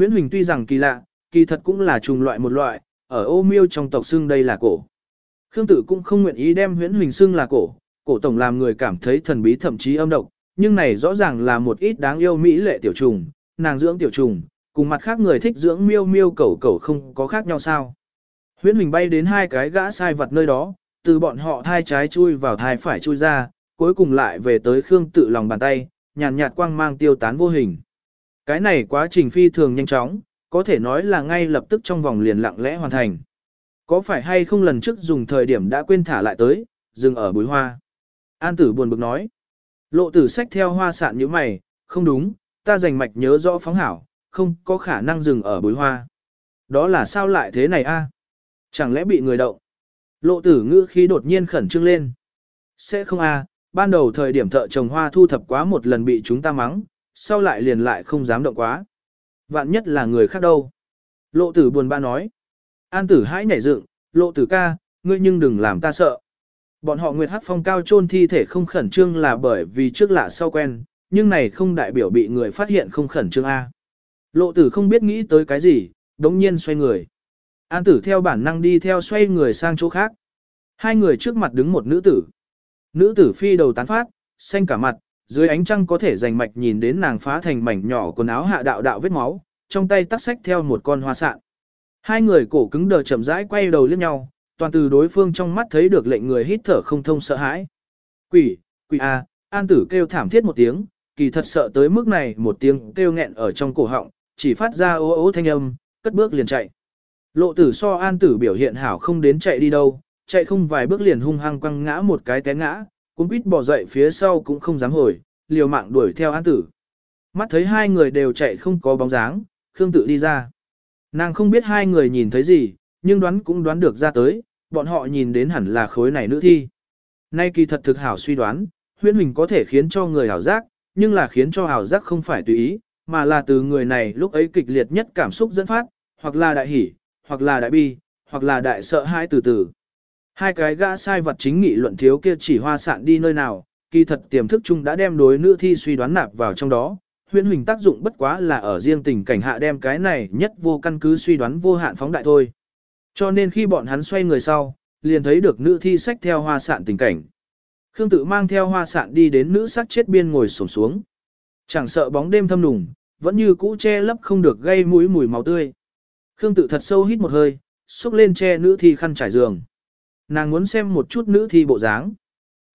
Huyễn Huỳnh tuy rằng kỳ lạ, kỳ thật cũng là trùng loại một loại, ở ô miêu trong tộc xương đây là cổ. Khương Tử cũng không nguyện ý đem Huyễn Huỳnh xương là cổ, cổ tổng làm người cảm thấy thần bí thậm chí âm độc, nhưng này rõ ràng là một ít đáng yêu mỹ lệ tiểu trùng, nàng dưỡng tiểu trùng, cùng mặt khác người thích dưỡng miêu miêu cẩu cẩu không có khác nhau sao. Huyễn Huỳnh bay đến hai cái gã sai vật nơi đó, từ bọn họ thai trái chui vào thai phải chui ra, cuối cùng lại về tới Khương tự lòng bàn tay, nhàn nhạt, quang mang tiêu tán vô hình. Cái này quá trình phi thường nhanh chóng, có thể nói là ngay lập tức trong vòng liền lặng lẽ hoàn thành. Có phải hay không lần trước dùng thời điểm đã quên thả lại tới, dừng ở bối hoa. An tử buồn bực nói. Lộ tử sách theo hoa sạn như mày, không đúng, ta dành mạch nhớ rõ phóng hảo, không có khả năng dừng ở bối hoa. Đó là sao lại thế này a? Chẳng lẽ bị người động? Lộ tử ngữ khí đột nhiên khẩn trương lên. Sẽ không a, ban đầu thời điểm thợ trồng hoa thu thập quá một lần bị chúng ta mắng, sau lại liền lại không dám động quá. Vạn nhất là người khác đâu. Lộ tử buồn bã nói. An tử hãy nhảy dựng, lộ tử ca, ngươi nhưng đừng làm ta sợ. Bọn họ Nguyệt hát Phong cao chôn thi thể không khẩn trương là bởi vì trước lạ sau quen, nhưng này không đại biểu bị người phát hiện không khẩn trương A. Lộ tử không biết nghĩ tới cái gì, đống nhiên xoay người. An tử theo bản năng đi theo xoay người sang chỗ khác. Hai người trước mặt đứng một nữ tử. Nữ tử phi đầu tán phát, xanh cả mặt, dưới ánh trăng có thể rành mạch nhìn đến nàng phá thành mảnh nhỏ quần áo hạ đạo đạo vết máu, trong tay tắt sách theo một con hoa sạn. Hai người cổ cứng đờ chậm rãi quay đầu liếc nhau, toàn từ đối phương trong mắt thấy được lệnh người hít thở không thông sợ hãi. Quỷ, quỷ a, an tử kêu thảm thiết một tiếng, kỳ thật sợ tới mức này một tiếng kêu nghẹn ở trong cổ họng, chỉ phát ra ố ố thanh âm, cất bước liền chạy. Lộ tử so an tử biểu hiện hảo không đến chạy đi đâu, chạy không vài bước liền hung hăng quăng ngã một cái té ngã, cũng quýt bỏ dậy phía sau cũng không dám hồi, liều mạng đuổi theo an tử. Mắt thấy hai người đều chạy không có bóng dáng, Khương tự đi ra. Nàng không biết hai người nhìn thấy gì, nhưng đoán cũng đoán được ra tới, bọn họ nhìn đến hẳn là khối này nữ thi. Nay kỳ thật thực hảo suy đoán, huyễn hình có thể khiến cho người hảo giác, nhưng là khiến cho hảo giác không phải tùy ý, mà là từ người này lúc ấy kịch liệt nhất cảm xúc dẫn phát, hoặc là đại hỉ, hoặc là đại bi, hoặc là đại sợ hãi từ từ. Hai cái gã sai vật chính nghị luận thiếu kia chỉ hoa sạn đi nơi nào, kỳ thật tiềm thức chung đã đem đối nữ thi suy đoán nạp vào trong đó. Huyễn hình tác dụng bất quá là ở riêng tình cảnh hạ đem cái này nhất vô căn cứ suy đoán vô hạn phóng đại thôi. Cho nên khi bọn hắn xoay người sau, liền thấy được nữ thi sách theo hoa sạn tình cảnh. Khương tự mang theo hoa sạn đi đến nữ sắc chết biên ngồi sổm xuống. Chẳng sợ bóng đêm thâm nùng, vẫn như cũ che lấp không được gây mũi mùi máu tươi. Khương tự thật sâu hít một hơi, xúc lên che nữ thi khăn trải giường. Nàng muốn xem một chút nữ thi bộ dáng.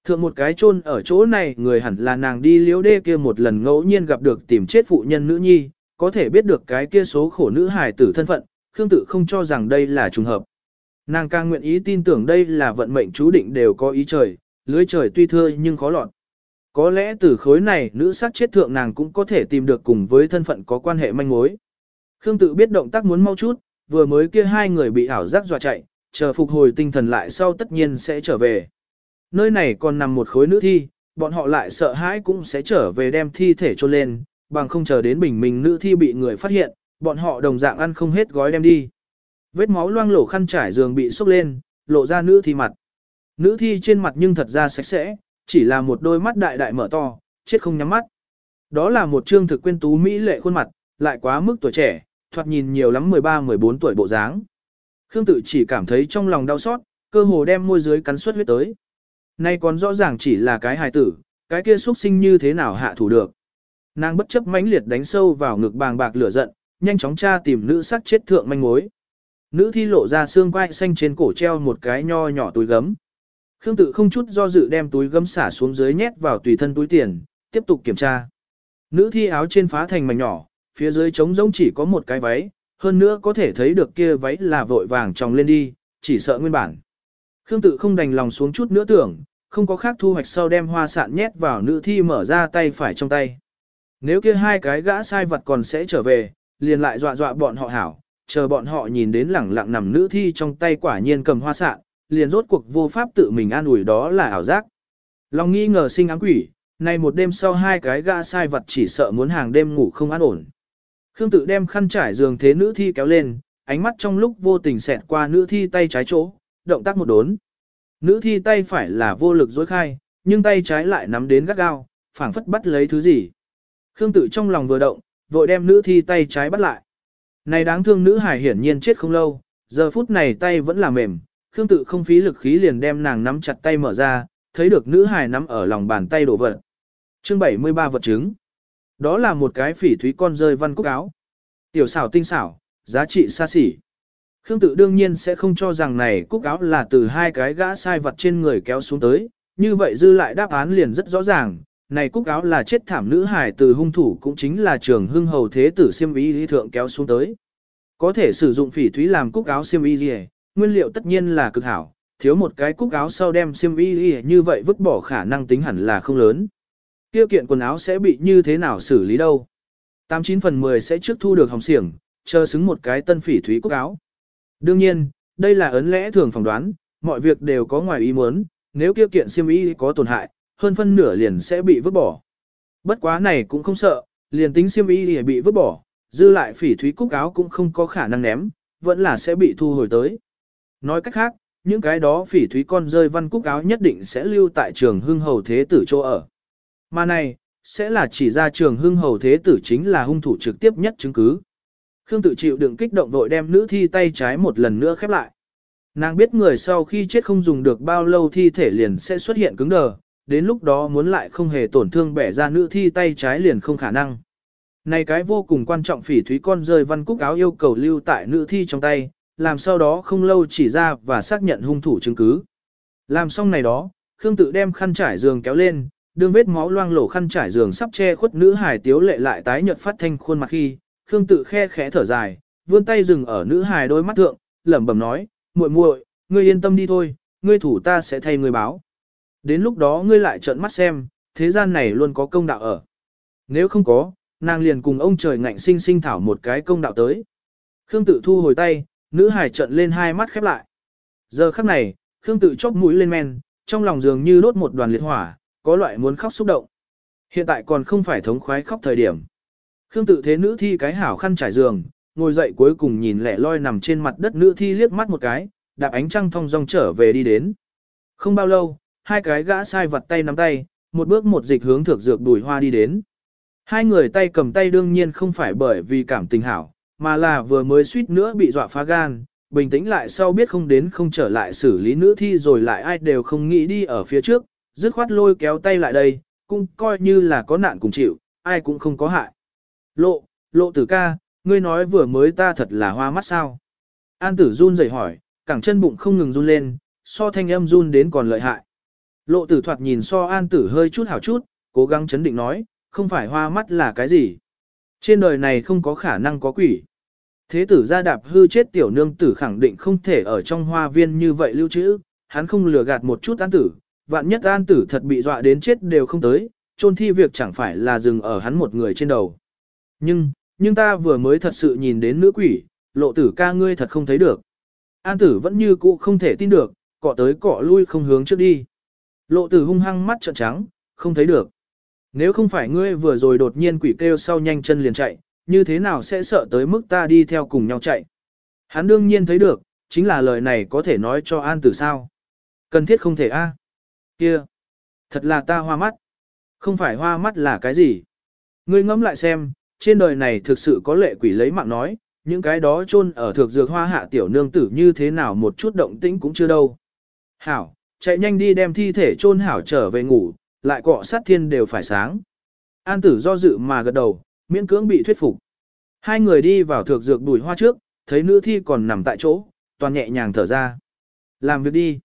Thượng một cái chôn ở chỗ này người hẳn là nàng đi liễu đê kia một lần ngẫu nhiên gặp được tìm chết phụ nhân nữ nhi, có thể biết được cái kia số khổ nữ hài tử thân phận, Khương tự không cho rằng đây là trùng hợp. Nàng càng nguyện ý tin tưởng đây là vận mệnh chú định đều có ý trời, lưới trời tuy thưa nhưng khó lọt. Có lẽ từ khối này nữ sắc chết thượng nàng cũng có thể tìm được cùng với thân phận có quan hệ manh mối. Khương tự biết động tác muốn mau chút, vừa mới kia hai người bị ảo giác dọa chạy, chờ phục hồi tinh thần lại sau tất nhiên sẽ trở về. Nơi này còn nằm một khối nữ thi, bọn họ lại sợ hãi cũng sẽ trở về đem thi thể cho lên, bằng không chờ đến bình minh nữ thi bị người phát hiện, bọn họ đồng dạng ăn không hết gói đem đi. Vết máu loang lổ khăn trải giường bị xúc lên, lộ ra nữ thi mặt. Nữ thi trên mặt nhưng thật ra sạch sẽ, chỉ là một đôi mắt đại đại mở to, chết không nhắm mắt. Đó là một trương thực quyên tú mỹ lệ khuôn mặt, lại quá mức tuổi trẻ, thoạt nhìn nhiều lắm 13-14 tuổi bộ dáng. Khương tự chỉ cảm thấy trong lòng đau xót, cơ hồ đem môi dưới cắn suất huyết tới. Nay còn rõ ràng chỉ là cái hài tử, cái kia xuất sinh như thế nào hạ thủ được. Nàng bất chấp mãnh liệt đánh sâu vào ngực bàng bạc lửa giận, nhanh chóng tra tìm nữ sắc chết thượng manh mối. Nữ thi lộ ra xương quai xanh trên cổ treo một cái nho nhỏ túi gấm. Khương tự không chút do dự đem túi gấm xả xuống dưới nhét vào tùy thân túi tiền, tiếp tục kiểm tra. Nữ thi áo trên phá thành mảnh nhỏ, phía dưới trống rỗng chỉ có một cái váy, hơn nữa có thể thấy được kia váy là vội vàng tròng lên đi, chỉ sợ nguyên bản. Khương tự không đành lòng xuống chút nữa tưởng, không có khác thu hoạch sau đem hoa sạn nhét vào nữ thi mở ra tay phải trong tay. Nếu kia hai cái gã sai vật còn sẽ trở về, liền lại dọa dọa bọn họ hảo, chờ bọn họ nhìn đến lẳng lặng nằm nữ thi trong tay quả nhiên cầm hoa sạn, liền rốt cuộc vô pháp tự mình an ủi đó là ảo giác. Lòng nghi ngờ sinh ám quỷ, này một đêm sau hai cái gã sai vật chỉ sợ muốn hàng đêm ngủ không an ổn. Khương tự đem khăn trải giường thế nữ thi kéo lên, ánh mắt trong lúc vô tình xẹt qua nữ thi tay trái chỗ, động tác một đốn. Nữ thi tay phải là vô lực dối khai, nhưng tay trái lại nắm đến gắt gao, phảng phất bắt lấy thứ gì. Khương tự trong lòng vừa động, vội đem nữ thi tay trái bắt lại. Này đáng thương nữ hải hiển nhiên chết không lâu, giờ phút này tay vẫn là mềm, Khương tự không phí lực khí liền đem nàng nắm chặt tay mở ra, thấy được nữ hải nắm ở lòng bàn tay đổ vật. Chương 73 vật chứng. Đó là một cái phỉ thúy con rơi văn cúc áo. Tiểu xảo tinh xảo, giá trị xa xỉ. Khương tự đương nhiên sẽ không cho rằng này cúc áo là từ hai cái gã sai vật trên người kéo xuống tới, như vậy dư lại đáp án liền rất rõ ràng, này cúc áo là chết thảm nữ hải từ hung thủ cũng chính là trường hưng hầu thế tử siêm y lý thượng kéo xuống tới. Có thể sử dụng phỉ thúy làm cúc áo siêm y gì, nguyên liệu tất nhiên là cực hảo, thiếu một cái cúc áo sau đem siêm y lý như vậy vứt bỏ khả năng tính hẳn là không lớn. Tiêu kiện quần áo sẽ bị như thế nào xử lý đâu? 89 phần 10 sẽ trước thu được hồng siểng, chờ xứng một cái tân phỉ thúy cúc áo. Đương nhiên, đây là ấn lẽ thường phỏng đoán, mọi việc đều có ngoài ý muốn, nếu kia kiện siêm y có tổn hại, hơn phân nửa liền sẽ bị vứt bỏ. Bất quá này cũng không sợ, liền tính siêm y bị vứt bỏ, dư lại phỉ thúy cúc áo cũng không có khả năng ném, vẫn là sẽ bị thu hồi tới. Nói cách khác, những cái đó phỉ thúy con rơi văn cúc áo nhất định sẽ lưu tại trường hưng hầu thế tử chỗ ở. Mà này, sẽ là chỉ ra trường hưng hầu thế tử chính là hung thủ trực tiếp nhất chứng cứ. Khương tự chịu đựng kích động vội đem nữ thi tay trái một lần nữa khép lại. Nàng biết người sau khi chết không dùng được bao lâu thi thể liền sẽ xuất hiện cứng đờ, đến lúc đó muốn lại không hề tổn thương bẻ ra nữ thi tay trái liền không khả năng. Này cái vô cùng quan trọng phỉ thúy con rơi văn cúc áo yêu cầu lưu tại nữ thi trong tay, làm sau đó không lâu chỉ ra và xác nhận hung thủ chứng cứ. Làm xong này đó, Khương tự đem khăn trải giường kéo lên, đương vết máu loang lổ khăn trải giường sắp che khuất nữ hài tiếu lệ lại tái nhợt phát thanh khuôn mặt khi, Khương tự khe khẽ thở dài, vươn tay dừng ở nữ hài đôi mắt thượng, lẩm bẩm nói, muội muội, ngươi yên tâm đi thôi, ngươi thủ ta sẽ thay ngươi báo. Đến lúc đó ngươi lại trợn mắt xem, thế gian này luôn có công đạo ở. Nếu không có, nàng liền cùng ông trời ngạnh sinh sinh thảo một cái công đạo tới. Khương tự thu hồi tay, nữ hài trợn lên hai mắt khép lại. Giờ khắc này, Khương tự chóp mũi lên men, trong lòng dường như đốt một đoàn liệt hỏa, có loại muốn khóc xúc động. Hiện tại còn không phải thống khoái khóc thời điểm. Khương tự thế nữ thi cái hảo khăn trải giường, ngồi dậy cuối cùng nhìn lẻ loi nằm trên mặt đất nữ thi liếc mắt một cái, đạp ánh trăng thong dong trở về đi đến. Không bao lâu, hai cái gã sai vặt tay nắm tay, một bước một dịch hướng thược dược đùi hoa đi đến. Hai người tay cầm tay đương nhiên không phải bởi vì cảm tình hảo, mà là vừa mới suýt nữa bị dọa phá gan, bình tĩnh lại sau biết không đến không trở lại xử lý nữ thi rồi lại ai đều không nghĩ đi ở phía trước, dứt khoát lôi kéo tay lại đây, cũng coi như là có nạn cùng chịu, ai cũng không có hại. Lộ, lộ tử ca, ngươi nói vừa mới ta thật là hoa mắt sao. An tử run rẩy hỏi, cẳng chân bụng không ngừng run lên, so thanh âm run đến còn lợi hại. Lộ tử thoạt nhìn so an tử hơi chút hảo chút, cố gắng chấn định nói, không phải hoa mắt là cái gì. Trên đời này không có khả năng có quỷ. Thế tử gia đạp hư chết tiểu nương tử khẳng định không thể ở trong hoa viên như vậy lưu trữ, hắn không lừa gạt một chút an tử, vạn nhất an tử thật bị dọa đến chết đều không tới, chôn thi việc chẳng phải là dừng ở hắn một người trên đầu. Nhưng, nhưng ta vừa mới thật sự nhìn đến nữ quỷ, lộ tử ca ngươi thật không thấy được. An tử vẫn như cũ không thể tin được, cọ tới cọ lui không hướng trước đi. Lộ tử hung hăng mắt trợn trắng, không thấy được. Nếu không phải ngươi vừa rồi đột nhiên quỷ kêu sau nhanh chân liền chạy, như thế nào sẽ sợ tới mức ta đi theo cùng nhau chạy. Hắn đương nhiên thấy được, chính là lời này có thể nói cho an tử sao. Cần thiết không thể a Kia! Thật là ta hoa mắt. Không phải hoa mắt là cái gì? Ngươi ngẫm lại xem, trên đời này thực sự có lệ quỷ lấy mạng nói, những cái đó chôn ở thực dược hoa hạ tiểu nương tử như thế nào một chút động tĩnh cũng chưa đâu. Hảo, chạy nhanh đi đem thi thể chôn hảo trở về ngủ, lại cọ sát thiên đều phải sáng. An tử do dự mà gật đầu, miễn cưỡng bị thuyết phục. Hai người đi vào thực dược bùi hoa trước, thấy nữ thi còn nằm tại chỗ, toàn nhẹ nhàng thở ra. Làm việc đi.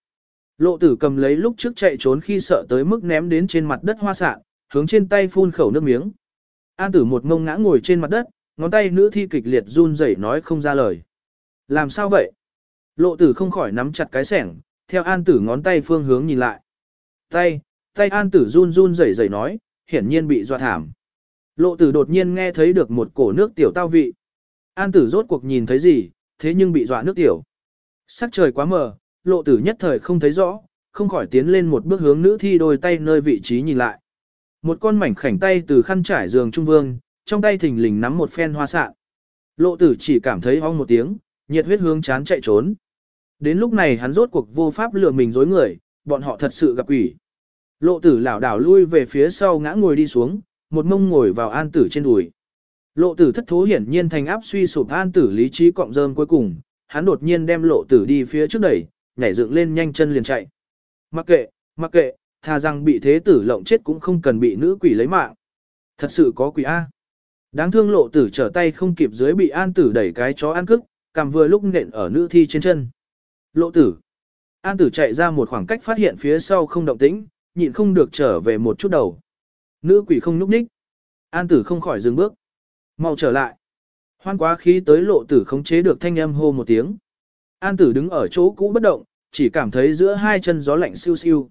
Lộ tử cầm lấy lúc trước chạy trốn khi sợ tới mức ném đến trên mặt đất hoa sạn, hướng trên tay phun khẩu nước miếng. An tử một ngông ngã ngồi trên mặt đất, ngón tay nữ thi kịch liệt run rẩy nói không ra lời. Làm sao vậy? Lộ tử không khỏi nắm chặt cái sẻng, theo an tử ngón tay phương hướng nhìn lại. Tay, tay an tử run run rẩy rẩy nói, hiển nhiên bị dọa thảm. Lộ tử đột nhiên nghe thấy được một cổ nước tiểu tao vị. An tử rốt cuộc nhìn thấy gì, thế nhưng bị dọa nước tiểu. Sắc trời quá mờ, lộ tử nhất thời không thấy rõ, không khỏi tiến lên một bước hướng nữ thi đôi tay nơi vị trí nhìn lại. Một con mảnh khảnh tay từ khăn trải giường trung vương, trong tay thình lình nắm một phen hoa sạn. Lộ tử chỉ cảm thấy hong một tiếng, nhiệt huyết hướng chán chạy trốn. Đến lúc này hắn rốt cuộc vô pháp lừa mình dối người, bọn họ thật sự gặp quỷ. Lộ tử lảo đảo lui về phía sau ngã ngồi đi xuống, một mông ngồi vào an tử trên đùi. Lộ tử thất thố hiển nhiên thành áp suy sụp an tử lý trí cộng dơm cuối cùng, hắn đột nhiên đem lộ tử đi phía trước đẩy, nhảy dựng lên nhanh chân liền chạy. Mặc kệ, mặc kệ, thà rằng bị thế tử lộng chết cũng không cần bị nữ quỷ lấy mạng. Thật sự có quỷ A. Đáng thương lộ tử trở tay không kịp dưới bị an tử đẩy cái chó ăn cức, cầm vừa lúc nện ở nữ thi trên chân. Lộ tử. An tử chạy ra một khoảng cách phát hiện phía sau không động tĩnh, nhịn không được trở về một chút đầu. Nữ quỷ không núp ních. An tử không khỏi dừng bước. Mau trở lại. Hoan quá khí tới lộ tử khống chế được thanh âm hô một tiếng. An tử đứng ở chỗ cũ bất động, chỉ cảm thấy giữa hai chân gió lạnh siêu siêu.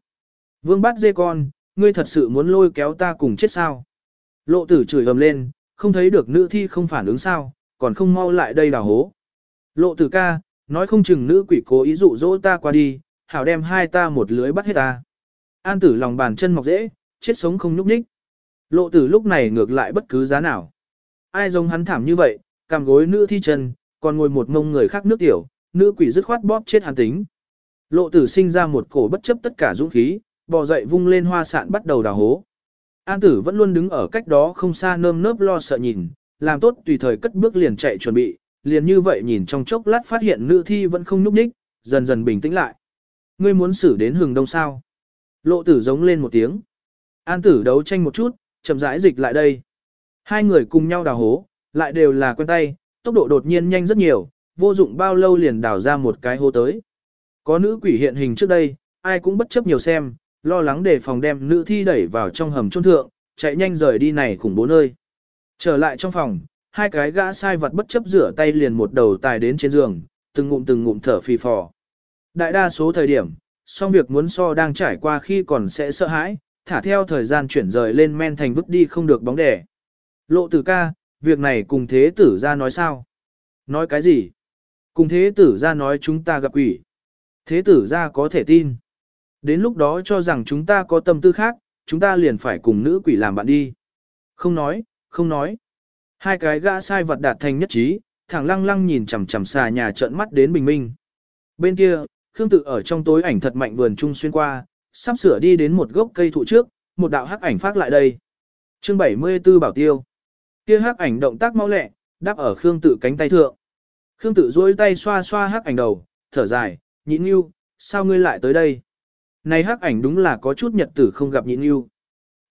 Vương bắt dê con, ngươi thật sự muốn lôi kéo ta cùng chết sao? Lộ tử chửi ầm lên, không thấy được nữ thi không phản ứng sao, còn không mau lại đây đào hố. Lộ tử ca, nói không chừng nữ quỷ cố ý dụ dỗ ta qua đi, hảo đem hai ta một lưới bắt hết ta. An tử lòng bàn chân mọc dễ, chết sống không nhúc nhích. Lộ tử lúc này ngược lại bất cứ giá nào. Ai giống hắn thảm như vậy, cằm gối nữ thi chân, còn ngồi một mông người khác nước tiểu, nữ quỷ dứt khoát bóp chết hắn tính. Lộ tử sinh ra một cổ bất chấp tất cả dũng khí, bò dậy vung lên hoa sạn bắt đầu đào hố. An tử vẫn luôn đứng ở cách đó không xa nơm nớp lo sợ nhìn, làm tốt tùy thời cất bước liền chạy chuẩn bị, liền như vậy nhìn trong chốc lát phát hiện nữ thi vẫn không núp đích, dần dần bình tĩnh lại. Ngươi muốn xử đến hừng đông sao? Lộ tử giống lên một tiếng. An tử đấu tranh một chút, chậm rãi dịch lại đây. Hai người cùng nhau đào hố, lại đều là quen tay, tốc độ đột nhiên nhanh rất nhiều, vô dụng bao lâu liền đào ra một cái hố tới. Có nữ quỷ hiện hình trước đây, ai cũng bất chấp nhiều xem, lo lắng để phòng đem nữ thi đẩy vào trong hầm trôn thượng, chạy nhanh rời đi này khủng bố nơi. Trở lại trong phòng, hai cái gã sai vật bất chấp rửa tay liền một đầu tài đến trên giường, từng ngụm từng ngụm thở phì phò. Đại đa số thời điểm, song việc muốn so đang trải qua khi còn sẽ sợ hãi, thả theo thời gian chuyển rời lên men thành vứt đi không được bóng đẻ. Lộ tử ca, việc này cùng thế tử ra nói sao? Nói cái gì? Cùng thế tử ra nói chúng ta gặp quỷ. Thế tử ra có thể tin. Đến lúc đó cho rằng chúng ta có tâm tư khác, chúng ta liền phải cùng nữ quỷ làm bạn đi. Không nói, không nói. Hai cái gã sai vật đạt thành nhất trí, thẳng lăng lăng nhìn chằm chằm xà nhà trợn mắt đến bình minh. Bên kia, Khương Tự ở trong tối ảnh thật mạnh vườn trung xuyên qua, sắp sửa đi đến một gốc cây thụ trước, một đạo hắc ảnh phát lại đây. Chương 74 Bảo Tiêu. Kia hắc ảnh động tác mau lẹ, đáp ở Khương Tự cánh tay thượng. Khương Tự duỗi tay xoa xoa hắc ảnh đầu, thở dài, "Nhịn Nưu, sao ngươi lại tới đây?" Này hắc ảnh đúng là có chút nhật tử không gặp Nhịn Nưu.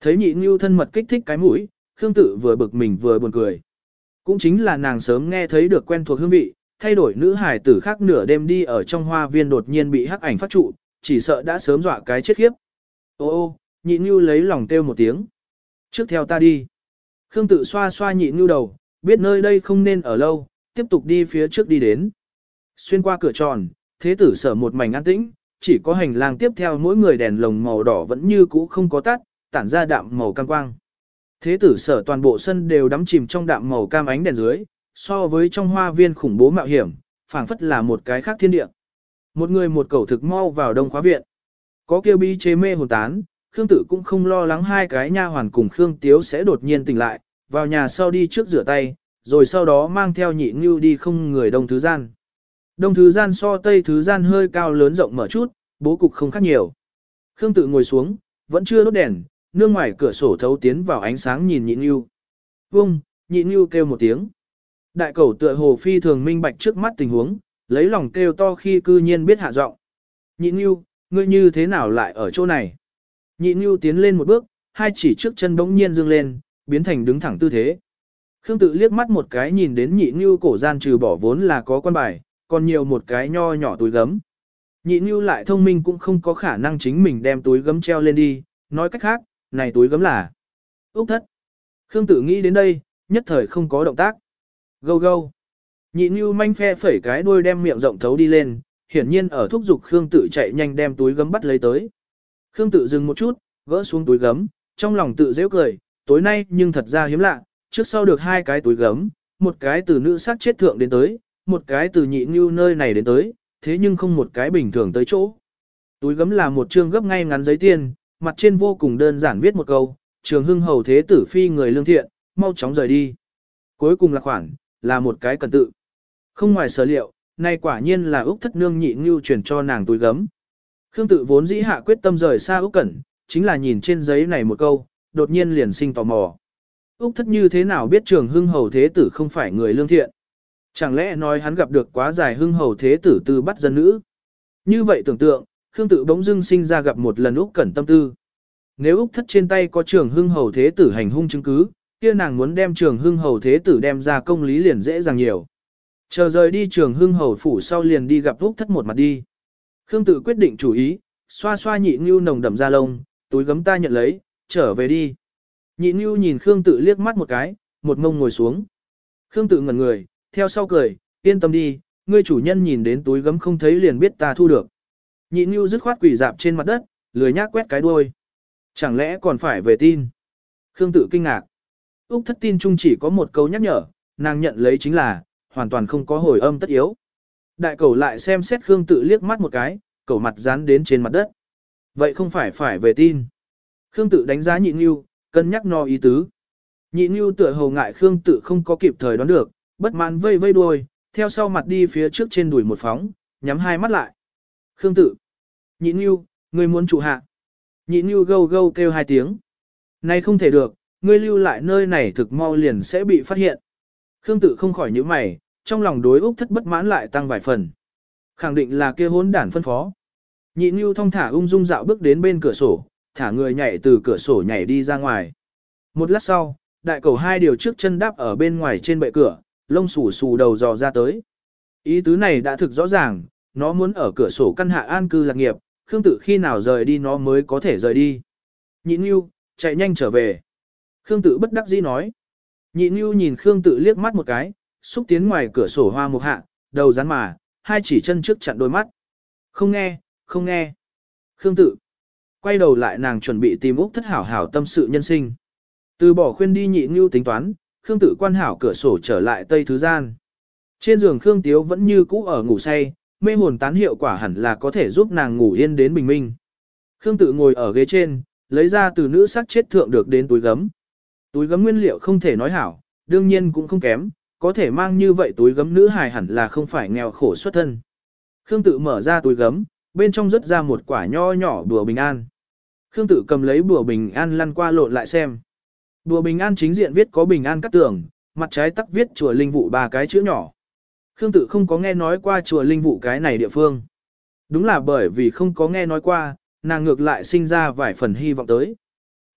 Thấy Nhịn Nưu thân mật kích thích cái mũi, Khương Tự vừa bực mình vừa buồn cười. Cũng chính là nàng sớm nghe thấy được quen thuộc hương vị, thay đổi nữ hải tử khác nửa đêm đi ở trong hoa viên đột nhiên bị hắc ảnh phát trụ, chỉ sợ đã sớm dọa cái chết khiếp. Ô ô, nhịn như lấy lòng kêu một tiếng. Trước theo ta đi. Khương tự xoa xoa nhịn như đầu, biết nơi đây không nên ở lâu, tiếp tục đi phía trước đi đến. Xuyên qua cửa tròn, thế tử sở một mảnh an tĩnh, chỉ có hành lang tiếp theo mỗi người đèn lồng màu đỏ vẫn như cũ không có tắt, tản ra đạm màu cam quang. Thế tử sở toàn bộ sân đều đắm chìm trong đạm màu cam ánh đèn dưới, so với trong hoa viên khủng bố mạo hiểm, phảng phất là một cái khác thiên địa. Một người một cầu thực mau vào đông khóa viện. Có kêu bi chế mê hồn tán, Khương Tử cũng không lo lắng hai cái nha hoàn cùng Khương Tiếu sẽ đột nhiên tỉnh lại, vào nhà sau đi trước rửa tay, rồi sau đó mang theo nhị ngưu đi không người đông thứ gian. Đông thứ gian so tây thứ gian hơi cao lớn rộng mở chút, bố cục không khác nhiều. Khương Tự ngồi xuống, vẫn chưa đốt đèn, nương ngoài cửa sổ thấu tiến vào ánh sáng nhìn nhị ngưu. Vung, nhị ngưu kêu một tiếng. Đại cầu tựa hồ phi thường minh bạch trước mắt tình huống, lấy lòng kêu to khi cư nhiên biết hạ giọng. Nhị Nhu, ngươi như thế nào lại ở chỗ này? Nhị Nhu tiến lên một bước, hai chỉ trước chân bỗng nhiên dương lên, biến thành đứng thẳng tư thế. Khương tự liếc mắt một cái nhìn đến nhị Nhu cổ gian trừ bỏ vốn là có quan bài, còn nhiều một cái nho nhỏ túi gấm. Nhị Nhu lại thông minh cũng không có khả năng chính mình đem túi gấm treo lên đi, nói cách khác, này túi gấm là Úc thất. Khương tử nghĩ đến đây, nhất thời không có động tác. Gâu gâu. Nhị Nhu manh phe phẩy cái đuôi đem miệng rộng thấu đi lên, hiển nhiên ở thúc giục Khương tử chạy nhanh đem túi gấm bắt lấy tới. Khương tử dừng một chút, gỡ xuống túi gấm, trong lòng tự dễ cười, tối nay nhưng thật ra hiếm lạ, trước sau được hai cái túi gấm, một cái từ nữ sát chết thượng đến tới, một cái từ nhị như nơi này đến tới, thế nhưng không một cái bình thường tới chỗ. Túi gấm là một chương gấp ngay ngắn giấy tiền, mặt trên vô cùng đơn giản viết một câu, trường hưng hầu thế tử phi người lương thiện, mau chóng rời đi. Cuối cùng là khoản, là một cái cần tự. Không ngoài sở liệu, nay quả nhiên là Úc thất nương nhị ngưu truyền cho nàng túi gấm. Khương tự vốn dĩ hạ quyết tâm rời xa Úc Cẩn, chính là nhìn trên giấy này một câu, đột nhiên liền sinh tò mò. Úc thất như thế nào biết trường hưng hầu thế tử không phải người lương thiện? Chẳng lẽ nói hắn gặp được quá dài hưng hầu thế tử tư bắt dân nữ? Như vậy tưởng tượng, Khương tự bỗng dưng sinh ra gặp một lần Úc cẩn tâm tư. Nếu Úc thất trên tay có trường hưng hầu thế tử hành hung chứng cứ, kia nàng muốn đem trường hưng hầu thế tử đem ra công lý liền dễ dàng nhiều. Chờ rời đi trường hưng hầu phủ sau liền đi gặp Úc thất một mặt đi. Khương tự quyết định chủ ý, xoa xoa nhị ngưu nồng đậm da lông, túi gấm ta nhận lấy, trở về đi. Nhị ngưu nhìn Khương tự liếc mắt một cái, một mông ngồi xuống. Khương tự ngẩn người, theo sau cười, yên tâm đi, ngươi chủ nhân nhìn đến túi gấm không thấy liền biết ta thu được. Nhị Nhu dứt khoát quỷ dạp trên mặt đất, lười nhác quét cái đuôi. Chẳng lẽ còn phải về tin? Khương tự kinh ngạc. Úc thất tin chung chỉ có một câu nhắc nhở, nàng nhận lấy chính là, hoàn toàn không có hồi âm tất yếu. Đại cầu lại xem xét Khương tự liếc mắt một cái, cầu mặt dán đến trên mặt đất. Vậy không phải phải về tin. Khương tự đánh giá nhị Nhu, cân nhắc no ý tứ. Nhị Nhu tựa hồ ngại Khương tự không có kịp thời đoán được, bất mãn vây vây đuôi, theo sau mặt đi phía trước trên đùi một phóng, nhắm hai mắt lại. Khương tự. Nhị Nhu, ngươi muốn trụ hạ. Nhị Nhu gâu gâu kêu hai tiếng. Này không thể được, ngươi lưu lại nơi này thực mau liền sẽ bị phát hiện. Khương tự không khỏi nhíu mày, trong lòng đối Úc thất bất mãn lại tăng vài phần. Khẳng định là kia hốn đản phân phó. Nhị Nhu thong thả ung dung dạo bước đến bên cửa sổ, thả người nhảy từ cửa sổ nhảy đi ra ngoài. Một lát sau, đại cầu hai điều trước chân đáp ở bên ngoài trên bệ cửa, lông xù xù đầu dò ra tới. Ý tứ này đã thực rõ ràng, nó muốn ở cửa sổ căn hạ an cư lạc nghiệp, Khương tự khi nào rời đi nó mới có thể rời đi. Nhị Nhu, chạy nhanh trở về. Khương tự bất đắc dĩ nói. Nhị Nhu nhìn Khương tự liếc mắt một cái, xúc tiến ngoài cửa sổ hoa một hạ, đầu rắn mà, hai chỉ chân trước chặn đôi mắt. Không nghe, không nghe. Khương tự. Quay đầu lại nàng chuẩn bị tìm Úc thất hảo hảo tâm sự nhân sinh. Từ bỏ khuyên đi nhị Nhu tính toán, Khương tự quan hảo cửa sổ trở lại tây thứ gian. Trên giường Khương Tiếu vẫn như cũ ở ngủ say, mê hồn tán hiệu quả hẳn là có thể giúp nàng ngủ yên đến bình minh. Khương tự ngồi ở ghế trên, lấy ra từ nữ sắc chết thượng được đến túi gấm. Túi gấm nguyên liệu không thể nói hảo, đương nhiên cũng không kém, có thể mang như vậy túi gấm nữ hài hẳn là không phải nghèo khổ xuất thân. Khương tự mở ra túi gấm, bên trong rớt ra một quả nho nhỏ bùa bình an. Khương tự cầm lấy bùa bình an lăn qua lộn lại xem. Bùa bình an chính diện viết có bình an cắt tường, mặt trái tắc viết chùa linh vụ ba cái chữ nhỏ. Khương tự không có nghe nói qua chùa linh vụ cái này địa phương. Đúng là bởi vì không có nghe nói qua, nàng ngược lại sinh ra vài phần hy vọng tới.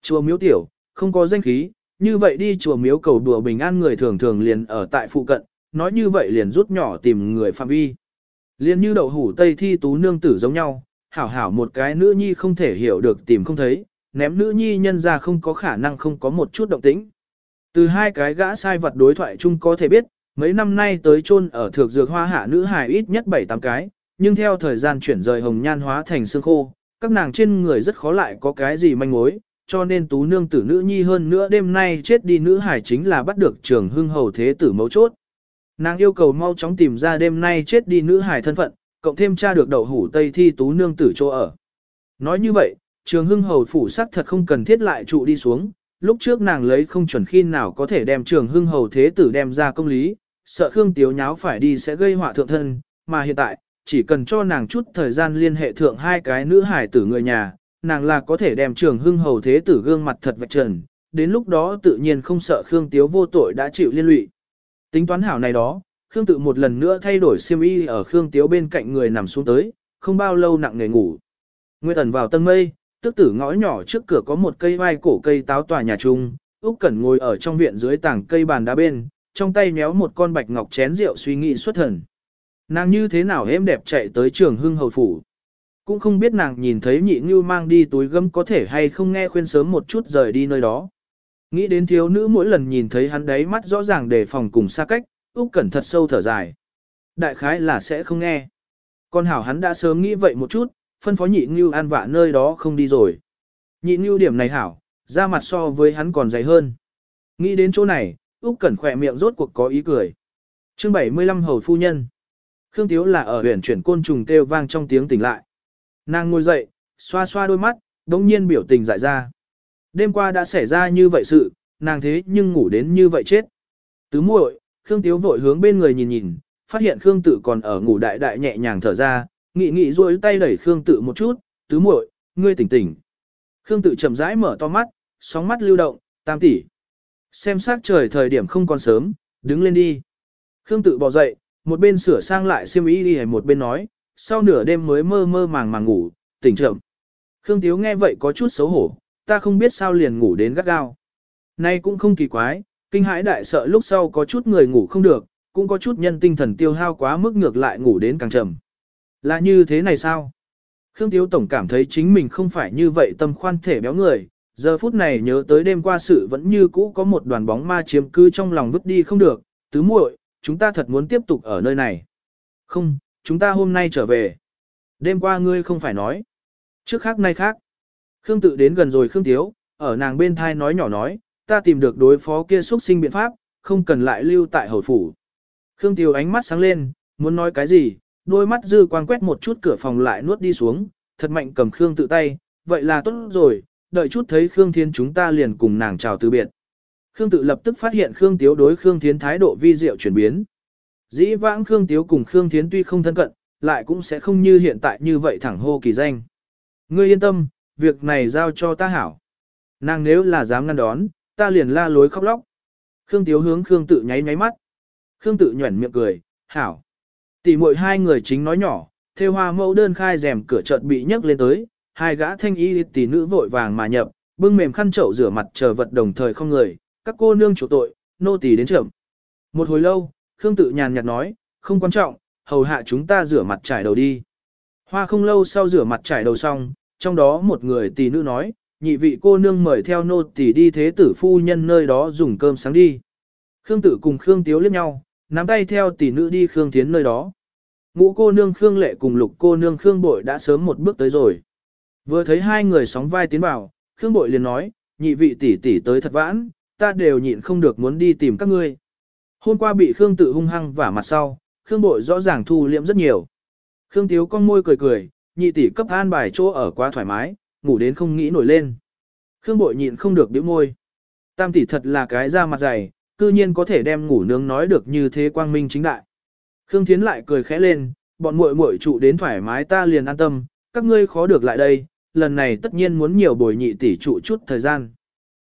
Chùa miếu tiểu, không có danh khí, như vậy đi chùa miếu cầu đùa bình an người thường thường liền ở tại phụ cận, nói như vậy liền rút nhỏ tìm người phạm vi. Liền như đậu hủ tây thi tú nương tử giống nhau, hảo hảo một cái nữ nhi không thể hiểu được tìm không thấy, ném nữ nhi nhân ra không có khả năng không có một chút động tĩnh. Từ hai cái gã sai vật đối thoại chung có thể biết, mấy năm nay tới chôn ở thược dược hoa hạ nữ hài ít nhất 7-8 cái, nhưng theo thời gian chuyển rời hồng nhan hóa thành xương khô, các nàng trên người rất khó lại có cái gì manh mối, cho nên tú nương tử nữ nhi hơn nữa đêm nay chết đi nữ hải chính là bắt được trường hưng hầu thế tử mấu chốt. Nàng yêu cầu mau chóng tìm ra đêm nay chết đi nữ hải thân phận, cộng thêm tra được đậu hủ tây thi tú nương tử chỗ ở. Nói như vậy, trường hưng hầu phủ sắc thật không cần thiết lại trụ đi xuống, lúc trước nàng lấy không chuẩn khi nào có thể đem trường hưng hầu thế tử đem ra công lý, sợ Khương Tiếu nháo phải đi sẽ gây họa thượng thân, mà hiện tại, chỉ cần cho nàng chút thời gian liên hệ thượng hai cái nữ hải tử người nhà, nàng là có thể đem trường hưng hầu thế tử gương mặt thật vạch trần, đến lúc đó tự nhiên không sợ Khương Tiếu vô tội đã chịu liên lụy. Tính toán hảo này đó, Khương tự một lần nữa thay đổi xiêm y ở Khương Tiếu bên cạnh người nằm xuống tới, không bao lâu nặng nề ngủ. Nguyệt ẩn vào tân mây, tức tử ngõ nhỏ trước cửa có một cây vai cổ cây táo tòa nhà trung, Úc Cẩn ngồi ở trong viện dưới tảng cây bàn đá bên, trong tay méo một con bạch ngọc chén rượu suy nghĩ xuất thần. Nàng như thế nào êm đẹp chạy tới trường hưng hầu phủ. Cũng không biết nàng nhìn thấy nhị như mang đi túi gấm có thể hay không nghe khuyên sớm một chút rời đi nơi đó. Nghĩ đến thiếu nữ mỗi lần nhìn thấy hắn đấy mắt rõ ràng đề phòng cùng xa cách, Úc Cẩn thật sâu thở dài. Đại khái là sẽ không nghe. Con hảo hắn đã sớm nghĩ vậy một chút, phân phó nhị ngưu an vạ nơi đó không đi rồi. Nhị ngưu điểm này hảo, ra mặt so với hắn còn dày hơn. Nghĩ đến chỗ này, Úc Cẩn khỏe miệng rốt cuộc có ý cười. Chương 75 hầu phu nhân. Khương Tiếu là ở huyền chuyển côn trùng kêu vang trong tiếng tỉnh lại. Nàng ngồi dậy, xoa xoa đôi mắt, đống nhiên biểu tình dại ra. Đêm qua đã xảy ra như vậy sự, nàng thế nhưng ngủ đến như vậy chết. Tứ muội, Khương Tiếu vội hướng bên người nhìn nhìn, phát hiện Khương Tử còn ở ngủ đại đại nhẹ nhàng thở ra, nghị nghị duỗi tay đẩy Khương Tự một chút, tứ muội, ngươi tỉnh tỉnh. Khương Tự chậm rãi mở to mắt, sóng mắt lưu động, tam tỷ. Xem sát trời thời điểm không còn sớm, đứng lên đi. Khương tự bỏ dậy, một bên sửa sang lại xiêm y đi một bên nói, sau nửa đêm mới mơ mơ màng màng ngủ, tỉnh chậm. Khương Tiếu nghe vậy có chút xấu hổ, ta không biết sao liền ngủ đến gắt gao. Nay cũng không kỳ quái, kinh hãi đại sợ lúc sau có chút người ngủ không được, cũng có chút nhân tinh thần tiêu hao quá mức ngược lại ngủ đến càng trầm. Là như thế này sao? Khương Tiếu Tổng cảm thấy chính mình không phải như vậy tâm khoan thể béo người, giờ phút này nhớ tới đêm qua sự vẫn như cũ có một đoàn bóng ma chiếm cư trong lòng vứt đi không được, tứ muội, chúng ta thật muốn tiếp tục ở nơi này. Không, chúng ta hôm nay trở về. Đêm qua ngươi không phải nói. Trước khác nay khác. Khương tự đến gần rồi Khương Tiếu, ở nàng bên thai nói nhỏ nói, ta tìm được đối phó kia xuất sinh biện pháp, không cần lại lưu tại hầu phủ. Khương Tiếu ánh mắt sáng lên, muốn nói cái gì, đôi mắt dư quang quét một chút cửa phòng lại nuốt đi xuống, thật mạnh cầm Khương tự tay, vậy là tốt rồi, đợi chút thấy Khương Thiên chúng ta liền cùng nàng chào từ biệt. Khương tự lập tức phát hiện Khương Tiếu đối Khương thiên thái độ vi diệu chuyển biến. Dĩ vãng Khương Tiếu cùng Khương thiên tuy không thân cận, lại cũng sẽ không như hiện tại như vậy thẳng hô kỳ danh. Ngươi yên tâm, việc này giao cho ta hảo. Nàng nếu là dám ngăn đón, ta liền la lối khóc lóc. Khương Tiếu hướng Khương tự nháy nháy mắt. Khương tự nhuẩn miệng cười, hảo. Tỷ muội hai người chính nói nhỏ, theo hoa mẫu đơn khai rèm cửa chợt bị nhấc lên tới, hai gã thanh y tỷ nữ vội vàng mà nhập, bưng mềm khăn chậu rửa mặt chờ vật đồng thời không người, các cô nương chủ tội, nô tỳ đến trưởng. Một hồi lâu, Khương tự nhàn nhạt nói, không quan trọng, hầu hạ chúng ta rửa mặt trải đầu đi. Hoa không lâu sau rửa mặt trải đầu xong, trong đó một người tỷ nữ nói, nhị vị cô nương mời theo nô tỳ đi thế tử phu nhân nơi đó dùng cơm sáng đi. Khương tự cùng Khương Tiếu liếc nhau, nắm tay theo tỷ nữ đi Khương Thiến nơi đó. Ngũ cô nương Khương Lệ cùng lục cô nương Khương Bội đã sớm một bước tới rồi. Vừa thấy hai người sóng vai tiến vào, Khương Bội liền nói, nhị vị tỷ tỷ tới thật vãn, ta đều nhịn không được muốn đi tìm các ngươi. Hôm qua bị Khương tự hung hăng vả mặt sau, Khương Bội rõ ràng thu liệm rất nhiều. Khương Tiếu con môi cười cười, nhị tỷ cấp an bài chỗ ở quá thoải mái, ngủ đến không nghĩ nổi lên. Khương Bội nhịn không được bĩu môi. Tam tỷ thật là cái da mặt dày, cư nhiên có thể đem ngủ nướng nói được như thế quang minh chính đại. Khương Thiến lại cười khẽ lên, bọn muội muội trụ đến thoải mái ta liền an tâm, các ngươi khó được lại đây, lần này tất nhiên muốn nhiều bồi nhị tỷ trụ chút thời gian.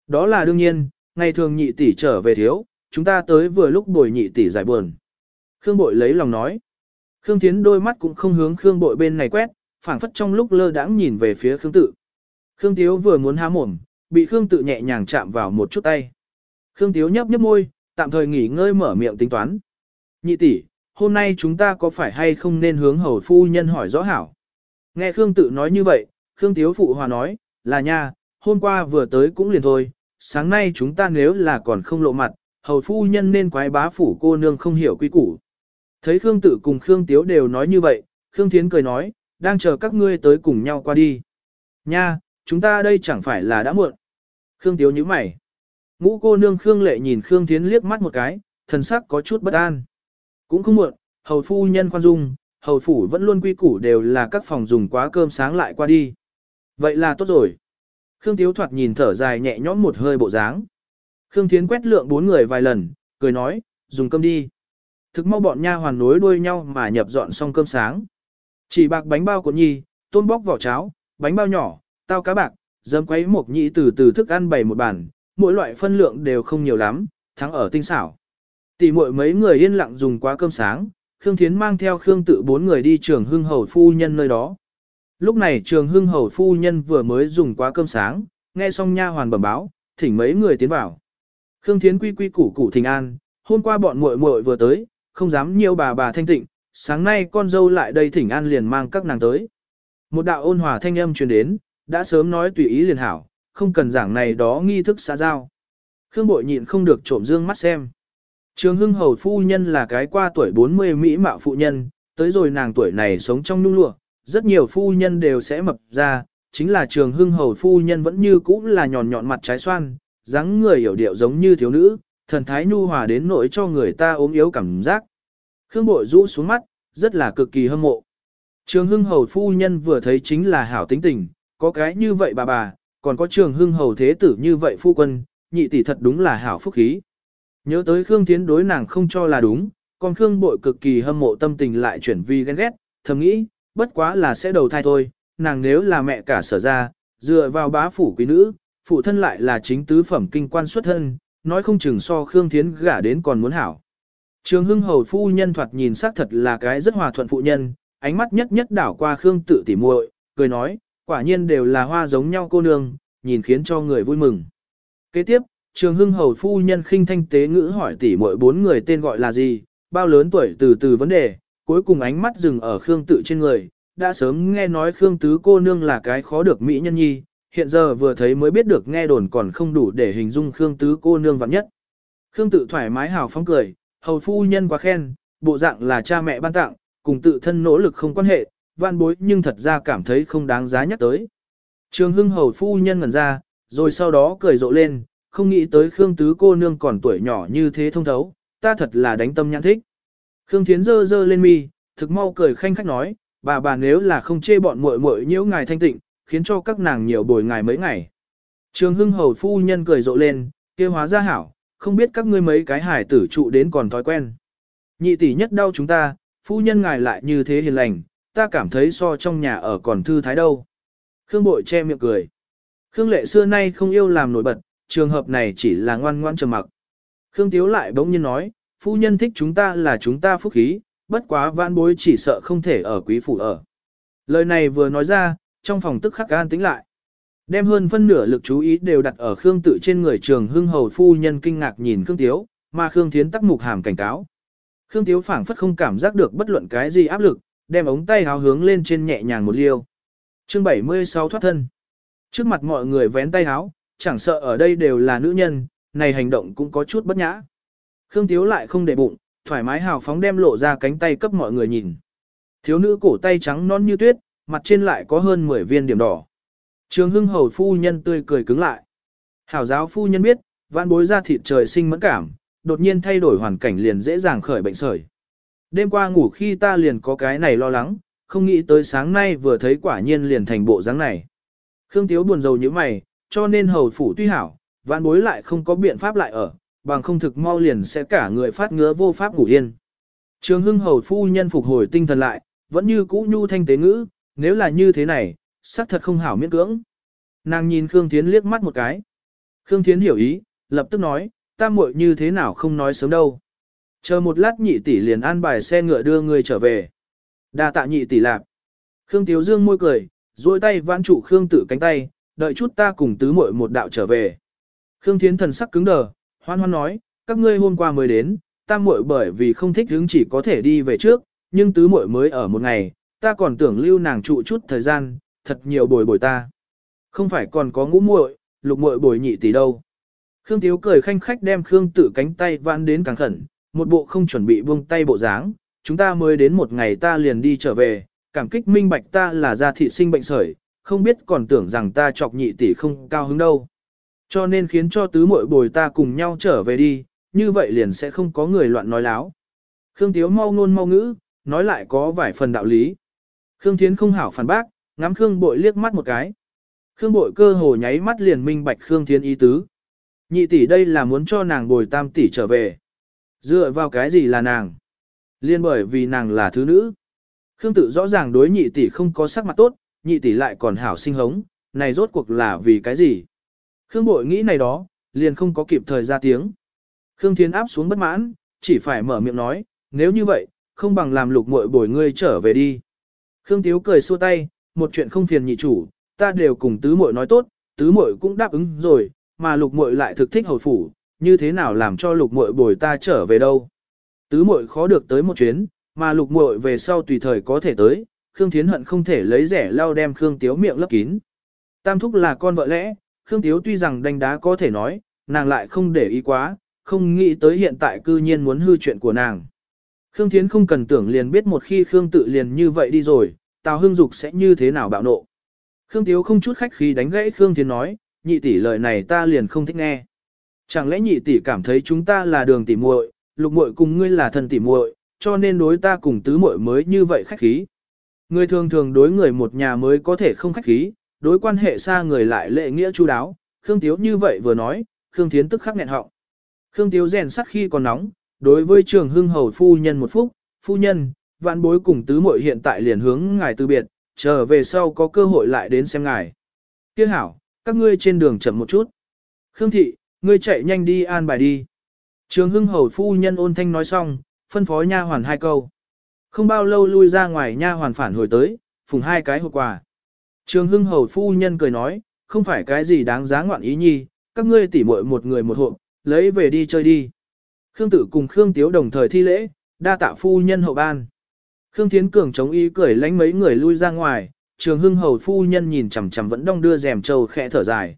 Đó là đương nhiên, ngày thường nhị tỷ trở về thiếu, chúng ta tới vừa lúc bồi nhị tỷ giải buồn. Khương Bội lấy lòng nói. Khương Thiến đôi mắt cũng không hướng Khương Bội bên này quét, phảng phất trong lúc lơ đãng nhìn về phía Khương Tự. Khương Tiếu vừa muốn há mồm, bị Khương Tự nhẹ nhàng chạm vào một chút tay. Khương Tiếu nhấp nhấp môi, tạm thời nghỉ ngơi mở miệng tính toán. Nhị tỷ, hôm nay chúng ta có phải hay không nên hướng hầu phu nhân hỏi rõ hảo? Nghe Khương Tự nói như vậy, Khương Tiếu phụ hòa nói, là nha, hôm qua vừa tới cũng liền thôi, sáng nay chúng ta nếu là còn không lộ mặt, hầu phu nhân nên quái bá phủ cô nương không hiểu quy củ. Thấy Khương Tự cùng Khương Tiếu đều nói như vậy, Khương Thiến cười nói, đang chờ các ngươi tới cùng nhau qua đi. Nha, chúng ta đây chẳng phải là đã muộn. Khương Tiếu nhíu mày. Ngũ cô nương Khương Lệ nhìn Khương Thiến liếc mắt một cái, thần sắc có chút bất an. Cũng không muộn, hầu phu nhân khoan dung, hầu phủ vẫn luôn quy củ đều là các phòng dùng quá cơm sáng lại qua đi. Vậy là tốt rồi. Khương Tiếu thoạt nhìn thở dài nhẹ nhõm một hơi bộ dáng. Khương Thiến quét lượng bốn người vài lần, cười nói, dùng cơm đi. Thực mau bọn nha hoàn nối đuôi nhau mà nhập dọn xong cơm sáng. Chỉ bạc bánh bao của nhi, tôm bóc vỏ cháo, bánh bao nhỏ, tao cá bạc, dấm quấy một nhị từ từ thức ăn bày một bàn, mỗi loại phân lượng đều không nhiều lắm, thắng ở tinh xảo. Tỷ muội mấy người yên lặng dùng quá cơm sáng, Khương Thiến mang theo Khương tự bốn người đi trường hưng hầu phu nhân nơi đó. Lúc này trường hưng hầu phu nhân vừa mới dùng quá cơm sáng, nghe xong nha hoàn bẩm báo, thỉnh mấy người tiến vào. Khương Thiến quy quy củ củ thỉnh an, hôm qua bọn muội muội vừa tới, không dám nhiều bà bà thanh tịnh, sáng nay con dâu lại đây thỉnh an liền mang các nàng tới. Một đạo ôn hòa thanh âm truyền đến, đã sớm nói tùy ý liền hảo, không cần giảng này đó nghi thức xã giao. Khương bội nhịn không được trộm dương mắt xem. Trường hưng hầu phu nhân là cái qua tuổi 40 mỹ mạo phụ nhân, tới rồi nàng tuổi này sống trong nung lụa, rất nhiều phu nhân đều sẽ mập ra, chính là trường hưng hầu phu nhân vẫn như cũ là nhọn nhọn mặt trái xoan, dáng người hiểu điệu giống như thiếu nữ, thần thái nhu hòa đến nỗi cho người ta ốm yếu cảm giác. Khương bội rũ xuống mắt, rất là cực kỳ hâm mộ. Trường hưng hầu phu nhân vừa thấy chính là hảo tính tình, có cái như vậy bà bà, còn có trường hưng hầu thế tử như vậy phu quân, nhị tỷ thật đúng là hảo phúc khí. Nhớ tới Khương Thiến đối nàng không cho là đúng, còn Khương bội cực kỳ hâm mộ tâm tình lại chuyển vi ghen ghét, thầm nghĩ, bất quá là sẽ đầu thai thôi, nàng nếu là mẹ cả sở ra, dựa vào bá phủ quý nữ, phụ thân lại là chính tứ phẩm kinh quan xuất thân, nói không chừng so Khương Thiến gả đến còn muốn hảo. Trường Hưng Hầu phu nhân thoạt nhìn xác thật là cái rất hòa thuận phụ nhân, ánh mắt nhất nhất đảo qua Khương tự tỉ muội, cười nói, quả nhiên đều là hoa giống nhau cô nương, nhìn khiến cho người vui mừng. Kế tiếp, Trường Hưng Hầu phu nhân khinh thanh tế ngữ hỏi tỉ mỗi bốn người tên gọi là gì, bao lớn tuổi từ từ vấn đề, cuối cùng ánh mắt dừng ở Khương tự trên người, đã sớm nghe nói Khương tứ cô nương là cái khó được mỹ nhân nhi, hiện giờ vừa thấy mới biết được nghe đồn còn không đủ để hình dung Khương tứ cô nương vạn nhất. Khương tự thoải mái hào phóng cười, hầu phu nhân quá khen, bộ dạng là cha mẹ ban tặng, cùng tự thân nỗ lực không quan hệ, van bối nhưng thật ra cảm thấy không đáng giá nhắc tới. Trường hưng hầu phu nhân ngẩn ra, rồi sau đó cười rộ lên, không nghĩ tới Khương tứ cô nương còn tuổi nhỏ như thế thông thấu, ta thật là đánh tâm nhãn thích. Khương Thiến dơ dơ lên mi, thực mau cười khanh khách nói, bà bà nếu là không chê bọn muội muội nhiễu ngài thanh tịnh, khiến cho các nàng nhiều bồi ngài mấy ngày. Trường hưng hầu phu nhân cười rộ lên, kia hóa ra hảo, không biết các ngươi mấy cái hải tử trụ đến còn thói quen. Nhị tỷ nhất đau chúng ta, phu nhân ngài lại như thế hiền lành, ta cảm thấy so trong nhà ở còn thư thái đâu. Khương bội che miệng cười. Khương lệ xưa nay không yêu làm nổi bật, trường hợp này chỉ là ngoan ngoan trầm mặc. Khương Tiếu lại bỗng nhiên nói, phu nhân thích chúng ta là chúng ta phúc khí, bất quá vãn bối chỉ sợ không thể ở quý phủ ở. Lời này vừa nói ra, trong phòng tức khắc gan tính lại. Đem hơn phân nửa lực chú ý đều đặt ở Khương tự trên người trường hưng hầu phu nhân kinh ngạc nhìn Khương Tiếu, mà Khương Thiến tắc mục hàm cảnh cáo. Khương Tiếu phảng phất không cảm giác được bất luận cái gì áp lực, đem ống tay háo hướng lên trên nhẹ nhàng một liêu. Chương 76 thoát thân. Trước mặt mọi người vén tay háo, chẳng sợ ở đây đều là nữ nhân, này hành động cũng có chút bất nhã. Khương Tiếu lại không để bụng, thoải mái hào phóng đem lộ ra cánh tay cấp mọi người nhìn. Thiếu nữ cổ tay trắng non như tuyết, mặt trên lại có hơn 10 viên điểm đỏ. Trường hưng hầu phu nhân tươi cười cứng lại. Hảo giáo phu nhân biết, vạn bối ra thịt trời sinh mẫn cảm, đột nhiên thay đổi hoàn cảnh liền dễ dàng khởi bệnh sởi. Đêm qua ngủ khi ta liền có cái này lo lắng, không nghĩ tới sáng nay vừa thấy quả nhiên liền thành bộ dáng này. Khương Tiếu buồn rầu như mày, cho nên hầu phủ tuy hảo, vạn bối lại không có biện pháp lại ở, bằng không thực mau liền sẽ cả người phát ngứa vô pháp ngủ yên. Trường hưng hầu phu nhân phục hồi tinh thần lại, vẫn như cũ nhu thanh tế ngữ, nếu là như thế này, xác thật không hảo miễn cưỡng. Nàng nhìn Khương Thiến liếc mắt một cái. Khương Thiến hiểu ý, lập tức nói, ta muội như thế nào không nói sớm đâu. Chờ một lát nhị tỷ liền an bài xe ngựa đưa người trở về. đa tạ nhị tỷ lạp. Khương Tiếu Dương môi cười, duỗi tay vãn trụ Khương Tử cánh tay, đợi chút ta cùng tứ muội một đạo trở về. Khương Thiến thần sắc cứng đờ, hoan hoan nói, các ngươi hôm qua mới đến, ta muội bởi vì không thích hứng chỉ có thể đi về trước, nhưng tứ muội mới ở một ngày, ta còn tưởng lưu nàng trụ chút thời gian, thật nhiều bồi bồi ta. Không phải còn có ngũ muội, lục muội bồi nhị tỷ đâu. Khương Tiếu cười khanh khách đem Khương Tử cánh tay vãn đến càng khẩn, một bộ không chuẩn bị buông tay bộ dáng, chúng ta mới đến một ngày ta liền đi trở về, cảm kích minh bạch ta là gia thị sinh bệnh sởi, không biết còn tưởng rằng ta chọc nhị tỷ không cao hứng đâu. Cho nên khiến cho tứ muội bồi ta cùng nhau trở về đi, như vậy liền sẽ không có người loạn nói láo. Khương Tiếu mau ngôn mau ngữ, nói lại có vài phần đạo lý. Khương Thiến không hảo phản bác, ngắm Khương Bội liếc mắt một cái. Khương Bội cơ hồ nháy mắt liền minh bạch Khương Thiến ý tứ. Nhị tỷ đây là muốn cho nàng bồi tam tỷ trở về. Dựa vào cái gì là nàng? Liên bởi vì nàng là thứ nữ. Khương tự rõ ràng đối nhị tỷ không có sắc mặt tốt, nhị tỷ lại còn hảo sinh hống, này rốt cuộc là vì cái gì? Khương bội nghĩ này đó, liền không có kịp thời ra tiếng. Khương Thiến áp xuống bất mãn, chỉ phải mở miệng nói, nếu như vậy, không bằng làm lục muội bồi ngươi trở về đi. Khương Tiếu cười xua tay, một chuyện không phiền nhị chủ, ta đều cùng tứ muội nói tốt, tứ muội cũng đáp ứng rồi, mà lục muội lại thực thích hồi phủ, như thế nào làm cho lục muội bồi ta trở về đâu. Tứ muội khó được tới một chuyến, mà lục muội về sau tùy thời có thể tới, Khương Thiến hận không thể lấy rẻ lau đem Khương Tiếu miệng lấp kín. Tam thúc là con vợ lẽ, Khương Tiếu tuy rằng đánh đá có thể nói, nàng lại không để ý quá, không nghĩ tới hiện tại cư nhiên muốn hư chuyện của nàng. Khương Thiến không cần tưởng liền biết một khi Khương tự liền như vậy đi rồi, Tào Hưng Dục sẽ như thế nào bạo nộ. Khương Tiếu không chút khách khí đánh gãy Khương Thiến nói, nhị tỷ lời này ta liền không thích nghe. Chẳng lẽ nhị tỷ cảm thấy chúng ta là đường tỷ muội, lục muội cùng ngươi là thân tỷ muội, cho nên đối ta cùng tứ muội mới như vậy khách khí. Người thường thường đối người một nhà mới có thể không khách khí, đối quan hệ xa người lại lệ nghĩa chu đáo, Khương Tiếu như vậy vừa nói, Khương Thiến tức khắc nghẹn họng. Khương Tiếu rèn sắt khi còn nóng, đối với trường hưng hầu phu nhân một phút, phu nhân, vạn bối cùng tứ muội hiện tại liền hướng ngài từ biệt, trở về sau có cơ hội lại đến xem ngài. Tiếc hảo, các ngươi trên đường chậm một chút. Khương Thị, ngươi chạy nhanh đi an bài đi. Trường hưng hầu phu nhân ôn thanh nói xong, phân phó nha hoàn hai câu. Không bao lâu lui ra ngoài nha hoàn phản hồi tới, phùng hai cái hộp quà. Trường hưng hầu phu nhân cười nói, không phải cái gì đáng giá ngoạn ý nhi, các ngươi tỉ muội một người một hộp, lấy về đi chơi đi. Khương Tử cùng Khương Tiếu đồng thời thi lễ, đa tạ phu nhân hậu ban. Khương Thiến Cường chống ý cười lánh mấy người lui ra ngoài, trường hưng hầu phu nhân nhìn chằm chằm vẫn đong đưa rèm trầu khẽ thở dài.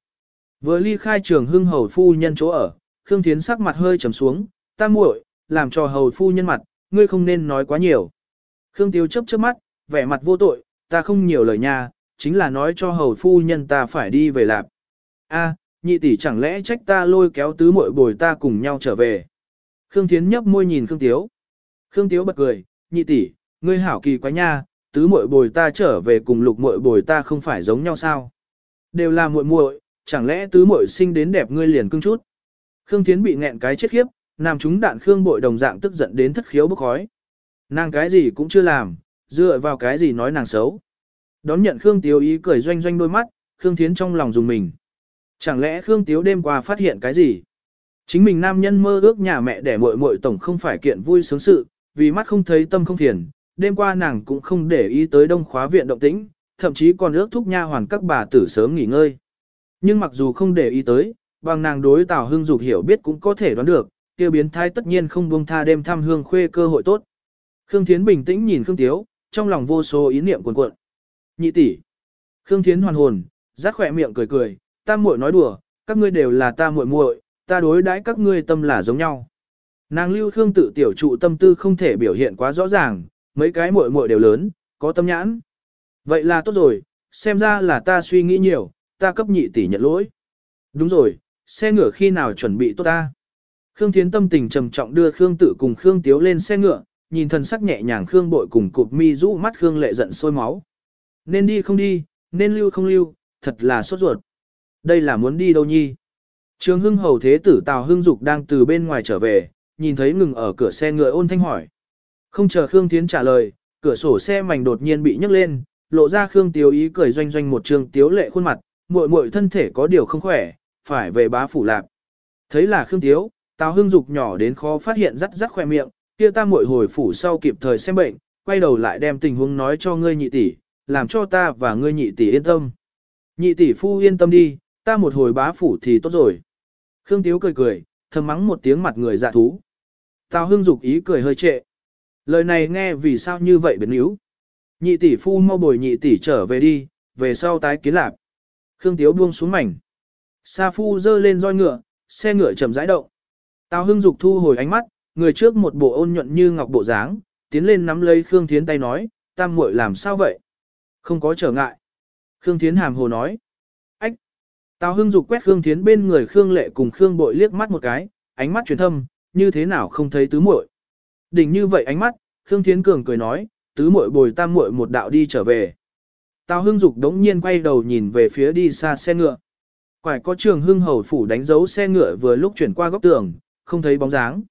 Vừa ly khai trường hưng hầu phu nhân chỗ ở, Khương Thiến sắc mặt hơi trầm xuống, ta muội, làm cho hầu phu nhân mặt, ngươi không nên nói quá nhiều. Khương Tiếu chấp chớp mắt, vẻ mặt vô tội, ta không nhiều lời nha, chính là nói cho hầu phu nhân ta phải đi về lạp. A, nhị tỷ chẳng lẽ trách ta lôi kéo tứ muội bồi ta cùng nhau trở về. Khương Thiến nhấp môi nhìn Khương Tiếu. Khương Tiếu bật cười, nhị tỷ, ngươi hảo kỳ quá nha, tứ muội bồi ta trở về cùng lục muội bồi ta không phải giống nhau sao? Đều là muội muội, chẳng lẽ tứ muội sinh đến đẹp ngươi liền cưng chút? Khương Thiến bị nghẹn cái chết khiếp, nam chúng đạn Khương bội đồng dạng tức giận đến thất khiếu bốc khói. Nàng cái gì cũng chưa làm, dựa vào cái gì nói nàng xấu. Đón nhận Khương Tiếu ý cười doanh doanh đôi mắt, Khương Thiến trong lòng dùng mình. Chẳng lẽ Khương Tiếu đêm qua phát hiện cái gì? Chính mình nam nhân mơ ước nhà mẹ để muội muội tổng không phải kiện vui sướng sự, vì mắt không thấy tâm không phiền, đêm qua nàng cũng không để ý tới đông khóa viện động tĩnh, thậm chí còn ước thúc nha hoàn các bà tử sớm nghỉ ngơi. Nhưng mặc dù không để ý tới, bằng nàng đối Tào Hưng dục hiểu biết cũng có thể đoán được, kia biến thái tất nhiên không buông tha đêm thăm hương khuê cơ hội tốt. Khương Thiến bình tĩnh nhìn Khương Tiếu, trong lòng vô số ý niệm cuồn cuộn. Nhị tỷ. Khương Thiến hoàn hồn, rát khỏe miệng cười cười, ta muội nói đùa, các ngươi đều là ta muội muội, ta đối đãi các ngươi tâm là giống nhau. Nàng lưu Khương tự tiểu trụ tâm tư không thể biểu hiện quá rõ ràng, mấy cái muội muội đều lớn, có tâm nhãn. Vậy là tốt rồi, xem ra là ta suy nghĩ nhiều, ta cấp nhị tỷ nhận lỗi. Đúng rồi, xe ngựa khi nào chuẩn bị tốt ta? Khương Thiến tâm tình trầm trọng đưa Khương Tử cùng Khương Tiếu lên xe ngựa, nhìn thần sắc nhẹ nhàng Khương Bội cùng cụp mi rũ mắt Khương Lệ giận sôi máu. Nên đi không đi, nên lưu không lưu, thật là sốt ruột. Đây là muốn đi đâu nhi? Trường Hưng hầu thế tử Tào Hưng Dục đang từ bên ngoài trở về, nhìn thấy ngừng ở cửa xe ngựa ôn thanh hỏi. Không chờ Khương Thiến trả lời, cửa sổ xe mảnh đột nhiên bị nhấc lên, lộ ra Khương Tiếu ý cười doanh doanh một trường tiếu lệ khuôn mặt, muội muội thân thể có điều không khỏe, phải về bá phủ lạp. Thấy là Khương Tiếu, Tào Hưng Dục nhỏ đến khó phát hiện rắc rắc khoe miệng, kia ta muội hồi phủ sau kịp thời xem bệnh, quay đầu lại đem tình huống nói cho ngươi nhị tỷ, làm cho ta và ngươi nhị tỷ yên tâm. Nhị tỷ phu yên tâm đi, ta một hồi bá phủ thì tốt rồi. Khương Tiếu cười cười, thầm mắng một tiếng mặt người dạ thú. Tào Hưng Dục ý cười hơi trệ. Lời này nghe vì sao như vậy biến yếu. Nhị tỷ phu mau bồi nhị tỷ trở về đi, về sau tái kiến lạp. Khương Tiếu buông xuống mảnh. Sa phu dơ lên roi ngựa, xe ngựa chậm rãi động. Tào Hưng Dục thu hồi ánh mắt, người trước một bộ ôn nhuận như ngọc bộ dáng, tiến lên nắm lấy Khương Thiến tay nói, tam muội làm sao vậy? Không có trở ngại. Khương Thiến hàm hồ nói. Ách! Tào Hưng Dục quét Khương Thiến bên người Khương Lệ cùng Khương Bội liếc mắt một cái, ánh mắt truyền thâm, như thế nào không thấy tứ muội. Đỉnh như vậy ánh mắt, Khương Thiến Cường cười nói, tứ muội bồi tam muội một đạo đi trở về. Tào Hưng Dục đống nhiên quay đầu nhìn về phía đi xa xe ngựa. Quải có trường Hưng Hầu Phủ đánh dấu xe ngựa vừa lúc chuyển qua góc tường, không thấy bóng dáng.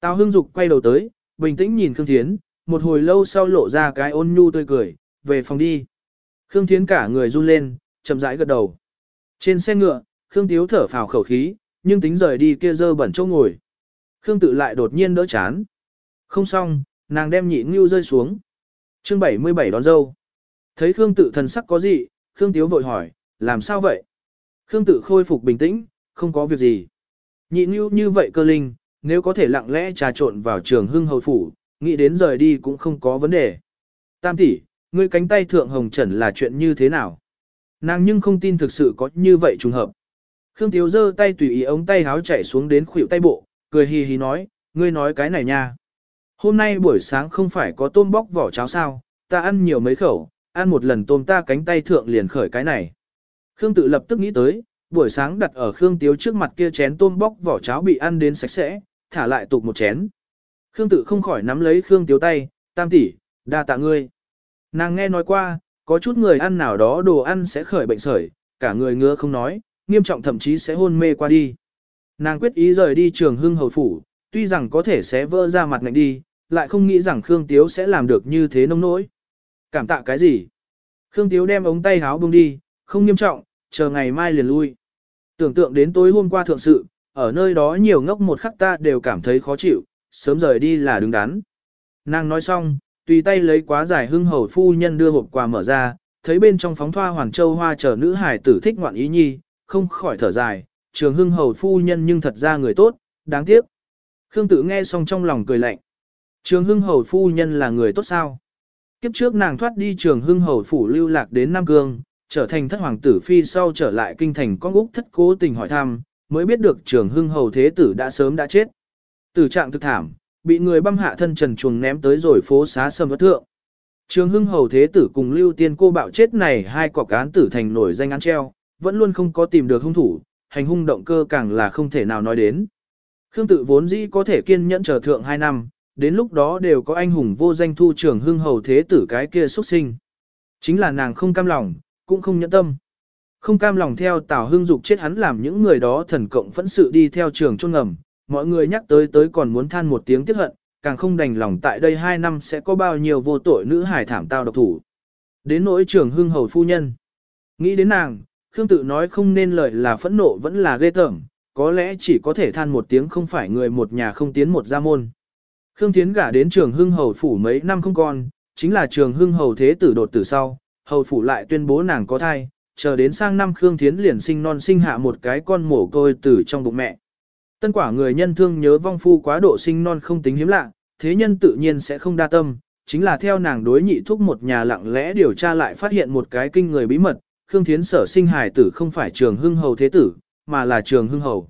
Tào Hưng Dục quay đầu tới, bình tĩnh nhìn Khương Thiến, một hồi lâu sau lộ ra cái ôn nhu tươi cười, về phòng đi. Khương Thiến cả người run lên, chậm rãi gật đầu. Trên xe ngựa, Khương Tiếu thở phào khẩu khí, nhưng tính rời đi kia dơ bẩn chỗ ngồi. Khương tự lại đột nhiên đỡ chán. Không xong, nàng đem nhị ngưu rơi xuống. chương 77 đón dâu. Thấy Khương tự thần sắc có gì, Khương Tiếu vội hỏi, làm sao vậy? Khương tự khôi phục bình tĩnh, không có việc gì. Nhị Nưu như vậy cơ linh, nếu có thể lặng lẽ trà trộn vào trường hưng hầu phủ, nghĩ đến rời đi cũng không có vấn đề. Tam tỷ, ngươi cánh tay thượng hồng trần là chuyện như thế nào? Nàng nhưng không tin thực sự có như vậy trùng hợp. Khương Tiếu giơ tay tùy ý ống tay háo chạy xuống đến khuỷu tay bộ, cười hì hì nói, ngươi nói cái này nha. Hôm nay buổi sáng không phải có tôm bóc vỏ cháo sao, ta ăn nhiều mấy khẩu, ăn một lần tôm ta cánh tay thượng liền khởi cái này. Khương tự lập tức nghĩ tới, buổi sáng đặt ở Khương Tiếu trước mặt kia chén tôm bóc vỏ cháo bị ăn đến sạch sẽ, thả lại tục một chén. Khương tự không khỏi nắm lấy Khương Tiếu tay, tam tỷ, đa tạ ngươi. Nàng nghe nói qua, có chút người ăn nào đó đồ ăn sẽ khởi bệnh sởi, cả người ngứa không nói, nghiêm trọng thậm chí sẽ hôn mê qua đi. Nàng quyết ý rời đi trường hưng hầu phủ, tuy rằng có thể sẽ vỡ ra mặt ngạnh đi, lại không nghĩ rằng Khương Tiếu sẽ làm được như thế nông nỗi. Cảm tạ cái gì? Khương Tiếu đem ống tay háo bông đi, không nghiêm trọng, chờ ngày mai liền lui. Tưởng tượng đến tối hôm qua thượng sự, ở nơi đó nhiều ngốc một khắc ta đều cảm thấy khó chịu, sớm rời đi là đứng đắn. Nàng nói xong, tùy tay lấy quá dài hưng hầu phu nhân đưa hộp quà mở ra, thấy bên trong phóng thoa hoàng châu hoa chờ nữ hải tử thích ngoạn ý nhi, không khỏi thở dài, trường hưng hầu phu nhân nhưng thật ra người tốt, đáng tiếc. Khương Tử nghe xong trong lòng cười lạnh. Trường hưng hầu phu nhân là người tốt sao? Kiếp trước nàng thoát đi trường hưng hầu phủ lưu lạc đến Nam Cương, trở thành thất hoàng tử phi sau trở lại kinh thành con úc thất cố tình hỏi thăm, mới biết được trường hưng hầu thế tử đã sớm đã chết. Tử trạng thực thảm, bị người băm hạ thân trần chuồng ném tới rồi phố xá sầm vất thượng. Trường hưng hầu thế tử cùng lưu tiên cô bạo chết này hai cọc án tử thành nổi danh án treo, vẫn luôn không có tìm được hung thủ, hành hung động cơ càng là không thể nào nói đến. Khương tự vốn dĩ có thể kiên nhẫn chờ thượng hai năm, đến lúc đó đều có anh hùng vô danh thu trưởng hưng hầu thế tử cái kia xuất sinh. Chính là nàng không cam lòng, cũng không nhẫn tâm. Không cam lòng theo Tào Hưng Dục chết hắn làm những người đó thần cộng phẫn sự đi theo trường chôn ngầm, mọi người nhắc tới tới còn muốn than một tiếng tiếc hận, càng không đành lòng tại đây hai năm sẽ có bao nhiêu vô tội nữ hải thảm tao độc thủ. Đến nỗi trường hưng hầu phu nhân. Nghĩ đến nàng, Khương tự nói không nên lời là phẫn nộ vẫn là ghê tởm, có lẽ chỉ có thể than một tiếng không phải người một nhà không tiến một gia môn. Khương Thiến gả đến trường hưng hầu phủ mấy năm không con, chính là trường hưng hầu thế tử đột tử sau, hầu phủ lại tuyên bố nàng có thai, chờ đến sang năm Khương Thiến liền sinh non sinh hạ một cái con mổ côi từ trong bụng mẹ. Tân quả người nhân thương nhớ vong phu quá độ sinh non không tính hiếm lạ, thế nhân tự nhiên sẽ không đa tâm, chính là theo nàng đối nhị thúc một nhà lặng lẽ điều tra lại phát hiện một cái kinh người bí mật, Khương Thiến sở sinh hài tử không phải trường hưng hầu thế tử, mà là trường hưng hầu.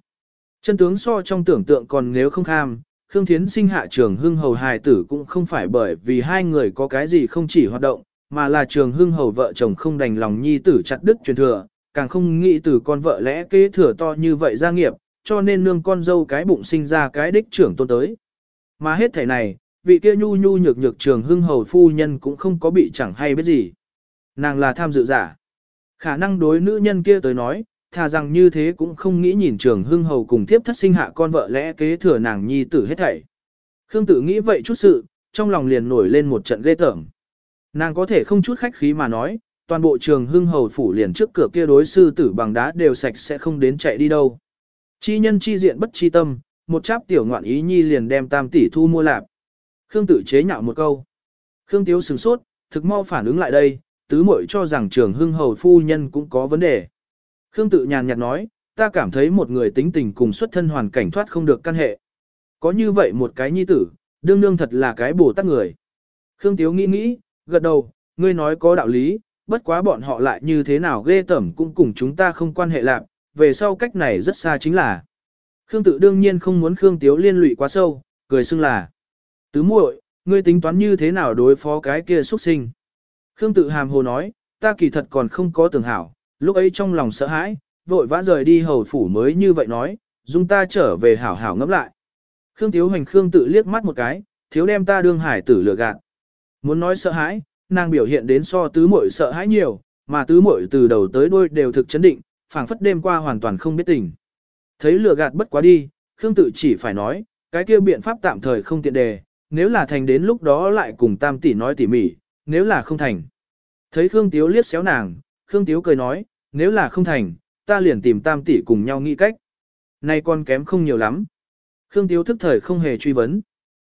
Chân tướng so trong tưởng tượng còn nếu không kham, Khương Thiến sinh hạ trường hưng hầu hài tử cũng không phải bởi vì hai người có cái gì không chỉ hoạt động, mà là trường hưng hầu vợ chồng không đành lòng nhi tử chặt đứt truyền thừa, càng không nghĩ từ con vợ lẽ kế thừa to như vậy gia nghiệp, cho nên nương con dâu cái bụng sinh ra cái đích trưởng tôn tới. Mà hết thể này, vị kia nhu nhu nhược nhược trường hưng hầu phu nhân cũng không có bị chẳng hay biết gì. Nàng là tham dự giả. Khả năng đối nữ nhân kia tới nói, thà rằng như thế cũng không nghĩ nhìn trường hưng hầu cùng tiếp thất sinh hạ con vợ lẽ kế thừa nàng nhi tử hết thảy. Khương tử nghĩ vậy chút sự, trong lòng liền nổi lên một trận ghê tởm. Nàng có thể không chút khách khí mà nói, toàn bộ trường hưng hầu phủ liền trước cửa kia đối sư tử bằng đá đều sạch sẽ không đến chạy đi đâu. Chi nhân chi diện bất chi tâm, một cháp tiểu ngoạn ý nhi liền đem tam tỷ thu mua lạp. Khương tử chế nhạo một câu. Khương tiếu sửng sốt, thực mau phản ứng lại đây, tứ muội cho rằng trường hưng hầu phu nhân cũng có vấn đề. Khương tự nhàn nhạt nói, ta cảm thấy một người tính tình cùng xuất thân hoàn cảnh thoát không được căn hệ. Có như vậy một cái nhi tử, đương đương thật là cái bổ tát người. Khương Tiếu nghĩ nghĩ, gật đầu, ngươi nói có đạo lý, bất quá bọn họ lại như thế nào ghê tẩm cũng cùng chúng ta không quan hệ lạc, về sau cách này rất xa chính là. Khương tự đương nhiên không muốn Khương Tiếu liên lụy quá sâu, cười xưng là. Tứ muội, ngươi tính toán như thế nào đối phó cái kia xuất sinh. Khương tự hàm hồ nói, ta kỳ thật còn không có tưởng hảo, lúc ấy trong lòng sợ hãi, vội vã rời đi hầu phủ mới như vậy nói, dung ta trở về hảo hảo ngẫm lại. Khương Tiếu Hoành Khương tự liếc mắt một cái, thiếu đem ta đương hải tử lừa gạt. Muốn nói sợ hãi, nàng biểu hiện đến so tứ muội sợ hãi nhiều, mà tứ muội từ đầu tới đuôi đều thực chấn định, phảng phất đêm qua hoàn toàn không biết tình. Thấy lừa gạt bất quá đi, Khương tự chỉ phải nói, cái kia biện pháp tạm thời không tiện đề, nếu là thành đến lúc đó lại cùng tam tỷ nói tỉ mỉ, nếu là không thành. Thấy Khương Tiếu liếc xéo nàng, Khương Tiếu cười nói, nếu là không thành, ta liền tìm tam tỷ cùng nhau nghĩ cách. Nay con kém không nhiều lắm. Khương Tiếu thức thời không hề truy vấn.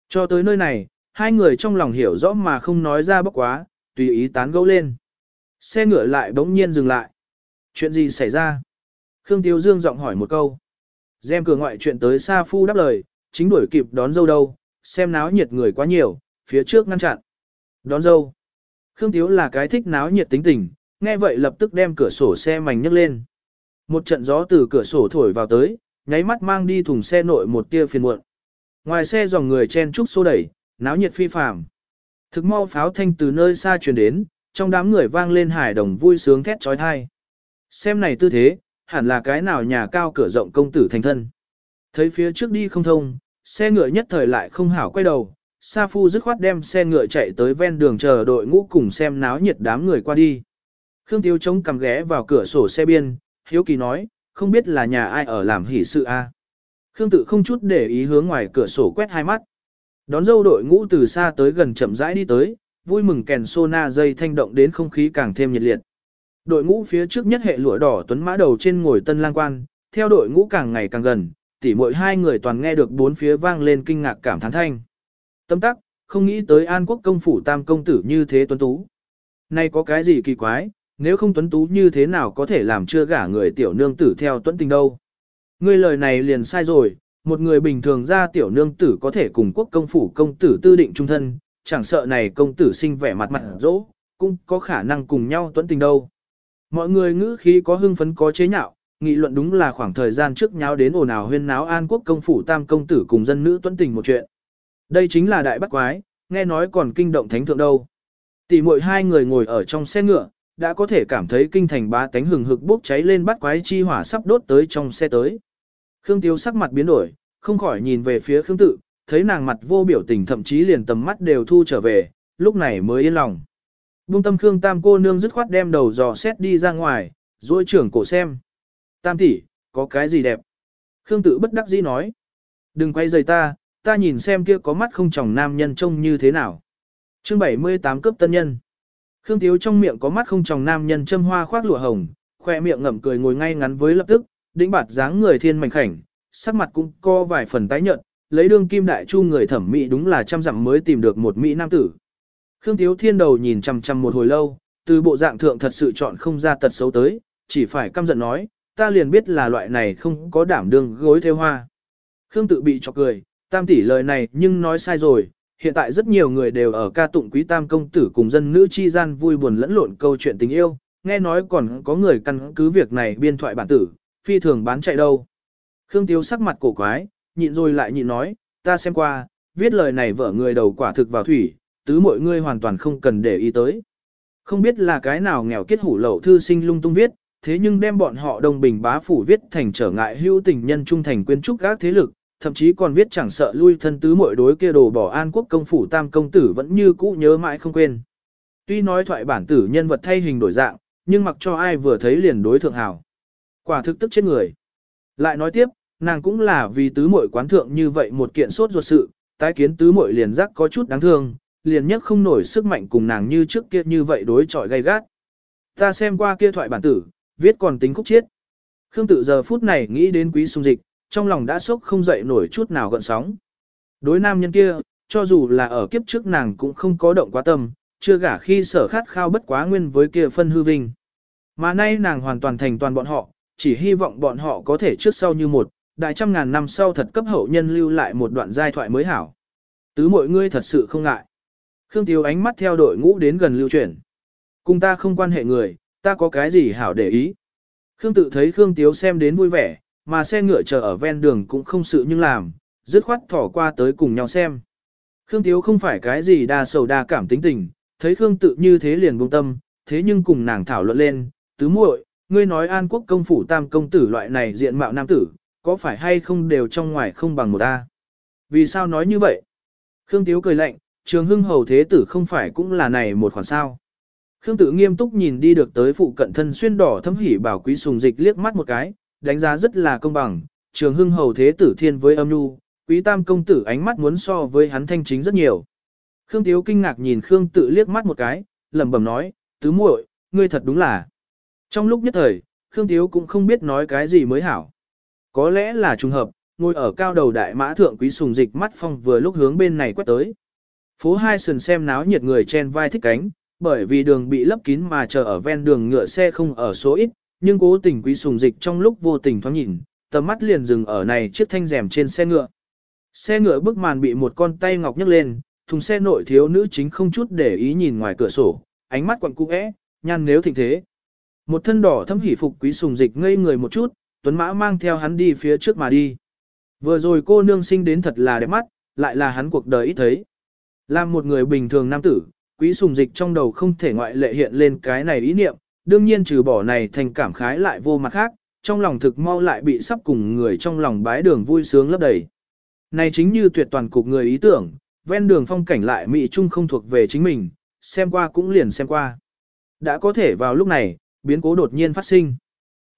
Cho tới nơi này, hai người trong lòng hiểu rõ mà không nói ra bốc quá, tùy ý tán gẫu lên. Xe ngựa lại bỗng nhiên dừng lại. Chuyện gì xảy ra? Khương Tiếu Dương giọng hỏi một câu. Xem cửa ngoại chuyện tới Sa Phu đáp lời, chính đuổi kịp đón dâu đâu, xem náo nhiệt người quá nhiều, phía trước ngăn chặn. Đón dâu. Khương Tiếu là cái thích náo nhiệt tính tình, nghe vậy lập tức đem cửa sổ xe mảnh nhấc lên. Một trận gió từ cửa sổ thổi vào tới, nháy mắt mang đi thùng xe nội một tia phiền muộn. Ngoài xe dòng người chen trúc xô đẩy, náo nhiệt phi phàm. Thực mau pháo thanh từ nơi xa truyền đến, trong đám người vang lên hải đồng vui sướng thét trói thai. Xem này tư thế, hẳn là cái nào nhà cao cửa rộng công tử thành thân. Thấy phía trước đi không thông, xe ngựa nhất thời lại không hảo quay đầu, Sa Phu dứt khoát đem xe ngựa chạy tới ven đường chờ đội ngũ cùng xem náo nhiệt đám người qua đi. Khương Tiếu chống cầm ghé vào cửa sổ xe biên, hiếu kỳ nói, không biết là nhà ai ở làm hỷ sự a. Khương tự không chút để ý hướng ngoài cửa sổ quét hai mắt. Đón dâu đội ngũ từ xa tới gần chậm rãi đi tới, vui mừng kèn sona na dây thanh động đến không khí càng thêm nhiệt liệt. Đội ngũ phía trước nhất hệ lụa đỏ tuấn mã đầu trên ngồi tân lang quan, theo đội ngũ càng ngày càng gần, tỉ mỗi hai người toàn nghe được bốn phía vang lên kinh ngạc cảm thán thanh. Tâm tắc, không nghĩ tới An Quốc công phủ tam công tử như thế tuấn tú. Nay có cái gì kỳ quái, nếu không tuấn tú như thế nào có thể làm chưa gả người tiểu nương tử theo tuấn tình đâu. Ngươi lời này liền sai rồi, một người bình thường ra tiểu nương tử có thể cùng quốc công phủ công tử tư định trung thân, chẳng sợ này công tử sinh vẻ mặt mặt dỗ, cũng có khả năng cùng nhau tuấn tình đâu. Mọi người ngữ khí có hưng phấn có chế nhạo, nghị luận đúng là khoảng thời gian trước nháo đến ồn ào huyên náo an quốc công phủ tam công tử cùng dân nữ tuấn tình một chuyện. Đây chính là đại bắt quái, nghe nói còn kinh động thánh thượng đâu. Tỷ muội hai người ngồi ở trong xe ngựa, đã có thể cảm thấy kinh thành bá tánh hừng hực bốc cháy lên bắt quái chi hỏa sắp đốt tới trong xe tới. Khương Tiếu sắc mặt biến đổi, không khỏi nhìn về phía Khương Tự, thấy nàng mặt vô biểu tình thậm chí liền tầm mắt đều thu trở về, lúc này mới yên lòng. Bung tâm Khương Tam cô nương dứt khoát đem đầu dò xét đi ra ngoài, duỗi trưởng cổ xem. Tam tỷ, có cái gì đẹp? Khương Tự bất đắc dĩ nói. Đừng quay rời ta, ta nhìn xem kia có mắt không tròng nam nhân trông như thế nào. Chương 78 cấp tân nhân. Khương Tiếu trong miệng có mắt không tròng nam nhân châm hoa khoác lụa hồng, khoe miệng ngậm cười ngồi ngay ngắn với lập tức, đĩnh bạt dáng người thiên mảnh khảnh, sắc mặt cũng co vài phần tái nhợt, lấy đương kim đại chu người thẩm mỹ đúng là trăm dặm mới tìm được một mỹ nam tử. Khương Tiếu Thiên đầu nhìn chằm chằm một hồi lâu, từ bộ dạng thượng thật sự chọn không ra tật xấu tới, chỉ phải căm giận nói, ta liền biết là loại này không có đảm đương gối theo hoa. Khương tự bị chọc cười, tam tỷ lời này nhưng nói sai rồi, hiện tại rất nhiều người đều ở ca tụng quý tam công tử cùng dân nữ chi gian vui buồn lẫn lộn câu chuyện tình yêu, nghe nói còn có người căn cứ việc này biên thoại bản tử, phi thường bán chạy đâu. Khương Tiếu sắc mặt cổ quái, nhịn rồi lại nhịn nói, ta xem qua, viết lời này vợ người đầu quả thực vào thủy, tứ mọi người hoàn toàn không cần để ý tới. Không biết là cái nào nghèo kết hủ lậu thư sinh lung tung viết, thế nhưng đem bọn họ đồng bình bá phủ viết thành trở ngại hữu tình nhân trung thành quyến trúc các thế lực, thậm chí còn viết chẳng sợ lui thân tứ mọi đối kia đồ bỏ an quốc công phủ tam công tử vẫn như cũ nhớ mãi không quên. Tuy nói thoại bản tử nhân vật thay hình đổi dạng, nhưng mặc cho ai vừa thấy liền đối thượng hảo. Quả thực tức chết người. Lại nói tiếp, nàng cũng là vì tứ muội quán thượng như vậy một kiện sốt ruột sự, tái kiến tứ muội liền giác có chút đáng thương, liền nhất không nổi sức mạnh cùng nàng như trước kia như vậy đối chọi gay gắt. Ta xem qua kia thoại bản tử, viết còn tính khúc chiết. Khương tự giờ phút này nghĩ đến quý sung dịch, trong lòng đã sốc không dậy nổi chút nào gợn sóng. Đối nam nhân kia, cho dù là ở kiếp trước nàng cũng không có động quá tâm, chưa gả khi sở khát khao bất quá nguyên với kia phân hư vinh. Mà nay nàng hoàn toàn thành toàn bọn họ, chỉ hy vọng bọn họ có thể trước sau như một, đại trăm ngàn năm sau thật cấp hậu nhân lưu lại một đoạn giai thoại mới hảo. Tứ mọi ngươi thật sự không ngại. Khương Tiếu ánh mắt theo đội ngũ đến gần lưu chuyển. Cùng ta không quan hệ người, ta có cái gì hảo để ý. Khương tự thấy Khương Tiếu xem đến vui vẻ, mà xe ngựa chờ ở ven đường cũng không sự nhưng làm, dứt khoát thỏ qua tới cùng nhau xem. Khương Tiếu không phải cái gì đa sầu đa cảm tính tình, thấy Khương tự như thế liền buông tâm, thế nhưng cùng nàng thảo luận lên, tứ muội, ngươi nói an quốc công phủ tam công tử loại này diện mạo nam tử, có phải hay không đều trong ngoài không bằng một ta. Vì sao nói như vậy? Khương Tiếu cười lạnh, trường hưng hầu thế tử không phải cũng là này một khoản sao. Khương tự nghiêm túc nhìn đi được tới phụ cận thân xuyên đỏ thấm hỉ bảo quý sùng dịch liếc mắt một cái, đánh giá rất là công bằng, trường hưng hầu thế tử thiên với âm nhu, quý tam công tử ánh mắt muốn so với hắn thanh chính rất nhiều. Khương Tiếu kinh ngạc nhìn Khương tự liếc mắt một cái, lẩm bẩm nói, tứ muội, ngươi thật đúng là. Trong lúc nhất thời, Khương Tiếu cũng không biết nói cái gì mới hảo. Có lẽ là trùng hợp, ngồi ở cao đầu đại mã thượng quý sùng dịch mắt phong vừa lúc hướng bên này quét tới. Phố hai sườn xem náo nhiệt người chen vai thích cánh, bởi vì đường bị lấp kín mà chờ ở ven đường ngựa xe không ở số ít, nhưng cố tình quý sùng dịch trong lúc vô tình thoáng nhìn, tầm mắt liền dừng ở này chiếc thanh rèm trên xe ngựa. Xe ngựa bức màn bị một con tay ngọc nhấc lên, thùng xe nội thiếu nữ chính không chút để ý nhìn ngoài cửa sổ, ánh mắt quặn cung é, nhăn nếu thịnh thế. Một thân đỏ thâm hỉ phục quý sùng dịch ngây người một chút, tuấn mã mang theo hắn đi phía trước mà đi. Vừa rồi cô nương sinh đến thật là đẹp mắt, lại là hắn cuộc đời ít thấy. Làm một người bình thường nam tử, quý sùng dịch trong đầu không thể ngoại lệ hiện lên cái này ý niệm, đương nhiên trừ bỏ này thành cảm khái lại vô mặt khác, trong lòng thực mau lại bị sắp cùng người trong lòng bái đường vui sướng lấp đầy. Này chính như tuyệt toàn cục người ý tưởng, ven đường phong cảnh lại mỹ trung không thuộc về chính mình, xem qua cũng liền xem qua. Đã có thể vào lúc này, biến cố đột nhiên phát sinh.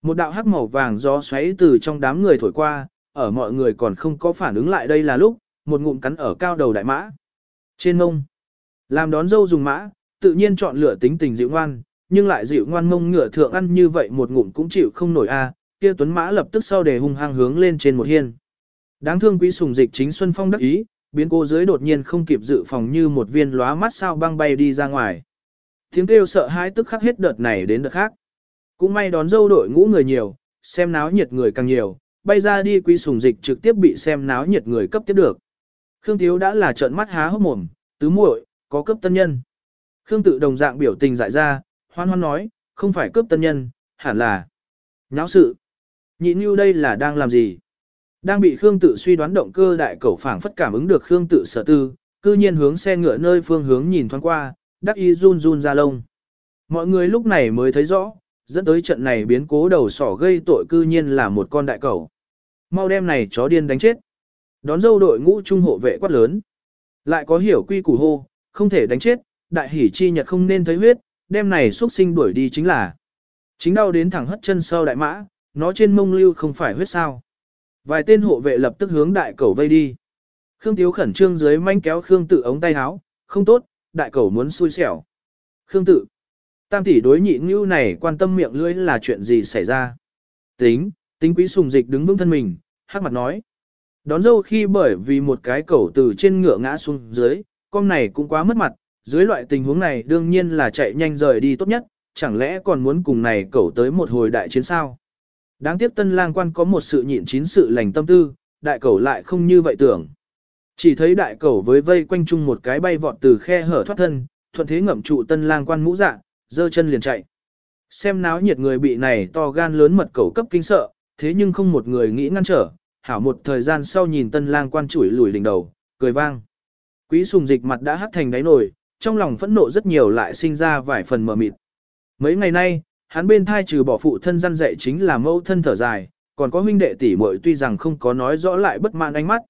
Một đạo hắc màu vàng gió xoáy từ trong đám người thổi qua, ở mọi người còn không có phản ứng lại đây là lúc, một ngụm cắn ở cao đầu đại mã. Trên mông, làm đón dâu dùng mã, tự nhiên chọn lựa tính tình dịu ngoan, nhưng lại dịu ngoan mông ngựa thượng ăn như vậy một ngụm cũng chịu không nổi a. kia tuấn mã lập tức sau để hung hăng hướng lên trên một hiên. Đáng thương quý sùng dịch chính Xuân Phong đắc ý, biến cô dưới đột nhiên không kịp dự phòng như một viên lóa mắt sao băng bay đi ra ngoài. Tiếng kêu sợ hãi tức khắc hết đợt này đến đợt khác. Cũng may đón dâu đội ngũ người nhiều, xem náo nhiệt người càng nhiều, bay ra đi quý sùng dịch trực tiếp bị xem náo nhiệt người cấp tiếp được. Khương Thiếu đã là trợn mắt há hốc mồm, tứ muội, có cấp tân nhân. Khương tự đồng dạng biểu tình dại ra, hoan hoan nói, không phải cướp tân nhân, hẳn là nháo sự. Nhị như đây là đang làm gì? Đang bị Khương tự suy đoán động cơ đại cẩu phảng phất cảm ứng được Khương tự sở tư, cư nhiên hướng xe ngựa nơi phương hướng nhìn thoáng qua, đắc ý run run ra lông. Mọi người lúc này mới thấy rõ, dẫn tới trận này biến cố đầu sỏ gây tội cư nhiên là một con đại cẩu. Mau đem này chó điên đánh chết. Đón dâu đội ngũ trung hộ vệ quát lớn. Lại có hiểu quy củ hô, không thể đánh chết, đại hỉ chi nhật không nên thấy huyết, đem này xuất sinh đuổi đi chính là. Chính đau đến thẳng hất chân sau đại mã, nó trên mông lưu không phải huyết sao. Vài tên hộ vệ lập tức hướng đại cẩu vây đi. Khương Tiếu khẩn trương dưới manh kéo Khương Tự ống tay áo, không tốt, đại cẩu muốn xui xẻo. Khương Tự, tam tỷ đối nhị ngưu này quan tâm miệng lưỡi là chuyện gì xảy ra. Tính, tính quý sùng dịch đứng vững thân mình, hắc mặt nói. Đón dâu khi bởi vì một cái cẩu từ trên ngựa ngã xuống dưới, con này cũng quá mất mặt, dưới loại tình huống này đương nhiên là chạy nhanh rời đi tốt nhất, chẳng lẽ còn muốn cùng này cẩu tới một hồi đại chiến sao? Đáng tiếc tân lang quan có một sự nhịn chín sự lành tâm tư, đại cẩu lại không như vậy tưởng. Chỉ thấy đại cẩu với vây quanh chung một cái bay vọt từ khe hở thoát thân, thuận thế ngậm trụ tân lang quan mũ dạ, giơ chân liền chạy. Xem náo nhiệt người bị này to gan lớn mật cẩu cấp kinh sợ, thế nhưng không một người nghĩ ngăn trở, hảo một thời gian sau nhìn tân lang quan chủi lùi đỉnh đầu, cười vang. Quý sùng dịch mặt đã hắt thành đáy nổi, trong lòng phẫn nộ rất nhiều lại sinh ra vài phần mờ mịt. Mấy ngày nay, hắn bên thai trừ bỏ phụ thân gian dạy chính là mẫu thân thở dài, còn có huynh đệ tỷ muội tuy rằng không có nói rõ lại bất mãn ánh mắt.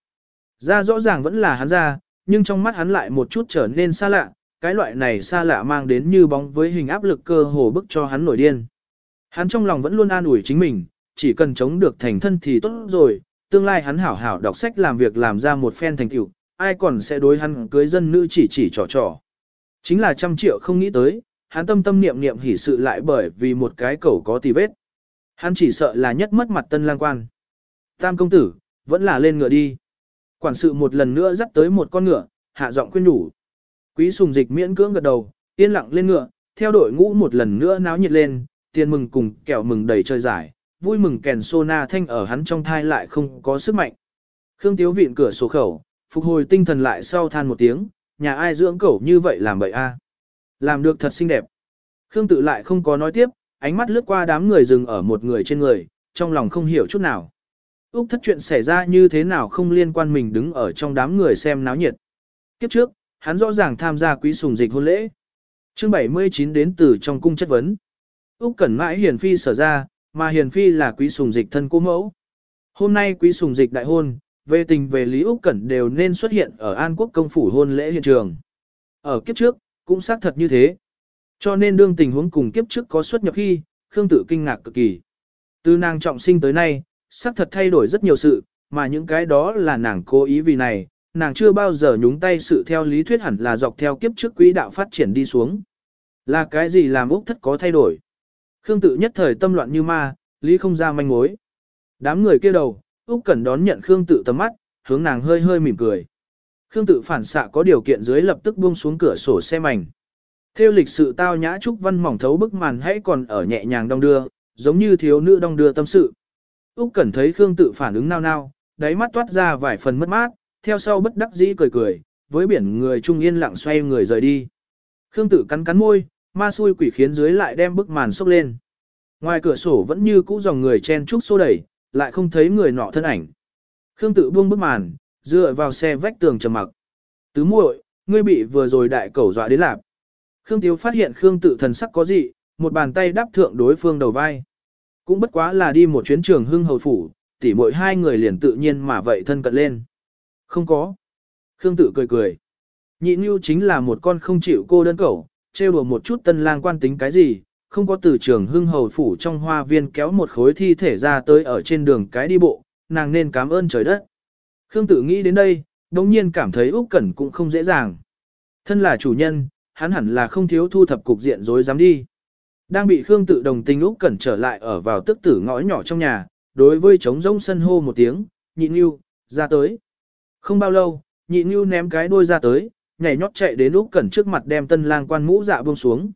Ra rõ ràng vẫn là hắn ra, nhưng trong mắt hắn lại một chút trở nên xa lạ, cái loại này xa lạ mang đến như bóng với hình áp lực cơ hồ bức cho hắn nổi điên. Hắn trong lòng vẫn luôn an ủi chính mình, chỉ cần chống được thành thân thì tốt rồi, tương lai hắn hảo hảo đọc sách làm việc làm ra một phen thành tựu, ai còn sẽ đối hắn cưới dân nữ chỉ chỉ trò trò. Chính là trăm triệu không nghĩ tới, hắn tâm tâm niệm niệm hỉ sự lại bởi vì một cái cầu có tì vết. Hắn chỉ sợ là nhất mất mặt tân lang quan. Tam công tử, vẫn là lên ngựa đi. Quản sự một lần nữa dắt tới một con ngựa, hạ giọng khuyên nhủ. Quý sùng dịch miễn cưỡng gật đầu, yên lặng lên ngựa, theo đội ngũ một lần nữa náo nhiệt lên, tiền mừng cùng kẹo mừng đầy chơi giải, vui mừng kèn sô na thanh ở hắn trong thai lại không có sức mạnh. Khương Tiếu vịn cửa sổ khẩu, phục hồi tinh thần lại sau than một tiếng, nhà ai dưỡng cẩu như vậy làm bậy a? Làm được thật xinh đẹp. Khương tự lại không có nói tiếp, ánh mắt lướt qua đám người dừng ở một người trên người, trong lòng không hiểu chút nào. Úc thất chuyện xảy ra như thế nào không liên quan mình đứng ở trong đám người xem náo nhiệt. Kiếp trước, hắn rõ ràng tham gia quý sùng dịch hôn lễ. Chương 79 đến từ trong cung chất vấn. Úc Cẩn mãi hiền phi sở ra, mà hiền phi là quý sùng dịch thân cô mẫu. Hôm nay quý sùng dịch đại hôn, về tình về Lý Úc Cẩn đều nên xuất hiện ở An Quốc công phủ hôn lễ hiện trường. Ở kiếp trước, cũng xác thật như thế. Cho nên đương tình huống cùng kiếp trước có xuất nhập khi, Khương Tự kinh ngạc cực kỳ. Từ nàng trọng sinh tới nay, xác thật thay đổi rất nhiều sự, mà những cái đó là nàng cố ý vì này, nàng chưa bao giờ nhúng tay sự theo lý thuyết hẳn là dọc theo kiếp trước quỹ đạo phát triển đi xuống. Là cái gì làm Úc thất có thay đổi? Khương Tự nhất thời tâm loạn như ma, lý không ra manh mối. Đám người kia đầu, Úc Cẩn đón nhận Khương Tự tầm mắt, hướng nàng hơi hơi mỉm cười. Khương Tự phản xạ có điều kiện dưới lập tức buông xuống cửa sổ xe mảnh. Theo lịch sự tao nhã trúc văn mỏng thấu bức màn hãy còn ở nhẹ nhàng đong đưa, giống như thiếu nữ đong đưa tâm sự. Úc Cẩn thấy Khương Tự phản ứng nao nao, đáy mắt toát ra vài phần mất mát, theo sau bất đắc dĩ cười cười, với biển người trung yên lặng xoay người rời đi. Khương Tự cắn cắn môi, ma xui quỷ khiến dưới lại đem bức màn xốc lên. Ngoài cửa sổ vẫn như cũ dòng người chen trúc xô đẩy, lại không thấy người nọ thân ảnh. Khương tự buông bức màn, dựa vào xe vách tường trầm mặc. Tứ muội, ngươi bị vừa rồi đại cẩu dọa đến lạp. Khương Tiếu phát hiện Khương tự thần sắc có gì, một bàn tay đáp thượng đối phương đầu vai. Cũng bất quá là đi một chuyến trường hưng hầu phủ, tỉ mỗi hai người liền tự nhiên mà vậy thân cận lên. Không có. Khương tự cười cười. Nhị Nhu chính là một con không chịu cô đơn cẩu, trêu đùa một chút tân lang quan tính cái gì, không có từ trường hưng hầu phủ trong hoa viên kéo một khối thi thể ra tới ở trên đường cái đi bộ, nàng nên cảm ơn trời đất. Khương tự nghĩ đến đây, đồng nhiên cảm thấy Úc Cẩn cũng không dễ dàng. Thân là chủ nhân, hắn hẳn là không thiếu thu thập cục diện rối dám đi. Đang bị Khương tự đồng tình Úc Cẩn trở lại ở vào tức tử ngõ nhỏ trong nhà, đối với trống rỗng sân hô một tiếng, nhịn yêu, Ra tới. Không bao lâu, nhịn như ném cái đuôi ra tới, nhảy nhót chạy đến Úc Cẩn trước mặt đem tân lang quan mũ dạ buông xuống.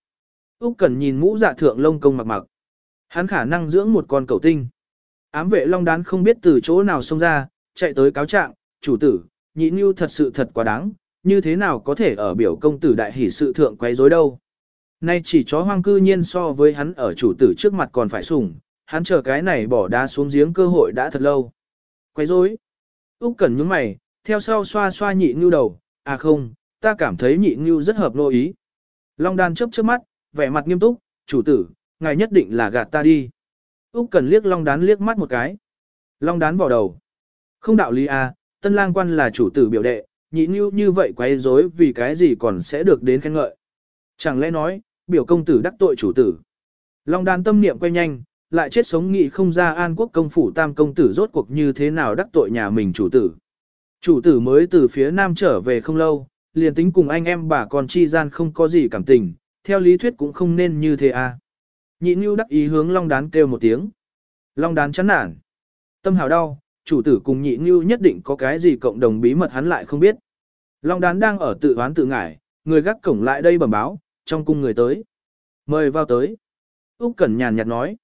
Úc Cẩn nhìn mũ dạ thượng lông công mặc mặc. Hắn khả năng dưỡng một con cẩu tinh. Ám vệ long đán không biết từ chỗ nào xông ra, chạy tới cáo trạng, chủ tử, nhị Nưu thật sự thật quá đáng, như thế nào có thể ở biểu công tử đại hỉ sự thượng quấy rối đâu. Nay chỉ chó hoang cư nhiên so với hắn ở chủ tử trước mặt còn phải sủng, hắn chờ cái này bỏ đá xuống giếng cơ hội đã thật lâu. Quấy rối. Úc Cẩn nhướng mày, theo sau xoa xoa nhị Nưu đầu, à không, ta cảm thấy nhị Nưu rất hợp nô ý. Long đan chớp chớp mắt, vẻ mặt nghiêm túc, chủ tử, ngài nhất định là gạt ta đi. Úc cần liếc Long đán liếc mắt một cái. Long đán vào đầu. Không đạo lý à, tân lang quan là chủ tử biểu đệ, nhị như như vậy quấy rối vì cái gì còn sẽ được đến khen ngợi. Chẳng lẽ nói, biểu công tử đắc tội chủ tử. Long Đán tâm niệm quay nhanh, lại chết sống nghị không ra an quốc công phủ tam công tử rốt cuộc như thế nào đắc tội nhà mình chủ tử. Chủ tử mới từ phía nam trở về không lâu, liền tính cùng anh em bà con chi gian không có gì cảm tình, theo lý thuyết cũng không nên như thế à. Nhị Nhu đắc ý hướng Long Đán kêu một tiếng. Long Đán chán nản. Tâm hào đau, chủ tử cùng nhị Nhu nhất định có cái gì cộng đồng bí mật hắn lại không biết. Long Đán đang ở tự oán tự ngải, người gác cổng lại đây bẩm báo, trong cung người tới. Mời vào tới. Úc Cẩn nhàn nhạt nói.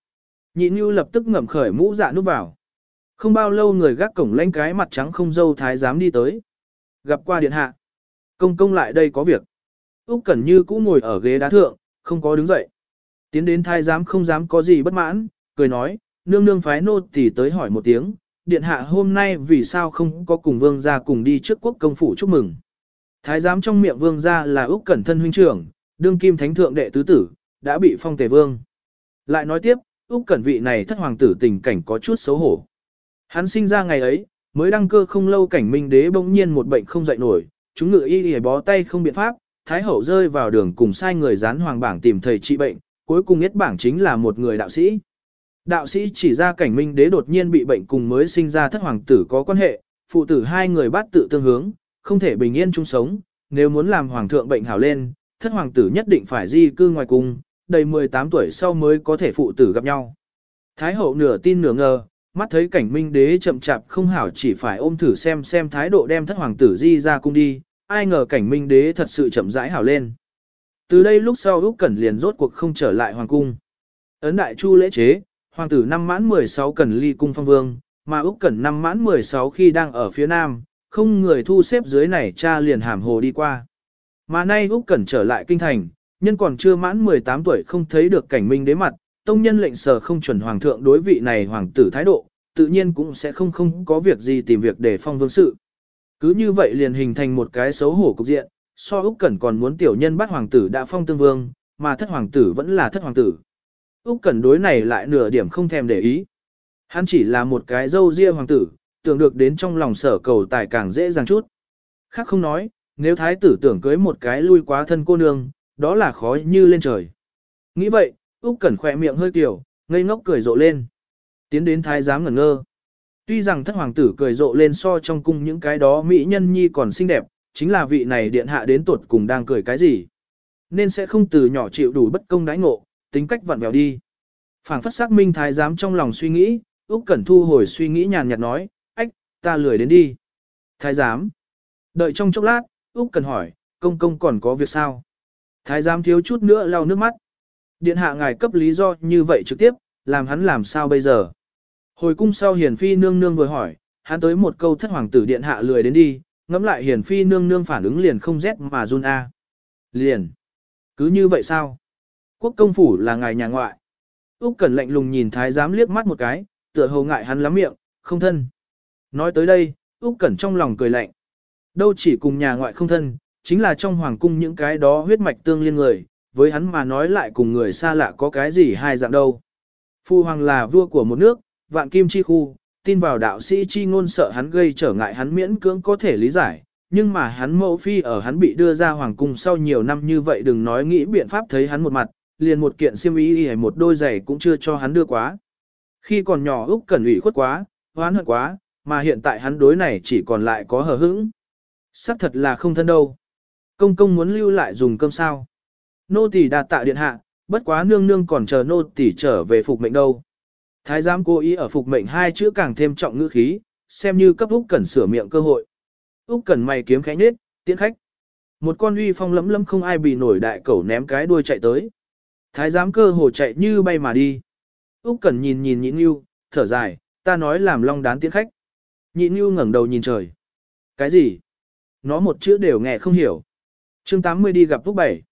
Nhị Nhu lập tức ngậm khởi mũ dạ núp vào. Không bao lâu người gác cổng lanh cái mặt trắng không dâu thái giám đi tới. Gặp qua điện hạ. Công công lại đây có việc. Úc Cẩn Như cũ ngồi ở ghế đá thượng, không có đứng dậy. Tiến đến thái giám không dám có gì bất mãn, cười nói, nương nương phái nô tỳ tới hỏi một tiếng, điện hạ hôm nay vì sao không có cùng vương gia cùng đi trước quốc công phủ chúc mừng. Thái giám trong miệng vương gia là Úc Cẩn thân huynh trưởng, đương kim thánh thượng đệ tứ tử, đã bị phong tề vương. Lại nói tiếp, Úc Cẩn vị này thất hoàng tử tình cảnh có chút xấu hổ. Hắn sinh ra ngày ấy, mới đăng cơ không lâu cảnh minh đế bỗng nhiên một bệnh không dậy nổi, chúng ngự y y bó tay không biện pháp, thái hậu rơi vào đường cùng sai người dán hoàng bảng tìm thầy trị bệnh, cuối cùng nhất bảng chính là một người đạo sĩ. Đạo sĩ chỉ ra cảnh minh đế đột nhiên bị bệnh cùng mới sinh ra thất hoàng tử có quan hệ, phụ tử hai người bắt tự tương hướng, không thể bình yên chung sống, nếu muốn làm hoàng thượng bệnh hảo lên, thất hoàng tử nhất định phải di cư ngoài cung, đầy 18 tuổi sau mới có thể phụ tử gặp nhau. Thái hậu nửa tin nửa ngờ, mắt thấy cảnh minh đế chậm chạp không hảo chỉ phải ôm thử xem xem thái độ đem thất hoàng tử di ra cung đi, ai ngờ cảnh minh đế thật sự chậm rãi hảo lên. Từ đây lúc sau Úc Cẩn liền rốt cuộc không trở lại hoàng cung. Ấn đại chu lễ chế, hoàng tử năm mãn 16 cần ly cung phong vương, mà Úc Cẩn năm mãn 16 khi đang ở phía nam, không người thu xếp dưới này cha liền hàm hồ đi qua. Mà nay Úc Cẩn trở lại kinh thành, nhân còn chưa mãn 18 tuổi không thấy được cảnh minh đế mặt, tông nhân lệnh sở không chuẩn hoàng thượng đối vị này hoàng tử thái độ, tự nhiên cũng sẽ không không có việc gì tìm việc để phong vương sự. Cứ như vậy liền hình thành một cái xấu hổ cục diện, so Úc Cẩn còn muốn tiểu nhân bắt hoàng tử đã phong tương vương, mà thất hoàng tử vẫn là thất hoàng tử. Úc Cẩn đối này lại nửa điểm không thèm để ý. Hắn chỉ là một cái dâu ria hoàng tử, tưởng được đến trong lòng sở cầu tài càng dễ dàng chút. Khác không nói, nếu thái tử tưởng cưới một cái lui quá thân cô nương, đó là khó như lên trời. Nghĩ vậy, Úc Cẩn khẽ miệng hơi tiểu, ngây ngốc cười rộ lên. Tiến đến thái giám ngẩn ngơ. Tuy rằng thất hoàng tử cười rộ lên so trong cung những cái đó mỹ nhân nhi còn xinh đẹp, chính là vị này điện hạ đến tuột cùng đang cười cái gì. Nên sẽ không từ nhỏ chịu đủ bất công đãi ngộ, tính cách vặn vẹo đi. Phảng phất xác minh thái giám trong lòng suy nghĩ, Úc Cẩn thu hồi suy nghĩ nhàn nhạt nói, ách, ta lười đến đi. Thái giám. Đợi trong chốc lát, Úc Cẩn hỏi, công công còn có việc sao? Thái giám thiếu chút nữa lau nước mắt. Điện hạ ngài cấp lý do như vậy trực tiếp, làm hắn làm sao bây giờ? Hồi cung sau hiền phi nương nương vừa hỏi, hắn tới một câu thất hoàng tử điện hạ lười đến đi, ngẫm lại hiền phi nương nương phản ứng liền không rét mà run a. Liền. Cứ như vậy sao? Quốc công phủ là ngài nhà ngoại. Úc Cẩn lạnh lùng nhìn thái giám liếc mắt một cái, tựa hồ ngại hắn lắm miệng, không thân. Nói tới đây, Úc Cẩn trong lòng cười lạnh. Đâu chỉ cùng nhà ngoại không thân, chính là trong hoàng cung những cái đó huyết mạch tương liên người, với hắn mà nói lại cùng người xa lạ có cái gì hai dạng đâu. Phu hoàng là vua của một nước, vạn kim chi khu, tin vào đạo sĩ chi ngôn sợ hắn gây trở ngại hắn miễn cưỡng có thể lý giải, nhưng mà hắn mẫu phi ở hắn bị đưa ra hoàng cung sau nhiều năm như vậy đừng nói nghĩ biện pháp thấy hắn một mặt, liền một kiện xiêm y hay một đôi giày cũng chưa cho hắn đưa quá. Khi còn nhỏ Úc Cẩn ủy khuất quá, hoán hận quá, mà hiện tại hắn đối này chỉ còn lại có hờ hững. xác thật là không thân đâu. Công công muốn lưu lại dùng cơm sao? Nô tỳ đạt tạ điện hạ, bất quá nương nương còn chờ nô tỳ trở về phục mệnh đâu. Thái giám cố ý ở phục mệnh hai chữ càng thêm trọng ngữ khí, xem như cấp Úc Cẩn sửa miệng cơ hội. Úc Cẩn mày kiếm khẽ nhếch, tiễn khách. Một con uy phong lẫm lẫm không ai bị nổi đại cẩu ném cái đuôi chạy tới. Thái giám cơ hồ chạy như bay mà đi. Úc Cẩn nhìn nhìn Nhị Nưu, thở dài, ta nói làm long đán tiễn khách. Nhị Nưu ngẩng đầu nhìn trời. Cái gì? Nó một chữ đều nghe không hiểu. Chương 80 đi gặp Phúc Bảy.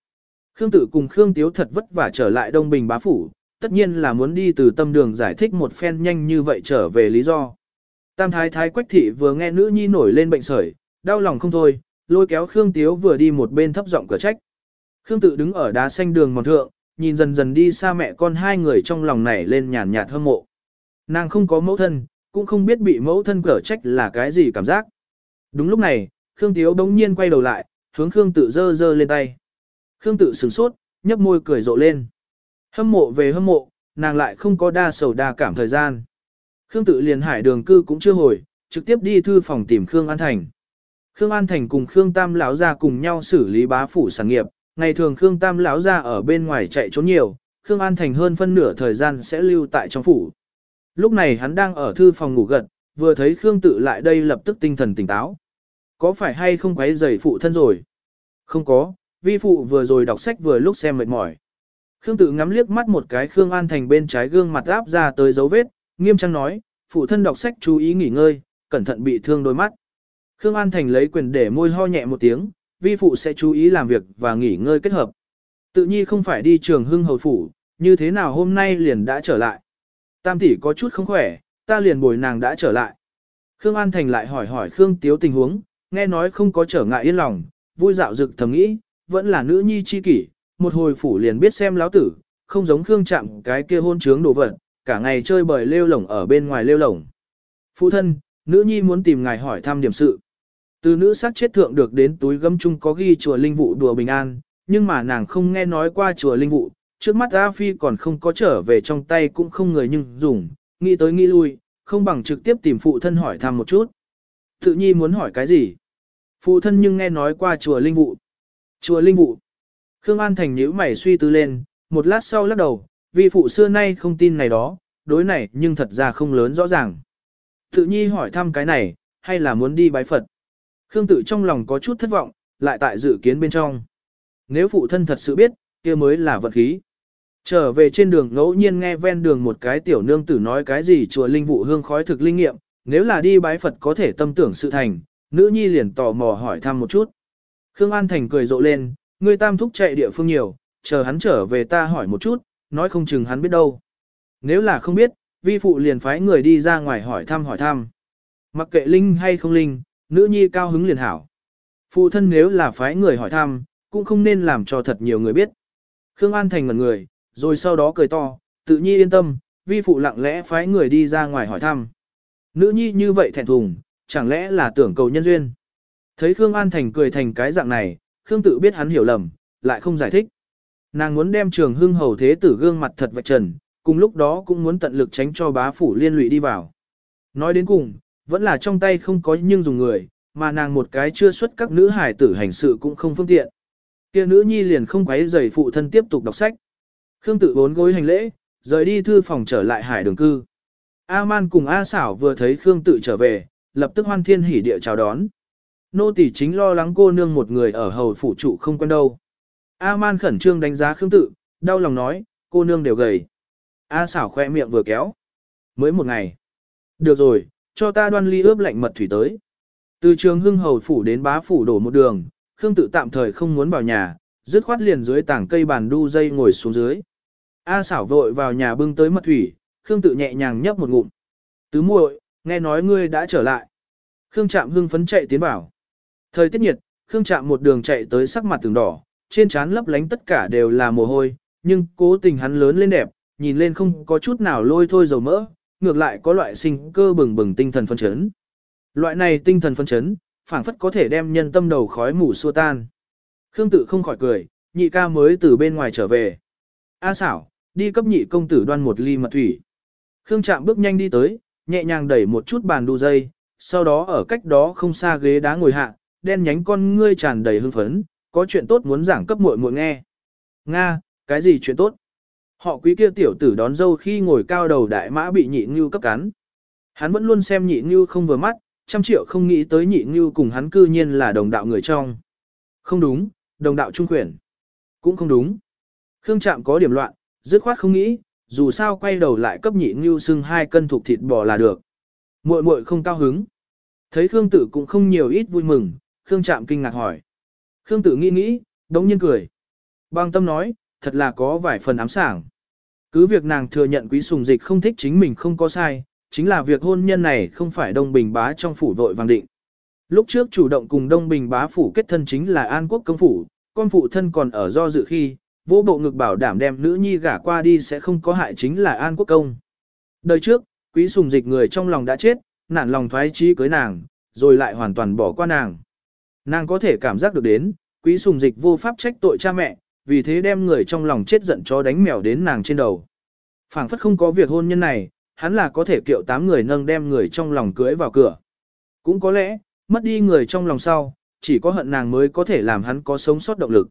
Khương Tử cùng Khương Tiếu thật vất vả trở lại Đông Bình bá phủ, tất nhiên là muốn đi từ tâm đường giải thích một phen nhanh như vậy trở về lý do. Tam thái thái quách thị vừa nghe nữ nhi nổi lên bệnh sởi, đau lòng không thôi, lôi kéo Khương Tiếu vừa đi một bên thấp giọng cửa trách. Khương Tự đứng ở đá xanh đường mòn thượng, nhìn dần dần đi xa mẹ con hai người trong lòng nảy lên nhàn nhạt hâm mộ. Nàng không có mẫu thân, cũng không biết bị mẫu thân cửa trách là cái gì cảm giác. Đúng lúc này, Khương Tiếu đống nhiên quay đầu lại, hướng Khương Tự giơ giơ lên tay. Khương Tự sửng sốt, nhấp môi cười rộ lên. Hâm mộ về hâm mộ, nàng lại không có đa sầu đa cảm thời gian. Khương Tự liền hải đường cư cũng chưa hồi, trực tiếp đi thư phòng tìm Khương An Thành. Khương An Thành cùng Khương Tam lão gia cùng nhau xử lý bá phủ sản nghiệp, ngày thường Khương Tam lão gia ở bên ngoài chạy trốn nhiều, Khương An Thành hơn phân nửa thời gian sẽ lưu tại trong phủ. Lúc này hắn đang ở thư phòng ngủ gật, vừa thấy Khương Tự lại đây lập tức tinh thần tỉnh táo. Có phải hay không quấy rầy phụ thân rồi? Không có, vi phụ vừa rồi đọc sách vừa lúc xem mệt mỏi. Khương Tự ngắm liếc mắt một cái Khương An Thành bên trái gương mặt áp ra tới dấu vết, nghiêm trang nói, phụ thân đọc sách chú ý nghỉ ngơi, cẩn thận bị thương đôi mắt. Khương An Thành lấy quyền để môi ho nhẹ một tiếng, vi phụ sẽ chú ý làm việc và nghỉ ngơi kết hợp. Tự nhi không phải đi trường hưng hầu phủ, như thế nào hôm nay liền đã trở lại. Tam tỷ có chút không khỏe, ta liền bồi nàng đã trở lại. Khương An Thành lại hỏi hỏi Khương Tiếu tình huống, nghe nói không có trở ngại yên lòng, vui dạo dực thầm nghĩ, vẫn là nữ nhi chi kỷ, một hồi phủ liền biết xem láo tử, không giống Khương chạm cái kia hôn trướng đồ vật, cả ngày chơi bời lêu lổng ở bên ngoài lêu lổng. Phụ thân, nữ nhi muốn tìm ngài hỏi thăm điểm sự. Từ nữ sát chết thượng được đến túi gấm chung có ghi chùa linh vụ đùa bình an, nhưng mà nàng không nghe nói qua chùa linh vụ, trước mắt A Phi còn không có trở về trong tay cũng không người nhưng dùng, nghĩ tới nghĩ lui, không bằng trực tiếp tìm phụ thân hỏi thăm một chút. Tự nhi muốn hỏi cái gì? Phụ thân nhưng nghe nói qua chùa linh vụ. Chùa linh vụ. Khương An Thành nhíu mày suy tư lên, một lát sau lắc đầu, vì phụ xưa nay không tin này đó, đối này nhưng thật ra không lớn rõ ràng. Tự nhi hỏi thăm cái này, hay là muốn đi bái Phật? Khương tự trong lòng có chút thất vọng, lại tại dự kiến bên trong. Nếu phụ thân thật sự biết, kia mới là vật khí. Trở về trên đường ngẫu nhiên nghe ven đường một cái tiểu nương tử nói cái gì chùa linh vụ hương khói thực linh nghiệm, nếu là đi bái Phật có thể tâm tưởng sự thành, nữ nhi liền tò mò hỏi thăm một chút. Khương An Thành cười rộ lên, Ngươi tam thúc chạy địa phương nhiều, chờ hắn trở về ta hỏi một chút, nói không chừng hắn biết đâu. Nếu là không biết, vi phụ liền phái người đi ra ngoài hỏi thăm hỏi thăm. Mặc kệ linh hay không linh, nữ nhi cao hứng liền hảo. Phụ thân nếu là phái người hỏi thăm, cũng không nên làm cho thật nhiều người biết. Khương An Thành ngẩn người, rồi sau đó cười to, tự nhi yên tâm, vi phụ lặng lẽ phái người đi ra ngoài hỏi thăm. Nữ nhi như vậy thẹn thùng, chẳng lẽ là tưởng cầu nhân duyên. Thấy Khương An Thành cười thành cái dạng này, Khương tự biết hắn hiểu lầm, lại không giải thích. Nàng muốn đem trường hưng hầu thế tử gương mặt thật vạch trần, cùng lúc đó cũng muốn tận lực tránh cho bá phủ liên lụy đi vào. Nói đến cùng, vẫn là trong tay không có nhưng dùng người, mà nàng một cái chưa xuất các nữ hải tử hành sự cũng không phương tiện. Kia nữ nhi liền không quấy rầy phụ thân tiếp tục đọc sách. Khương tự bốn gối hành lễ, rời đi thư phòng trở lại hải đường cư. A-man cùng A xảo vừa thấy Khương tự trở về, lập tức hoan thiên hỉ địa chào đón. Nô tỳ chính lo lắng cô nương một người ở hầu phủ trụ không quen đâu. A-man khẩn trương đánh giá Khương tự, đau lòng nói, cô nương đều gầy. A xảo khoe miệng vừa kéo. Mới một ngày. Được rồi, cho ta đoan ly ướp lạnh mật thủy tới. Từ trường hưng hầu phủ đến bá phủ đổ một đường, Khương tự tạm thời không muốn vào nhà, dứt khoát liền dưới tảng cây bàn đu dây ngồi xuống dưới. A xảo vội vào nhà bưng tới mật thủy, Khương tự nhẹ nhàng nhấp một ngụm. Tứ muội, nghe nói ngươi đã trở lại. Khương Trạm hưng phấn chạy tiến vào. Thời tiết nhiệt, Khương Trạm một đường chạy tới sắc mặt từng đỏ, trên trán lấp lánh tất cả đều là mồ hôi, nhưng cố tình hắn lớn lên đẹp, nhìn lên không có chút nào lôi thôi dầu mỡ, ngược lại có loại sinh cơ bừng bừng tinh thần phân chấn. Loại này tinh thần phân chấn, phảng phất có thể đem nhân tâm đầu khói mù xua tan. Khương tự không khỏi cười, nhị ca mới từ bên ngoài trở về. A xảo, đi cấp nhị công tử đoan một ly mật thủy. Khương Trạm bước nhanh đi tới, nhẹ nhàng đẩy một chút bàn đu dây, sau đó ở cách đó không xa ghế đá ngồi hạ, đen nhánh con ngươi tràn đầy hưng phấn, có chuyện tốt muốn giảng cấp muội muội nghe. Nga, cái gì chuyện tốt? Họ quý kia tiểu tử đón dâu khi ngồi cao đầu đại mã bị nhị ngưu cấp cắn. Hắn vẫn luôn xem nhị ngưu không vừa mắt, trăm triệu không nghĩ tới nhị ngưu cùng hắn cư nhiên là đồng đạo người trong. Không đúng, đồng đạo trung quyển. Cũng không đúng. Khương Trạm có điểm loạn, dứt khoát không nghĩ, dù sao quay đầu lại cấp nhị ngưu xưng hai cân thuộc thịt bò là được. Muội muội không cao hứng. Thấy Khương Tử cũng không nhiều ít vui mừng, Khương Trạm kinh ngạc hỏi. Khương Tử nghĩ nghĩ, đống nhiên cười. Bang tâm nói, thật là có vài phần ám sảng. Cứ việc nàng thừa nhận quý sùng dịch không thích chính mình không có sai, chính là việc hôn nhân này không phải Đông Bình bá trong phủ vội vàng định. Lúc trước chủ động cùng Đông Bình bá phủ kết thân chính là An Quốc công phủ, con phụ thân còn ở do dự khi, vô bộ ngực bảo đảm đem nữ nhi gả qua đi sẽ không có hại chính là An Quốc công. Đời trước, quý sùng dịch người trong lòng đã chết, nản lòng thoái chí cưới nàng, rồi lại hoàn toàn bỏ qua nàng. Nàng có thể cảm giác được đến, quý sùng dịch vô pháp trách tội cha mẹ, vì thế đem người trong lòng chết giận cho đánh mèo đến nàng trên đầu. phảng phất không có việc hôn nhân này, hắn là có thể kiệu tám người nâng đem người trong lòng cưới vào cửa. Cũng có lẽ, mất đi người trong lòng sau, chỉ có hận nàng mới có thể làm hắn có sống sót động lực.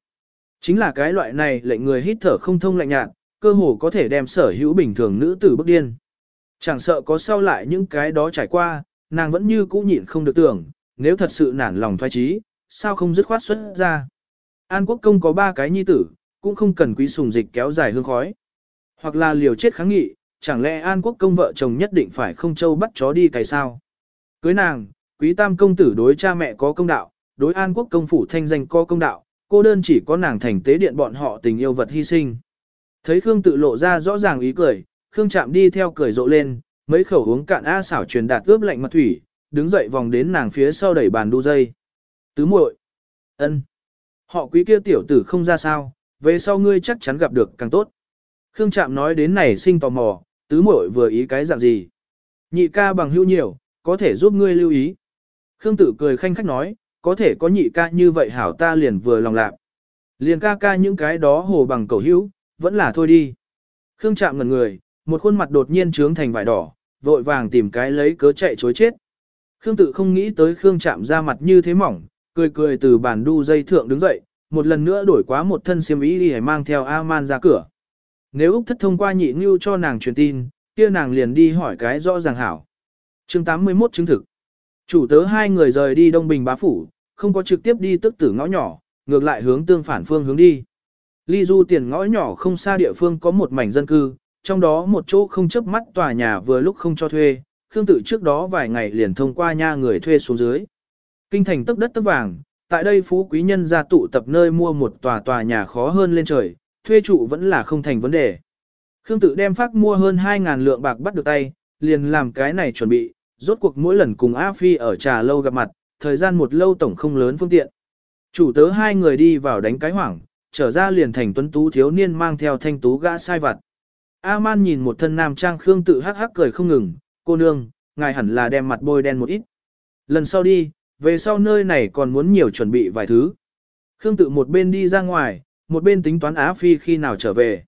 Chính là cái loại này lệnh người hít thở không thông lạnh nhạt, cơ hồ có thể đem sở hữu bình thường nữ tử bức điên. Chẳng sợ có sau lại những cái đó trải qua, nàng vẫn như cũ nhịn không được tưởng, nếu thật sự nản lòng thoái trí, sao không dứt khoát xuất ra. An quốc công có ba cái nhi tử, cũng không cần quý sùng dịch kéo dài hương khói. Hoặc là liều chết kháng nghị, chẳng lẽ An quốc công vợ chồng nhất định phải không châu bắt chó đi cày sao? Cưới nàng, quý tam công tử đối cha mẹ có công đạo, đối An quốc công phủ thanh danh có công đạo, cô đơn chỉ có nàng thành tế điện bọn họ tình yêu vật hy sinh. Thấy Khương tự lộ ra rõ ràng ý cười, Khương chạm đi theo cười rộ lên, mấy khẩu uống cạn A xảo truyền đạt ướp lạnh mật thủy, đứng dậy vòng đến nàng phía sau đẩy bàn đu dây. Tứ muội, ân, họ quý kia tiểu tử không ra sao, về sau ngươi chắc chắn gặp được càng tốt. Khương chạm nói đến này sinh tò mò, tứ muội vừa ý cái dạng gì. Nhị ca bằng hữu nhiều, có thể giúp ngươi lưu ý. Khương tử cười khanh khách nói, có thể có nhị ca như vậy hảo ta liền vừa lòng lạc. Liền ca ca những cái đó hồ bằng cầu hữu, vẫn là thôi đi. Khương chạm ngẩn người, một khuôn mặt đột nhiên trướng thành vải đỏ, vội vàng tìm cái lấy cớ chạy chối chết. Khương tự không nghĩ tới Khương chạm ra mặt như thế mỏng, cười cười từ bàn đu dây thượng đứng dậy, một lần nữa đổi quá một thân xiêm y đi mang theo A-man ra cửa. Nếu Úc thất thông qua nhị ngưu cho nàng truyền tin, kia nàng liền đi hỏi cái rõ ràng hảo. chương 81 chứng thực. Chủ tớ hai người rời đi Đông Bình bá phủ, không có trực tiếp đi tức tử ngõ nhỏ, ngược lại hướng tương phản phương hướng đi. Ly du tiền ngõ nhỏ không xa địa phương có một mảnh dân cư, trong đó một chỗ không chấp mắt tòa nhà vừa lúc không cho thuê, Khương Tự trước đó vài ngày liền thông qua nha người thuê xuống dưới. Kinh thành tấp đất tấp vàng, tại đây phú quý nhân gia tụ tập nơi mua một tòa tòa nhà khó hơn lên trời, thuê trụ vẫn là không thành vấn đề. Khương Tự đem phát mua hơn 2000 lượng bạc bắt được tay, liền làm cái này chuẩn bị, rốt cuộc mỗi lần cùng A Phi ở trà lâu gặp mặt, thời gian một lâu tổng không lớn phương tiện. Chủ tớ hai người đi vào đánh cái hoảng, trở ra liền thành tuấn tú thiếu niên mang theo thanh tú gã sai vặt. A-man nhìn một thân nam trang Khương tự hắc hắc cười không ngừng, cô nương, ngài hẳn là đem mặt bôi đen một ít. Lần sau đi, về sau nơi này còn muốn nhiều chuẩn bị vài thứ. Khương tự một bên đi ra ngoài, một bên tính toán Á Phi khi nào trở về.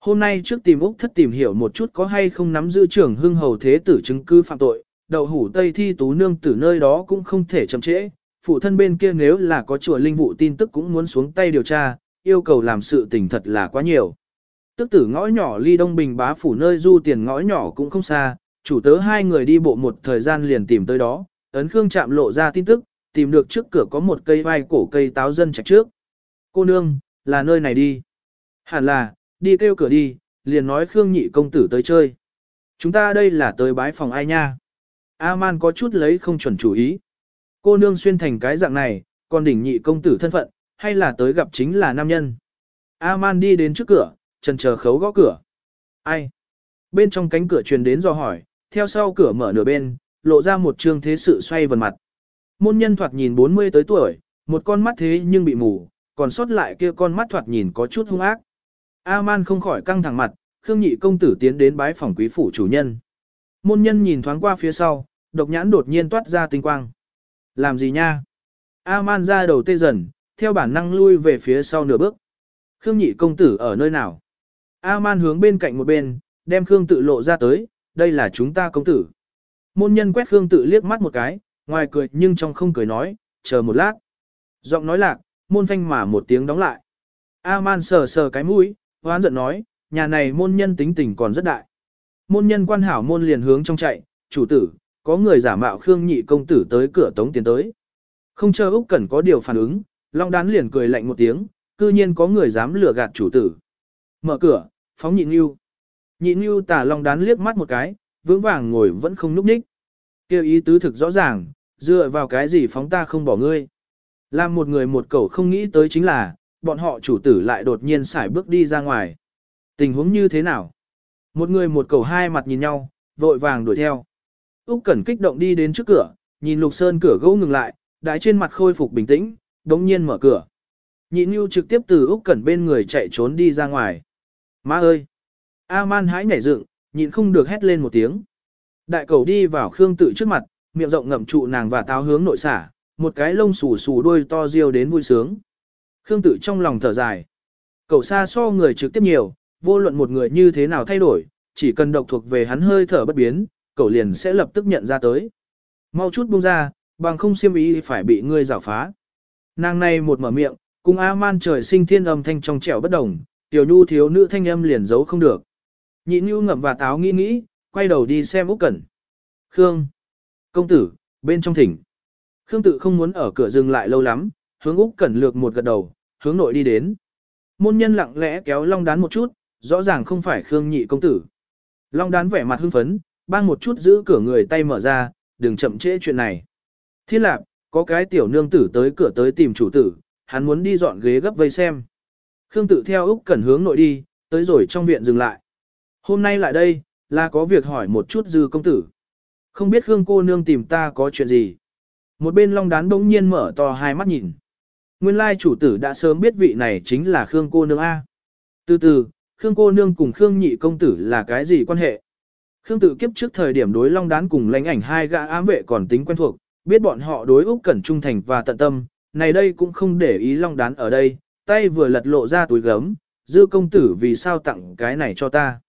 Hôm nay trước tìm Úc thất tìm hiểu một chút có hay không nắm giữ trưởng hưng hầu thế tử chứng cứ phạm tội, đậu hủ Tây Thi Tú Nương từ nơi đó cũng không thể chậm trễ. Phụ thân bên kia nếu là có chùa linh vụ tin tức cũng muốn xuống tay điều tra, yêu cầu làm sự tình thật là quá nhiều. Tức tử ngõ nhỏ ly đông bình bá phủ nơi du tiền ngõ nhỏ cũng không xa, chủ tớ hai người đi bộ một thời gian liền tìm tới đó, ấn khương chạm lộ ra tin tức, tìm được trước cửa có một cây vai cổ cây táo dân trạch trước. Cô nương, là nơi này đi. Hẳn là, đi kêu cửa đi, liền nói khương nhị công tử tới chơi. Chúng ta đây là tới bái phòng ai nha. A-man có chút lấy không chuẩn chủ ý. Cô nương xuyên thành cái dạng này, còn đỉnh nhị công tử thân phận, hay là tới gặp chính là nam nhân. A-man đi đến trước cửa, trần chờ khấu gõ cửa. Ai? Bên trong cánh cửa truyền đến do hỏi, theo sau cửa mở nửa bên, lộ ra một trương thế sự xoay vần mặt. Môn nhân thoạt nhìn 40 tới tuổi, một con mắt thế nhưng bị mù, còn sót lại kia con mắt thoạt nhìn có chút hung ác. A-man không khỏi căng thẳng mặt, Khương nhị công tử tiến đến bái phòng quý phủ chủ nhân. Môn nhân nhìn thoáng qua phía sau, độc nhãn đột nhiên toát ra tinh quang. Làm gì nha? A-man ra đầu tê dần, theo bản năng lui về phía sau nửa bước. Khương nhị công tử ở nơi nào? A-man hướng bên cạnh một bên, đem Khương tự lộ ra tới, đây là chúng ta công tử. Môn nhân quét Khương tự liếc mắt một cái, ngoài cười nhưng trong không cười nói, chờ một lát. Giọng nói lạc, môn phanh mà một tiếng đóng lại. A-man sờ sờ cái mũi, hoán giận nói, nhà này môn nhân tính tình còn rất đại. Môn nhân quan hảo môn liền hướng trong chạy, chủ tử, có người giả mạo Khương nhị công tử tới cửa tống tiền tới. Không chờ Úc Cẩn có điều phản ứng, Long Đán liền cười lạnh một tiếng, cư nhiên có người dám lừa gạt chủ tử. Mở cửa, phóng nhịn nưu. Nhị nưu tả Long Đán liếc mắt một cái, vững vàng ngồi vẫn không núp ních. Kêu ý tứ thực rõ ràng, dựa vào cái gì phóng ta không bỏ ngươi. Làm một người một cậu không nghĩ tới chính là, bọn họ chủ tử lại đột nhiên xài bước đi ra ngoài. Tình huống như thế nào? Một người một cậu hai mặt nhìn nhau, vội vàng đuổi theo. Úc Cẩn kích động đi đến trước cửa, nhìn Lục Sơn cửa gỗ ngừng lại, đái trên mặt khôi phục bình tĩnh, đống nhiên mở cửa. Nhị Nhu trực tiếp từ Úc Cẩn bên người chạy trốn đi ra ngoài. Má ơi! A-man hãi nhảy dựng, nhịn không được hét lên một tiếng. Đại cầu đi vào Khương tự trước mặt, miệng rộng ngậm trụ nàng và táo hướng nội xả, một cái lông xù xù đuôi to riêu đến vui sướng. Khương tự trong lòng thở dài. Cầu xa so người trực tiếp nhiều, vô luận một người như thế nào thay đổi, chỉ cần độc thuộc về hắn hơi thở bất biến, cầu liền sẽ lập tức nhận ra tới. Mau chút buông ra, bằng không xiêm ý phải bị ngươi giảo phá. Nàng này một mở miệng, cùng A-man trời sinh thiên âm thanh trong trẻo bất đồng, tiểu nhu thiếu nữ thanh âm liền giấu không được. Nhị nhu ngậm và táo nghĩ nghĩ, quay đầu đi xem Úc Cẩn. Khương! Công tử, bên trong thỉnh. Khương tự không muốn ở cửa dừng lại lâu lắm, hướng Úc Cẩn lược một gật đầu, hướng nội đi đến. Môn nhân lặng lẽ kéo Long Đán một chút, rõ ràng không phải Khương nhị công tử. Long Đán vẻ mặt hưng phấn, bang một chút giữ cửa người tay mở ra, đừng chậm trễ chuyện này. Thiên lạc, có cái tiểu nương tử tới cửa tới tìm chủ tử, hắn muốn đi dọn ghế gấp vây xem. Khương tự theo Úc Cẩn hướng nội đi, tới rồi trong viện dừng lại. Hôm nay lại đây, là có việc hỏi một chút dư công tử. Không biết Khương cô nương tìm ta có chuyện gì. Một bên long đán bỗng nhiên mở to hai mắt nhìn. Nguyên lai chủ tử đã sớm biết vị này chính là Khương cô nương A. Từ từ, Khương cô nương cùng Khương nhị công tử là cái gì quan hệ? Khương tự kiếp trước thời điểm đối long đán cùng lãnh ảnh hai gã ám vệ còn tính quen thuộc, biết bọn họ đối Úc Cẩn trung thành và tận tâm, này đây cũng không để ý long đán ở đây, tay vừa lật lộ ra túi gấm, dư công tử vì sao tặng cái này cho ta.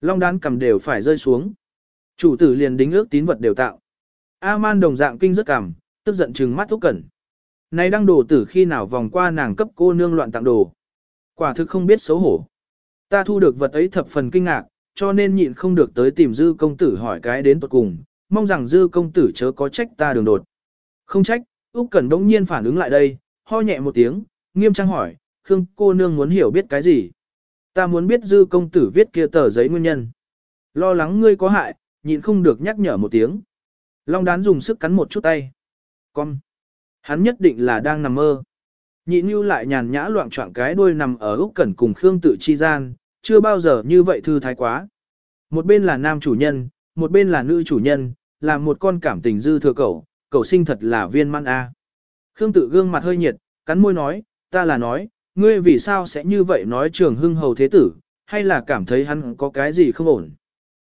Long đán cầm đều phải rơi xuống. Chủ tử liền đính ước tín vật đều tạo. A-man đồng dạng kinh rất cảm, tức giận trừng mắt Úc Cẩn. Này đang đồ tử khi nào vòng qua nàng cấp cô nương loạn tặng đồ. Quả thực không biết xấu hổ. Ta thu được vật ấy thập phần kinh ngạc, cho nên nhịn không được tới tìm dư công tử hỏi cái đến tuột cùng, mong rằng dư công tử chớ có trách ta đường đột. Không trách, Úc Cẩn đống nhiên phản ứng lại đây, ho nhẹ một tiếng, nghiêm trang hỏi, Khương cô nương muốn hiểu biết cái gì? Ta muốn biết dư công tử viết kia tờ giấy nguyên nhân. Lo lắng ngươi có hại, nhịn không được nhắc nhở một tiếng. Long đán dùng sức cắn một chút tay. Con. Hắn nhất định là đang nằm mơ. Nhị như lại nhàn nhã loạn trọng cái đuôi nằm ở Úc Cẩn cùng Khương tự chi gian, chưa bao giờ như vậy thư thái quá. Một bên là nam chủ nhân, một bên là nữ chủ nhân, là một con cảm tình dư thừa cậu, cậu sinh thật là viên mãn a. Khương tự gương mặt hơi nhiệt, cắn môi nói, ta là nói, ngươi vì sao sẽ như vậy nói trường hưng hầu thế tử, hay là cảm thấy hắn có cái gì không ổn.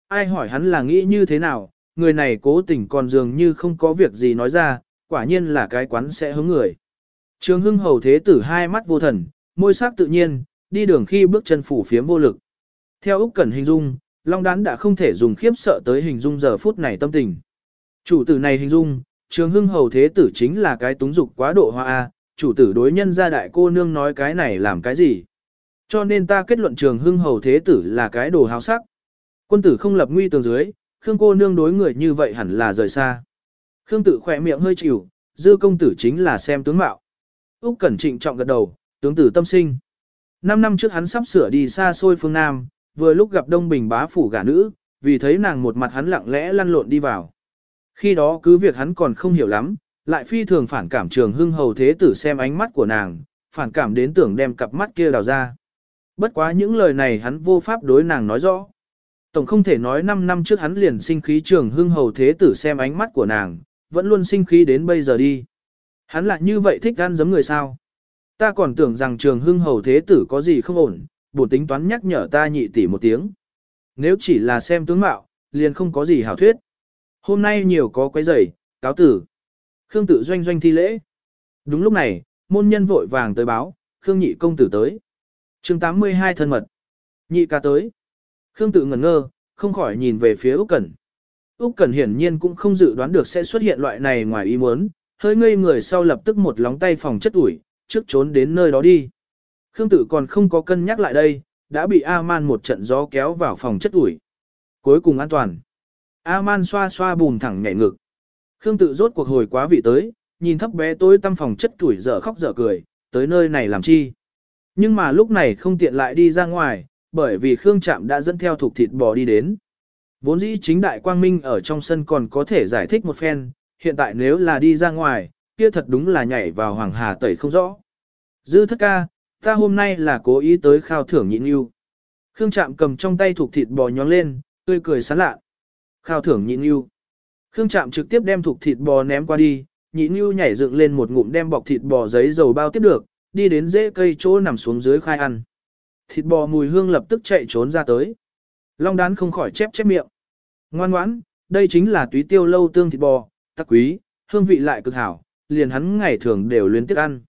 Ai hỏi hắn là nghĩ như thế nào, người này cố tình còn dường như không có việc gì nói ra, quả nhiên là cái quán sẽ hướng người. Trường hưng hầu thế tử hai mắt vô thần, môi sắc tự nhiên, đi đường khi bước chân phủ phiếm vô lực. Theo Úc Cẩn hình dung, Long Đán đã không thể dùng khiếp sợ tới hình dung giờ phút này tâm tình. Chủ tử này hình dung, trường hưng hầu thế tử chính là cái túng dục quá độ hoa A, chủ tử đối nhân gia đại cô nương nói cái này làm cái gì. Cho nên ta kết luận trường hưng hầu thế tử là cái đồ háo sắc. Quân tử không lập nguy tường dưới, Khương cô nương đối người như vậy hẳn là rời xa. Khương tự khỏe miệng hơi chịu, dư công tử chính là xem tướng mạo. Úc Cẩn trịnh trọng gật đầu, tướng tử tâm sinh. Năm năm trước hắn sắp sửa đi xa xôi phương Nam, vừa lúc gặp Đông Bình bá phủ gả nữ, vì thấy nàng một mặt hắn lặng lẽ lăn lộn đi vào. Khi đó cứ việc hắn còn không hiểu lắm, lại phi thường phản cảm trường hưng hầu thế tử xem ánh mắt của nàng, phản cảm đến tưởng đem cặp mắt kia đào ra. Bất quá những lời này hắn vô pháp đối nàng nói rõ. Tổng không thể nói 5 năm trước hắn liền sinh khí trường hưng hầu thế tử xem ánh mắt của nàng, vẫn luôn sinh khí đến bây giờ đi. Hắn lại như vậy thích gan giấm người sao. Ta còn tưởng rằng trường hưng hầu thế tử có gì không ổn, bổn tính toán nhắc nhở ta nhị tỷ một tiếng. Nếu chỉ là xem tướng mạo, liền không có gì hảo thuyết. Hôm nay nhiều có quấy rầy, cáo tử. Khương tự doanh doanh thi lễ. Đúng lúc này, môn nhân vội vàng tới báo, Khương nhị công tử tới. chương 82 thân mật. Nhị ca tới. Khương tự ngẩn ngơ, không khỏi nhìn về phía Úc Cẩn. Úc Cẩn hiển nhiên cũng không dự đoán được sẽ xuất hiện loại này ngoài ý muốn, hơi ngây người sau lập tức một lóng tay phòng chất ủi, trước trốn đến nơi đó đi. Khương tự còn không có cân nhắc lại đây, đã bị A-man một trận gió kéo vào phòng chất ủi. Cuối cùng an toàn. A-man xoa xoa bùn thẳng nhảy ngực. Khương tự rốt cuộc hồi quá vị tới, nhìn thấp bé tối tăm phòng chất tuổi dở khóc dở cười, tới nơi này làm chi. Nhưng mà lúc này không tiện lại đi ra ngoài, bởi vì Khương Trạm đã dẫn theo thuộc thịt bò đi đến. Vốn dĩ chính đại quang minh ở trong sân còn có thể giải thích một phen, hiện tại nếu là đi ra ngoài, kia thật đúng là nhảy vào hoàng hà tẩy không rõ. Dư thất ca, ta hôm nay là cố ý tới khao thưởng nhịn yêu. Khương Trạm cầm trong tay thuộc thịt bò nhón lên, tươi cười sán lạ. Khao thưởng nhịn yêu. Khương Trạm trực tiếp đem thuộc thịt bò ném qua đi, Nhị Nhu nhảy dựng lên một ngụm đem bọc thịt bò giấy dầu bao tiếp được, đi đến rễ cây chỗ nằm xuống dưới khai ăn. Thịt bò mùi hương lập tức chạy trốn ra tới. Long đán không khỏi chép chép miệng. Ngoan ngoãn, đây chính là túy tiêu lâu tương thịt bò, tắc quý, hương vị lại cực hảo, liền hắn ngày thường đều luyến tiếc ăn.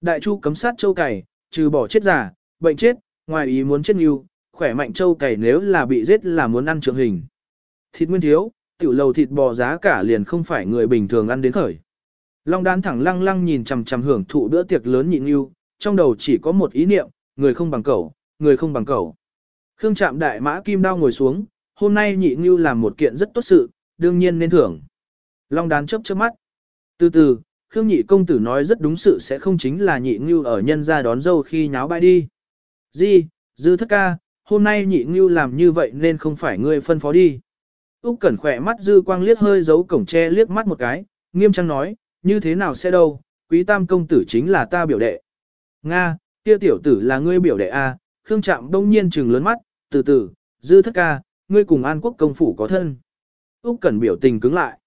Đại chu cấm sát châu cày, trừ bỏ chết giả, bệnh chết, ngoài ý muốn chết nhiều, khỏe mạnh châu cày nếu là bị giết là muốn ăn trưởng hình. Thịt nguyên thiếu, tiểu lầu thịt bò giá cả liền không phải người bình thường ăn đến khởi. Long đán thẳng lăng lăng nhìn chằm chằm hưởng thụ bữa tiệc lớn nhịn yêu, trong đầu chỉ có một ý niệm, người không bằng cẩu, người không bằng cẩu. Khương Trạm đại mã kim đao ngồi xuống, hôm nay nhị như làm một kiện rất tốt sự, đương nhiên nên thưởng. Long đán chớp chớp mắt. Từ từ, Khương nhị công tử nói rất đúng sự sẽ không chính là nhị như ở nhân gia đón dâu khi nháo bãi đi. Di, dư thất ca, hôm nay nhị như làm như vậy nên không phải ngươi phân phó đi. Úc Cẩn khỏe mắt dư quang liếc hơi giấu cổng tre liếc mắt một cái, nghiêm trang nói, như thế nào sẽ đâu, quý tam công tử chính là ta biểu đệ. Nga, kia tiểu tử là ngươi biểu đệ A, Khương Trạm đông nhiên trừng lớn mắt, từ từ, dư thất ca, ngươi cùng An Quốc công phủ có thân. Úc Cẩn biểu tình cứng lại.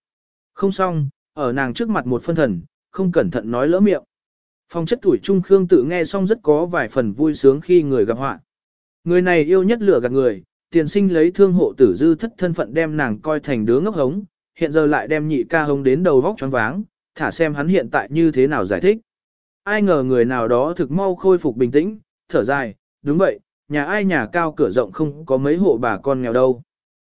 Không xong, ở nàng trước mặt một phân thần, không cẩn thận nói lỡ miệng. Phong chất tuổi trung Khương tự nghe xong rất có vài phần vui sướng khi người gặp họa. Người này yêu nhất lửa gạt người, tiền sinh lấy thương hộ tử dư thất thân phận đem nàng coi thành đứa ngốc hống, hiện giờ lại đem nhị ca hống đến đầu vóc choáng váng, thả xem hắn hiện tại như thế nào giải thích. Ai ngờ người nào đó thực mau khôi phục bình tĩnh, thở dài, đúng vậy, nhà ai nhà cao cửa rộng không có mấy hộ bà con nghèo đâu.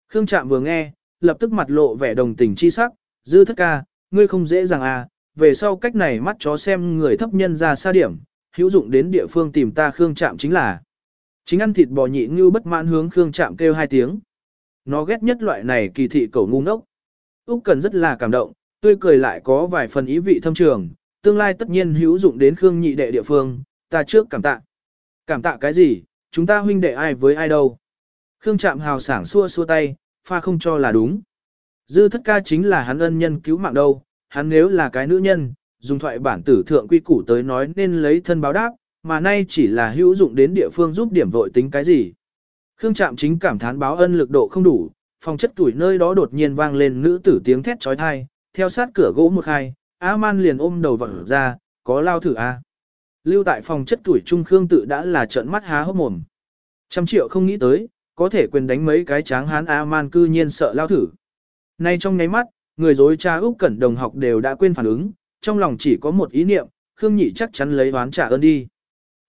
Khương Trạm vừa nghe, lập tức mặt lộ vẻ đồng tình chi sắc, dư thất ca, ngươi không dễ dàng à, về sau cách này mắt chó xem người thấp nhân ra xa điểm, hữu dụng đến địa phương tìm ta Khương Trạm chính là. Chính ăn thịt bò nhị như bất mãn hướng Khương Trạm kêu hai tiếng. Nó ghét nhất loại này kỳ thị cầu ngu ngốc. Úc Cần rất là cảm động, tươi cười lại có vài phần ý vị thâm trường, tương lai tất nhiên hữu dụng đến Khương nhị đệ địa phương, ta trước cảm tạ. Cảm tạ cái gì, chúng ta huynh đệ ai với ai đâu. Khương Trạm hào sảng xua xua tay, pha không cho là đúng. Dư thất ca chính là hắn ân nhân cứu mạng đâu, hắn nếu là cái nữ nhân, dùng thoại bản tử thượng quy củ tới nói nên lấy thân báo đáp, mà nay chỉ là hữu dụng đến địa phương giúp điểm vội tính cái gì. Khương Trạm chính cảm thán báo ân lực độ không đủ, phòng chất tuổi nơi đó đột nhiên vang lên nữ tử tiếng thét trói thai, theo sát cửa gỗ một khai, A-man liền ôm đầu vặn ra, có lao thử A. Lưu tại phòng chất tuổi trung Khương tự đã là trợn mắt há hốc mồm. Trăm triệu không nghĩ tới, có thể quyền đánh mấy cái tráng hán A-man cư nhiên sợ lao thử. Nay trong nháy mắt, người dối cha Úc Cẩn đồng học đều đã quên phản ứng, trong lòng chỉ có một ý niệm, Khương Nhị chắc chắn lấy oán trả ơn đi.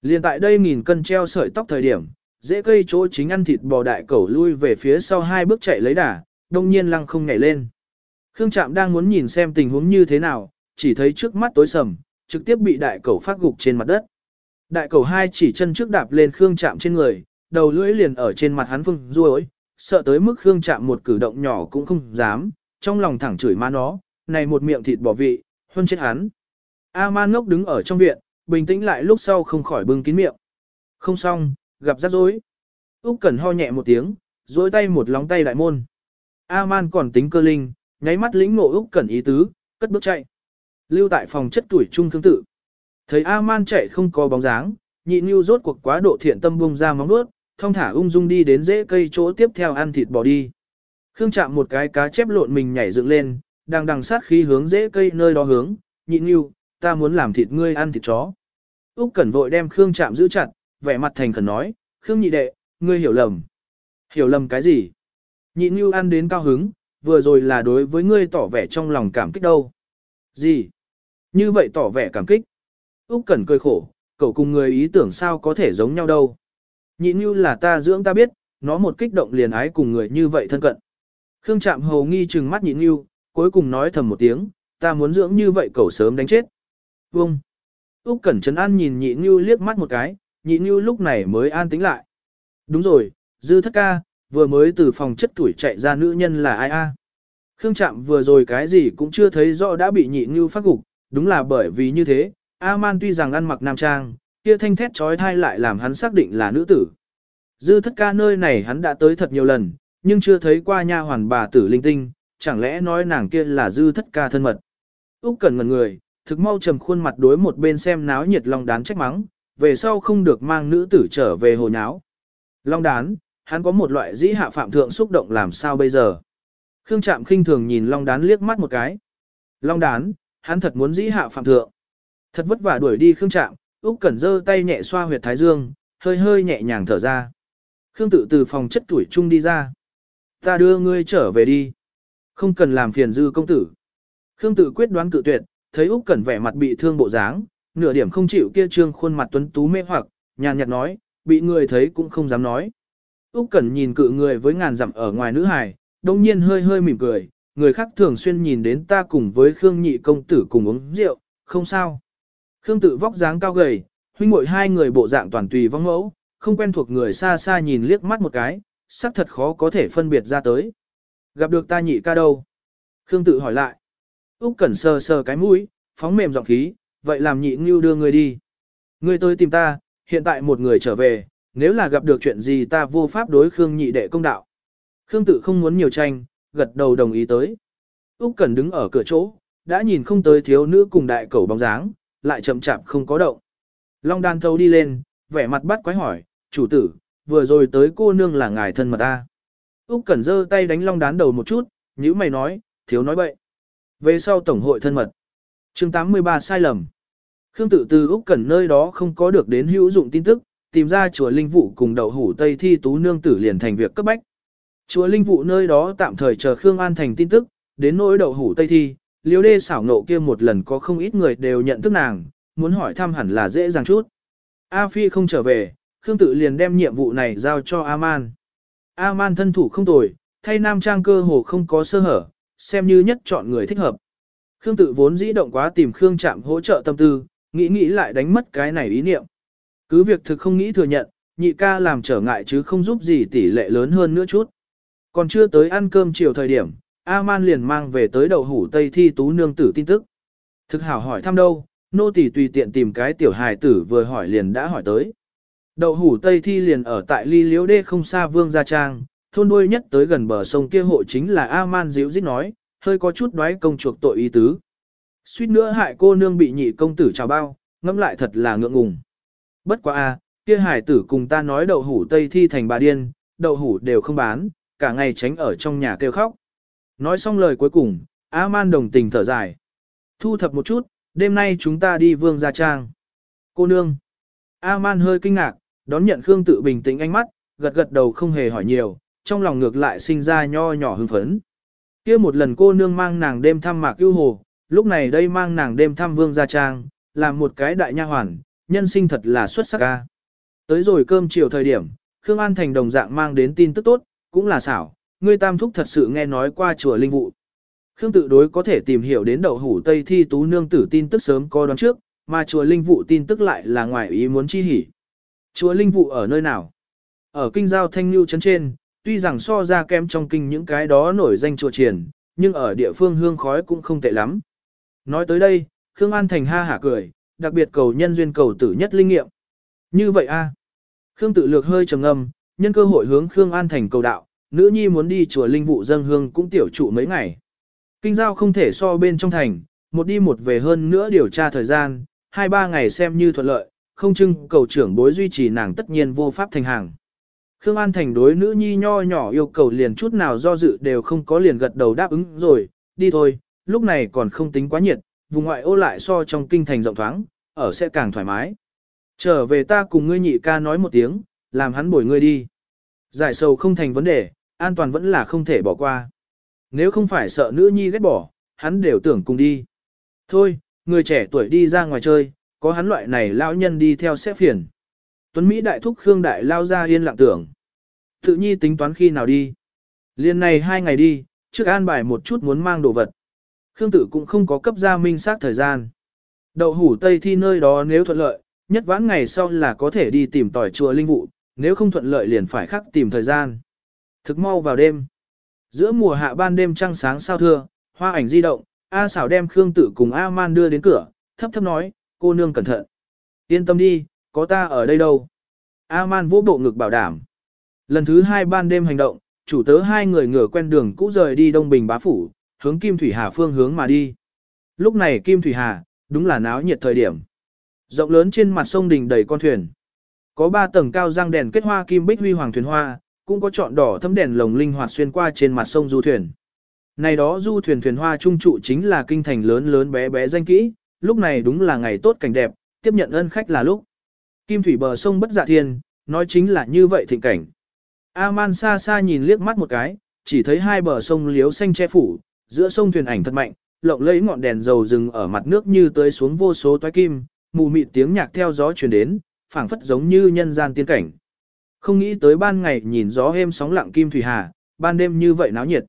Liên tại đây nghìn cân treo sợi tóc thời điểm, dễ cây chỗ chính ăn thịt bò đại cẩu lui về phía sau hai bước chạy lấy đà, đông nhiên lăng không nhảy lên. Khương Trạm đang muốn nhìn xem tình huống như thế nào, chỉ thấy trước mắt tối sầm, trực tiếp bị đại cẩu phát gục trên mặt đất. Đại cẩu hai chỉ chân trước đạp lên Khương Trạm trên người, đầu lưỡi liền ở trên mặt hắn phương ruồi, sợ tới mức Khương Trạm một cử động nhỏ cũng không dám, trong lòng thẳng chửi má nó, này một miệng thịt bò vị, hơn chết hắn. A Man ngốc đứng ở trong viện, bình tĩnh lại lúc sau không khỏi bưng kín miệng. Không xong, gặp rắc rối. Úc Cẩn ho nhẹ một tiếng, duỗi tay một lóng tay đại môn. A Man còn tính cơ linh, nháy mắt lĩnh ngộ Úc Cẩn ý tứ, cất bước chạy. Lưu tại phòng chất tuổi trung thương tự. Thấy A Man chạy không có bóng dáng, nhị nhu rốt cuộc quá độ thiện tâm bung ra móng nuốt, thong thả ung dung đi đến rễ cây chỗ tiếp theo ăn thịt bò đi. Khương chạm một cái cá chép lộn mình nhảy dựng lên, đang đằng sát khí hướng rễ cây nơi đó hướng, nhị nhu, ta muốn làm thịt ngươi ăn thịt chó. Úc Cẩn vội đem Khương chạm giữ chặt, vẻ mặt thành khẩn nói, Khương nhị đệ, ngươi hiểu lầm. Hiểu lầm cái gì? Nhị nhu ăn đến cao hứng, vừa rồi là đối với ngươi tỏ vẻ trong lòng cảm kích đâu. Gì? Như vậy tỏ vẻ cảm kích. Úc Cẩn cười khổ, cậu cùng người ý tưởng sao có thể giống nhau đâu. Nhị như là ta dưỡng ta biết, nó một kích động liền ái cùng người như vậy thân cận. Khương Trạm hầu nghi trừng mắt nhị như, cuối cùng nói thầm một tiếng, ta muốn dưỡng như vậy cậu sớm đánh chết. Vâng. Úc Cẩn Trấn An nhìn nhị như liếc mắt một cái, nhị như lúc này mới an tĩnh lại. Đúng rồi, dư thất ca, vừa mới từ phòng chất tuổi chạy ra nữ nhân là ai a? Khương Trạm vừa rồi cái gì cũng chưa thấy rõ đã bị nhị như phát gục, đúng là bởi vì như thế, A-man tuy rằng ăn mặc nam trang, kia thanh thét trói thai lại làm hắn xác định là nữ tử. Dư thất ca nơi này hắn đã tới thật nhiều lần, nhưng chưa thấy qua nha hoàn bà tử linh tinh, chẳng lẽ nói nàng kia là dư thất ca thân mật. Úc cẩn ngần người, thực mau trầm khuôn mặt đối một bên xem náo nhiệt long đán trách mắng, về sau không được mang nữ tử trở về hồ nháo. Long đán, hắn có một loại dĩ hạ phạm thượng xúc động làm sao bây giờ. Khương Trạm khinh thường nhìn Long đán liếc mắt một cái. Long đán, hắn thật muốn dĩ hạ phạm thượng. Thật vất vả đuổi đi Khương Trạm, Úc Cẩn giơ tay nhẹ xoa huyệt thái dương, hơi hơi nhẹ nhàng thở ra. Khương tự từ phòng chất tuổi trung đi ra. Ta đưa ngươi trở về đi. Không cần làm phiền dư công tử. Khương tự quyết đoán cự tuyệt, thấy Úc Cẩn vẻ mặt bị thương bộ dáng, nửa điểm không chịu kia trương khuôn mặt tuấn tú mê hoặc, nhàn nhạt nói, bị người thấy cũng không dám nói. Úc Cẩn nhìn cự người với ngàn dặm ở ngoài nữ hài, đông nhiên hơi hơi mỉm cười, người khác thường xuyên nhìn đến ta cùng với Khương nhị công tử cùng uống rượu, không sao. Khương tự vóc dáng cao gầy, huynh muội hai người bộ dạng toàn tùy vong mẫu, không quen thuộc người xa xa nhìn liếc mắt một cái, sắc thật khó có thể phân biệt ra tới. Gặp được ta nhị ca đâu? Khương tự hỏi lại. Úc Cẩn sờ sờ cái mũi, phóng mềm giọng khí, vậy làm nhị ngưu đưa người đi. Ngươi tới tìm ta, hiện tại một người trở về, nếu là gặp được chuyện gì ta vô pháp đối Khương nhị đệ công đạo. Khương tự không muốn nhiều tranh, gật đầu đồng ý tới. Úc Cẩn đứng ở cửa chỗ, đã nhìn không tới thiếu nữ cùng đại cẩu bóng dáng, lại chậm chạp không có động. Long đan thâu đi lên, vẻ mặt bắt quái hỏi, chủ tử, vừa rồi tới cô nương là ngài thân mật ta. Úc Cẩn giơ tay đánh long đán đầu một chút, nhíu mày nói, thiếu nói bậy. Về sau tổng hội thân mật. Chương 83 sai lầm. Khương tự từ Úc Cẩn nơi đó không có được đến hữu dụng tin tức, tìm ra chùa linh vụ cùng đậu hủ Tây thi tú nương tử liền thành việc cấp bách. Chùa linh vụ nơi đó tạm thời chờ Khương An thành tin tức, đến nỗi đậu hủ Tây thi, liếu Đê xảo nộ kia một lần có không ít người đều nhận thức nàng, muốn hỏi thăm hẳn là dễ dàng chút. A Phi không trở về, Khương tự liền đem nhiệm vụ này giao cho A-man. A-man thân thủ không tồi, thay nam trang cơ hồ không có sơ hở, xem như nhất chọn người thích hợp. Khương tự vốn dĩ động quá tìm Khương Trạm hỗ trợ tâm tư, nghĩ nghĩ lại đánh mất cái này ý niệm. Cứ việc thực không nghĩ thừa nhận, nhị ca làm trở ngại chứ không giúp gì tỷ lệ lớn hơn nữa chút. Còn chưa tới ăn cơm chiều thời điểm, A-man liền mang về tới đầu hủ Tây Thi Tú Nương tử tin tức. Thực hảo hỏi thăm đâu, nô tỳ tùy tiện tìm cái tiểu hài tử vừa hỏi liền đã hỏi tới. Đậu hủ Tây Thi liền ở tại ly liễu đê không xa Vương Gia Trang, thôn đuôi nhất tới gần bờ sông kia hộ chính là A-man dịu dít nói, hơi có chút đoái công chuộc tội ý tứ. Suýt nữa hại cô nương bị nhị công tử trào bao, ngẫm lại thật là ngượng ngùng. Bất quá a, kia hải tử cùng ta nói đậu hủ Tây Thi thành bà điên, đậu hủ đều không bán, cả ngày tránh ở trong nhà kêu khóc. Nói xong lời cuối cùng, A-man đồng tình thở dài. Thu thập một chút, đêm nay chúng ta đi vương gia trang. Cô nương. A-man hơi kinh ngạc, đón nhận Khương tự bình tĩnh ánh mắt, gật gật đầu không hề hỏi nhiều, trong lòng ngược lại sinh ra nho nhỏ hưng phấn. kia một lần cô nương mang nàng đêm thăm mạc yêu hồ, lúc này đây mang nàng đêm thăm vương gia trang, làm một cái đại nha hoàn, nhân sinh thật là xuất sắc ca. Tới rồi cơm chiều thời điểm, Khương An Thành đồng dạng mang đến tin tức tốt, cũng là xảo, ngươi tam thúc thật sự nghe nói qua chùa linh vụ. Khương tự đối có thể tìm hiểu đến đậu hủ Tây Thi Tú Nương tử tin tức sớm có đoán trước, mà chùa linh vụ tin tức lại là ngoài ý muốn chi hỉ. Chùa linh vụ ở nơi nào? Ở kinh giao thanh lưu trấn trên, tuy rằng so ra kem trong kinh những cái đó nổi danh chùa triển, nhưng ở địa phương hương khói cũng không tệ lắm. Nói tới đây, Khương An Thành ha hả cười, đặc biệt cầu nhân duyên cầu tử nhất linh nghiệm. Như vậy a Khương tự lược hơi trầm ngâm, nhân cơ hội hướng Khương An Thành cầu đạo, nữ nhi muốn đi chùa linh vụ dân hương cũng tiểu trụ mấy ngày. Kinh giao không thể so bên trong thành, một đi một về hơn nữa điều tra thời gian, hai ba ngày xem như thuận lợi, không chưng cầu trưởng bối duy trì nàng tất nhiên vô pháp thành hàng. Khương An Thành đối nữ nhi nho nhỏ yêu cầu liền chút nào do dự đều không có liền gật đầu đáp ứng rồi, đi thôi, lúc này còn không tính quá nhiệt, vùng ngoại ô lại so trong kinh thành rộng thoáng, ở sẽ càng thoải mái. Trở về ta cùng ngươi nhị ca nói một tiếng, làm hắn bồi ngươi đi. Giải sầu không thành vấn đề, an toàn vẫn là không thể bỏ qua. Nếu không phải sợ nữ nhi ghét bỏ, hắn đều tưởng cùng đi. Thôi, người trẻ tuổi đi ra ngoài chơi, có hắn loại này lão nhân đi theo sẽ phiền. Tuấn Mỹ đại thúc Khương Đại lao ra yên lặng tưởng. Tự nhi tính toán khi nào đi. Liên này hai ngày đi, trước an bài một chút muốn mang đồ vật. Khương Tử cũng không có cấp ra minh xác thời gian. Đậu hủ Tây thi nơi đó nếu thuận lợi, nhất vãn ngày sau là có thể đi tìm tỏi chùa linh vụ, nếu không thuận lợi liền phải khắc tìm thời gian. Thực mau vào đêm. Giữa mùa hạ ban đêm trăng sáng sao thưa, hoa ảnh di động, A xảo đem Khương Tử cùng A Man đưa đến cửa, thấp thấp nói, cô nương cẩn thận. Yên tâm đi, có ta ở đây đâu. A Man vỗ bộ ngực bảo đảm. Lần thứ hai ban đêm hành động, chủ tớ hai người ngửa quen đường cũ rời đi Đông Bình bá phủ, hướng Kim Thủy Hà phương hướng mà đi. Lúc này Kim Thủy Hà, đúng là náo nhiệt thời điểm. Rộng lớn trên mặt sông đình đầy con thuyền. Có ba tầng cao răng đèn kết hoa kim bích huy hoàng thuyền hoa, cũng có trọn đỏ thấm đèn lồng linh hoạt xuyên qua trên mặt sông du thuyền. Này đó du thuyền thuyền hoa trung trụ chính là kinh thành lớn lớn bé bé danh kỹ, lúc này đúng là ngày tốt cảnh đẹp, tiếp nhận ân khách là lúc. Kim thủy bờ sông bất dạ thiên, nói chính là như vậy thịnh cảnh. A-man xa xa nhìn liếc mắt một cái, chỉ thấy hai bờ sông liếu xanh che phủ, giữa sông thuyền ảnh thật mạnh, lộng lẫy ngọn đèn dầu rừng ở mặt nước như tới xuống vô số toái kim, mù mịt tiếng nhạc theo gió truyền đến, phảng phất giống như nhân gian tiên cảnh. Không nghĩ tới ban ngày nhìn gió êm sóng lặng kim thủy hà, ban đêm như vậy náo nhiệt.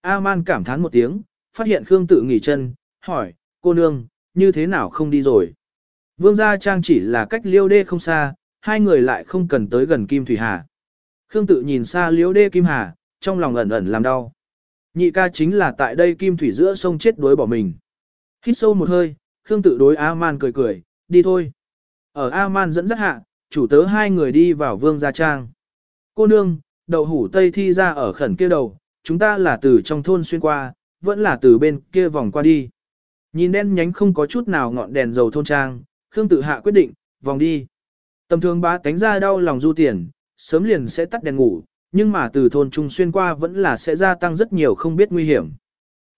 A-man cảm thán một tiếng, phát hiện Khương tự nghỉ chân, hỏi, cô nương, như thế nào không đi rồi? Vương gia trang chỉ là cách liêu đê không xa, hai người lại không cần tới gần kim thủy hà. Khương tự nhìn xa liêu đê kim hà, trong lòng ẩn ẩn làm đau. Nhị ca chính là tại đây kim thủy giữa sông chết đuối bỏ mình. Hít sâu một hơi, Khương tự đối A-man cười cười, đi thôi. Ở A-man dẫn dắt hạ, chủ tớ hai người đi vào vương gia trang. Cô nương, đậu hủ tây thi ra ở khẩn kia đầu, chúng ta là từ trong thôn xuyên qua, vẫn là từ bên kia vòng qua đi. Nhìn đen nhánh không có chút nào ngọn đèn dầu thôn trang, Khương tự hạ quyết định, vòng đi. Tầm thường bá tánh ra đau lòng du tiền, sớm liền sẽ tắt đèn ngủ, nhưng mà từ thôn trung xuyên qua vẫn là sẽ gia tăng rất nhiều không biết nguy hiểm.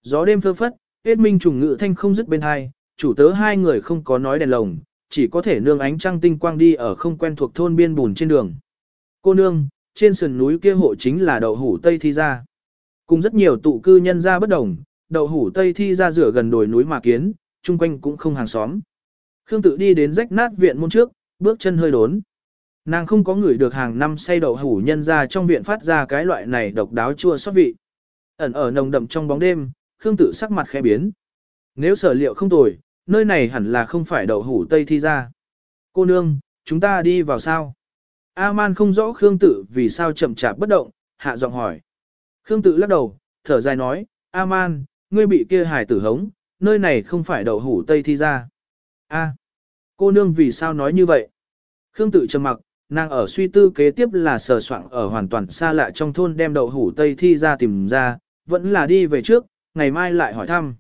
Gió đêm phơ phất, hết minh trùng ngự thanh không dứt bên hai, chủ tớ hai người không có nói đèn lồng, chỉ có thể nương ánh trăng tinh quang đi ở không quen thuộc thôn biên bùn trên đường. Cô nương, trên sườn núi kia hộ chính là đậu hủ Tây Thi Gia. Cùng rất nhiều tụ cư nhân gia bất đồng, đậu hủ Tây Thi Gia rửa gần đồi núi mà kiến, chung quanh cũng không hàng xóm. Khương tự đi đến rách nát viện môn trước, bước chân hơi đốn. Nàng không có người được hàng năm say đậu hủ nhân ra trong viện phát ra cái loại này độc đáo chua xót vị. Ẩn ở nồng đậm trong bóng đêm, Khương tự sắc mặt khẽ biến. Nếu sở liệu không tồi, nơi này hẳn là không phải đậu hủ Tây Thi ra. Cô nương, chúng ta đi vào sao? A-man không rõ Khương tự vì sao chậm chạp bất động, hạ giọng hỏi. Khương tự lắc đầu, thở dài nói, A-man, ngươi bị kia hải tử hống, nơi này không phải đậu hủ Tây Thi ra. A, cô nương vì sao nói như vậy? Khương tự trầm mặc, nàng ở suy tư kế tiếp là sờ soạn ở hoàn toàn xa lạ trong thôn đem đậu hủ Tây Thi ra tìm ra, vẫn là đi về trước, ngày mai lại hỏi thăm.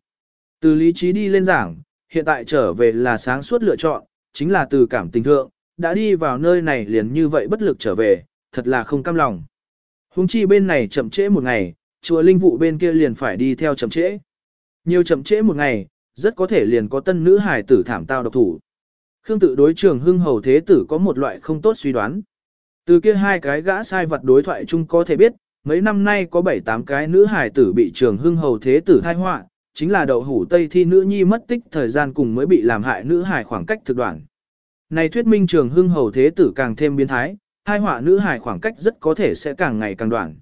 Từ lý trí đi lên giảng, hiện tại trở về là sáng suốt lựa chọn, chính là từ cảm tình thượng, đã đi vào nơi này liền như vậy bất lực trở về, thật là không cam lòng. Hùng chi bên này chậm trễ một ngày, chùa linh vụ bên kia liền phải đi theo chậm trễ. Nhiều chậm trễ một ngày, rất có thể liền có tân nữ hải tử thảm tao độc thủ. Khương tự đối trường hưng hầu thế tử có một loại không tốt suy đoán. Từ kia hai cái gã sai vật đối thoại chung có thể biết, mấy năm nay có bảy tám cái nữ hải tử bị trường hưng hầu thế tử thai họa, chính là đậu hủ tây thi nữ nhi mất tích thời gian cùng mới bị làm hại nữ hải khoảng cách thực đoạn. Này thuyết minh trường hưng hầu thế tử càng thêm biến thái, hai họa nữ hải khoảng cách rất có thể sẽ càng ngày càng đoạn.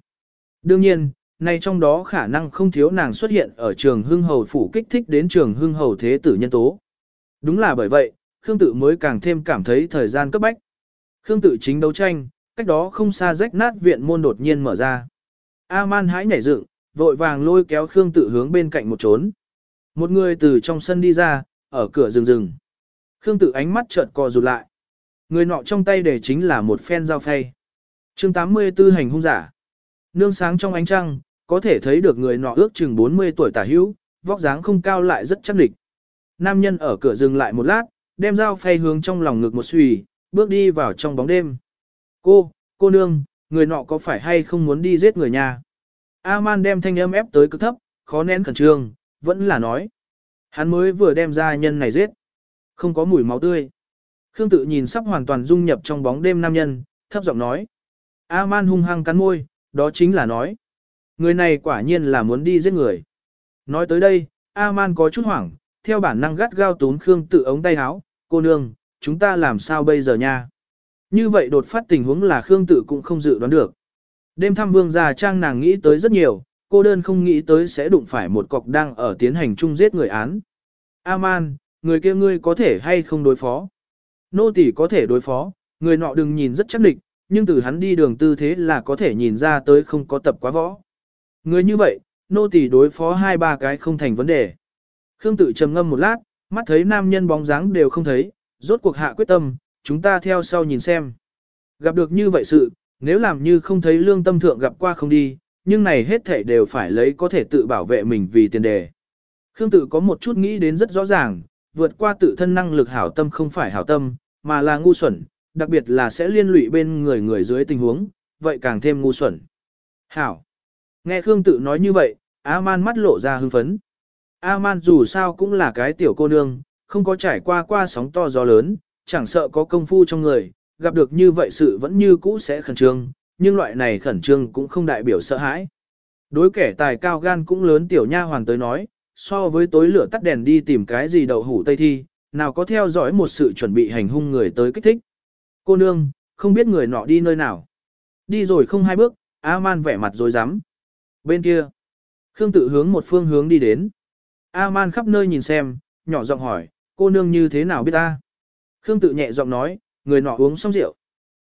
Đương nhiên, nay trong đó khả năng không thiếu nàng xuất hiện ở trường hưng hầu phủ kích thích đến trường hưng hầu thế tử nhân tố. Đúng là bởi vậy, Khương Tự mới càng thêm cảm thấy thời gian cấp bách. Khương Tự chính đấu tranh, cách đó không xa rách nát viện môn đột nhiên mở ra. A-man hãi nhảy dựng, vội vàng lôi kéo Khương Tự hướng bên cạnh một trốn. Một người từ trong sân đi ra, ở cửa rừng rừng. Khương Tự ánh mắt chợt co rụt lại. Người nọ trong tay để chính là một phen dao phay. Chương 84 hành hung giả. Nương sáng trong ánh trăng, có thể thấy được người nọ ước chừng 40 tuổi tả hữu, vóc dáng không cao lại rất chắc địch. Nam nhân ở cửa dừng lại một lát, đem dao phay hướng trong lòng ngực một xùy, bước đi vào trong bóng đêm. Cô, cô nương, người nọ có phải hay không muốn đi giết người nhà? A-man đem thanh âm ép tới cực thấp, khó nén khẩn trương, vẫn là nói. Hắn mới vừa đem ra nhân này giết. Không có mùi máu tươi. Khương tự nhìn sắp hoàn toàn dung nhập trong bóng đêm nam nhân, thấp giọng nói. A-man hung hăng cắn môi, đó chính là nói. Người này quả nhiên là muốn đi giết người. Nói tới đây, A-man có chút hoảng, theo bản năng gắt gao tún Khương tự ống tay áo, cô nương, chúng ta làm sao bây giờ nha? Như vậy đột phát tình huống là Khương tự cũng không dự đoán được. Đêm thăm vương gia trang nàng nghĩ tới rất nhiều, cô đơn không nghĩ tới sẽ đụng phải một cọc đang ở tiến hành chung giết người án. A-man, người kia ngươi có thể hay không đối phó? Nô tỳ có thể đối phó, người nọ đừng nhìn rất chắc địch, nhưng từ hắn đi đường tư thế là có thể nhìn ra tới không có tập quá võ. Người như vậy, nô tỳ đối phó hai ba cái không thành vấn đề. Khương tự trầm ngâm một lát, mắt thấy nam nhân bóng dáng đều không thấy, rốt cuộc hạ quyết tâm, chúng ta theo sau nhìn xem. Gặp được như vậy sự, nếu làm như không thấy lương tâm thượng gặp qua không đi, nhưng này hết thể đều phải lấy có thể tự bảo vệ mình vì tiền đề. Khương tự có một chút nghĩ đến rất rõ ràng, vượt qua tự thân năng lực hảo tâm không phải hảo tâm, mà là ngu xuẩn, đặc biệt là sẽ liên lụy bên người người dưới tình huống, vậy càng thêm ngu xuẩn. Hảo. Nghe Khương tự nói như vậy, A-man mắt lộ ra hưng phấn. A-man dù sao cũng là cái tiểu cô nương, không có trải qua qua sóng to gió lớn, chẳng sợ có công phu trong người, gặp được như vậy sự vẫn như cũ sẽ khẩn trương, nhưng loại này khẩn trương cũng không đại biểu sợ hãi. Đối kẻ tài cao gan cũng lớn tiểu nha hoàng tới nói, so với tối lửa tắt đèn đi tìm cái gì đậu hủ tây thi, nào có theo dõi một sự chuẩn bị hành hung người tới kích thích. Cô nương, không biết người nọ đi nơi nào. Đi rồi không hai bước, A-man vẻ mặt rồi dám. Bên kia, Khương tự hướng một phương hướng đi đến. A-man khắp nơi nhìn xem, nhỏ giọng hỏi, cô nương như thế nào biết ta? Khương tự nhẹ giọng nói, người nọ uống xong rượu.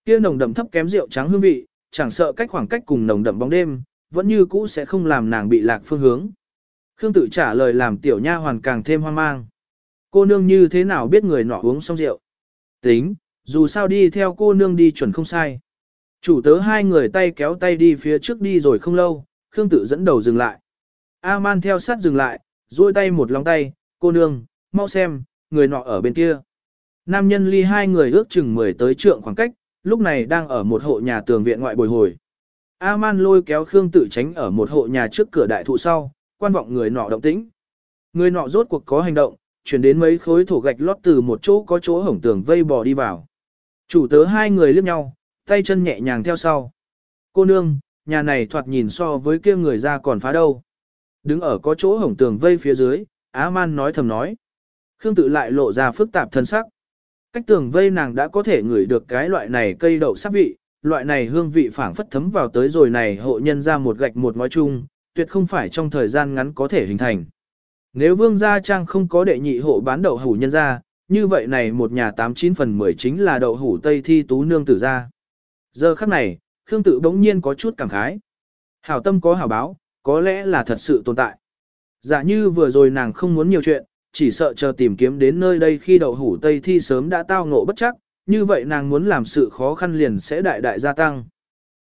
Kia nồng đậm thấp kém rượu trắng hương vị, chẳng sợ cách khoảng cách cùng nồng đậm bóng đêm, vẫn như cũ sẽ không làm nàng bị lạc phương hướng. Khương tự trả lời làm tiểu nha hoàn càng thêm hoang mang. Cô nương như thế nào biết người nọ uống xong rượu? Tính, dù sao đi theo cô nương đi chuẩn không sai. Chủ tớ hai người tay kéo tay đi phía trước đi rồi không lâu, Khương tự dẫn đầu dừng lại. A-man theo sát dừng lại, duỗi tay một lòng tay, cô nương, mau xem, người nọ ở bên kia. Nam nhân ly hai người ước chừng 10 tới trượng khoảng cách, lúc này đang ở một hộ nhà tường viện ngoại bồi hồi. A-man lôi kéo Khương tự tránh ở một hộ nhà trước cửa đại thụ sau, quan vọng người nọ động tĩnh. Người nọ rốt cuộc có hành động, chuyển đến mấy khối thổ gạch lót từ một chỗ có chỗ hổng tường vây bò đi vào. Chủ tớ hai người liếc nhau, tay chân nhẹ nhàng theo sau. Cô nương, nhà này thoạt nhìn so với kia người ra còn phá đâu. Đứng ở có chỗ hổng tường vây phía dưới, Á Man nói thầm nói. Khương tự lại lộ ra phức tạp thân sắc. Cách tường vây nàng đã có thể ngửi được cái loại này cây đậu sắc vị, loại này hương vị phảng phất thấm vào tới rồi này hộ nhân ra một gạch một ngói chung, tuyệt không phải trong thời gian ngắn có thể hình thành. Nếu vương gia trang không có đệ nhị hộ bán đậu hủ nhân ra, như vậy này một nhà 89 phần 10 chính là đậu hủ Tây Thi Tú Nương tử ra. Giờ khắc này, Khương tự bỗng nhiên có chút cảm khái. Hảo tâm có hảo báo, có lẽ là thật sự tồn tại. Giả như vừa rồi nàng không muốn nhiều chuyện, chỉ sợ chờ tìm kiếm đến nơi đây khi đậu hủ Tây Thi sớm đã tao ngộ bất chắc, như vậy nàng muốn làm sự khó khăn liền sẽ đại đại gia tăng.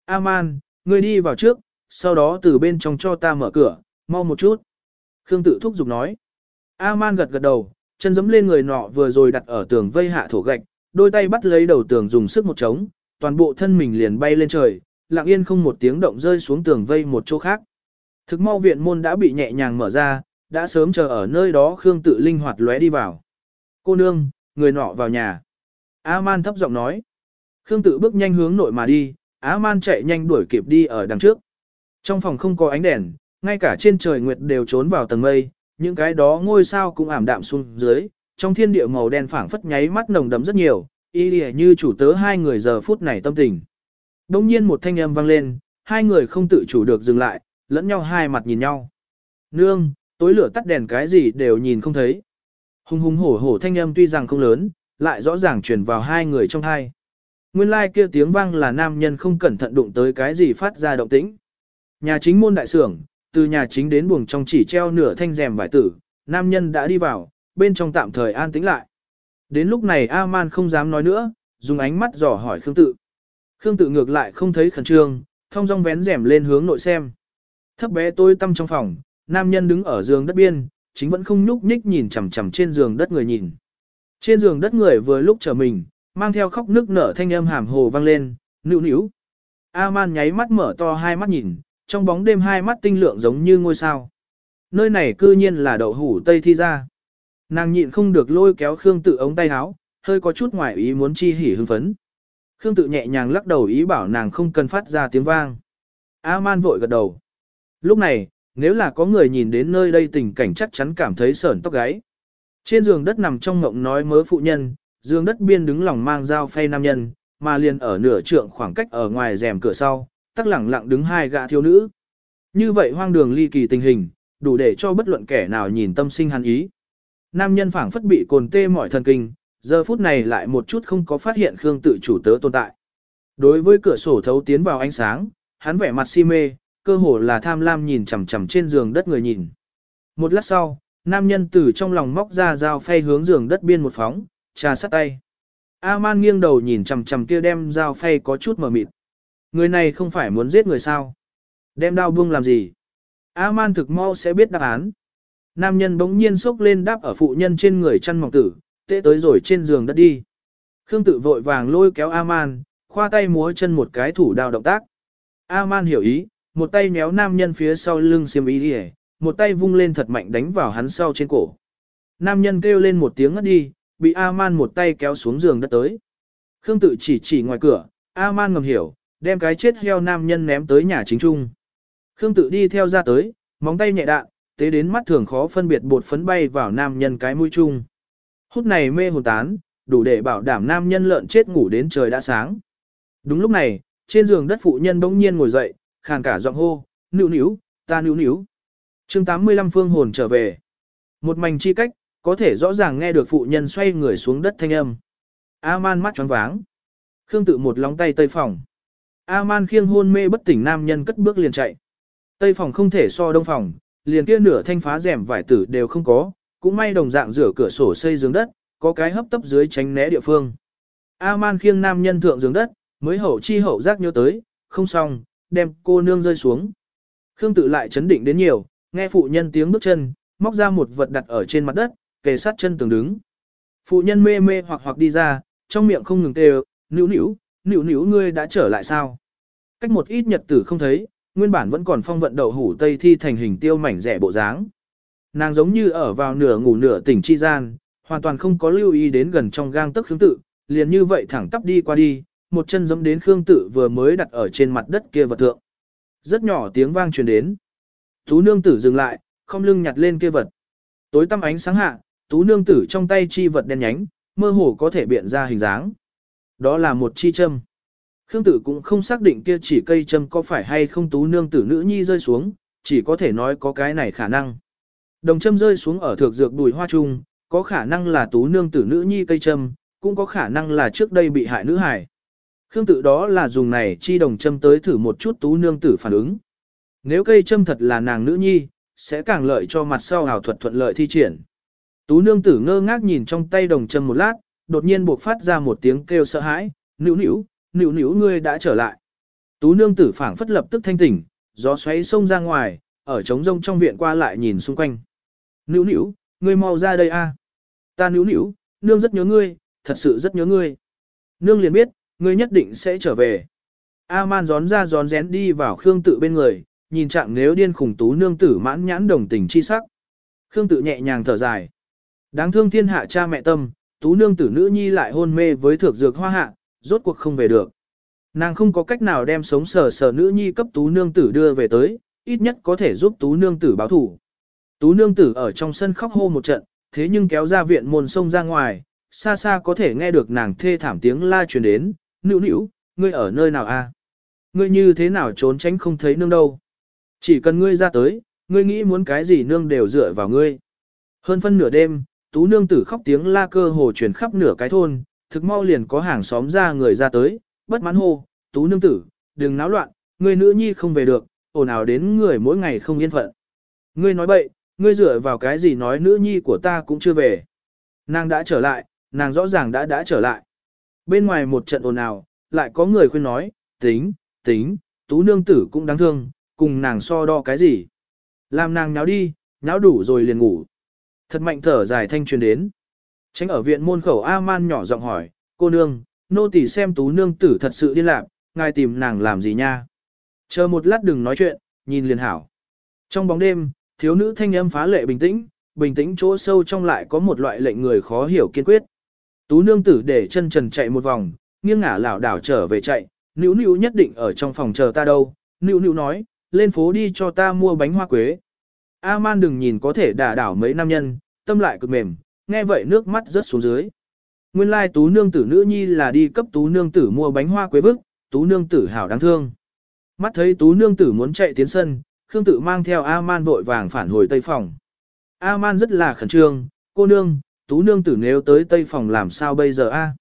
A-man, ngươi đi vào trước, sau đó từ bên trong cho ta mở cửa, mau một chút. Khương tự thúc giục nói. A-man gật gật đầu, chân giẫm lên người nọ vừa rồi đặt ở tường vây hạ thổ gạch, đôi tay bắt lấy đầu tường dùng sức một trống, toàn bộ thân mình liền bay lên trời, lặng yên không một tiếng động rơi xuống tường vây một chỗ khác. Thực mau viện môn đã bị nhẹ nhàng mở ra, đã sớm chờ ở nơi đó Khương tự linh hoạt lóe đi vào. Cô nương, người nọ vào nhà. A-man thấp giọng nói. Khương tự bước nhanh hướng nội mà đi, A-man chạy nhanh đuổi kịp đi ở đằng trước. Trong phòng không có ánh đèn, ngay cả trên trời nguyệt đều trốn vào tầng mây, những cái đó ngôi sao cũng ảm đạm xuống dưới, trong thiên địa màu đen phảng phất nháy mắt nồng đậm rất nhiều, y lìa như chủ tớ hai người giờ phút này tâm tình. Đông nhiên một thanh âm vang lên, hai người không tự chủ được dừng lại, lẫn nhau hai mặt nhìn nhau. Nương, tối lửa tắt đèn cái gì đều nhìn không thấy. Hùng hùng hổ hổ thanh âm tuy rằng không lớn, lại rõ ràng truyền vào hai người trong hai. Nguyên lai like kia tiếng vang là nam nhân không cẩn thận đụng tới cái gì phát ra động tĩnh. Nhà chính môn đại sưởng, từ nhà chính đến buồng trong chỉ treo nửa thanh rèm vải tử, nam nhân đã đi vào, bên trong tạm thời an tĩnh lại. Đến lúc này A-man không dám nói nữa, dùng ánh mắt dò hỏi Khương Tự. Khương Tự ngược lại không thấy khẩn trương, thong dong vén rèm lên hướng nội xem. Thấp bé tôi tâm trong phòng, nam nhân đứng ở giường đất biên, chính vẫn không nhúc nhích nhìn chằm chằm trên giường đất người nhìn. Trên giường đất người vừa lúc trở mình, mang theo khóc nước nở thanh âm hàm hồ vang lên, nữu nữu. A-man nháy mắt mở to hai mắt nhìn, trong bóng đêm hai mắt tinh lượng giống như ngôi sao. Nơi này cư nhiên là đậu hủ Tây Thi ra. Nàng nhịn không được lôi kéo Khương tự ống tay áo, hơi có chút ngoài ý muốn chi hỉ hưng phấn. Khương tự nhẹ nhàng lắc đầu ý bảo nàng không cần phát ra tiếng vang. A-man vội gật đầu. Lúc này, nếu là có người nhìn đến nơi đây tình cảnh chắc chắn cảm thấy sởn tóc gáy. Trên giường đất nằm trong ngộng nói mớ phụ nhân, giường đất biên đứng lòng mang dao phay nam nhân, mà liền ở nửa trượng khoảng cách ở ngoài rèm cửa sau, tắc lẳng lặng đứng hai gã thiếu nữ. Như vậy hoang đường ly kỳ tình hình, đủ để cho bất luận kẻ nào nhìn tâm sinh hắn ý. Nam nhân phảng phất bị cồn tê mọi thần kinh, giờ phút này lại một chút không có phát hiện Khương tự chủ tớ tồn tại. Đối với cửa sổ thấu tiến vào ánh sáng, hắn vẻ mặt si mê, cơ hồ là tham lam nhìn chằm chằm trên giường đất người nhìn. Một lát sau, nam nhân từ trong lòng móc ra dao phay hướng giường đất biên một phóng, trà sát tay. A-man nghiêng đầu nhìn chằm chằm kia đem dao phay có chút mờ mịt. Người này không phải muốn giết người sao? Đem đao buông làm gì? A-man thực mau sẽ biết đáp án. Nam nhân bỗng nhiên sốc lên đáp ở phụ nhân trên người chăn mỏng tử, tệ tới rồi trên giường đất đi. Khương tự vội vàng lôi kéo A-man, khoa tay múa chân một cái thủ đao động tác. A-man hiểu ý, một tay méo nam nhân phía sau lưng xiêm ý đi một tay vung lên thật mạnh đánh vào hắn sau trên cổ. Nam nhân kêu lên một tiếng ngất đi, bị A-man một tay kéo xuống giường đất tới. Khương tự chỉ chỉ ngoài cửa, A-man ngầm hiểu, đem cái chết heo nam nhân ném tới nhà chính trung. Khương tự đi theo ra tới, móng tay nhẹ đạn, tế đến mắt thường khó phân biệt bột phấn bay vào nam nhân cái mũi chung. Hút này mê hồn tán, đủ để bảo đảm nam nhân lợn chết ngủ đến trời đã sáng. Đúng lúc này, trên giường đất phụ nhân bỗng nhiên ngồi dậy, khàn cả giọng hô, nữu nữu, ta nữu nữu. chương 85 phương hồn trở về. Một mảnh chi cách, có thể rõ ràng nghe được phụ nhân xoay người xuống đất thanh âm. A-man mắt tròn váng. Khương tự một lóng tay tây phòng. A-man khiêng hôn mê bất tỉnh nam nhân cất bước liền chạy. Tây phòng không thể so đông phòng, liền kia nửa thanh phá rèm vải tử đều không có, cũng may đồng dạng rửa cửa sổ xây giường đất, có cái hấp tấp dưới tránh né địa phương. A-man khiêng nam nhân thượng giường đất, mới hậu chi hậu giác nhớ tới, không xong, đem cô nương rơi xuống. Khương tự lại chấn định đến nhiều, nghe phụ nhân tiếng bước chân, móc ra một vật đặt ở trên mặt đất, kề sát chân tường đứng. Phụ nhân mê mê hoặc hoặc đi ra, trong miệng không ngừng kêu, nữu nữu, nữu nữu ngươi đã trở lại sao? Cách một ít nhật tử không thấy, nguyên bản vẫn còn phong vận đậu hủ tây thi thành hình tiêu mảnh rẻ bộ dáng. Nàng giống như ở vào nửa ngủ nửa tỉnh chi gian, hoàn toàn không có lưu ý đến gần trong gang tấc Khương Tự, liền như vậy thẳng tắp đi qua đi, một chân giống đến Khương Tự vừa mới đặt ở trên mặt đất kia vật thượng. Rất nhỏ tiếng vang truyền đến. Tú nương tử dừng lại, không lưng nhặt lên kia vật. Tối tăm ánh sáng hạ, tú nương tử trong tay chi vật đen nhánh, mơ hồ có thể biện ra hình dáng. Đó là một chi châm. Khương tử cũng không xác định kia chỉ cây châm có phải hay không tú nương tử nữ nhi rơi xuống, chỉ có thể nói có cái này khả năng. Đồng châm rơi xuống ở thược dược bùi hoa trung, có khả năng là tú nương tử nữ nhi cây châm, cũng có khả năng là trước đây bị hại nữ hải. Khương tự đó là dùng này chi đồng châm tới thử một chút tú nương tử phản ứng. Nếu cây châm thật là nàng nữ nhi, sẽ càng lợi cho mặt sau hào thuật thuận lợi thi triển. Tú nương tử ngơ ngác nhìn trong tay đồng châm một lát, đột nhiên buộc phát ra một tiếng kêu sợ hãi, nữu nữu, nữu nữu ngươi đã trở lại. Tú nương tử phảng phất lập tức thanh tỉnh, gió xoáy sông ra ngoài, ở trống rông trong viện qua lại nhìn xung quanh. Nữu nữu, ngươi mau ra đây a. À. Ta nữu nữu, nương rất nhớ ngươi, thật sự rất nhớ ngươi. Nương liền biết, ngươi nhất định sẽ trở về. A-man gión ra gión rén đi vào Khương tự bên người, nhìn trạng nếu điên khủng tú nương tử mãn nhãn đồng tình chi sắc. Khương tự nhẹ nhàng thở dài. Đáng thương thiên hạ cha mẹ tâm, tú nương tử nữ nhi lại hôn mê với thược dược hoa hạ, rốt cuộc không về được. Nàng không có cách nào đem sống sờ sờ nữ nhi cấp tú nương tử đưa về tới, ít nhất có thể giúp tú nương tử báo thủ. Tú nương tử ở trong sân khóc hô một trận, thế nhưng kéo ra viện môn sông ra ngoài, xa xa có thể nghe được nàng thê thảm tiếng la truyền đến, nữu nữu, ngươi ở nơi nào a? Ngươi như thế nào trốn tránh không thấy nương đâu? Chỉ cần ngươi ra tới, ngươi nghĩ muốn cái gì nương đều dựa vào ngươi. Hơn phân nửa đêm, tú nương tử khóc tiếng la cơ hồ truyền khắp nửa cái thôn, thực mau liền có hàng xóm ra người ra tới, bất mãn hô, tú nương tử, đừng náo loạn, người nữ nhi không về được, ồn ào đến người mỗi ngày không yên phận. Ngươi nói bậy, ngươi dựa vào cái gì nói nữ nhi của ta cũng chưa về. Nàng đã trở lại, nàng rõ ràng đã đã trở lại. Bên ngoài một trận ồn ào, lại có người khuyên nói, tính, tính, tú nương tử cũng đáng thương, cùng nàng so đo cái gì. Làm nàng nháo đi, nháo đủ rồi liền ngủ. Thật mạnh thở dài thanh truyền đến. Tránh ở viện môn khẩu A-man nhỏ giọng hỏi, cô nương, nô tỳ xem tú nương tử thật sự điên lạc, ngài tìm nàng làm gì nha. Chờ một lát đừng nói chuyện, nhìn liền hảo. Trong bóng đêm, thiếu nữ thanh âm phá lệ bình tĩnh, bình tĩnh chỗ sâu trong lại có một loại lệnh người khó hiểu kiên quyết. Tú nương tử để chân trần chạy một vòng, nghiêng ngả lảo đảo trở về chạy, nữu nữu nhất định ở trong phòng chờ ta đâu, nữu nữu nói, lên phố đi cho ta mua bánh hoa quế. A-man đừng nhìn có thể đả đảo mấy nam nhân, tâm lại cực mềm, nghe vậy nước mắt rớt xuống dưới. Nguyên lai tú nương tử nữ nhi là đi cấp tú nương tử mua bánh hoa quế vức, tú nương tử hảo đáng thương. Mắt thấy tú nương tử muốn chạy tiến sân, Khương tự mang theo A-man vội vàng phản hồi tây phòng. A-man rất là khẩn trương, cô nương, tú nương tử nếu tới tây phòng làm sao bây giờ a?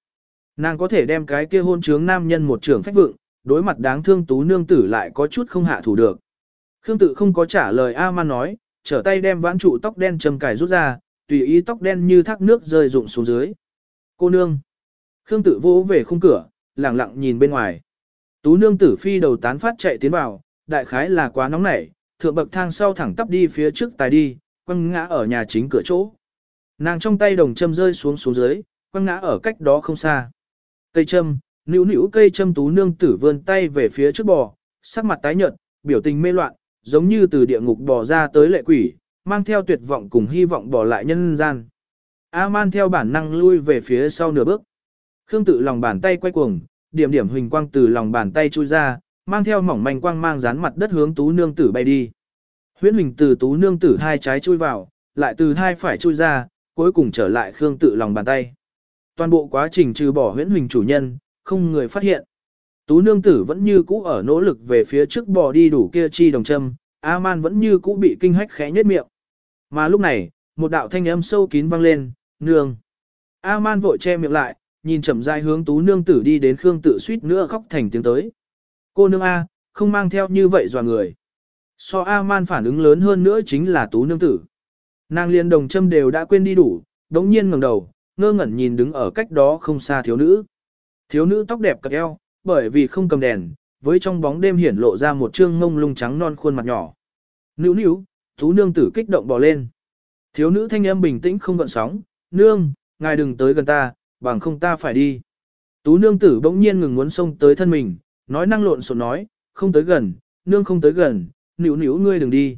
Nàng có thể đem cái kia hôn trướng nam nhân một trường phách vượng, đối mặt đáng thương tú nương tử lại có chút không hạ thủ được. Khương tự không có trả lời A-man nói, trở tay đem vãn trụ tóc đen trầm cài rút ra, tùy ý tóc đen như thác nước rơi rụng xuống dưới. Cô nương. Khương tự vỗ về khung cửa, lặng lặng nhìn bên ngoài. Tú nương tử phi đầu tán phát chạy tiến vào, đại khái là quá nóng nảy, thượng bậc thang sau thẳng tắp đi phía trước tài đi, quăng ngã ở nhà chính cửa chỗ. Nàng trong tay đồng châm rơi xuống xuống dưới, quăng ngã ở cách đó không xa. Cây châm, nữu nữu cây châm tú nương tử vươn tay về phía trước bò, sắc mặt tái nhợt, biểu tình mê loạn, giống như từ địa ngục bò ra tới lệ quỷ, mang theo tuyệt vọng cùng hy vọng bỏ lại nhân gian. A-man theo bản năng lui về phía sau nửa bước. Khương tự lòng bàn tay quay cuồng, điểm điểm huỳnh quang từ lòng bàn tay chui ra, mang theo mỏng manh quang mang dán mặt đất hướng tú nương tử bay đi. Huyễn huỳnh từ tú nương tử hai trái chui vào, lại từ hai phải chui ra, cuối cùng trở lại Khương tự lòng bàn tay. Toàn bộ quá trình trừ bỏ huyễn huỳnh chủ nhân, không người phát hiện. Tú nương tử vẫn như cũ ở nỗ lực về phía trước bò đi đủ kia chi đồng châm, A-man vẫn như cũ bị kinh hách khẽ nhếch miệng. Mà lúc này, một đạo thanh âm sâu kín vang lên, nương. A-man vội che miệng lại, nhìn chậm rãi hướng tú nương tử đi đến Khương tự suýt nữa khóc thành tiếng tới. Cô nương A, không mang theo như vậy dò người. So A-man phản ứng lớn hơn nữa chính là tú nương tử. Nàng liên đồng châm đều đã quên đi đủ, đống nhiên ngẩng đầu, ngơ ngẩn nhìn đứng ở cách đó không xa thiếu nữ. Thiếu nữ tóc đẹp cật eo, bởi vì không cầm đèn, với trong bóng đêm hiển lộ ra một trương ngông lung trắng non khuôn mặt nhỏ. Nữu nữu, tú nương tử kích động bò lên. Thiếu nữ thanh âm bình tĩnh không gợn sóng, nương, ngài đừng tới gần ta, bằng không ta phải đi. Tú nương tử bỗng nhiên ngừng muốn xông tới thân mình, nói năng lộn xộn nói, không tới gần, nương không tới gần, nữu nữu ngươi đừng đi.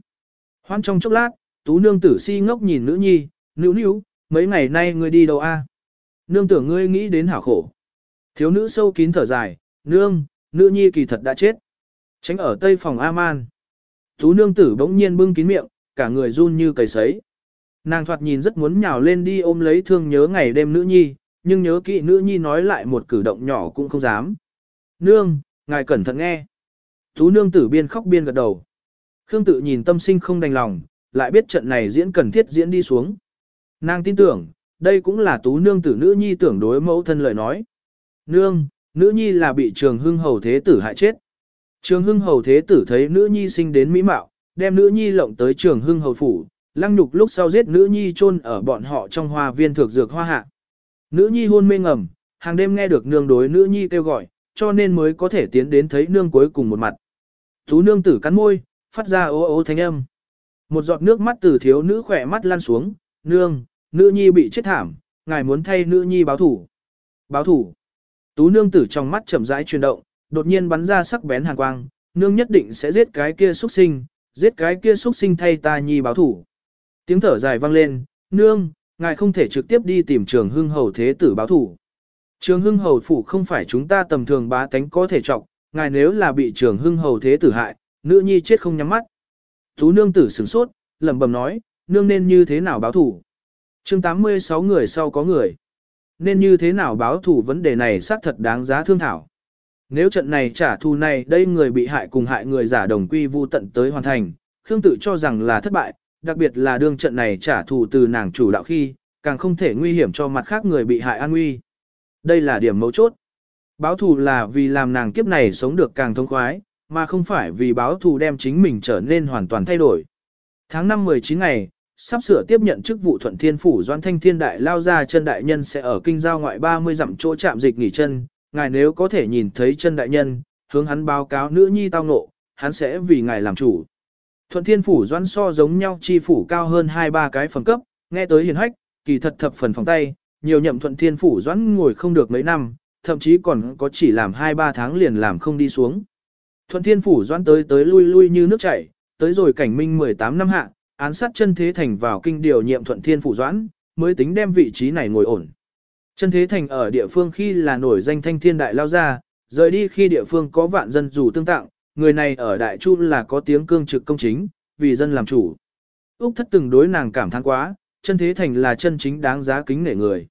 Hoan trong chốc lát, tú nương tử si ngốc nhìn nữ nhi, nữu nữu, mấy ngày nay ngươi đi đâu a? Nương tưởng ngươi nghĩ đến hảo khổ. Thiếu nữ sâu kín thở dài, nương, nữ nhi kỳ thật đã chết. Tránh ở tây phòng A-man. Tú nương tử bỗng nhiên bưng kín miệng, cả người run như cầy sấy. Nàng thoạt nhìn rất muốn nhào lên đi ôm lấy thương nhớ ngày đêm nữ nhi, nhưng nhớ kỹ nữ nhi nói lại một cử động nhỏ cũng không dám. Nương, ngài cẩn thận nghe. Tú nương tử biên khóc biên gật đầu. Khương tự nhìn tâm sinh không đành lòng, lại biết trận này diễn cần thiết diễn đi xuống. Nàng tin tưởng, đây cũng là tú nương tử nữ nhi tưởng đối mẫu thân lời nói. Nương, nữ nhi là bị trường hưng hầu thế tử hại chết. Trường hưng hầu thế tử thấy nữ nhi sinh đến mỹ mạo, đem nữ nhi lộng tới trường hưng hầu phủ, lăng nhục lúc sau giết nữ nhi chôn ở bọn họ trong hoa viên thược dược hoa hạ. Nữ nhi hôn mê ngầm, hàng đêm nghe được nương đối nữ nhi kêu gọi, cho nên mới có thể tiến đến thấy nương cuối cùng một mặt. Tú nương tử cắn môi, phát ra ố ố thanh âm. Một giọt nước mắt từ thiếu nữ khỏe mắt lan xuống, nương, nữ nhi bị chết thảm, ngài muốn thay nữ nhi báo thủ. Báo thủ. Tú nương tử trong mắt chậm rãi chuyển động, đột nhiên bắn ra sắc bén hàn quang, nương nhất định sẽ giết cái kia xuất sinh, giết cái kia xuất sinh thay ta nhi báo thủ. Tiếng thở dài vang lên, nương, ngài không thể trực tiếp đi tìm trường hưng hầu thế tử báo thủ. Trường hưng hầu phủ không phải chúng ta tầm thường bá tánh có thể trọng, ngài nếu là bị trường hưng hầu thế tử hại, nữ nhi chết không nhắm mắt. Tú nương tử sửng sốt, lẩm bẩm nói, nương nên như thế nào báo thủ. chương 86 người sau có người. Nên như thế nào báo thủ vấn đề này xác thật đáng giá thương thảo. Nếu trận này trả thù này đây người bị hại cùng hại người giả đồng quy vu tận tới hoàn thành, Khương tự cho rằng là thất bại, đặc biệt là đương trận này trả thù từ nàng chủ đạo khi, càng không thể nguy hiểm cho mặt khác người bị hại an nguy. Đây là điểm mấu chốt. Báo thù là vì làm nàng kiếp này sống được càng thông khoái, mà không phải vì báo thù đem chính mình trở nên hoàn toàn thay đổi. Tháng 5 19 ngày, sắp sửa tiếp nhận chức vụ thuận thiên phủ doan thanh thiên đại lao ra chân đại nhân sẽ ở kinh giao ngoại 30 dặm chỗ chạm dịch nghỉ chân, ngài nếu có thể nhìn thấy chân đại nhân, hướng hắn báo cáo nữ nhi tao ngộ, hắn sẽ vì ngài làm chủ. Thuận thiên phủ doan so giống nhau chi phủ cao hơn hai ba cái phẩm cấp, nghe tới hiền hách, kỳ thật thập phần phòng tay, nhiều nhậm thuận thiên phủ doãn ngồi không được mấy năm, thậm chí còn có chỉ làm 2-3 tháng liền làm không đi xuống. Thuận thiên phủ doãn tới tới lui lui như nước chảy, tới rồi cảnh minh 18 năm hạ, án sát chân thế thành vào kinh điều nhiệm thuận thiên phủ doãn, mới tính đem vị trí này ngồi ổn. Chân thế thành ở địa phương khi là nổi danh thanh thiên đại lao ra, rời đi khi địa phương có vạn dân dù tương tặng, người này ở đại chu là có tiếng cương trực công chính, vì dân làm chủ. Úc thất từng đối nàng cảm thán quá, chân thế thành là chân chính đáng giá kính nể người.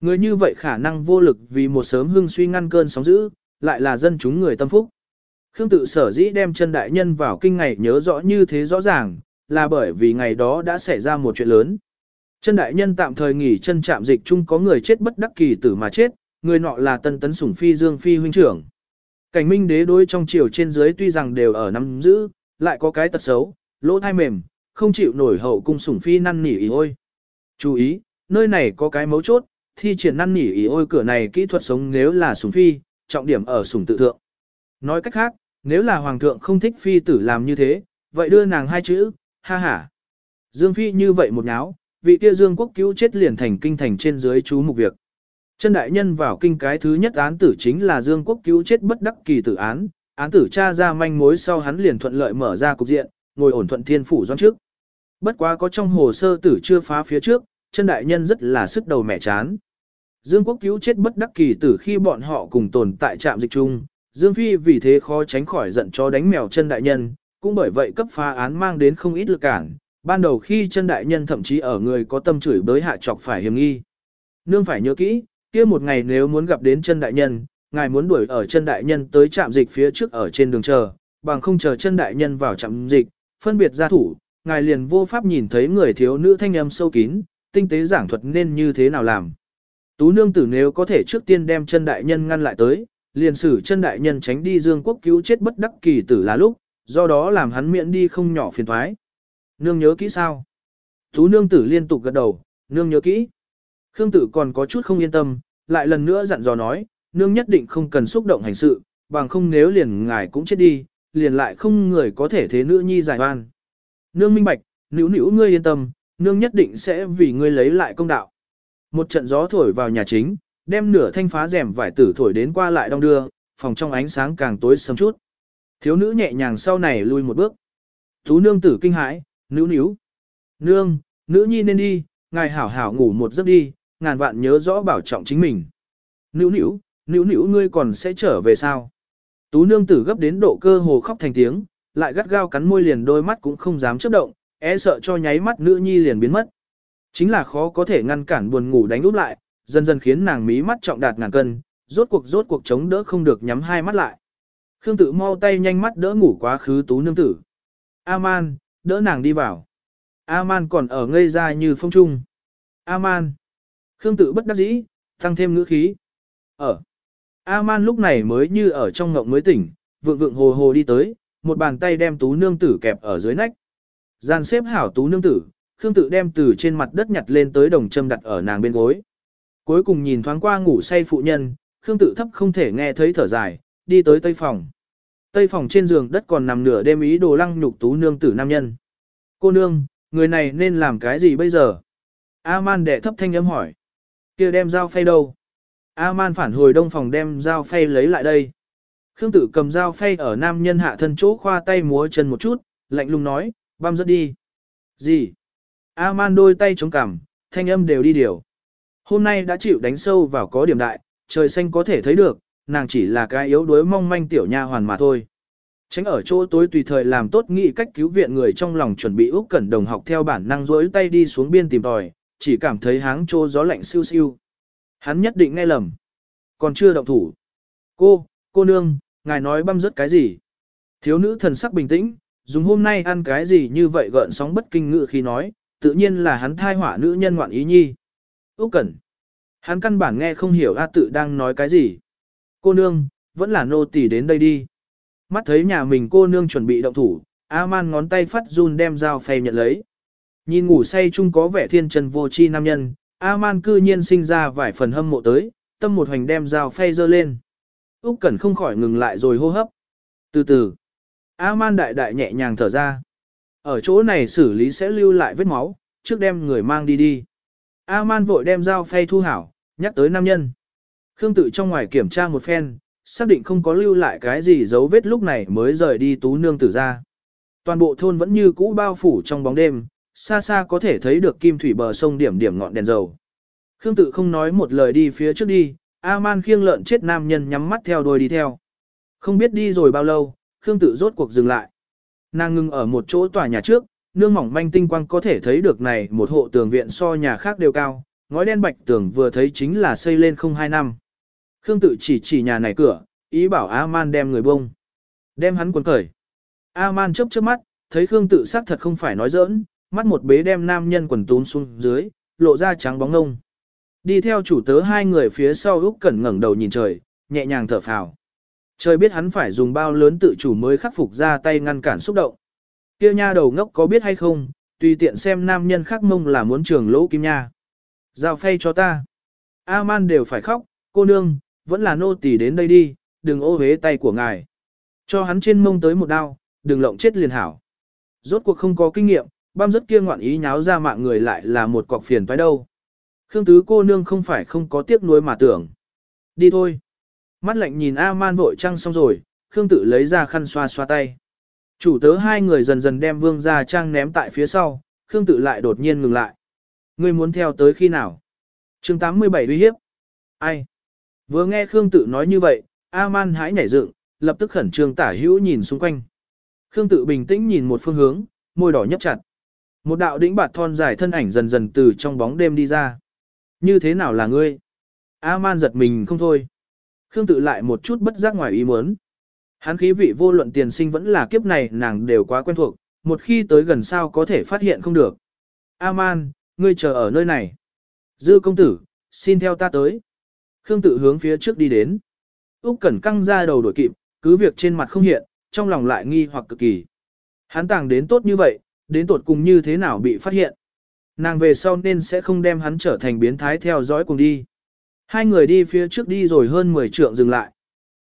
Người như vậy khả năng vô lực vì một sớm hưng suy ngăn cơn sóng dữ, lại là dân chúng người tâm phúc. Khương tự sở dĩ đem chân đại nhân vào kinh ngày nhớ rõ như thế rõ ràng, là bởi vì ngày đó đã xảy ra một chuyện lớn. Chân đại nhân tạm thời nghỉ chân chạm dịch chung có người chết bất đắc kỳ tử mà chết, người nọ là tân tấn sủng phi Dương Phi huynh trưởng. Cảnh minh đế đối trong triều trên dưới tuy rằng đều ở nắm giữ, lại có cái tật xấu, lỗ thai mềm, không chịu nổi hậu cung sủng phi năn nỉ ý ôi. Chú ý, nơi này có cái mấu chốt, thi triển năn nỉ ý ôi cửa này kỹ thuật sống nếu là sủng phi, trọng điểm ở sủng tự thượng. Nói cách khác, nếu là hoàng thượng không thích phi tử làm như thế, vậy đưa nàng hai chữ, ha ha. Dương phi như vậy một nháo, vị kia dương quốc cứu chết liền thành kinh thành trên dưới chú mục việc. Chân đại nhân vào kinh cái thứ nhất án tử chính là Dương Quốc cứu chết bất đắc kỳ tử án, án tử tra ra manh mối sau hắn liền thuận lợi mở ra cục diện, ngồi ổn thuận thiên phủ doan trước. Bất quá có trong hồ sơ tử chưa phá phía trước, chân đại nhân rất là sức đầu mẹ chán. Dương Quốc cứu chết bất đắc kỳ tử khi bọn họ cùng tồn tại trạm dịch chung, Dương Phi vì thế khó tránh khỏi giận cho đánh mèo chân đại nhân, cũng bởi vậy cấp phá án mang đến không ít lực cản. Ban đầu khi chân đại nhân thậm chí ở người có tâm chửi bới hạ chọc phải hiểm nghi. Nương phải nhớ kỹ, kia một ngày nếu muốn gặp đến chân đại nhân, ngài muốn đuổi ở chân đại nhân tới trạm dịch phía trước ở trên đường chờ, bằng không chờ chân đại nhân vào trạm dịch, phân biệt gia thủ, ngài liền vô pháp nhìn thấy người thiếu nữ thanh âm sâu kín, tinh tế giảng thuật nên như thế nào làm. Tú nương tử nếu có thể trước tiên đem chân đại nhân ngăn lại tới, liền xử chân đại nhân tránh đi dương quốc cứu chết bất đắc kỳ tử là lúc, do đó làm hắn miễn đi không nhỏ phiền thoái. Nương nhớ kỹ sao? Tú nương tử liên tục gật đầu, nương nhớ kỹ. Khương tử còn có chút không yên tâm, lại lần nữa dặn dò nói, nương nhất định không cần xúc động hành sự, bằng không nếu liền ngài cũng chết đi, liền lại không người có thể thế nữ nhi giải oan. Nương minh bạch, nữ nữ ngươi yên tâm, nương nhất định sẽ vì ngươi lấy lại công đạo. Một trận gió thổi vào nhà chính, đem nửa thanh phá rèm vải tử thổi đến qua lại đong đưa, phòng trong ánh sáng càng tối sầm chút. Thiếu nữ nhẹ nhàng sau này lui một bước. Tú nương tử kinh hãi, nữ níu. Nương, nữ nhi nên đi, ngài hảo hảo ngủ một giấc đi, ngàn vạn nhớ rõ bảo trọng chính mình. Nữu nữu, nữu nữu ngươi còn sẽ trở về sao? Tú nương tử gấp đến độ cơ hồ khóc thành tiếng, lại gắt gao cắn môi liền đôi mắt cũng không dám chớp động, e sợ cho nháy mắt nữ nhi liền biến mất. Chính là khó có thể ngăn cản buồn ngủ đánh úp lại, dần dần khiến nàng mí mắt trọng đạt ngàn cân, rốt cuộc rốt cuộc chống đỡ không được nhắm hai mắt lại. Khương tự mau tay nhanh mắt đỡ ngủ quá khứ tú nương tử. A-man, đỡ nàng đi vào. A-man còn ở ngây ra như phong trung. A-man. Khương tự bất đắc dĩ, tăng thêm ngữ khí. Ở. A-man lúc này mới như ở trong ngộng mới tỉnh, vượng vượng hồ hồ đi tới, một bàn tay đem tú nương tử kẹp ở dưới nách. Gian xếp hảo tú nương tử, Khương tự đem từ trên mặt đất nhặt lên tới đồng châm đặt ở nàng bên gối. Cuối cùng nhìn thoáng qua ngủ say phụ nhân, Khương tự thấp không thể nghe thấy thở dài, đi tới tây phòng. Tây phòng trên giường đất còn nằm nửa đêm ý đồ lăng nhục tú nương tử nam nhân. Cô nương, người này nên làm cái gì bây giờ? A-man đệ thấp thanh âm hỏi kia đem dao phay đâu? A-man phản hồi đông phòng đem dao phay lấy lại đây. Khương tử cầm dao phay ở nam nhân hạ thân chỗ khoa tay múa chân một chút, lạnh lùng nói, băm rất đi. Gì? A-man đôi tay chống cằm, thanh âm đều đi điều. Hôm nay đã chịu đánh sâu vào có điểm đại, trời xanh có thể thấy được, nàng chỉ là cái yếu đuối mong manh tiểu nha hoàn mà thôi. Tránh ở chỗ tối tùy thời làm tốt nghị cách cứu viện người trong lòng chuẩn bị Úc Cẩn Đồng học theo bản năng rỗi tay đi xuống biên tìm tòi, chỉ cảm thấy háng trô gió lạnh siêu siêu. Hắn nhất định nghe lầm. Còn chưa động thủ. Cô, cô nương, ngài nói băm rớt cái gì? Thiếu nữ thần sắc bình tĩnh, dùng hôm nay ăn cái gì như vậy gợn sóng bất kinh ngự khi nói, tự nhiên là hắn thai hỏa nữ nhân ngoạn ý nhi. Úc Cẩn. Hắn căn bản nghe không hiểu A tự đang nói cái gì. Cô nương, vẫn là nô tỳ đến đây đi. Mắt thấy nhà mình cô nương chuẩn bị động thủ, A man ngón tay phát run đem dao phay nhận lấy. Nhìn ngủ say chung có vẻ thiên trần vô chi nam nhân, A-man cư nhiên sinh ra vài phần hâm mộ tới, tâm một hoành đem dao phay dơ lên. Úc Cẩn không khỏi ngừng lại rồi hô hấp. Từ từ, A-man đại đại nhẹ nhàng thở ra. Ở chỗ này xử lý sẽ lưu lại vết máu, trước đem người mang đi đi. A-man vội đem dao phay thu hảo, nhắc tới nam nhân. Khương tự trong ngoài kiểm tra một phen, xác định không có lưu lại cái gì dấu vết lúc này mới rời đi tú nương tử ra. Toàn bộ thôn vẫn như cũ bao phủ trong bóng đêm, xa xa có thể thấy được kim thủy bờ sông điểm điểm ngọn đèn dầu. Khương tự không nói một lời đi phía trước đi, A-man khiêng lợn chết nam nhân nhắm mắt theo đuôi đi theo. Không biết đi rồi bao lâu, Khương tự rốt cuộc dừng lại. Nàng ngừng ở một chỗ tòa nhà trước, nương mỏng manh tinh quang có thể thấy được này một hộ tường viện so nhà khác đều cao, ngói đen bạch tường vừa thấy chính là xây lên không hai năm. Khương tự chỉ chỉ nhà này cửa, ý bảo A-man đem người bông. Đem hắn quần cởi. A-man chớp chớp mắt, thấy Khương tự xác thật không phải nói giỡn, mắt một bế đem nam nhân quần tún xuống dưới, lộ ra trắng bóng ngông. Đi theo chủ tớ hai người phía sau Úc Cẩn ngẩng đầu nhìn trời, nhẹ nhàng thở phào. Trời biết hắn phải dùng bao lớn tự chủ mới khắc phục ra tay ngăn cản xúc động. Kia nha đầu ngốc có biết hay không, tùy tiện xem nam nhân khác mông là muốn trường lỗ kim nha. Giao phay cho ta. A-man đều phải khóc, cô nương, vẫn là nô tỳ đến đây đi, đừng ô hế tay của ngài. Cho hắn trên mông tới một đao, đừng lộng chết liền hảo. Rốt cuộc không có kinh nghiệm, băm rất kia ngoạn ý nháo ra mạng người lại là một cọc phiền phải đâu. Khương tứ cô nương không phải không có tiếc nuối mà tưởng. Đi thôi. Mắt lạnh nhìn A-man vội trăng xong rồi, Khương tự lấy ra khăn xoa xoa tay. Chủ tớ hai người dần dần đem vương ra trang ném tại phía sau, Khương tự lại đột nhiên ngừng lại. Ngươi muốn theo tới khi nào? chương 87 uy hiếp. Ai? Vừa nghe Khương tự nói như vậy, A-man hãi nhảy dựng, lập tức khẩn trương tả hữu nhìn xung quanh. Khương tự bình tĩnh nhìn một phương hướng, môi đỏ nhấp chặt. Một đạo đĩnh bạt thon dài thân ảnh dần dần từ trong bóng đêm đi ra. Như thế nào là ngươi? A-man giật mình không thôi. Khương tự lại một chút bất giác ngoài ý muốn. Hắn khí vị vô luận tiền sinh vẫn là kiếp này nàng đều quá quen thuộc, một khi tới gần sao có thể phát hiện không được. A-man, ngươi chờ ở nơi này. Dư công tử, xin theo ta tới. Khương tự hướng phía trước đi đến. Úc Cẩn căng ra đầu đổi kịp, cứ việc trên mặt không hiện, trong lòng lại nghi hoặc cực kỳ. Hắn tàng đến tốt như vậy, đến tột cùng như thế nào bị phát hiện. Nàng về sau nên sẽ không đem hắn trở thành biến thái theo dõi cùng đi. Hai người đi phía trước đi rồi hơn 10 trượng dừng lại.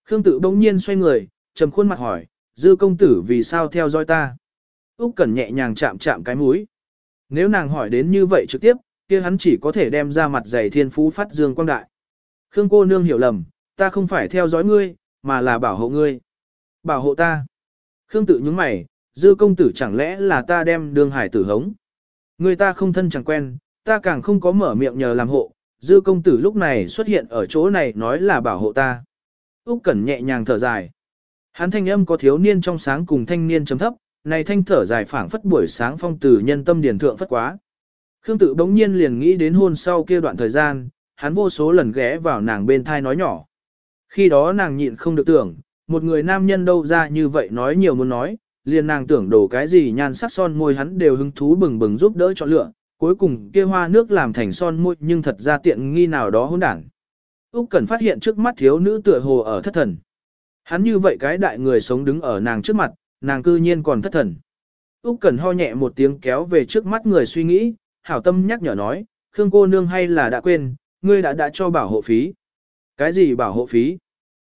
Khương tự bỗng nhiên xoay người, trầm khuôn mặt hỏi, dư công tử vì sao theo dõi ta? Úc Cẩn nhẹ nhàng chạm chạm cái mũi. Nếu nàng hỏi đến như vậy trực tiếp, kia hắn chỉ có thể đem ra mặt dày thiên phú phát dương quang đại. Khương cô nương hiểu lầm, ta không phải theo dõi ngươi, mà là bảo hộ ngươi. Bảo hộ ta. Khương tự nhúng mày, dư công tử chẳng lẽ là ta đem đường hải tử hống. Người ta không thân chẳng quen, ta càng không có mở miệng nhờ làm hộ, dư công tử lúc này xuất hiện ở chỗ này nói là bảo hộ ta. Úc Cẩn nhẹ nhàng thở dài. Hắn thanh âm có thiếu niên trong sáng cùng thanh niên trầm thấp, này thanh thở dài phảng phất buổi sáng phong tử nhân tâm điển thượng phất quá. Khương tự bỗng nhiên liền nghĩ đến hôn sau kia đoạn thời gian, hắn vô số lần ghé vào nàng bên thai nói nhỏ. Khi đó nàng nhịn không được tưởng, một người nam nhân đâu ra như vậy nói nhiều muốn nói, liền nàng tưởng đổ cái gì nhan sắc son môi hắn đều hứng thú bừng bừng giúp đỡ chọn lựa, cuối cùng kia hoa nước làm thành son môi nhưng thật ra tiện nghi nào đó hỗn đảng. Úc Cẩn phát hiện trước mắt thiếu nữ tựa hồ ở thất thần. Hắn như vậy cái đại người sống đứng ở nàng trước mặt, nàng cư nhiên còn thất thần. Úc Cẩn ho nhẹ một tiếng kéo về trước mắt người suy nghĩ, hảo tâm nhắc nhở nói, Khương cô nương hay là đã quên, ngươi đã đã cho bảo hộ phí. Cái gì bảo hộ phí?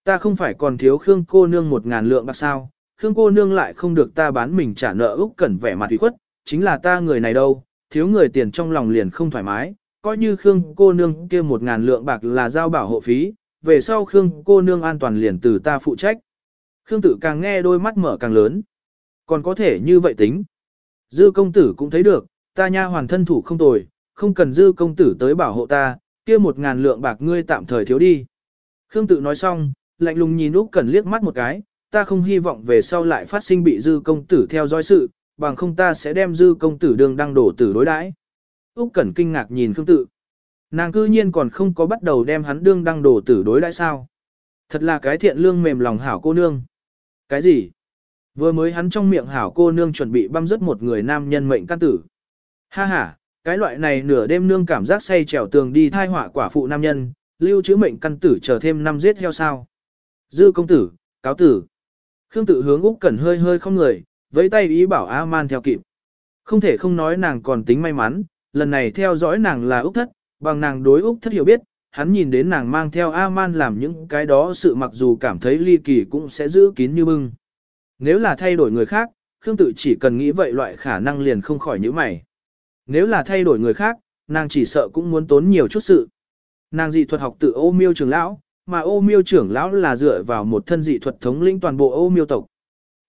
Ta không phải còn thiếu Khương cô nương một ngàn lượng bạc sao, Khương cô nương lại không được ta bán mình trả nợ Úc Cẩn vẻ mặt ủy khuất, chính là ta người này đâu, thiếu người tiền trong lòng liền không thoải mái, coi như Khương cô nương kia một ngàn lượng bạc là giao bảo hộ phí, về sau Khương cô nương an toàn liền từ ta phụ trách. Khương tử càng nghe đôi mắt mở càng lớn. Còn có thể như vậy tính. Dư công tử cũng thấy được, ta nha hoàn thân thủ không tồi, không cần dư công tử tới bảo hộ ta, kia một ngàn lượng bạc ngươi tạm thời thiếu đi. Khương tự nói xong, lạnh lùng nhìn Úc Cẩn liếc mắt một cái, ta không hy vọng về sau lại phát sinh bị dư công tử theo dõi sự, bằng không ta sẽ đem dư công tử đường đăng đổ tử đối đãi. Úc Cẩn kinh ngạc nhìn Khương tự. Nàng cư nhiên còn không có bắt đầu đem hắn đương đăng đổ tử đối đãi sao? Thật là cái thiện lương mềm lòng hảo cô nương. Cái gì? Vừa mới hắn trong miệng hảo cô nương chuẩn bị băm rớt một người nam nhân mệnh căn tử. Ha ha, cái loại này nửa đêm nương cảm giác say trèo tường đi thai họa quả phụ nam nhân, lưu trữ mệnh căn tử chờ thêm năm giết heo sao. Dư công tử, cáo tử. Khương tự hướng Úc Cẩn hơi hơi không người, với tay ý bảo A-man theo kịp. Không thể không nói nàng còn tính may mắn, lần này theo dõi nàng là Úc thất, bằng nàng đối Úc thất hiểu biết, hắn nhìn đến nàng mang theo A-man làm những cái đó sự mặc dù cảm thấy ly kỳ cũng sẽ giữ kín như bưng. Nếu là thay đổi người khác, Khương tự chỉ cần nghĩ vậy loại khả năng liền không khỏi nhíu mày. Nếu là thay đổi người khác, nàng chỉ sợ cũng muốn tốn nhiều chút sự. Nàng dị thuật học tự ô miêu trưởng lão, mà ô miêu trưởng lão là dựa vào một thân dị thuật thống lĩnh toàn bộ ô miêu tộc.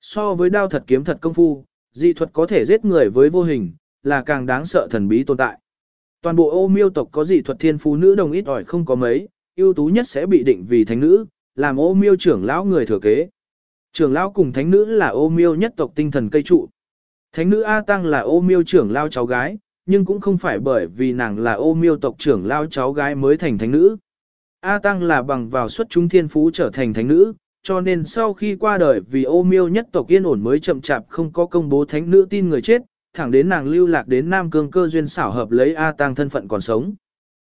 So với đao thật kiếm thật công phu, dị thuật có thể giết người với vô hình, là càng đáng sợ thần bí tồn tại. Toàn bộ ô miêu tộc có dị thuật thiên phú nữ đồng ít ỏi không có mấy, ưu tú nhất sẽ bị định vì thánh nữ, làm ô miêu trưởng lão người thừa kế. Trưởng lão cùng thánh nữ là ô miêu nhất tộc tinh thần cây trụ. Thánh nữ A Tăng là ô miêu trưởng lão cháu gái, nhưng cũng không phải bởi vì nàng là ô miêu tộc trưởng lao cháu gái mới thành thánh nữ. A Tăng là bằng vào xuất chúng thiên phú trở thành thánh nữ, cho nên sau khi qua đời vì ô miêu nhất tộc yên ổn mới chậm chạp không có công bố thánh nữ tin người chết, thẳng đến nàng lưu lạc đến Nam Cương cơ duyên xảo hợp lấy A Tăng thân phận còn sống.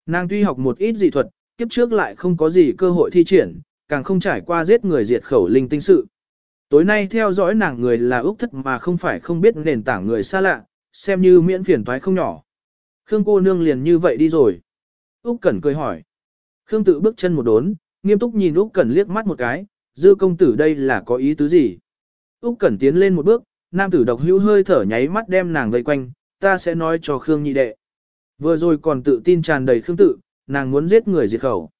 Nàng tuy học một ít dị thuật, kiếp trước lại không có gì cơ hội thi triển, càng không trải qua giết người diệt khẩu linh tinh sự. Tối nay theo dõi nàng người là ước thất mà không phải không biết nền tảng người xa lạ, xem như miễn phiền toái không nhỏ. Khương cô nương liền như vậy đi rồi. Úc Cẩn cười hỏi. Khương tự bước chân một đốn, nghiêm túc nhìn Úc Cẩn liếc mắt một cái, dư công tử đây là có ý tứ gì? Úc Cẩn tiến lên một bước, nam tử độc hữu hơi thở nháy mắt đem nàng vây quanh, ta sẽ nói cho Khương nhị đệ. Vừa rồi còn tự tin tràn đầy Khương tự, nàng muốn giết người diệt khẩu.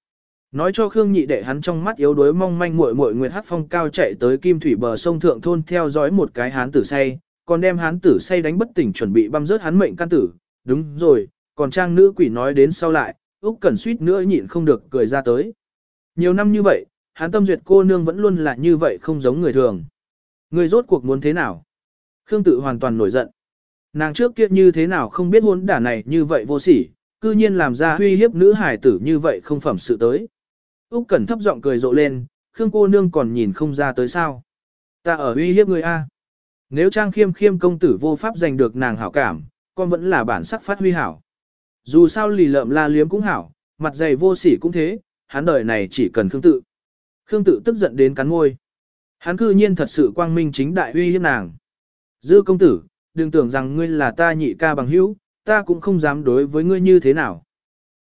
Nói cho Khương nhị đệ hắn trong mắt yếu đuối mong manh muội muội Nguyệt Hắc Phong cao chạy tới Kim Thủy bờ sông thượng thôn theo dõi một cái hán tử say, còn đem hán tử say đánh bất tỉnh chuẩn bị băm rớt hắn mệnh can tử. Đúng rồi, còn trang nữ quỷ nói đến sau lại, Úc Cẩn suýt nữa nhịn không được cười ra tới. Nhiều năm như vậy, hắn tâm duyệt cô nương vẫn luôn là như vậy không giống người thường. Người rốt cuộc muốn thế nào? Khương tự hoàn toàn nổi giận. Nàng trước kia như thế nào không biết hôn đả này như vậy vô sỉ, cư nhiên làm ra huy hiếp nữ hải tử như vậy không phẩm sự tới. Úc Cẩn thấp giọng cười rộ lên, Khương cô nương còn nhìn không ra tới sao. Ta ở uy hiếp người A. Nếu Trang Khiêm Khiêm công tử vô pháp giành được nàng hảo cảm, con vẫn là bản sắc phát huy hảo. Dù sao lì lợm la liếm cũng hảo, mặt dày vô sỉ cũng thế, hắn đời này chỉ cần Khương tự. Khương tự tức giận đến cắn môi. Hắn cư nhiên thật sự quang minh chính đại uy hiếp nàng. Dư công tử, đừng tưởng rằng ngươi là ta nhị ca bằng hữu, ta cũng không dám đối với ngươi như thế nào.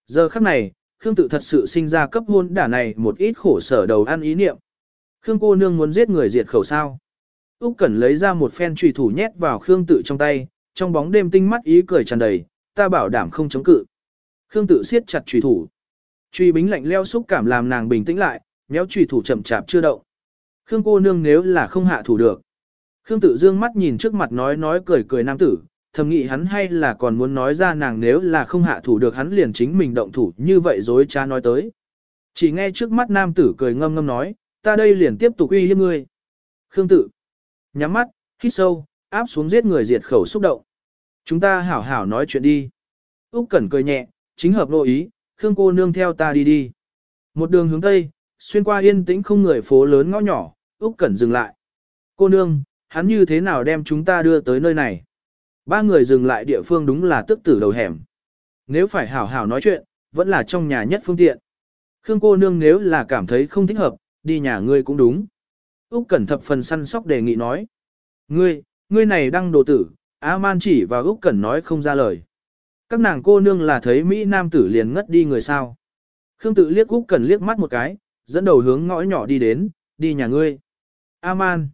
Giờ khắc này, Khương tự thật sự sinh ra cấp hôn đả này một ít khổ sở đầu ăn ý niệm. Khương cô nương muốn giết người diệt khẩu sao. Úc Cẩn lấy ra một phen trùy thủ nhét vào Khương tự trong tay, trong bóng đêm tinh mắt ý cười tràn đầy, ta bảo đảm không chống cự. Khương tự siết chặt trùy thủ. Chùy bính lạnh leo xúc cảm làm nàng bình tĩnh lại, méo trùy thủ chậm chạp chưa động. Khương cô nương nếu là không hạ thủ được. Khương tự dương mắt nhìn trước mặt nói nói cười cười nam tử, thầm nghĩ hắn hay là còn muốn nói ra nàng nếu là không hạ thủ được hắn liền chính mình động thủ như vậy dối cha nói tới. Chỉ nghe trước mắt nam tử cười ngâm ngâm nói, ta đây liền tiếp tục uy hiếp ngươi. Khương tự, nhắm mắt, hít sâu, áp xuống giết người diệt khẩu xúc động. Chúng ta hảo hảo nói chuyện đi. Úc Cẩn cười nhẹ, chính hợp nội ý, Khương cô nương theo ta đi đi. Một đường hướng tây, xuyên qua yên tĩnh không người phố lớn ngõ nhỏ, Úc Cẩn dừng lại. Cô nương, hắn như thế nào đem chúng ta đưa tới nơi này? Ba người dừng lại địa phương đúng là tức tử đầu hẻm. Nếu phải hảo hảo nói chuyện, vẫn là trong nhà nhất phương tiện. Khương cô nương nếu là cảm thấy không thích hợp, đi nhà ngươi cũng đúng. Úc Cẩn thập phần săn sóc đề nghị nói. Ngươi, ngươi này đang đồ tử, A Man chỉ và Úc Cẩn nói không ra lời. Các nàng cô nương là thấy Mỹ Nam tử liền ngất đi người sao. Khương tự liếc Úc Cẩn liếc mắt một cái, dẫn đầu hướng ngõ nhỏ đi đến, đi nhà ngươi. A Man.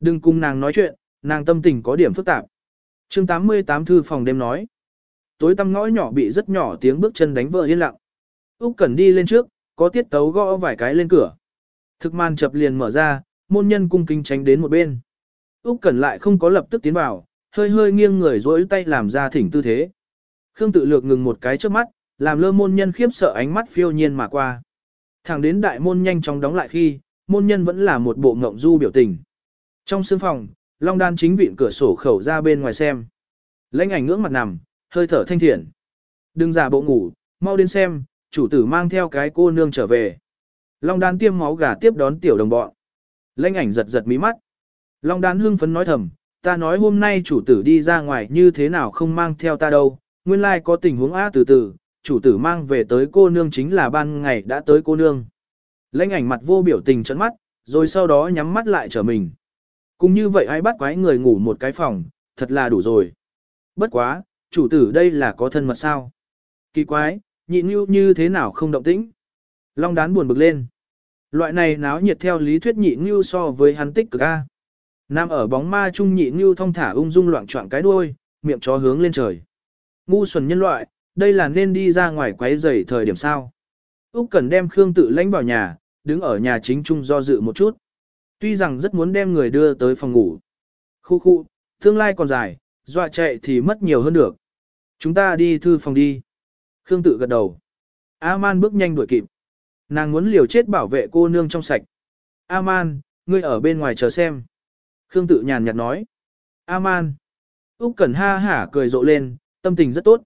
Đừng cùng nàng nói chuyện, nàng tâm tình có điểm phức tạp. chương 88 thư phòng đêm nói. Tối tăm ngõ nhỏ bị rất nhỏ tiếng bước chân đánh vỡ yên lặng. Úc Cẩn đi lên trước, có tiết tấu gõ vài cái lên cửa. Thực màn chập liền mở ra, môn nhân cung kính tránh đến một bên. Úc Cẩn lại không có lập tức tiến vào, hơi hơi nghiêng người duỗi tay làm ra thỉnh tư thế. Khương tự lược ngừng một cái trước mắt, làm lơ môn nhân khiếp sợ ánh mắt phiêu nhiên mà qua. Thẳng đến đại môn nhanh chóng đóng lại khi, môn nhân vẫn là một bộ ngộng du biểu tình. Trong sương phòng, Long Đan chính vịn cửa sổ khẩu ra bên ngoài xem. Lãnh ảnh ngưỡng mặt nằm, hơi thở thanh thiện. Đừng giả bộ ngủ, mau đến xem, chủ tử mang theo cái cô nương trở về. Long Đan tiêm máu gà tiếp đón tiểu đồng bọn. Lãnh ảnh giật giật mí mắt. Long Đán hưng phấn nói thầm, ta nói hôm nay chủ tử đi ra ngoài như thế nào không mang theo ta đâu, nguyên lai like có tình huống á từ từ, chủ tử mang về tới cô nương chính là ban ngày đã tới cô nương. Lãnh ảnh mặt vô biểu tình chấn mắt, rồi sau đó nhắm mắt lại trở mình. Cũng như vậy ai bắt quái người ngủ một cái phòng, thật là đủ rồi. Bất quá, chủ tử đây là có thân mật sao? Kỳ quái, nhịn như như thế nào không động tĩnh? Long đán buồn bực lên. Loại này náo nhiệt theo lý thuyết nhị ngưu so với hắn tích cực A. Nam ở bóng ma trung nhị ngưu thong thả ung dung loạn trọng cái đuôi, miệng chó hướng lên trời. Ngu xuẩn nhân loại, đây là nên đi ra ngoài quấy rầy thời điểm sao. Úc Cần đem Khương tự lãnh vào nhà, đứng ở nhà chính trung do dự một chút. Tuy rằng rất muốn đem người đưa tới phòng ngủ. Khu khu, tương lai còn dài, dọa chạy thì mất nhiều hơn được. Chúng ta đi thư phòng đi. Khương tự gật đầu. A-man bước nhanh đuổi kịp. Nàng muốn liều chết bảo vệ cô nương trong sạch. A-man, ngươi ở bên ngoài chờ xem. Khương tự nhàn nhạt nói. A-man. Úc Cẩn ha hả cười rộ lên, tâm tình rất tốt.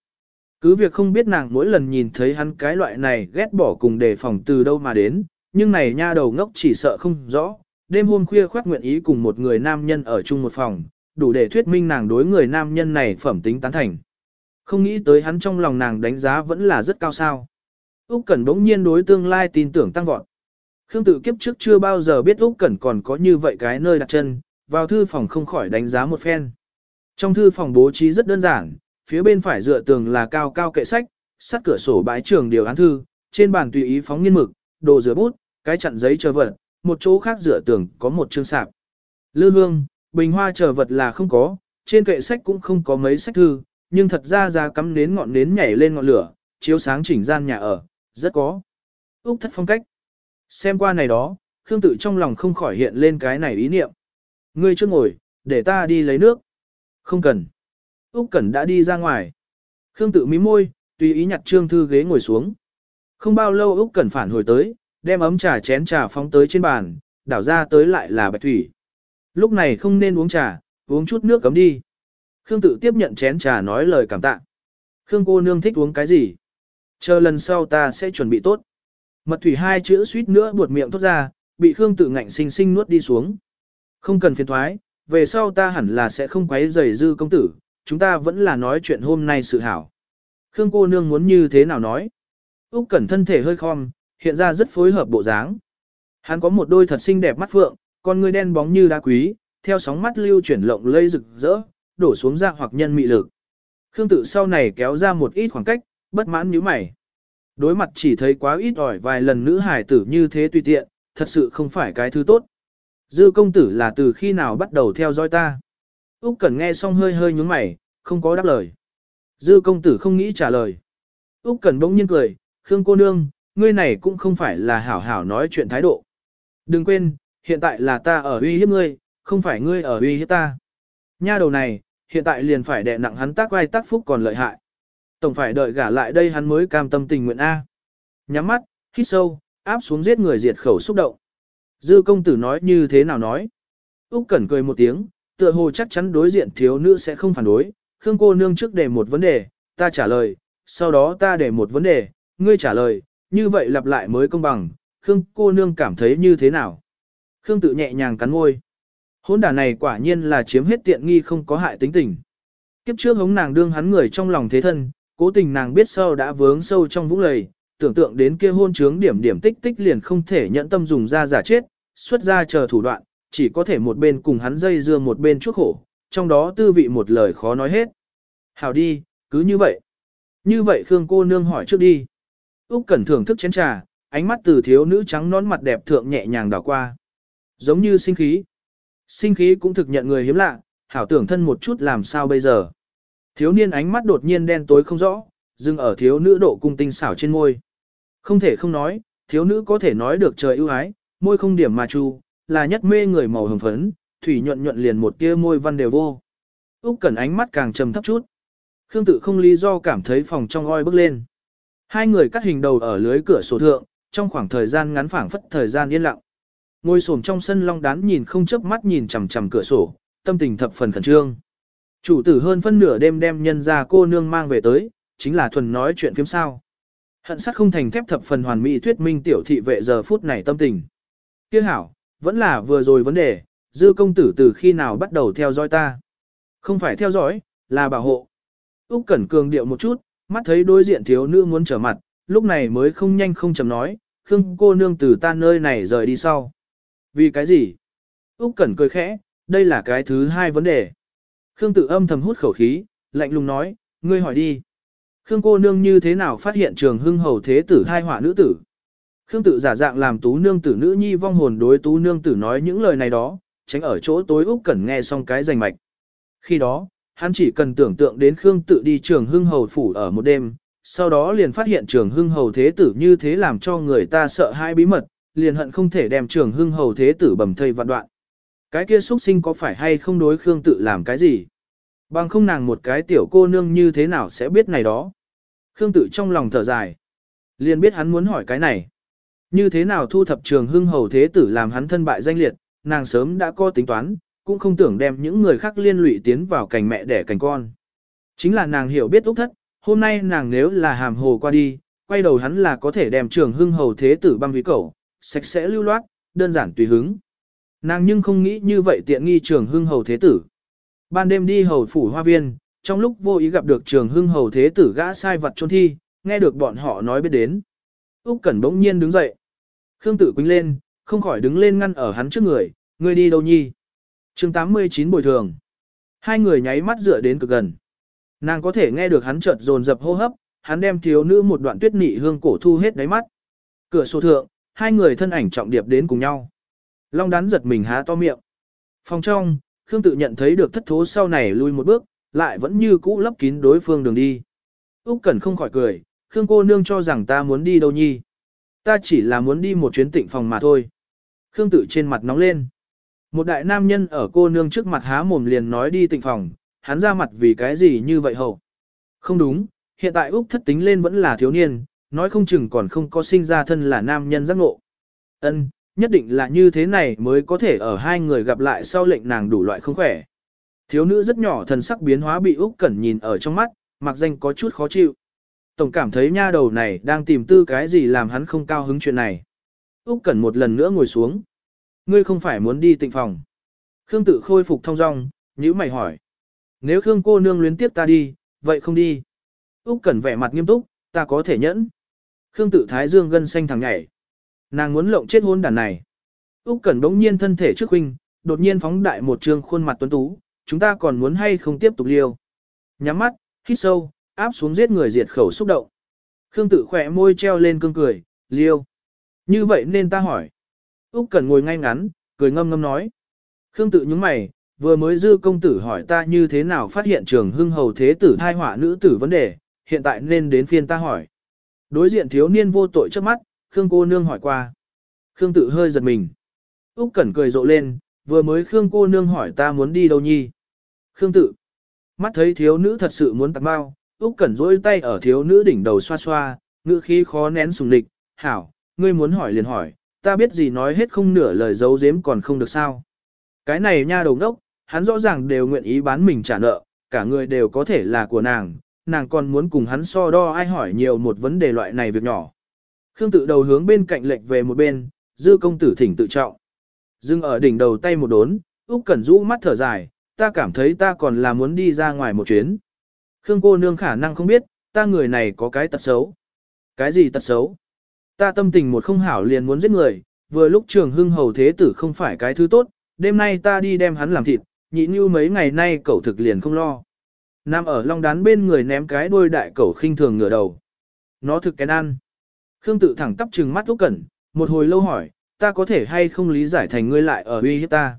Cứ việc không biết nàng mỗi lần nhìn thấy hắn cái loại này ghét bỏ cùng đề phòng từ đâu mà đến, nhưng này nha đầu ngốc chỉ sợ không rõ, đêm hôm khuya khoác nguyện ý cùng một người nam nhân ở chung một phòng, đủ để thuyết minh nàng đối người nam nhân này phẩm tính tán thành. Không nghĩ tới hắn trong lòng nàng đánh giá vẫn là rất cao sao. Úc Cẩn bỗng nhiên đối tương lai tin tưởng tăng vọt. Khương tự kiếp trước chưa bao giờ biết Úc Cẩn còn có như vậy cái nơi đặt chân, vào thư phòng không khỏi đánh giá một phen. Trong thư phòng bố trí rất đơn giản, phía bên phải dựa tường là cao cao kệ sách, sát cửa sổ bãi trường điều án thư, trên bàn tùy ý phóng nghiên mực, đồ rửa bút, cái chặn giấy chờ vật, một chỗ khác dựa tường có một chương sạp. Lư hương, bình hoa chờ vật là không có, trên kệ sách cũng không có mấy sách thư, nhưng thật ra ra cắm nến ngọn nến nhảy lên ngọn lửa, chiếu sáng chỉnh gian nhà ở, rất có. Úc thất phong cách. Xem qua này đó, Khương tự trong lòng không khỏi hiện lên cái này ý niệm. Ngươi chưa ngồi, để ta đi lấy nước. Không cần. Úc Cẩn đã đi ra ngoài. Khương tự mím môi, tùy ý nhặt trương thư ghế ngồi xuống. Không bao lâu Úc Cẩn phản hồi tới, đem ấm trà chén trà phóng tới trên bàn, đảo ra tới lại là bạch thủy. Lúc này không nên uống trà, uống chút nước cấm đi. Khương tự tiếp nhận chén trà nói lời cảm tạ. Khương cô nương thích uống cái gì? Chờ lần sau ta sẽ chuẩn bị tốt. Mật thủy hai chữ suýt nữa buột miệng thốt ra, bị Khương tự ngạnh sinh sinh nuốt đi xuống. Không cần phiền thoái, về sau ta hẳn là sẽ không quấy rầy dư công tử, chúng ta vẫn là nói chuyện hôm nay sự hảo. Khương cô nương muốn như thế nào nói? Úc Cẩn thân thể hơi khom, hiện ra rất phối hợp bộ dáng. Hắn có một đôi thật xinh đẹp mắt phượng, con người đen bóng như đá quý, theo sóng mắt lưu chuyển lộng lây rực rỡ, đổ xuống ra hoặc nhân mị lực. Khương tự sau này kéo ra một ít khoảng cách, bất mãn nhíu mày. Đối mặt chỉ thấy quá ít ỏi vài lần nữ hải tử như thế tùy tiện, thật sự không phải cái thứ tốt. Dư công tử là từ khi nào bắt đầu theo dõi ta. Úc Cẩn nghe xong hơi hơi nhướng mày, không có đáp lời. Dư công tử không nghĩ trả lời. Úc Cẩn bỗng nhiên cười, Khương cô nương, ngươi này cũng không phải là hảo hảo nói chuyện thái độ. Đừng quên, hiện tại là ta ở uy hiếp ngươi, không phải ngươi ở uy hiếp ta. Nha đầu này, hiện tại liền phải đè nặng hắn tác vai tác phúc còn lợi hại. Tổng phải đợi gả lại đây hắn mới cam tâm tình nguyện A. Nhắm mắt, hít sâu, áp xuống giết người diệt khẩu xúc động. Dư công tử nói như thế nào nói? Úc Cẩn cười một tiếng, tựa hồ chắc chắn đối diện thiếu nữ sẽ không phản đối. Khương cô nương trước đề một vấn đề, ta trả lời, sau đó ta để một vấn đề, ngươi trả lời, như vậy lặp lại mới công bằng. Khương cô nương cảm thấy như thế nào? Khương tự nhẹ nhàng cắn môi. Hôn đả này quả nhiên là chiếm hết tiện nghi không có hại tính tình. Kiếp trước hống nàng đương hắn người trong lòng thế thân, cố tình nàng biết sâu đã vướng sâu trong vũng lầy, tưởng tượng đến kia hôn trướng điểm điểm tích tích liền không thể nhận tâm dùng ra giả chết, xuất ra chờ thủ đoạn, chỉ có thể một bên cùng hắn dây dưa một bên chuốc khổ, trong đó tư vị một lời khó nói hết. Hảo đi, cứ như vậy. Như vậy Khương cô nương hỏi trước đi. Úc Cẩn thưởng thức chén trà, ánh mắt từ thiếu nữ trắng nón mặt đẹp thượng nhẹ nhàng đảo qua. Giống như sinh khí. Sinh khí cũng thực nhận người hiếm lạ, hảo tưởng thân một chút làm sao bây giờ. Thiếu niên ánh mắt đột nhiên đen tối không rõ, dừng ở thiếu nữ độ cung tinh xảo trên môi. Không thể không nói, thiếu nữ có thể nói được trời ưu ái, môi không điểm mà chu, là nhất mê người màu hồng phấn, thủy nhuận nhuận liền một tia môi văn đều vô. Úc Cẩn ánh mắt càng trầm thấp chút. Khương Tự không lý do cảm thấy phòng trong oi bức lên. Hai người cắt hình đầu ở lưới cửa sổ thượng, trong khoảng thời gian ngắn phảng phất thời gian yên lặng. Ngồi xổm trong sân long đán nhìn không chớp mắt nhìn chằm chằm cửa sổ, tâm tình thập phần khẩn trương. Chủ tử hơn phân nửa đêm đem nhân ra cô nương mang về tới, chính là thuần nói chuyện phiếm sao. Hận sắc không thành thép thập phần hoàn mỹ thuyết minh tiểu thị vệ giờ phút này tâm tình. Tiếc hảo, vẫn là vừa rồi vấn đề, dư công tử từ khi nào bắt đầu theo dõi ta. Không phải theo dõi, là bảo hộ. Úc Cẩn cường điệu một chút, mắt thấy đối diện thiếu nữ muốn trở mặt, lúc này mới không nhanh không chậm nói, Khương cô nương từ ta nơi này rời đi sau. Vì cái gì? Úc Cẩn cười khẽ, đây là cái thứ hai vấn đề. Khương tự âm thầm hút khẩu khí, lạnh lùng nói, ngươi hỏi đi. Khương cô nương như thế nào phát hiện trường hưng hầu thế tử thai họa nữ tử? Khương tự giả dạng làm tú nương tử nữ nhi vong hồn đối tú nương tử nói những lời này đó, tránh ở chỗ tối Úc Cẩn nghe xong cái rành mạch. Khi đó, hắn chỉ cần tưởng tượng đến Khương tự đi trường hưng hầu phủ ở một đêm, sau đó liền phát hiện trường hưng hầu thế tử như thế làm cho người ta sợ hãi bí mật, liền hận không thể đem trường hưng hầu thế tử bầm thây vạn đoạn. Cái kia xuất sinh có phải hay không đối Khương tự làm cái gì? Bằng không nàng một cái tiểu cô nương như thế nào sẽ biết này đó. Khương tự trong lòng thở dài. Liền biết hắn muốn hỏi cái này. Như thế nào thu thập trường hưng hầu thế tử làm hắn thân bại danh liệt, nàng sớm đã có tính toán, cũng không tưởng đem những người khác liên lụy tiến vào cành mẹ đẻ cành con. Chính là nàng hiểu biết úc thất, hôm nay nàng nếu là hàm hồ qua đi, quay đầu hắn là có thể đem trường hưng hầu thế tử băng hủy cẩu, sạch sẽ lưu loát, đơn giản tùy hứng. Nàng nhưng không nghĩ như vậy tiện nghi trường hưng hầu thế tử. Ban đêm đi hầu phủ hoa viên, trong lúc vô ý gặp được trường hưng hầu thế tử gã sai vật trôn thi, nghe được bọn họ nói biết đến. Úc Cẩn bỗng nhiên đứng dậy. Khương Tử Quỳnh lên, không khỏi đứng lên ngăn ở hắn trước người, ngươi đi đâu nhi? Chương 89 bồi thường. Hai người nháy mắt dựa đến cực gần. Nàng có thể nghe được hắn chợt dồn dập hô hấp, hắn đem thiếu nữ một đoạn tuyết nị hương cổ thu hết đáy mắt. Cửa sổ thượng, hai người thân ảnh trọng điệp đến cùng nhau. Long đán giật mình há to miệng. Phòng trong, Khương tự nhận thấy được thất thố sau này lui một bước, lại vẫn như cũ lấp kín đối phương đường đi. Úc Cẩn không khỏi cười, Khương cô nương cho rằng ta muốn đi đâu nhi. Ta chỉ là muốn đi một chuyến tịnh phòng mà thôi. Khương tự trên mặt nóng lên. Một đại nam nhân ở cô nương trước mặt há mồm liền nói đi tịnh phòng, hắn ra mặt vì cái gì như vậy hậu. Không đúng, hiện tại Úc thất tính lên vẫn là thiếu niên, nói không chừng còn không có sinh ra thân là nam nhân giác ngộ. Ân, nhất định là như thế này mới có thể ở hai người gặp lại sau lệnh nàng đủ loại không khỏe. Thiếu nữ rất nhỏ thần sắc biến hóa bị Úc Cẩn nhìn ở trong mắt, mặc danh có chút khó chịu. Tổng cảm thấy nha đầu này đang tìm tư cái gì làm hắn không cao hứng chuyện này. Úc Cẩn một lần nữa ngồi xuống. Ngươi không phải muốn đi tịnh phòng. Khương tự khôi phục thông dong, nhíu mày hỏi. Nếu Khương cô nương luyến tiếp ta đi, vậy không đi. Úc Cẩn vẻ mặt nghiêm túc, ta có thể nhẫn. Khương tự thái dương gân xanh thẳng nhảy. Nàng muốn lộng chết hôn đàn này. Úc Cẩn bỗng nhiên thân thể trước huynh, đột nhiên phóng đại một trương khuôn mặt tuấn tú, chúng ta còn muốn hay không tiếp tục liêu. Nhắm mắt, hít sâu, áp xuống giết người diệt khẩu xúc động. Khương tự khỏe môi treo lên cương cười, liêu. Như vậy nên ta hỏi. Úc Cẩn ngồi ngay ngắn, cười ngâm ngâm nói. Khương tự nhướng mày, vừa mới dư công tử hỏi ta như thế nào phát hiện trường hưng hầu thế tử thai họa nữ tử vấn đề, hiện tại nên đến phiên ta hỏi. Đối diện thiếu niên vô tội trước mắt, Khương cô nương hỏi qua. Khương tự hơi giật mình. Úc Cẩn cười rộ lên, vừa mới Khương cô nương hỏi ta muốn đi đâu nhi. Khương tự. Mắt thấy thiếu nữ thật sự muốn tạt bao, Úc Cẩn rỗi tay ở thiếu nữ đỉnh đầu xoa xoa, ngữ khí khó nén sùng địch, "Hảo, ngươi muốn hỏi liền hỏi, ta biết gì nói hết không nửa lời giấu giếm còn không được sao?" Cái này nha đầu đốc, hắn rõ ràng đều nguyện ý bán mình trả nợ, cả người đều có thể là của nàng, nàng còn muốn cùng hắn so đo ai hỏi nhiều một vấn đề loại này việc nhỏ. Khương tự đầu hướng bên cạnh lệch về một bên, dư công tử thỉnh tự trọng. Dưng ở đỉnh đầu tay một đốn, Úc Cẩn rũ mắt thở dài, ta cảm thấy ta còn là muốn đi ra ngoài một chuyến. Khương cô nương khả năng không biết, ta người này có cái tật xấu. Cái gì tật xấu? Ta tâm tình một không hảo liền muốn giết người, vừa lúc trường hưng hầu thế tử không phải cái thứ tốt, đêm nay ta đi đem hắn làm thịt, nhị như mấy ngày nay cậu thực liền không lo. Nam ở long đán bên người ném cái đuôi đại cẩu khinh thường ngửa đầu. Nó thực cái ăn. Khương tự thẳng tắp trừng mắt Úc Cẩn, một hồi lâu hỏi, ta có thể hay không lý giải thành ngươi lại ở uy hiếp ta.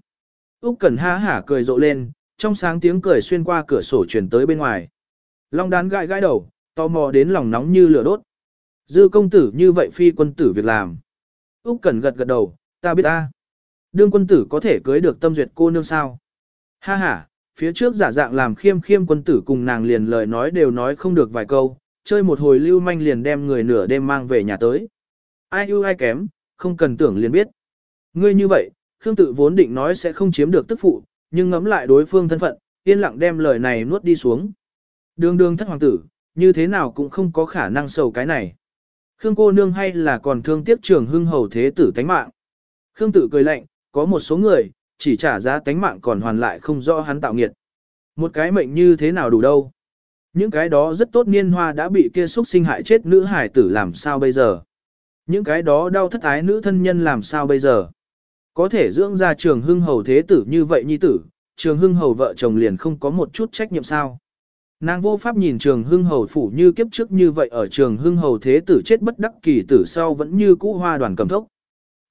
Úc Cẩn ha hả cười rộ lên, trong sáng tiếng cười xuyên qua cửa sổ truyền tới bên ngoài. Long đán gãi gãi đầu, tò mò đến lòng nóng như lửa đốt. Dư công tử như vậy phi quân tử việc làm. Úc Cẩn gật gật đầu, ta biết ta. Đương quân tử có thể cưới được tâm duyệt cô nương sao? Ha ha, phía trước giả dạng làm khiêm khiêm quân tử cùng nàng liền lời nói đều nói không được vài câu, chơi một hồi lưu manh liền đem người nửa đêm mang về nhà tới. Ai ưu ai kém, không cần tưởng liền biết. Ngươi như vậy, Khương tự vốn định nói sẽ không chiếm được tức phụ, nhưng ngẫm lại đối phương thân phận, yên lặng đem lời này nuốt đi xuống. Đường đường thất hoàng tử, như thế nào cũng không có khả năng sầu cái này. Khương cô nương hay là còn thương tiếc trường hưng hầu thế tử tánh mạng. Khương tự cười lạnh, có một số người, chỉ trả giá tánh mạng còn hoàn lại không rõ hắn tạo nghiệt. Một cái mệnh như thế nào đủ đâu. Những cái đó rất tốt niên hoa đã bị kia xúc sinh hại chết nữ hải tử làm sao bây giờ. Những cái đó đau thất ái nữ thân nhân làm sao bây giờ. Có thể dưỡng ra trường hưng hầu thế tử như vậy nhi tử, trường hưng hầu vợ chồng liền không có một chút trách nhiệm sao. Nàng vô pháp nhìn trường hưng hầu phủ như kiếp trước như vậy ở trường hưng hầu thế tử chết bất đắc kỳ tử sau vẫn như cũ hoa đoàn cầm thốc.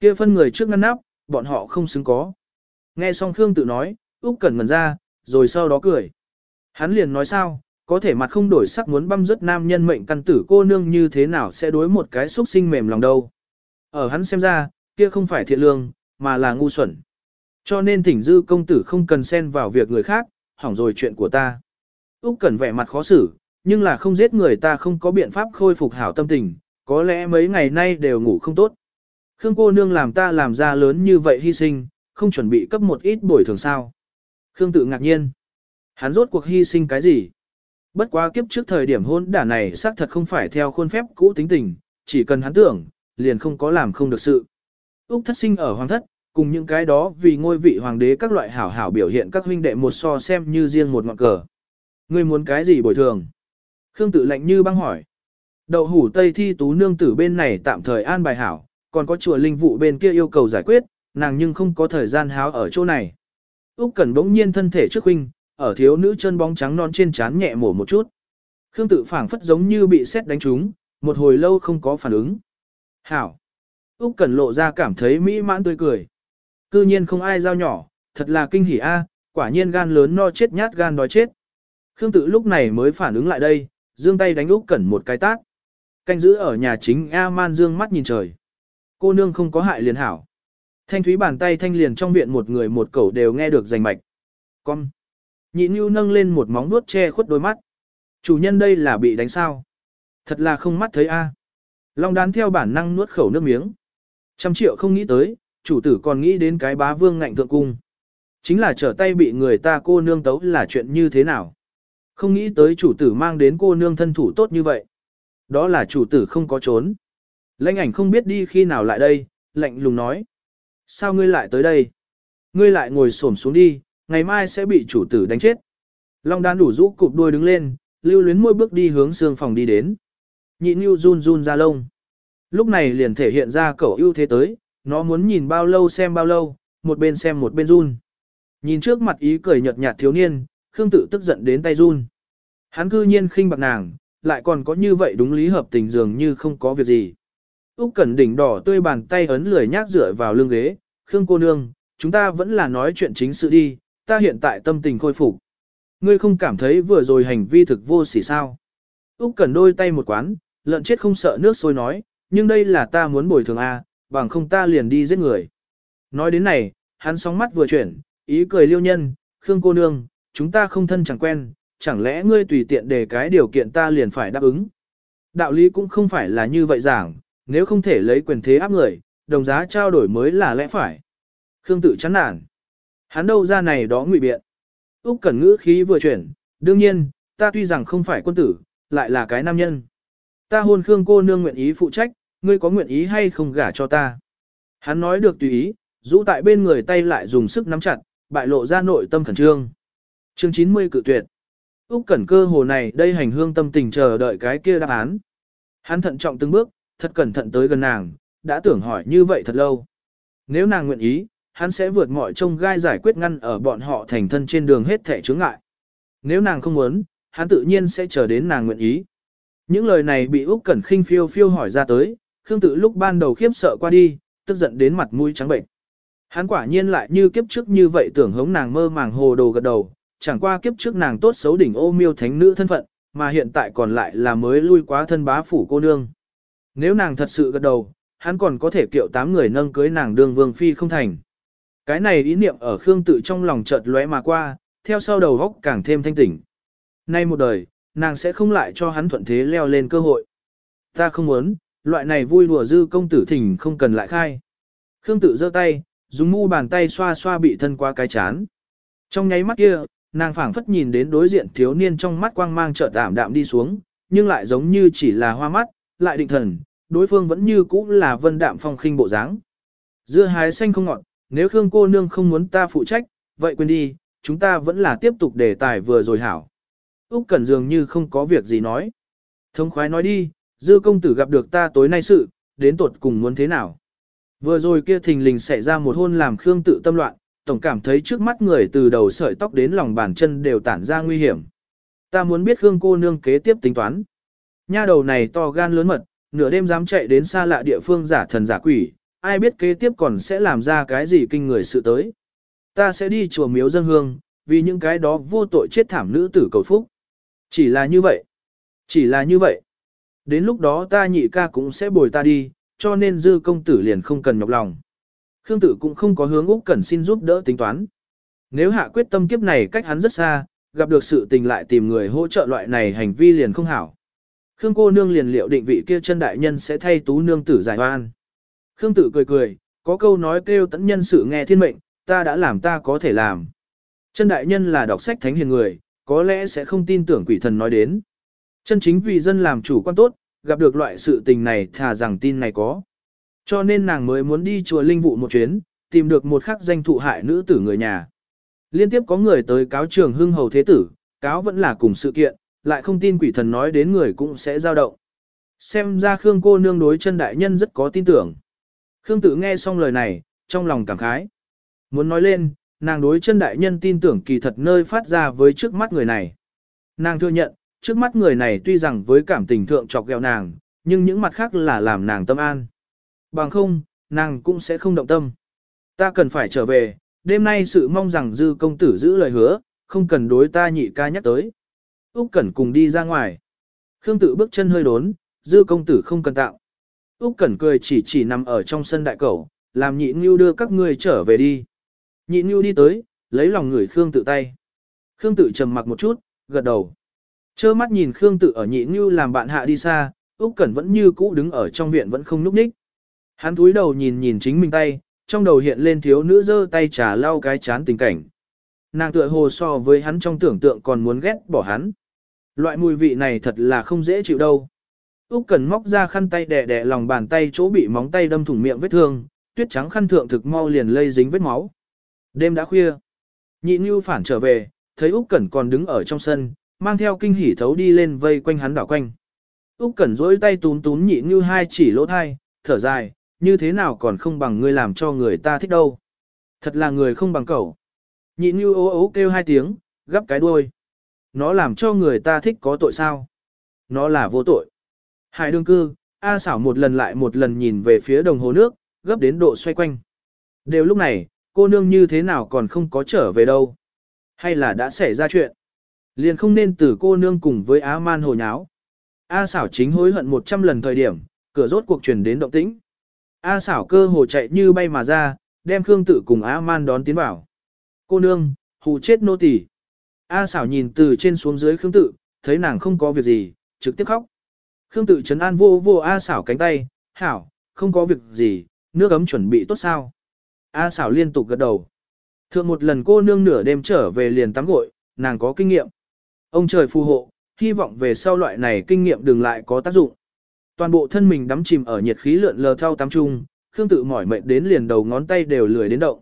kia phân người trước ngăn nắp, bọn họ không xứng có. Nghe xong Khương tự nói, Úc Cẩn ngẩn ra, rồi sau đó cười. Hắn liền nói sao, có thể mặt không đổi sắc muốn băm rớt nam nhân mệnh căn tử cô nương như thế nào sẽ đối một cái xúc sinh mềm lòng đâu. Ở hắn xem ra, kia không phải thiện lương, mà là ngu xuẩn. Cho nên thỉnh dư công tử không cần xen vào việc người khác, hỏng rồi chuyện của ta. Úc Cẩn vẻ mặt khó xử, nhưng là không giết người ta không có biện pháp khôi phục hảo tâm tình, có lẽ mấy ngày nay đều ngủ không tốt. Khương cô nương làm ta làm ra lớn như vậy hy sinh, không chuẩn bị cấp một ít bồi thường sao. Khương tự ngạc nhiên. Hắn rốt cuộc hy sinh cái gì? Bất quá kiếp trước thời điểm hôn đả này xác thật không phải theo khuôn phép cũ tính tình, chỉ cần hắn tưởng, liền không có làm không được sự. Úc thất sinh ở hoàng thất, cùng những cái đó vì ngôi vị hoàng đế các loại hảo hảo biểu hiện các huynh đệ một so xem như riêng một ngọn cờ. Ngươi muốn cái gì bồi thường? Khương tự lạnh như băng hỏi. Đậu hủ Tây thi tú nương tử bên này tạm thời an bài hảo, còn có chùa linh vụ bên kia yêu cầu giải quyết, nàng nhưng không có thời gian háo ở chỗ này. Úc Cẩn bỗng nhiên thân thể trước huynh, ở thiếu nữ chân bóng trắng non trên trán nhẹ mổ một chút. Khương tự phảng phất giống như bị sét đánh trúng, một hồi lâu không có phản ứng. Hảo. Úc Cẩn lộ ra cảm thấy mỹ mãn tươi cười. Cư nhiên không ai giao nhỏ, thật là kinh hỉ a, quả nhiên gan lớn no chết nhát gan đói chết. Khương tự lúc này mới phản ứng lại đây, giương tay đánh Úc Cẩn một cái tát. Canh giữ ở nhà chính A Man dương mắt nhìn trời. Cô nương không có hại liền hảo. Thanh thúy bàn tay thanh liền trong viện một người một cẩu đều nghe được rành mạch. Con. Nhị Nhu nâng lên một móng vuốt che khuất đôi mắt. Chủ nhân đây là bị đánh sao? Thật là không mắt thấy a. Long đán theo bản năng nuốt khẩu nước miếng. Trăm triệu không nghĩ tới, chủ tử còn nghĩ đến cái bá vương ngạnh thượng cung. Chính là trở tay bị người ta cô nương tấu là chuyện như thế nào. Không nghĩ tới chủ tử mang đến cô nương thân thủ tốt như vậy. Đó là chủ tử không có trốn. Lãnh ảnh không biết đi khi nào lại đây, lạnh lùng nói. Sao ngươi lại tới đây? Ngươi lại ngồi xổm xuống đi, ngày mai sẽ bị chủ tử đánh chết. Long đan đủ rũ cụp đuôi đứng lên, lưu luyến môi bước đi hướng xương phòng đi đến. Nhị Nhu run run ra lông. Lúc này liền thể hiện ra cậu ưu thế tới, nó muốn nhìn bao lâu xem bao lâu, một bên xem một bên run. Nhìn trước mặt ý cười nhợt nhạt thiếu niên, Khương tự tức giận đến tay run. Hắn cư nhiên khinh bạc nàng, lại còn có như vậy đúng lý hợp tình dường như không có việc gì. Úc Cẩn đỉnh đỏ tươi bàn tay ấn lười nhác dựa vào lưng ghế, "Khương cô nương, chúng ta vẫn là nói chuyện chính sự đi, ta hiện tại tâm tình khôi phục. Ngươi không cảm thấy vừa rồi hành vi thực vô sỉ sao?" Úc Cẩn đôi tay một quán, lợn chết không sợ nước sôi nói, "Nhưng đây là ta muốn bồi thường a, bằng không ta liền đi giết người." Nói đến này, hắn sóng mắt vừa chuyển, ý cười liêu nhân, "Khương cô nương, chúng ta không thân chẳng quen, chẳng lẽ ngươi tùy tiện để cái điều kiện ta liền phải đáp ứng?" Đạo lý cũng không phải là như vậy giảng, nếu không thể lấy quyền thế áp người, đồng giá trao đổi mới là lẽ phải. Khương tự chán nản. Hắn đâu ra này đó ngụy biện. Úc Cẩn ngữ khí vừa chuyển, đương nhiên, ta tuy rằng không phải quân tử, lại là cái nam nhân. Ta hôn Khương cô nương nguyện ý phụ trách, ngươi có nguyện ý hay không gả cho ta. Hắn nói được tùy ý, rũ tại bên người tay lại dùng sức nắm chặt, bại lộ ra nội tâm khẩn trương. Chương 90 cự tuyệt. Úc Cẩn cơ hồ này đây hành hương tâm tình chờ đợi cái kia đáp án. Hắn thận trọng từng bước, thật cẩn thận tới gần nàng, đã tưởng hỏi như vậy thật lâu. Nếu nàng nguyện ý, hắn sẽ vượt mọi trông gai giải quyết ngăn ở bọn họ thành thân trên đường hết thẻ chướng ngại. Nếu nàng không muốn, hắn tự nhiên sẽ chờ đến nàng nguyện ý. Những lời này bị Úc Cẩn Khinh phiêu phiêu hỏi ra tới, Khương Tự lúc ban đầu khiếp sợ qua đi, tức giận đến mặt mũi trắng bệnh. Hắn quả nhiên lại như kiếp trước như vậy tưởng hống nàng mơ màng hồ đồ gật đầu, chẳng qua kiếp trước nàng tốt xấu đỉnh ô miêu thánh nữ thân phận, mà hiện tại còn lại là mới lui quá thân bá phủ cô nương. Nếu nàng thật sự gật đầu, hắn còn có thể kiệu tám người nâng cưới nàng đường vương phi không thành. Cái này ý niệm ở Khương tự trong lòng chợt lóe mà qua, theo sau đầu góc càng thêm thanh tỉnh. Nay một đời, nàng sẽ không lại cho hắn thuận thế leo lên cơ hội. Ta không muốn, loại này vui đùa dư công tử thỉnh không cần lại khai. Khương tự giơ tay, dùng mu bàn tay xoa xoa bị thân qua cái chán. Trong nháy mắt kia, nàng phảng phất nhìn đến đối diện thiếu niên trong mắt quang mang chợt tạm đạm đi xuống, nhưng lại giống như chỉ là hoa mắt, lại định thần, đối phương vẫn như cũ là vân đạm phong khinh bộ dáng. Dưa hái xanh không ngọt, nếu Khương cô nương không muốn ta phụ trách, vậy quên đi, chúng ta vẫn là tiếp tục đề tài vừa rồi hảo. Úc Cẩn dường như không có việc gì nói. Thông khoái nói đi, dư công tử gặp được ta tối nay sự, đến tuột cùng muốn thế nào. Vừa rồi kia thình lình xảy ra một hôn làm Khương tự tâm loạn, tổng cảm thấy trước mắt người từ đầu sợi tóc đến lòng bàn chân đều tản ra nguy hiểm. Ta muốn biết Khương cô nương kế tiếp tính toán. Nha đầu này to gan lớn mật, nửa đêm dám chạy đến xa lạ địa phương giả thần giả quỷ, ai biết kế tiếp còn sẽ làm ra cái gì kinh người sự tới. Ta sẽ đi chùa miếu dân hương, vì những cái đó vô tội chết thảm nữ tử cầu phúc. Chỉ là như vậy. Chỉ là như vậy. Đến lúc đó ta nhị ca cũng sẽ bồi ta đi, cho nên dư công tử liền không cần nhọc lòng. Khương tử cũng không có hướng Úc Cẩn xin giúp đỡ tính toán. Nếu hạ quyết tâm kiếp này cách hắn rất xa, gặp được sự tình lại tìm người hỗ trợ loại này hành vi liền không hảo. Khương cô nương liền liệu định vị kia chân đại nhân sẽ thay tú nương tử giải oan. Khương tử cười cười, có câu nói kêu tẫn nhân sự nghe thiên mệnh, ta đã làm ta có thể làm. Chân đại nhân là đọc sách thánh hiền người, có lẽ sẽ không tin tưởng quỷ thần nói đến. Chân chính vì dân làm chủ quan tốt, gặp được loại sự tình này thà rằng tin này có. Cho nên nàng mới muốn đi chùa linh vụ một chuyến, tìm được một khắc danh thụ hại nữ tử người nhà. Liên tiếp có người tới cáo trường hưng hầu thế tử, cáo vẫn là cùng sự kiện, lại không tin quỷ thần nói đến người cũng sẽ dao động. Xem ra Khương cô nương đối chân đại nhân rất có tin tưởng. Khương tự nghe xong lời này, trong lòng cảm khái. Muốn nói lên, nàng đối chân đại nhân tin tưởng kỳ thật nơi phát ra với trước mắt người này. Nàng thừa nhận, trước mắt người này tuy rằng với cảm tình thượng chọc ghẹo nàng, nhưng những mặt khác là làm nàng tâm an. Bằng không, nàng cũng sẽ không động tâm. Ta cần phải trở về, đêm nay sự mong rằng dư công tử giữ lời hứa, không cần đối ta nhị ca nhắc tới. Úc Cẩn cùng đi ra ngoài. Khương tự bước chân hơi đốn, dư công tử không cần tạo. Úc Cẩn cười chỉ chỉ nằm ở trong sân đại cầu, làm nhị Nưu đưa các ngươi trở về đi. Nhị Nưu đi tới, lấy lòng người Khương tự tay. Khương tự trầm mặc một chút, gật đầu. Trơ mắt nhìn Khương tự ở nhị Nưu làm bạn hạ đi xa, Úc Cẩn vẫn như cũ đứng ở trong viện vẫn không nhúc nhích. Hắn cúi đầu nhìn nhìn chính mình tay, trong đầu hiện lên thiếu nữ giơ tay trà lau cái chán tình cảnh. Nàng tựa hồ so với hắn trong tưởng tượng còn muốn ghét bỏ hắn. Loại mùi vị này thật là không dễ chịu đâu. Úc Cần móc ra khăn tay đè đè lòng bàn tay chỗ bị móng tay đâm thủng miệng vết thương, tuyết trắng khăn thượng thực mau liền lây dính vết máu. Đêm đã khuya. Nhị Nhu phản trở về, thấy Úc Cẩn còn đứng ở trong sân, mang theo kinh hỉ thấu đi lên vây quanh hắn đảo quanh. Úc Cẩn duỗi tay túm túm Nhị Nhu hai chỉ lỗ thai, thở dài, như thế nào còn không bằng ngươi làm cho người ta thích đâu. Thật là người không bằng cậu. Nhị Nhu ố ố kêu hai tiếng, gấp cái đuôi. Nó làm cho người ta thích có tội sao? Nó là vô tội. Hải đương cư, A xảo một lần lại một lần nhìn về phía đồng hồ nước, gấp đến độ xoay quanh. Đều lúc này, cô nương như thế nào còn không có trở về đâu? Hay là đã xảy ra chuyện? Liền không nên từ cô nương cùng với Á man hồ nháo. A xảo chính hối hận 100 lần thời điểm, cửa rốt cuộc truyền đến động tĩnh. A xảo cơ hồ chạy như bay mà ra, đem Khương Tự cùng A Man đón tiến vào. Cô nương, hù chết nô tỳ. A xảo nhìn từ trên xuống dưới Khương Tự, thấy nàng không có việc gì, trực tiếp khóc. Khương Tự trấn an vô vô A xảo cánh tay, hảo, không có việc gì, nước ấm chuẩn bị tốt sao. A xảo liên tục gật đầu. Thượng một lần cô nương nửa đêm trở về liền tắm gội, nàng có kinh nghiệm. Ông trời phù hộ, hy vọng về sau loại này kinh nghiệm đừng lại có tác dụng. Toàn bộ thân mình đắm chìm ở nhiệt khí lượn lờ thao tắm chung Khương tự mỏi mệt đến liền đầu ngón tay đều lười đến động.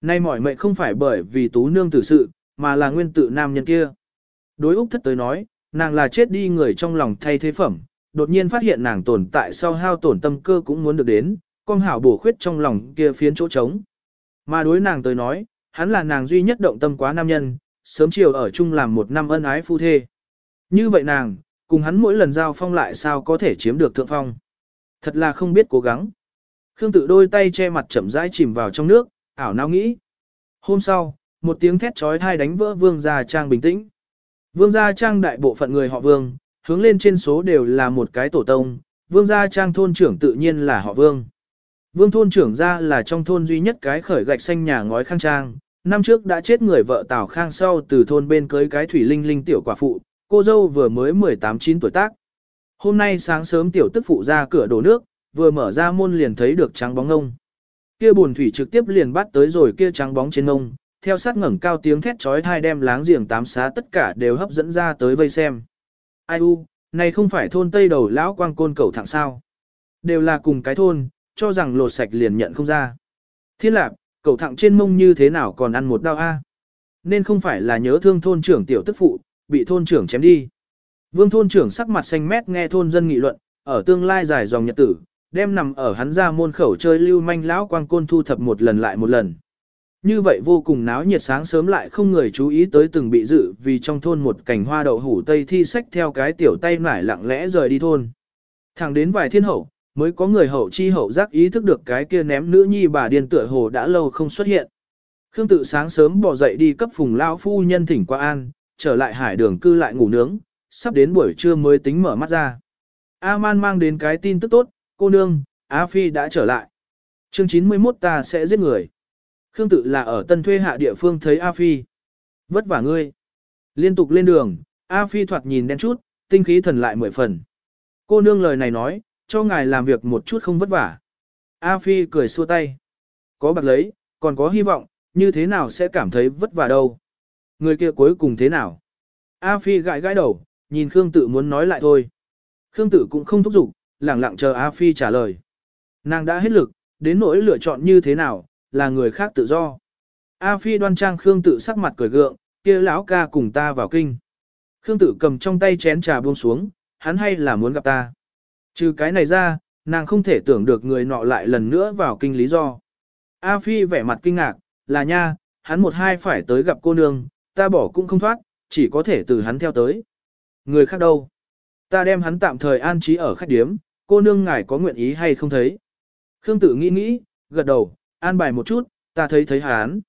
Nay mỏi mệt không phải bởi vì tú nương tử sự, mà là nguyên tự nam nhân kia. Đối Úc thất tới nói, nàng là chết đi người trong lòng thay thế phẩm, đột nhiên phát hiện nàng tồn tại sau hao tổn tâm cơ cũng muốn được đến, con hảo bổ khuyết trong lòng kia phiến chỗ trống. Mà đối nàng tới nói, hắn là nàng duy nhất động tâm quá nam nhân, sớm chiều ở chung làm một năm ân ái phu thê. Như vậy nàng, cùng hắn mỗi lần giao phong lại sao có thể chiếm được thượng phong. Thật là không biết cố gắng. Khương tự đôi tay che mặt chậm rãi chìm vào trong nước, ảo não nghĩ. Hôm sau, một tiếng thét trói thai đánh vỡ vương gia trang bình tĩnh. Vương gia trang đại bộ phận người họ vương, hướng lên trên số đều là một cái tổ tông, vương gia trang thôn trưởng tự nhiên là họ vương. Vương thôn trưởng gia là trong thôn duy nhất cái khởi gạch xanh nhà ngói khang trang, năm trước đã chết người vợ Tào Khang sau từ thôn bên cưới cái thủy linh linh tiểu quả phụ, cô dâu vừa mới 18-9 tuổi tác. Hôm nay sáng sớm tiểu tức phụ ra cửa đổ nước, vừa mở ra môn liền thấy được trắng bóng ngông. Kia buồn thủy trực tiếp liền bắt tới rồi kia trắng bóng trên ngông, theo sát ngẩng cao tiếng thét chói tai đem láng giềng tám xá tất cả đều hấp dẫn ra tới vây xem. Ai u, này không phải thôn Tây đầu lão quang côn cầu thẳng sao. Đều là cùng cái thôn, cho rằng lột sạch liền nhận không ra. Thiên lạc, cầu thẳng trên mông như thế nào còn ăn một đau a Nên không phải là nhớ thương thôn trưởng tiểu tức phụ, bị thôn trưởng chém đi. Vương thôn trưởng sắc mặt xanh mét nghe thôn dân nghị luận, ở tương lai dài dòng nhật tử, đem nằm ở hắn ra môn khẩu chơi lưu manh lão quang côn thu thập một lần lại một lần. Như vậy vô cùng náo nhiệt sáng sớm lại không người chú ý tới từng bị dự vì trong thôn một cảnh hoa đậu hủ tây thi sách theo cái tiểu tay nải lặng lẽ rời đi thôn. Thẳng đến vài thiên hậu, mới có người hậu chi hậu giác ý thức được cái kia ném nữ nhi bà điên tựa hồ đã lâu không xuất hiện. Khương tự sáng sớm bỏ dậy đi cấp phùng lão phu nhân thỉnh qua an, trở lại hải đường cư lại ngủ nướng, sắp đến buổi trưa mới tính mở mắt ra. A-man mang đến cái tin tức tốt, cô nương, A Phi đã trở lại. Chương 91 ta sẽ giết người. Khương tự là ở tân thuê hạ địa phương thấy A Phi. Vất vả ngươi. Liên tục lên đường, A Phi thoạt nhìn đen chút, tinh khí thần lại mười phần. Cô nương lời này nói, cho ngài làm việc một chút không vất vả. A Phi cười xua tay. Có bạc lấy, còn có hy vọng, như thế nào sẽ cảm thấy vất vả đâu. Người kia cuối cùng thế nào? A Phi gãi gãi đầu, nhìn Khương Tự muốn nói lại thôi. Khương Tự cũng không thúc giục, lặng lặng chờ A Phi trả lời. Nàng đã hết lực, đến nỗi lựa chọn như thế nào, là người khác tự do. A Phi đoan trang Khương Tự sắc mặt cười gượng, kia lão ca cùng ta vào kinh. Khương Tự cầm trong tay chén trà buông xuống, hắn hay là muốn gặp ta. Trừ cái này ra, nàng không thể tưởng được người nọ lại lần nữa vào kinh lý do. A Phi vẻ mặt kinh ngạc, là nha, hắn một hai phải tới gặp cô nương, ta bỏ cũng không thoát, chỉ có thể từ hắn theo tới. Người khác đâu? Ta đem hắn tạm thời an trí ở khách điếm, cô nương ngài có nguyện ý hay không thấy? Khương tử nghĩ nghĩ, gật đầu, an bài một chút, ta thấy thấy hắn.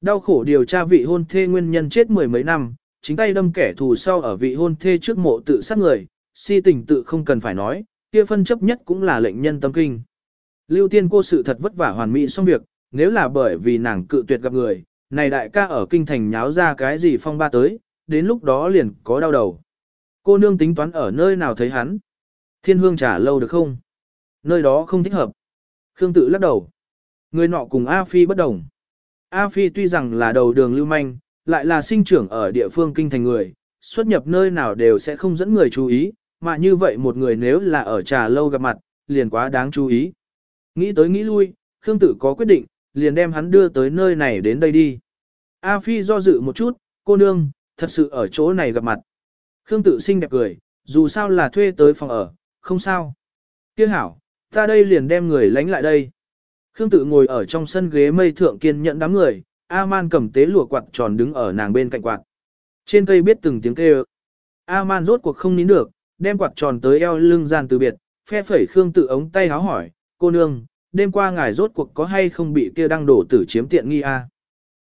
Đau khổ điều tra vị hôn thê nguyên nhân chết mười mấy năm, chính tay đâm kẻ thù sau ở vị hôn thê trước mộ tự sát người, si tình tự không cần phải nói, kia phân chấp nhất cũng là lệnh nhân tâm kinh. Lưu tiên cô sự thật vất vả hoàn mỹ xong việc, nếu là bởi vì nàng cự tuyệt gặp người, này đại ca ở kinh thành nháo ra cái gì phong ba tới, đến lúc đó liền có đau đầu. Cô nương tính toán ở nơi nào thấy hắn? Thiên hương trả lâu được không? Nơi đó không thích hợp. Khương tự lắc đầu. Người nọ cùng A Phi bất đồng. A Phi tuy rằng là đầu đường lưu manh, lại là sinh trưởng ở địa phương kinh thành người, xuất nhập nơi nào đều sẽ không dẫn người chú ý, mà như vậy một người nếu là ở trà lâu gặp mặt, liền quá đáng chú ý. Nghĩ tới nghĩ lui, Khương Tử có quyết định, liền đem hắn đưa tới nơi này đến đây đi. A Phi do dự một chút, cô nương, thật sự ở chỗ này gặp mặt. Khương Tử xinh đẹp cười, dù sao là thuê tới phòng ở, không sao. Tiếc hảo, ta đây liền đem người lánh lại đây. Khương tự ngồi ở trong sân ghế mây thượng kiên nhận đám người, A-man cầm tế lụa quạt tròn đứng ở nàng bên cạnh quạt. Trên cây biết từng tiếng kêu. A-man rốt cuộc không nín được, đem quạt tròn tới eo lưng gian từ biệt, phe phẩy Khương Tự ống tay háo hỏi, cô nương, đêm qua ngài rốt cuộc có hay không bị kia đăng đổ tử chiếm tiện nghi a?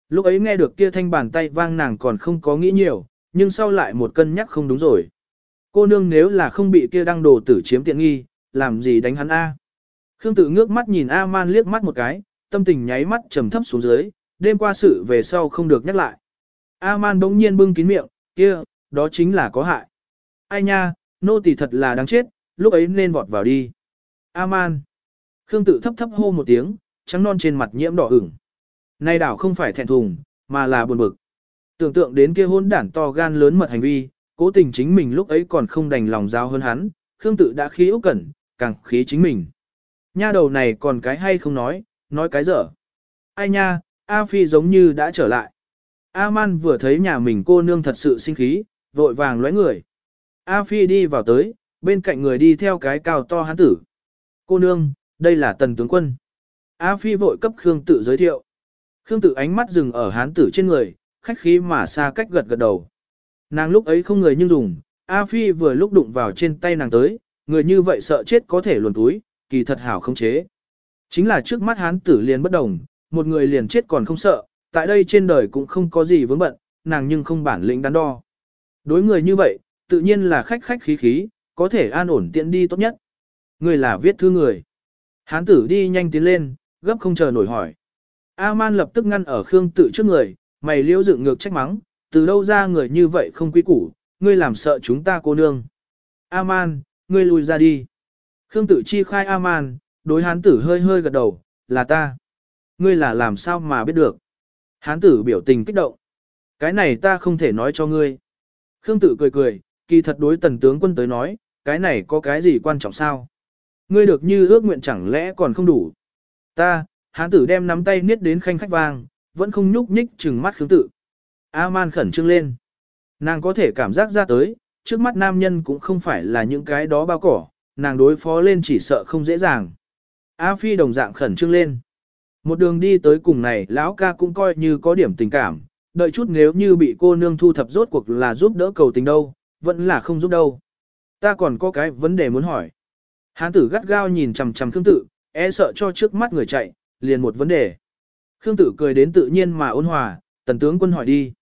Lúc ấy nghe được kia thanh bàn tay vang nàng còn không có nghĩ nhiều, nhưng sau lại một cân nhắc không đúng rồi. Cô nương nếu là không bị kia đăng đổ tử chiếm tiện nghi, làm gì đánh hắn a? Khương Tự ngước mắt nhìn A-man liếc mắt một cái, tâm tình nháy mắt trầm thấp xuống dưới, đêm qua sự về sau không được nhắc lại. A-man bỗng nhiên bưng kín miệng, kia, đó chính là có hại. Ai nha, nô tỳ thật là đáng chết, lúc ấy nên vọt vào đi. A-man. Khương tự thấp thấp hô một tiếng, trắng non trên mặt nhiễm đỏ ửng. Nay đảo không phải thẹn thùng, mà là buồn bực. Tưởng tượng đến kia hôn đản to gan lớn mật hành vi, cố tình chính mình lúc ấy còn không đành lòng giao hơn hắn, Khương tự đã khí ốc cẩn, càng khí chính mình. Nha đầu này còn cái hay không nói, nói cái dở. Ai nha, A Phi giống như đã trở lại. A Man vừa thấy nhà mình cô nương thật sự sinh khí, vội vàng lóe người. A Phi đi vào tới, bên cạnh người đi theo cái cao to hán tử. Cô nương, đây là tần tướng quân. A Phi vội cấp Khương tự giới thiệu. Khương tự ánh mắt dừng ở hán tử trên người, khách khí mà xa cách gật gật đầu. Nàng lúc ấy không người nhưng dùng, A Phi vừa lúc đụng vào trên tay nàng tới, người như vậy sợ chết có thể luồn túi, kỳ thật hảo không chế. Chính là trước mắt hán tử liền bất đồng, một người liền chết còn không sợ, tại đây trên đời cũng không có gì vướng bận, nàng nhưng không bản lĩnh đắn đo. Đối người như vậy, tự nhiên là khách khách khí khí, có thể an ổn tiện đi tốt nhất. Người là viết thư người. Hán tử đi nhanh tiến lên, gấp không chờ nổi hỏi. A-man lập tức ngăn ở Khương tự trước người, mày liễu dựng ngược trách mắng, từ đâu ra người như vậy không quý củ, ngươi làm sợ chúng ta cô nương. A-man, ngươi lùi ra đi. Khương tự chi khai A-man, đối hán tử hơi hơi gật đầu, là ta. Ngươi là làm sao mà biết được. Hán tử biểu tình kích động. Cái này ta không thể nói cho ngươi. Khương tự cười cười, kỳ thật đối tần tướng quân tới nói, cái này có cái gì quan trọng sao? Ngươi được như ước nguyện chẳng lẽ còn không đủ. Ta, hán tử đem nắm tay niết đến khanh khách vang, vẫn không nhúc nhích chừng mắt khương tự. A-man khẩn trương lên. Nàng có thể cảm giác ra tới, trước mắt nam nhân cũng không phải là những cái đó bao cỏ, nàng đối phó lên chỉ sợ không dễ dàng. A Phi đồng dạng khẩn trương lên. Một đường đi tới cùng này lão ca cũng coi như có điểm tình cảm, đợi chút nếu như bị cô nương thu thập rốt cuộc là giúp đỡ cầu tình đâu, vẫn là không giúp đâu. Ta còn có cái vấn đề muốn hỏi. Hán tử gắt gao nhìn chằm chằm Khương Tử, e sợ cho trước mắt người chạy, liền một vấn đề. Khương Tử cười đến tự nhiên mà ôn hòa, tần tướng quân hỏi đi.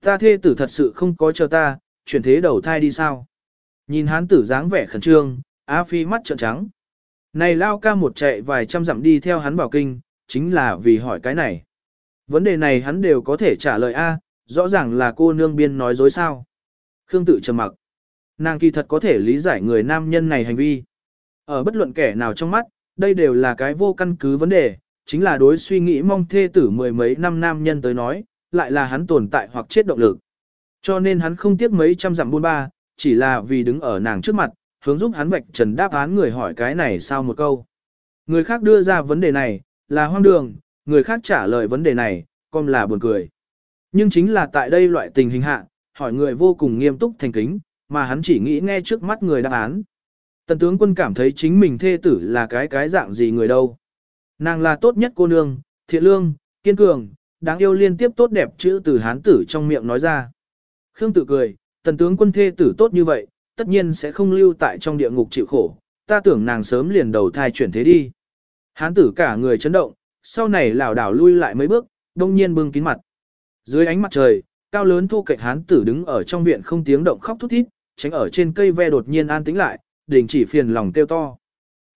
Ta thê tử thật sự không có chờ ta, chuyển thế đầu thai đi sao? Nhìn hán tử dáng vẻ khẩn trương, Á Phi mắt trợn trắng. Này lao ca một chạy vài trăm dặm đi theo hắn bảo kinh, chính là vì hỏi cái này. Vấn đề này hắn đều có thể trả lời A, rõ ràng là cô nương biên nói dối sao. Khương tự trầm mặc. Nàng kỳ thật có thể lý giải người nam nhân này hành vi. Ở bất luận kẻ nào trong mắt, đây đều là cái vô căn cứ vấn đề, chính là đối suy nghĩ mong thê tử mười mấy năm nam nhân tới nói, lại là hắn tồn tại hoặc chết động lực. Cho nên hắn không tiếc mấy trăm dặm buôn ba, chỉ là vì đứng ở nàng trước mặt, hướng giúp hắn vạch trần đáp án người hỏi cái này sao một câu. Người khác đưa ra vấn đề này, là hoang đường, người khác trả lời vấn đề này, con là buồn cười. Nhưng chính là tại đây loại tình hình hạ, hỏi người vô cùng nghiêm túc thành kính, mà hắn chỉ nghĩ nghe trước mắt người đáp án. Tần tướng quân cảm thấy chính mình thê tử là cái cái dạng gì người đâu. Nàng là tốt nhất cô nương, thiện lương, kiên cường, đáng yêu liên tiếp tốt đẹp chữ từ hán tử trong miệng nói ra. Khương tử cười, tần tướng quân thê tử tốt như vậy, tất nhiên sẽ không lưu tại trong địa ngục chịu khổ, ta tưởng nàng sớm liền đầu thai chuyển thế đi. Hán tử cả người chấn động, sau này lảo đảo lui lại mấy bước, đông nhiên bưng kín mặt. Dưới ánh mặt trời, cao lớn thu cạnh hán tử đứng ở trong viện không tiếng động khóc thút thít, tránh ở trên cây ve đột nhiên an tĩnh lại, đình chỉ phiền lòng kêu to.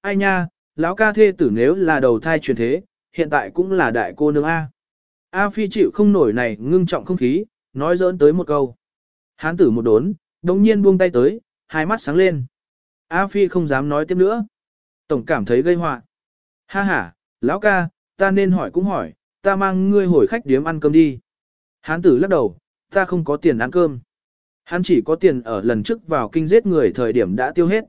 Ai nha, lão ca thê tử nếu là đầu thai chuyển thế, hiện tại cũng là đại cô nương A. A phi chịu không nổi này ngưng trọng không khí, nói dỡn tới một câu. Hán tử một đốn, đồng nhiên buông tay tới, hai mắt sáng lên. A phi không dám nói tiếp nữa. Tổng cảm thấy gây họa. Ha ha, lão ca, ta nên hỏi cũng hỏi, ta mang ngươi hồi khách điếm ăn cơm đi. Hán tử lắc đầu, ta không có tiền ăn cơm. Hắn chỉ có tiền ở lần trước vào kinh giết người thời điểm đã tiêu hết.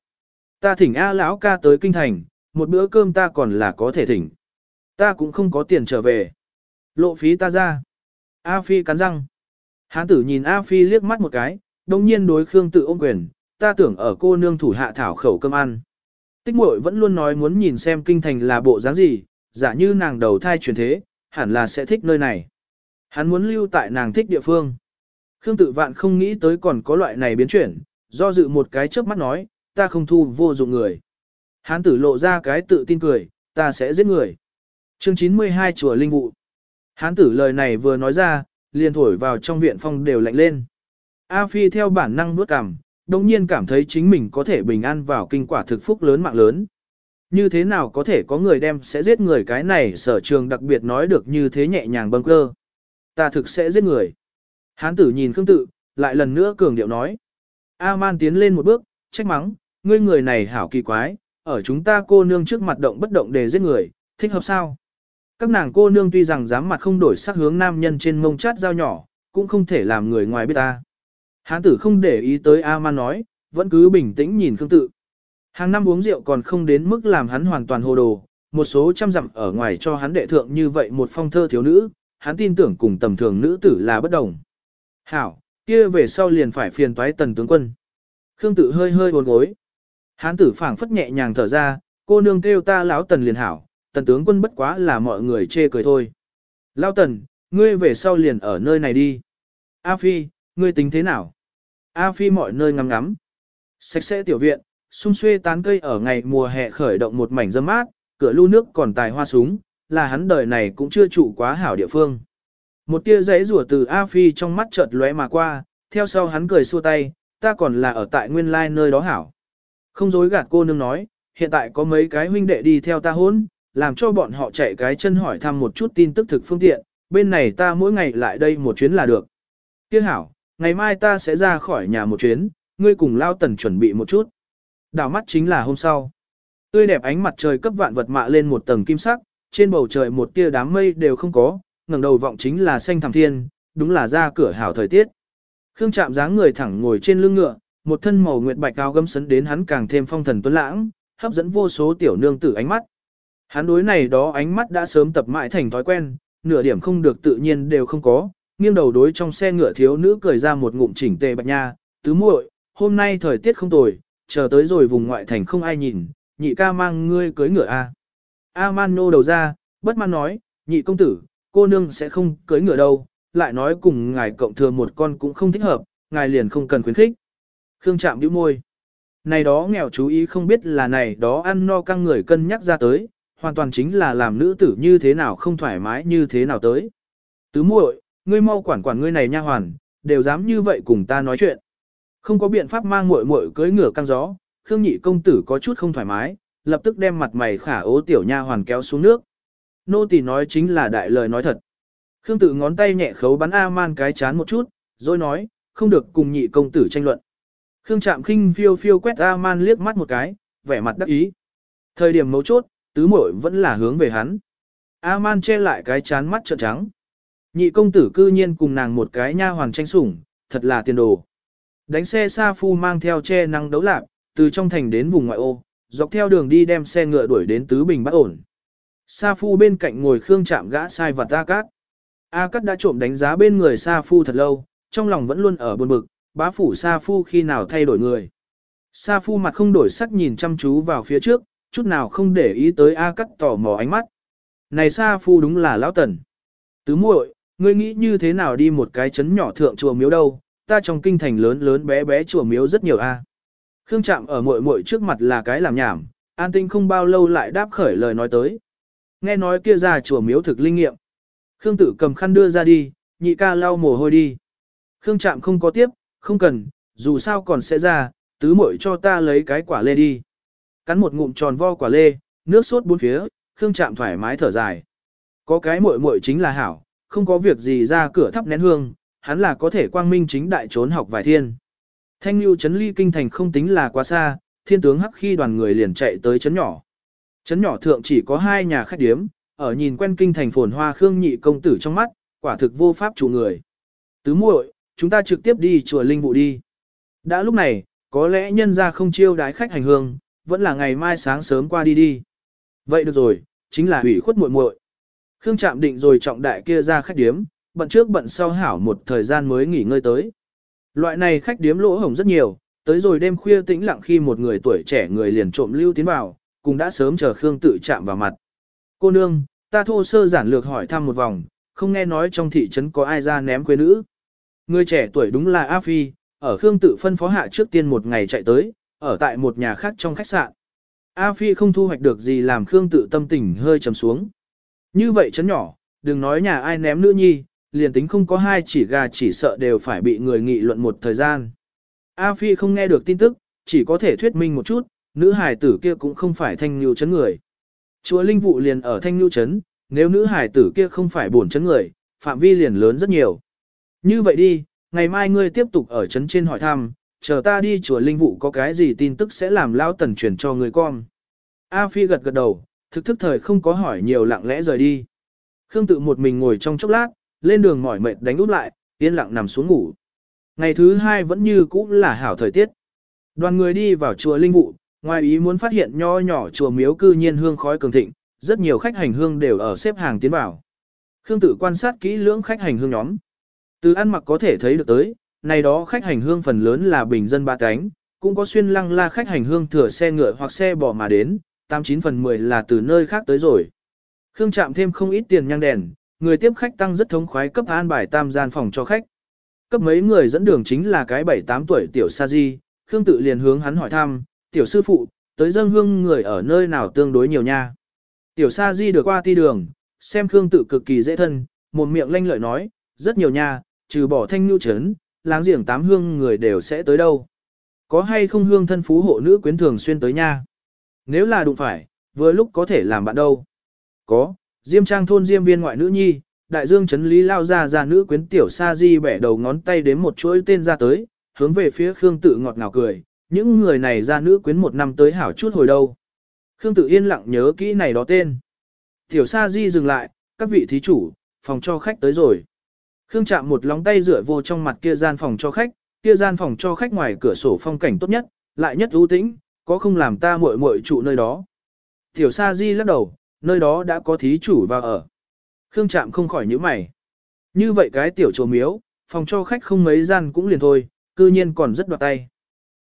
Ta thỉnh A lão ca tới kinh thành, một bữa cơm ta còn là có thể thỉnh. Ta cũng không có tiền trở về. Lộ phí ta ra. A Phi cắn răng. Hán tử nhìn A Phi liếc mắt một cái, đồng nhiên đối Khương tự ôm quyền, ta tưởng ở cô nương thủ hạ thảo khẩu cơm ăn. Tích muội vẫn luôn nói muốn nhìn xem kinh thành là bộ dáng gì, giả như nàng đầu thai truyền thế, hẳn là sẽ thích nơi này. Hắn muốn lưu tại nàng thích địa phương. Khương tự vạn không nghĩ tới còn có loại này biến chuyển, do dự một cái chớp mắt nói, ta không thu vô dụng người. Hán tử lộ ra cái tự tin cười, ta sẽ giết người. Chương 92 chùa linh vụ. Hán tử lời này vừa nói ra, liền thổi vào trong viện phong đều lạnh lên. A Phi theo bản năng nuốt cằm, đồng nhiên cảm thấy chính mình có thể bình an vào kinh quả thực phúc lớn mạng lớn. Như thế nào có thể có người đem sẽ giết người cái này sở trường đặc biệt nói được như thế nhẹ nhàng bâng cơ. Ta thực sẽ giết người. Hán tử nhìn Khương tự, lại lần nữa cường điệu nói. A-man tiến lên một bước, trách mắng, ngươi người này hảo kỳ quái, ở chúng ta cô nương trước mặt động bất động để giết người, thích hợp sao? Các nàng cô nương tuy rằng dám mặt không đổi sắc hướng nam nhân trên mông chát dao nhỏ, cũng không thể làm người ngoài biết ta. Hán tử không để ý tới A-man nói, vẫn cứ bình tĩnh nhìn Khương tự. Hàng năm uống rượu còn không đến mức làm hắn hoàn toàn hồ đồ, một số trăm dặm ở ngoài cho hắn đệ thượng như vậy một phong thơ thiếu nữ, hắn tin tưởng cùng tầm thường nữ tử là bất đồng. Hảo, kia về sau liền phải phiền toái tần tướng quân. Khương tự hơi hơi buồn gối. Hán tử phảng phất nhẹ nhàng thở ra, cô nương kêu ta lão tần liền hảo, tần tướng quân bất quá là mọi người chê cười thôi. Lão tần, ngươi về sau liền ở nơi này đi. A Phi, ngươi tính thế nào? A Phi mọi nơi ngắm ngắm. Sạch sẽ tiểu viện, xung xuê tán cây ở ngày mùa hè khởi động một mảnh dâm mát, cửa lưu nước còn tài hoa súng, là hắn đời này cũng chưa trụ quá hảo địa phương. Một tia giấy rủa từ A Phi trong mắt chợt lóe mà qua, theo sau hắn cười xua tay, ta còn là ở tại nguyên lai nơi đó hảo. Không dối gạt cô nương nói, hiện tại có mấy cái huynh đệ đi theo ta hôn, làm cho bọn họ chạy cái chân hỏi thăm một chút tin tức thực phương tiện, bên này ta mỗi ngày lại đây một chuyến là được. Tiếc hảo, ngày mai ta sẽ ra khỏi nhà một chuyến, ngươi cùng lao tần chuẩn bị một chút. Đảo mắt chính là hôm sau. Tươi đẹp ánh mặt trời cấp vạn vật mạ lên một tầng kim sắc, trên bầu trời một tia đám mây đều không có, ngẩng đầu vọng chính là xanh thẳm thiên, đúng là ra cửa hảo thời tiết. Khương Trạm dáng người thẳng ngồi trên lưng ngựa, một thân màu nguyệt bạch cao gấm sấn đến hắn càng thêm phong thần tuấn lãng, hấp dẫn vô số tiểu nương tử ánh mắt. Hắn đối này đó ánh mắt đã sớm tập mãi thành thói quen, nửa điểm không được tự nhiên đều không có, nghiêng đầu đối trong xe ngựa thiếu nữ cười ra một ngụm chỉnh tề bạch nha, tứ muội, hôm nay thời tiết không tồi, chờ tới rồi vùng ngoại thành không ai nhìn, nhị ca mang ngươi cưới ngựa à? a. A man nô đầu ra, bất mãn nói, nhị công tử, cô nương sẽ không cưới ngựa đâu, lại nói cùng ngài cộng thừa một con cũng không thích hợp, ngài liền không cần khuyến khích. Khương chạm bĩu môi. Này đó nghèo chú ý không biết là này đó ăn no căng người cân nhắc ra tới, hoàn toàn chính là làm nữ tử như thế nào không thoải mái như thế nào tới. Tứ muội, ngươi mau quản quản ngươi này nha hoàn, đều dám như vậy cùng ta nói chuyện. Không có biện pháp mang muội muội cưới ngựa căng gió, Khương nhị công tử có chút không thoải mái, lập tức đem mặt mày khả ố tiểu nha hoàn kéo xuống nước. Nô tỳ nói chính là đại lời nói thật. Khương tự ngón tay nhẹ khấu bắn A-man cái chán một chút, rồi nói, không được cùng nhị công tử tranh luận. Khương Trạm khinh phiêu phiêu quét A-man liếc mắt một cái, vẻ mặt đắc ý. Thời điểm mấu chốt, tứ muội vẫn là hướng về hắn. A-man che lại cái chán mắt trợn trắng. Nhị công tử cư nhiên cùng nàng một cái nha hoàng tranh sủng, thật là tiền đồ. Đánh xe Sa Phu mang theo che năng đấu lạc, từ trong thành đến vùng ngoại ô, dọc theo đường đi đem xe ngựa đuổi đến Tứ Bình bắt ổn. Sa Phu bên cạnh ngồi Khương Trạm gã sai vật A Cát. A Cát đã trộm đánh giá bên người Sa Phu thật lâu, trong lòng vẫn luôn ở buồn bực, bá phủ Sa Phu khi nào thay đổi người. Sa phu mặt không đổi sắc nhìn chăm chú vào phía trước, chút nào không để ý tới A Cát tỏ mò ánh mắt. Này Sa phu đúng là lão tần. Tứ muội, ngươi nghĩ như thế nào đi một cái chấn nhỏ thượng chùa miếu đâu, ta trong kinh thành lớn lớn bé bé chùa miếu rất nhiều a. Khương Trạm ở muội muội trước mặt là cái làm nhảm, An Tinh không bao lâu lại đáp khởi lời nói tới. Nghe nói kia ra chùa miếu thực linh nghiệm. Khương Tử cầm khăn đưa ra đi, nhị ca lau mồ hôi đi. Khương Trạm không có tiếp, không cần, dù sao còn sẽ ra, tứ muội cho ta lấy cái quả lê đi. Cắn một ngụm tròn vo quả lê, nước sốt bốn phía, Khương Trạm thoải mái thở dài. Có cái muội muội chính là hảo, không có việc gì ra cửa thắp nén hương, hắn là có thể quang minh chính đại trốn học vài thiên. Thanh Nhu chấn ly kinh thành không tính là quá xa, thiên tướng hắc khi đoàn người liền chạy tới chấn nhỏ. Chấn nhỏ thượng chỉ có hai nhà khách điếm, ở nhìn quen kinh thành phồn hoa khương nhị công tử trong mắt, quả thực vô pháp chủ người. Tứ muội, chúng ta trực tiếp đi chùa linh vụ đi. Đã lúc này, có lẽ nhân ra không chiêu đái khách hành hương, vẫn là ngày mai sáng sớm qua đi đi. Vậy được rồi, chính là hủy khuất muội muội. Khương Trạm định rồi trọng đại kia ra khách điếm, bận trước bận sau hảo một thời gian mới nghỉ ngơi tới. Loại này khách điếm lỗ hổng rất nhiều, tới rồi đêm khuya tĩnh lặng khi một người tuổi trẻ người liền trộm lưu tiến vào, cùng đã sớm chờ Khương tự chạm vào mặt. Cô nương, ta thô sơ giản lược hỏi thăm một vòng, không nghe nói trong thị trấn có ai ra ném quê nữ. Người trẻ tuổi đúng là A Phi, ở Khương tự phân phó hạ trước tiên một ngày chạy tới, ở tại một nhà khác trong khách sạn. A Phi không thu hoạch được gì làm Khương tự tâm tình hơi trầm xuống. Như vậy chấn nhỏ, đừng nói nhà ai ném nữ nhi, liền tính không có hai chỉ gà chỉ sợ đều phải bị người nghị luận một thời gian. A Phi không nghe được tin tức, chỉ có thể thuyết minh một chút, nữ hài tử kia cũng không phải thanh nhu chấn người. Chúa Linh Vụ liền ở thanh nhu chấn, nếu nữ hài tử kia không phải bổn chấn người, phạm vi liền lớn rất nhiều. Như vậy đi, ngày mai ngươi tiếp tục ở chấn trên hỏi thăm, chờ ta đi chùa Linh Vụ có cái gì tin tức sẽ làm lao tần truyền cho người con. A Phi gật gật đầu, thực thức thời không có hỏi nhiều lặng lẽ rời đi. Khương tự một mình ngồi trong chốc lát, lên đường mỏi mệt đánh út lại, yên lặng nằm xuống ngủ. Ngày thứ hai vẫn như cũ là hảo thời tiết. Đoàn người đi vào chùa Linh Vụ, ngoài ý muốn phát hiện nho nhỏ chùa miếu cư nhiên hương khói cường thịnh, rất nhiều khách hành hương đều ở xếp hàng tiến vào. Khương tự quan sát kỹ lưỡng khách hành hương nhóm. Từ ăn mặc có thể thấy được tới, này đó khách hành hương phần lớn là bình dân ba cánh, cũng có xuyên lăng la khách hành hương thừa xe ngựa hoặc xe bò mà đến, 89 phần 10 là từ nơi khác tới rồi. Khương chạm thêm không ít tiền nhang đèn, người tiếp khách tăng rất thống khoái cấp an bài tam gian phòng cho khách. Cấp mấy người dẫn đường chính là cái 7-8 tuổi tiểu sa di, Khương tự liền hướng hắn hỏi thăm, tiểu sư phụ, tới dân hương người ở nơi nào tương đối nhiều nha. Tiểu sa di được qua ti đường, xem Khương tự cực kỳ dễ thân, một miệng lanh lợi nói, rất nhiều nha, trừ bỏ thanh nhu chấn, láng giềng tám hương người đều sẽ tới đâu. Có hay không hương thân phú hộ nữ quyến thường xuyên tới nha. Nếu là đụng phải, vừa lúc có thể làm bạn đâu. Có, Diêm Trang thôn Diêm viên ngoại nữ nhi, đại dương chấn lý lao ra ra nữ quyến tiểu sa di bẻ đầu ngón tay đến một chuỗi tên ra tới, hướng về phía Khương tự ngọt ngào cười, những người này ra nữ quyến một năm tới hảo chút hồi đâu. Khương tự yên lặng nhớ kỹ này đó tên. Tiểu sa di dừng lại, các vị thí chủ, phòng cho khách tới rồi. Khương chạm một lóng tay rửa vô trong mặt kia gian phòng cho khách, kia gian phòng cho khách ngoài cửa sổ phong cảnh tốt nhất, lại nhất ưu tĩnh, có không làm ta muội muội trụ nơi đó. Tiểu Sa Di lắc đầu, nơi đó đã có thí chủ vào ở. Khương Trạm không khỏi nhíu mày. Như vậy cái tiểu chùa miếu, phòng cho khách không mấy gian cũng liền thôi, cư nhiên còn rất đoạt tay.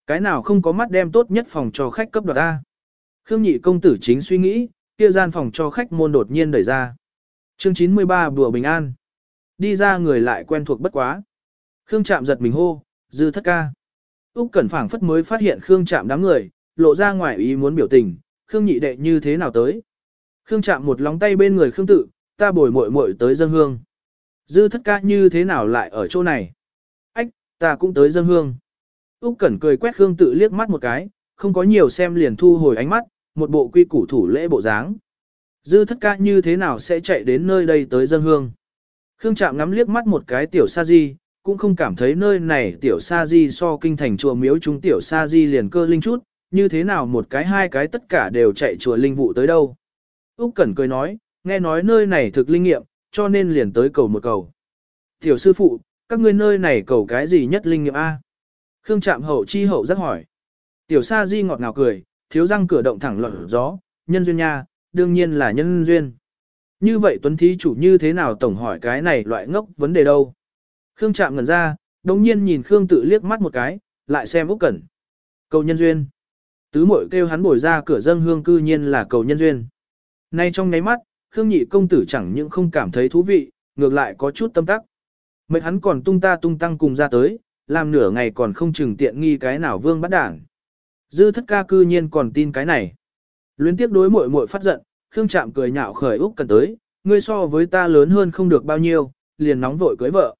Cái nào không có mắt đem tốt nhất phòng cho khách cấp đoạt ta. Khương nhị công tử chính suy nghĩ, kia gian phòng cho khách môn đột nhiên đẩy ra. Chương 93 bùa bình an. Đi ra người lại quen thuộc bất quá. Khương Trạm giật mình hô, dư thất ca. Úc Cẩn phảng phất mới phát hiện Khương Trạm đám người, lộ ra ngoài ý muốn biểu tình, Khương nhị đệ như thế nào tới. Khương chạm một lóng tay bên người Khương tự, ta bồi muội muội tới dân hương. Dư thất ca như thế nào lại ở chỗ này? Ách, ta cũng tới dân hương. Úc Cẩn cười quét Khương tự liếc mắt một cái, không có nhiều xem liền thu hồi ánh mắt, một bộ quy củ thủ lễ bộ dáng. Dư thất ca như thế nào sẽ chạy đến nơi đây tới dân hương? Khương Trạm ngắm liếc mắt một cái tiểu sa di, cũng không cảm thấy nơi này tiểu sa di so kinh thành chùa miếu chúng tiểu sa di liền cơ linh chút, như thế nào một cái hai cái tất cả đều chạy chùa linh vụ tới đâu. Úc Cẩn cười nói, nghe nói nơi này thực linh nghiệm, cho nên liền tới cầu một cầu. Tiểu sư phụ, các ngươi nơi này cầu cái gì nhất linh nghiệm A? Khương Trạm hậu chi hậu rất hỏi. Tiểu Sa Di ngọt ngào cười, thiếu răng cửa động thẳng lọt gió, nhân duyên nha, đương nhiên là nhân duyên. Như vậy Tuấn Thí chủ như thế nào tổng hỏi cái này loại ngốc vấn đề đâu? Khương Trạm ngẩn ra, đồng nhiên nhìn Khương tự liếc mắt một cái, lại xem Úc Cẩn. Cầu nhân duyên. Tứ muội kêu hắn bồi ra cửa dâng hương cư nhiên là cầu nhân duyên. Nay trong nháy mắt, Khương nhị công tử chẳng những không cảm thấy thú vị, ngược lại có chút tâm tắc. Mệt hắn còn tung ta tung tăng cùng ra tới, làm nửa ngày còn không chừng tiện nghi cái nào vương bắt đảng. Dư thất ca cư nhiên còn tin cái này. Luyến tiếc đối muội muội phát giận, Khương chạm cười nhạo khởi Úc Cần tới, ngươi so với ta lớn hơn không được bao nhiêu, liền nóng vội cưới vợ.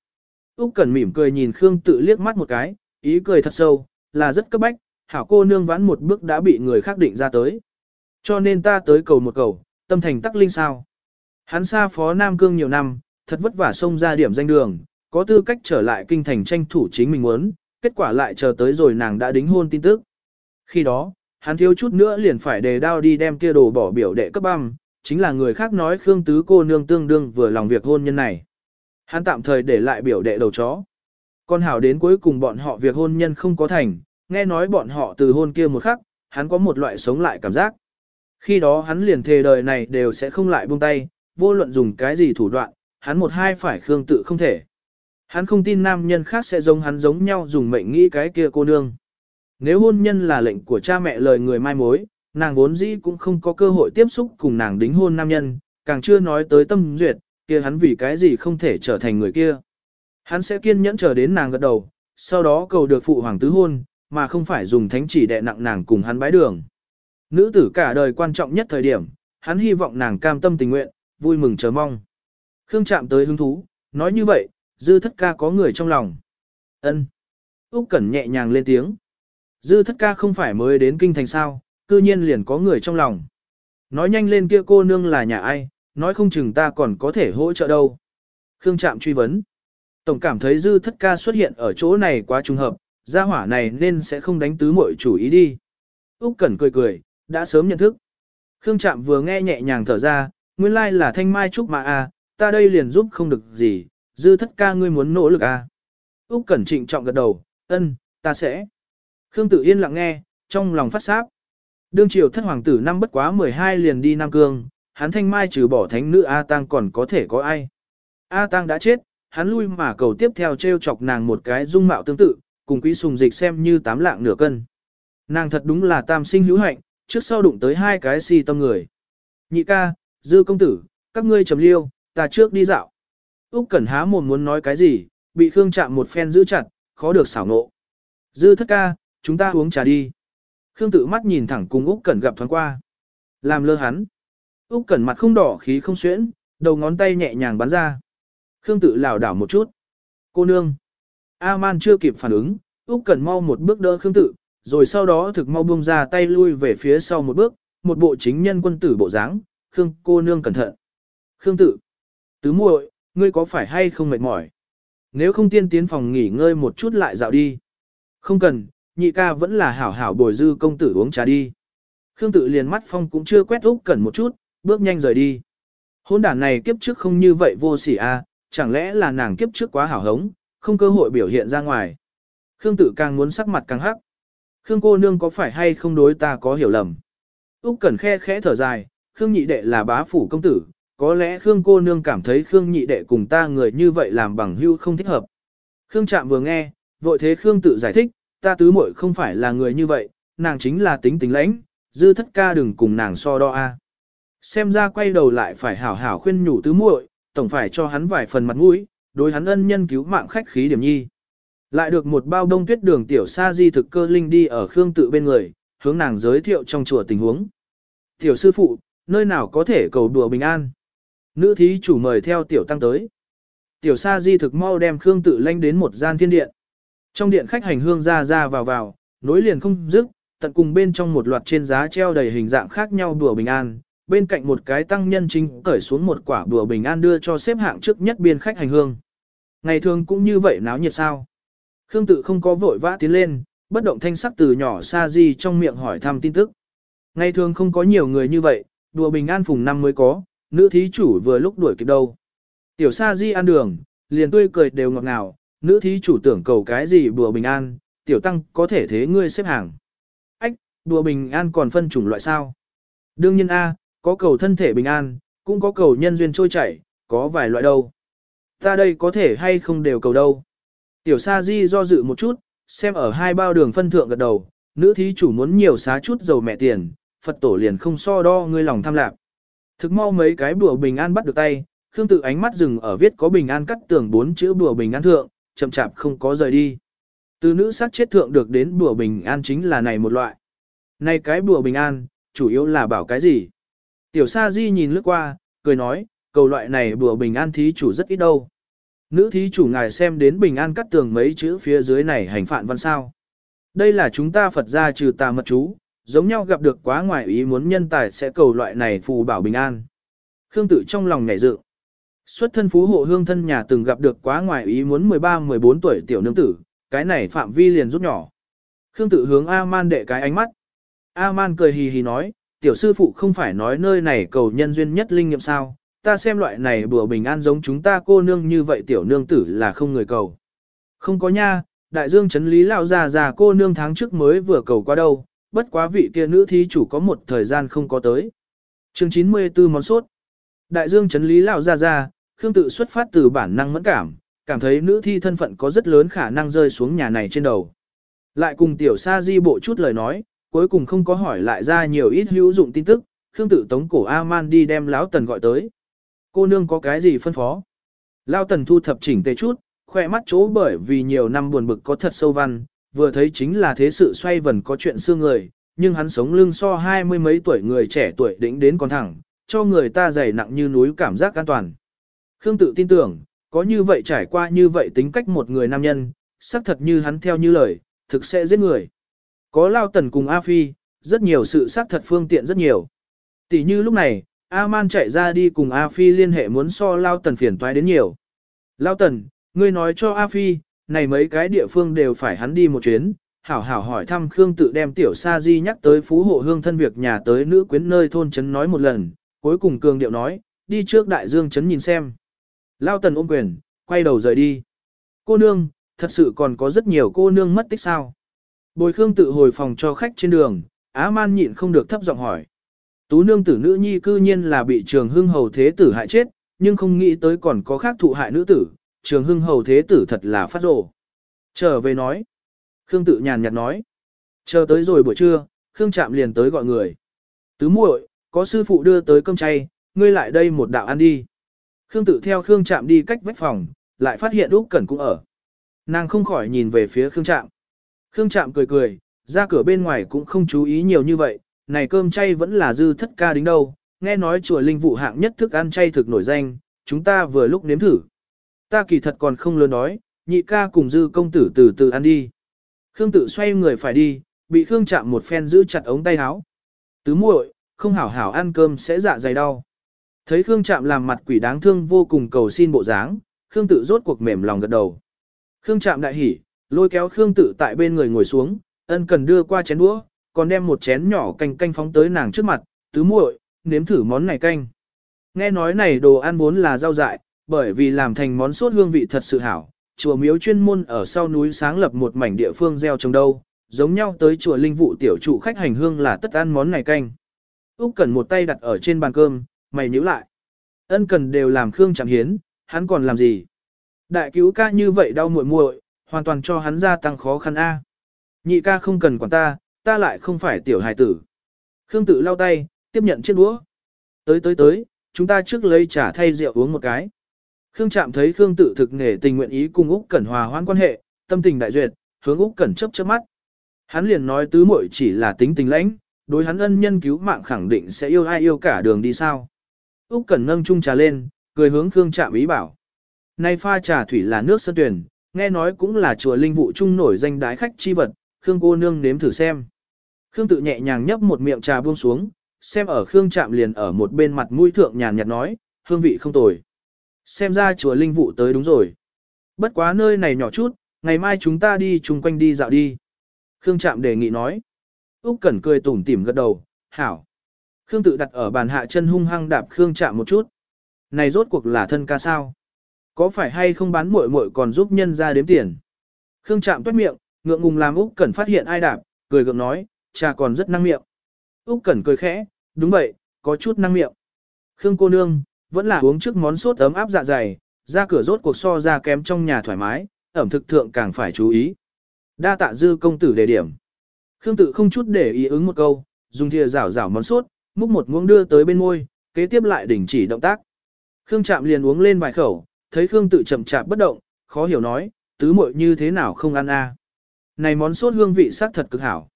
Úc Cần mỉm cười nhìn Khương tự liếc mắt một cái, ý cười thật sâu, là rất cấp bách, hảo cô nương vãn một bước đã bị người khác định ra tới. Cho nên ta tới cầu một cầu, tâm thành tắc linh sao. Hắn xa phó Nam Cương nhiều năm, thật vất vả xông ra điểm danh đường, có tư cách trở lại kinh thành tranh thủ chính mình muốn, kết quả lại chờ tới rồi nàng đã đính hôn tin tức. Khi đó, hắn thiếu chút nữa liền phải đề đao đi đem kia đồ bỏ biểu đệ cấp băm, chính là người khác nói Khương Tứ cô nương tương đương vừa lòng việc hôn nhân này. Hắn tạm thời để lại biểu đệ đầu chó. Con hảo đến cuối cùng bọn họ việc hôn nhân không có thành, nghe nói bọn họ từ hôn kia một khắc, hắn có một loại sống lại cảm giác. Khi đó hắn liền thề đời này đều sẽ không lại buông tay, vô luận dùng cái gì thủ đoạn, hắn một hai phải Khương tự không thể. Hắn không tin nam nhân khác sẽ giống hắn giống nhau dùng mệnh nghĩ cái kia cô nương. Nếu hôn nhân là lệnh của cha mẹ lời người mai mối, nàng vốn dĩ cũng không có cơ hội tiếp xúc cùng nàng đính hôn nam nhân, càng chưa nói tới tâm duyệt, kia hắn vì cái gì không thể trở thành người kia. Hắn sẽ kiên nhẫn chờ đến nàng gật đầu, sau đó cầu được phụ hoàng tứ hôn, mà không phải dùng thánh chỉ đè nặng nàng cùng hắn bái đường. Nữ tử cả đời quan trọng nhất thời điểm, hắn hy vọng nàng cam tâm tình nguyện, vui mừng chờ mong. Khương chạm tới hứng thú, nói như vậy, dư thất ca có người trong lòng. ân Úc Cẩn nhẹ nhàng lên tiếng. Dư thất ca không phải mới đến kinh thành sao, cư nhiên liền có người trong lòng. Nói nhanh lên kia cô nương là nhà ai, nói không chừng ta còn có thể hỗ trợ đâu. Khương Trạm truy vấn. Tổng cảm thấy dư thất ca xuất hiện ở chỗ này quá trùng hợp, gia hỏa này nên sẽ không đánh tứ muội chủ ý đi. Úc Cẩn cười cười, đã sớm nhận thức. Khương Trạm vừa nghe nhẹ nhàng thở ra, nguyên lai là thanh mai trúc mà a, ta đây liền giúp không được gì, dư thất ca ngươi muốn nỗ lực a. Úc Cẩn trịnh trọng gật đầu, ân, ta sẽ. Khương Tử Yên lặng nghe, trong lòng phát sáp. Đương triều thất hoàng tử năm bất quá 12 liền đi Nam Cương, hắn thanh mai trừ bỏ thánh nữ A Tăng còn có thể có ai. A Tăng đã chết, hắn lui mà cầu tiếp theo treo chọc nàng một cái dung mạo tương tự, cùng quý sùng dịch xem như tám lạng nửa cân. Nàng thật đúng là tam sinh hữu hạnh, trước sau đụng tới hai cái si tâm người. Nhị ca, dư công tử, các ngươi trầm liêu, ta trước đi dạo. Úc Cẩn há mồm muốn nói cái gì, bị Khương chạm một phen giữ chặt, khó được xảo nộ. Dư thất ca, chúng ta uống trà đi. Khương tự mắt nhìn thẳng cùng Úc Cẩn gặp thoáng qua. Làm lơ hắn. Úc Cẩn mặt không đỏ khí không xuyễn, đầu ngón tay nhẹ nhàng bắn ra. Khương tự lảo đảo một chút. Cô nương. A-man chưa kịp phản ứng, Úc Cẩn mau một bước đỡ Khương tự, rồi sau đó thực mau buông ra tay lui về phía sau một bước, một bộ chính nhân quân tử bộ dáng, "Khương cô nương cẩn thận." "Khương tự, tứ muội, ngươi có phải hay không mệt mỏi? Nếu không tiên tiến phòng nghỉ ngơi một chút lại dạo đi." "Không cần, nhị ca vẫn là hảo hảo bồi dư công tử uống trà đi." Khương tự liền mắt phong cũng chưa quét Úc Cẩn một chút, bước nhanh rời đi. Hôn đản này kiếp trước không như vậy vô sỉ a, à, chẳng lẽ là nàng kiếp trước quá hảo hống, không cơ hội biểu hiện ra ngoài. Khương tự càng muốn sắc mặt càng hắc. Khương cô nương có phải hay không đối ta có hiểu lầm? Úc Cẩn khe khẽ thở dài, Khương nhị đệ là bá phủ công tử, có lẽ Khương cô nương cảm thấy Khương nhị đệ cùng ta người như vậy làm bằng hữu không thích hợp. Khương Trạm vừa nghe, vội thế Khương tự giải thích, ta tứ muội không phải là người như vậy, nàng chính là tính tình lãnh, dư thất ca đừng cùng nàng so đo a. Xem ra quay đầu lại phải hảo hảo khuyên nhủ tứ muội, tổng phải cho hắn vài phần mặt mũi, đối hắn ân nhân cứu mạng khách khí điểm nhi. Lại được một bao đông tuyết đường tiểu sa di thực cơ linh đi ở Khương tự bên người, hướng nàng giới thiệu trong chùa tình huống. Tiểu sư phụ, nơi nào có thể cầu đùa bình an. Nữ thí chủ mời theo tiểu tăng tới. Tiểu sa di thực mau đem Khương tự lanh đến một gian thiên điện. Trong điện khách hành hương ra ra vào vào, nối liền không dứt, tận cùng bên trong một loạt trên giá treo đầy hình dạng khác nhau đùa bình an, bên cạnh một cái tăng nhân chính cởi xuống một quả đùa bình an đưa cho xếp hạng trước nhất biên khách hành hương. Ngày thường cũng như vậy náo nhiệt sao. Khương tự không có vội vã tiến lên, bất động thanh sắc từ nhỏ xa di trong miệng hỏi thăm tin tức. Ngày thường không có nhiều người như vậy, đùa bình an phùng năm mới có, nữ thí chủ vừa lúc đuổi kịp đâu. Tiểu sa di ăn đường, liền tươi cười đều ngọt ngào, nữ thí chủ tưởng cầu cái gì đùa bình an, tiểu tăng có thể thế ngươi xếp hàng. Ách, đùa bình an còn phân chủng loại sao? Đương nhiên A, có cầu thân thể bình an, cũng có cầu nhân duyên trôi chảy, có vài loại đâu. Ta đây có thể hay không đều cầu đâu. Tiểu Sa Di do dự một chút, xem ở hai bao đường phân thượng gật đầu, nữ thí chủ muốn nhiều xá chút dầu mẹ tiền, Phật tổ liền không so đo ngươi lòng tham lạc. Thực mau mấy cái bùa bình an bắt được tay, Khương tự ánh mắt dừng ở viết có bình an cắt tường bốn chữ bùa bình an thượng, chậm chạp không có rời đi. Từ nữ sát chết thượng được đến bùa bình an chính là này một loại. Này cái bùa bình an, chủ yếu là bảo cái gì? Tiểu Sa Di nhìn lướt qua, cười nói, cầu loại này bùa bình an thí chủ rất ít đâu. Nữ thí chủ ngài xem đến bình an cắt tường mấy chữ phía dưới này hành phạn văn sao. Đây là chúng ta Phật gia trừ tà mật chú, giống nhau gặp được quá ngoài ý muốn nhân tài sẽ cầu loại này phù bảo bình an. Khương tự trong lòng ngảy dự. Xuất thân phú hộ hương thân nhà từng gặp được quá ngoài ý muốn 13-14 tuổi tiểu nương tử, cái này phạm vi liền rút nhỏ. Khương tự hướng A-man đệ cái ánh mắt. A-man cười hì hì nói, tiểu sư phụ không phải nói nơi này cầu nhân duyên nhất linh nghiệm sao, ta xem loại này bùa bình an giống chúng ta cô nương như vậy tiểu nương tử là không người cầu. Không có nha, đại dương chấn lý lão già già cô nương tháng trước mới vừa cầu qua đâu, bất quá vị kia nữ thí chủ có một thời gian không có tới. Chương 94 món sốt. Đại dương chấn lý lão già già, Khương tự xuất phát từ bản năng mẫn cảm, cảm thấy nữ thi thân phận có rất lớn khả năng rơi xuống nhà này trên đầu. Lại cùng tiểu sa di bộ chút lời nói, cuối cùng không có hỏi lại ra nhiều ít hữu dụng tin tức, Khương tự tống cổ A-man đi đem lão tần gọi tới. Cô nương có cái gì phân phó? Lao tần thu thập chỉnh tề chút, khoe mắt chỗ bởi vì nhiều năm buồn bực có thật sâu văn, vừa thấy chính là thế sự xoay vần có chuyện xương người, nhưng hắn sống lưng so hai mươi mấy tuổi người trẻ tuổi đỉnh đến còn thẳng, cho người ta dày nặng như núi cảm giác an toàn. Khương tự tin tưởng, có như vậy trải qua như vậy tính cách một người nam nhân, xác thật như hắn theo như lời, thực sẽ giết người. Có Lao Tần cùng A Phi, rất nhiều sự xác thật phương tiện rất nhiều. Tỷ như lúc này, A Man chạy ra đi cùng A Phi liên hệ muốn so Lao Tần phiền toái đến nhiều. Lao Tần, ngươi nói cho A Phi, này mấy cái địa phương đều phải hắn đi một chuyến, hảo hảo hỏi thăm Khương tự đem tiểu sa di nhắc tới phú hộ hương thân việc nhà tới nữ quyến nơi thôn trấn nói một lần, cuối cùng cường điệu nói, đi trước đại dương trấn nhìn xem. Lao tần ôm quyền, quay đầu rời đi. Cô nương, thật sự còn có rất nhiều cô nương mất tích sao. Bồi Khương tự hồi phòng cho khách trên đường, Á Man nhịn không được thấp giọng hỏi. Tú nương tử nữ nhi cư nhiên là bị trường hưng hầu thế tử hại chết, nhưng không nghĩ tới còn có khác thụ hại nữ tử, trường hưng hầu thế tử thật là phát rồ. Trở về nói. Khương tự nhàn nhạt nói. Chờ tới rồi buổi trưa, Khương chạm liền tới gọi người. Tứ muội, có sư phụ đưa tới cơm chay, ngươi lại đây một đạo ăn đi. Khương tự theo Khương chạm đi cách vách phòng, lại phát hiện Úc Cẩn cũng ở. Nàng không khỏi nhìn về phía Khương chạm. Khương chạm cười cười, ra cửa bên ngoài cũng không chú ý nhiều như vậy, này cơm chay vẫn là dư thất ca đính đâu, nghe nói chùa linh vụ hạng nhất thức ăn chay thực nổi danh, chúng ta vừa lúc nếm thử. Ta kỳ thật còn không lớn nói, nhị ca cùng dư công tử từ từ ăn đi. Khương tự xoay người phải đi, bị Khương chạm một phen giữ chặt ống tay áo. Tứ muội, không hảo hảo ăn cơm sẽ dạ dày đau. Thấy Khương chạm làm mặt quỷ đáng thương vô cùng cầu xin bộ dáng, Khương tự rốt cuộc mềm lòng gật đầu. Khương chạm đại hỉ, lôi kéo Khương tự tại bên người ngồi xuống, ân cần đưa qua chén đũa, còn đem một chén nhỏ canh canh phóng tới nàng trước mặt, tứ muội, nếm thử món này canh. Nghe nói này đồ ăn vốn là rau dại, bởi vì làm thành món sốt hương vị thật sự hảo, chùa miếu chuyên môn ở sau núi sáng lập một mảnh địa phương gieo trồng đâu, giống nhau tới chùa linh vụ tiểu trụ khách hành hương là tất ăn món này canh. Úc cần một tay đặt ở trên bàn cơm, mày nhíu lại. Ân cần đều làm Khương Trạm Hiến, hắn còn làm gì? Đại cứu ca như vậy đau muội muội, hoàn toàn cho hắn gia tăng khó khăn a. Nhị ca không cần quản ta, ta lại không phải tiểu hài tử. Khương tự lau tay, tiếp nhận chiếc đũa. Tới tới tới, chúng ta trước lấy trà thay rượu uống một cái. Khương Trạm thấy Khương tự thực nghề tình nguyện ý cùng Úc Cẩn hòa hoãn quan hệ, tâm tình đại duyệt, hướng Úc Cẩn chớp chớp mắt. Hắn liền nói tứ muội chỉ là tính tình lãnh, đối hắn ân nhân cứu mạng khẳng định sẽ yêu ai yêu cả đường đi sao. Úc Cẩn nâng chung trà lên, cười hướng Khương Trạm ý bảo. Nay pha trà thủy là nước sơn tuyển, nghe nói cũng là chùa linh vụ trung nổi danh đái khách chi vật, Khương cô nương nếm thử xem. Khương tự nhẹ nhàng nhấp một miệng trà buông xuống, xem ở Khương Trạm liền ở một bên mặt mũi thượng nhàn nhạt nói, hương vị không tồi. Xem ra chùa linh vụ tới đúng rồi. Bất quá nơi này nhỏ chút, ngày mai chúng ta đi chung quanh đi dạo đi. Khương Trạm đề nghị nói. Úc Cẩn cười tủm tỉm gật đầu, hảo. Khương tự đặt ở bàn hạ chân hung hăng đạp Khương Trạm một chút. Này rốt cuộc là thân ca sao? Có phải hay không bán muội muội còn giúp nhân ra đếm tiền? Khương Trạm toét miệng, ngượng ngùng làm Úc Cẩn phát hiện ai đạp, cười gượng nói, cha còn rất năng miệng. Úc Cẩn cười khẽ, đúng vậy, có chút năng miệng. Khương cô nương, vẫn là uống trước món sốt ấm áp dạ dày, ra cửa rốt cuộc so ra kém trong nhà thoải mái, ẩm thực thượng càng phải chú ý. Đa tạ dư công tử đề điểm. Khương tự không chút để ý ứng một câu, dùng thìa rảo rảo món sốt, múc một muỗng đưa tới bên môi, kế tiếp lại đình chỉ động tác. Khương chạm liền uống lên vài khẩu, thấy Khương tự chậm chạp bất động, khó hiểu nói, tứ muội như thế nào không ăn a? Này món sốt hương vị sắc thật cực hảo.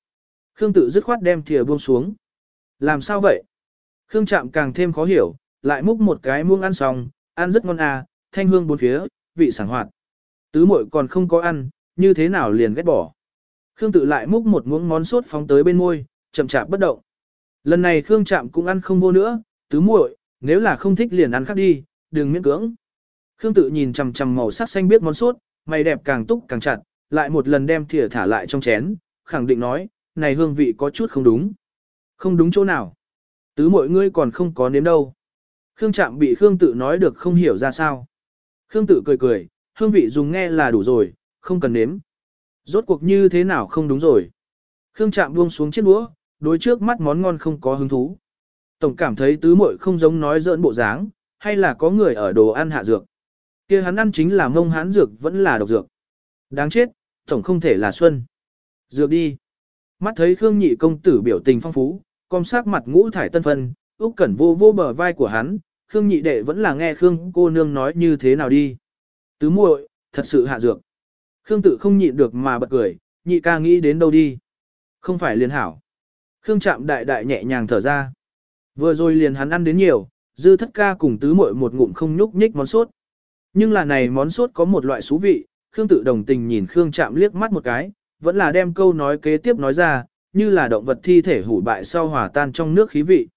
Khương tự dứt khoát đem thìa buông xuống. Làm sao vậy? Khương chạm càng thêm khó hiểu, lại múc một cái muông ăn xong, ăn rất ngon à, thanh hương bốn phía, vị sảng hoạt. Tứ muội còn không có ăn, như thế nào liền ghét bỏ. Khương tự lại múc một muỗng món sốt phóng tới bên môi, chậm chạp bất động. Lần này Khương chạm cũng ăn không vô nữa, tứ muội, nếu là không thích liền ăn khác đi, đừng miễn cưỡng. Khương tự nhìn chằm chằm màu sắc xanh biết món sốt, mày đẹp càng túc càng chặt, lại một lần đem thìa thả lại trong chén, khẳng định nói, này hương vị có chút không đúng. Không đúng chỗ nào. Tứ mọi ngươi còn không có nếm đâu. Khương Trạm bị Khương tự nói được không hiểu ra sao. Khương tự cười cười, hương vị dùng nghe là đủ rồi, không cần nếm. Rốt cuộc như thế nào không đúng rồi. Khương Trạm buông xuống chiếc đũa, đối trước mắt món ngon không có hứng thú. Tổng cảm thấy tứ muội không giống nói giỡn bộ dáng, hay là có người ở đồ ăn hạ dược. kia hắn ăn chính là mông hán dược vẫn là độc dược. Đáng chết, tổng không thể là xuân. Dược đi. Mắt thấy Khương nhị công tử biểu tình phong phú, com sắc mặt ngũ thải tân phân, Úc Cẩn vô vô bờ vai của hắn, Khương nhị đệ vẫn là nghe Khương cô nương nói như thế nào đi. Tứ muội, thật sự hạ dược. Khương tự không nhịn được mà bật cười, nhị ca nghĩ đến đâu đi. Không phải liền hảo. Khương chạm đại đại nhẹ nhàng thở ra. Vừa rồi liền hắn ăn đến nhiều, dư thất ca cùng tứ muội một ngụm không nhúc nhích món sốt. Nhưng là này món sốt có một loại xú vị, Khương tự đồng tình nhìn Khương chạm liếc mắt một cái, vẫn là đem câu nói kế tiếp nói ra, như là động vật thi thể hủ bại sau hòa tan trong nước khí vị.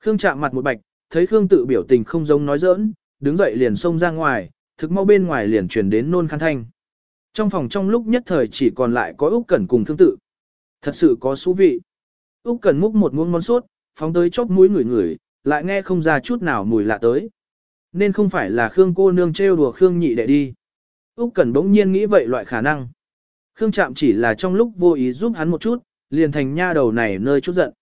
Khương chạm mặt một bạch, thấy Khương tự biểu tình không giống nói giỡn, đứng dậy liền xông ra ngoài, thực mau bên ngoài liền truyền đến nôn khăn thanh. Trong phòng trong lúc nhất thời chỉ còn lại có Úc Cẩn cùng Khương tự. Thật sự có thú vị. Úc Cẩn múc một muỗng món sốt, phóng tới chóp mũi người người, lại nghe không ra chút nào mùi lạ tới. Nên không phải là Khương cô nương trêu đùa Khương nhị đệ đi. Úc Cẩn bỗng nhiên nghĩ vậy loại khả năng. Khương Trạm chỉ là trong lúc vô ý giúp hắn một chút, liền thành nha đầu này nơi chút giận.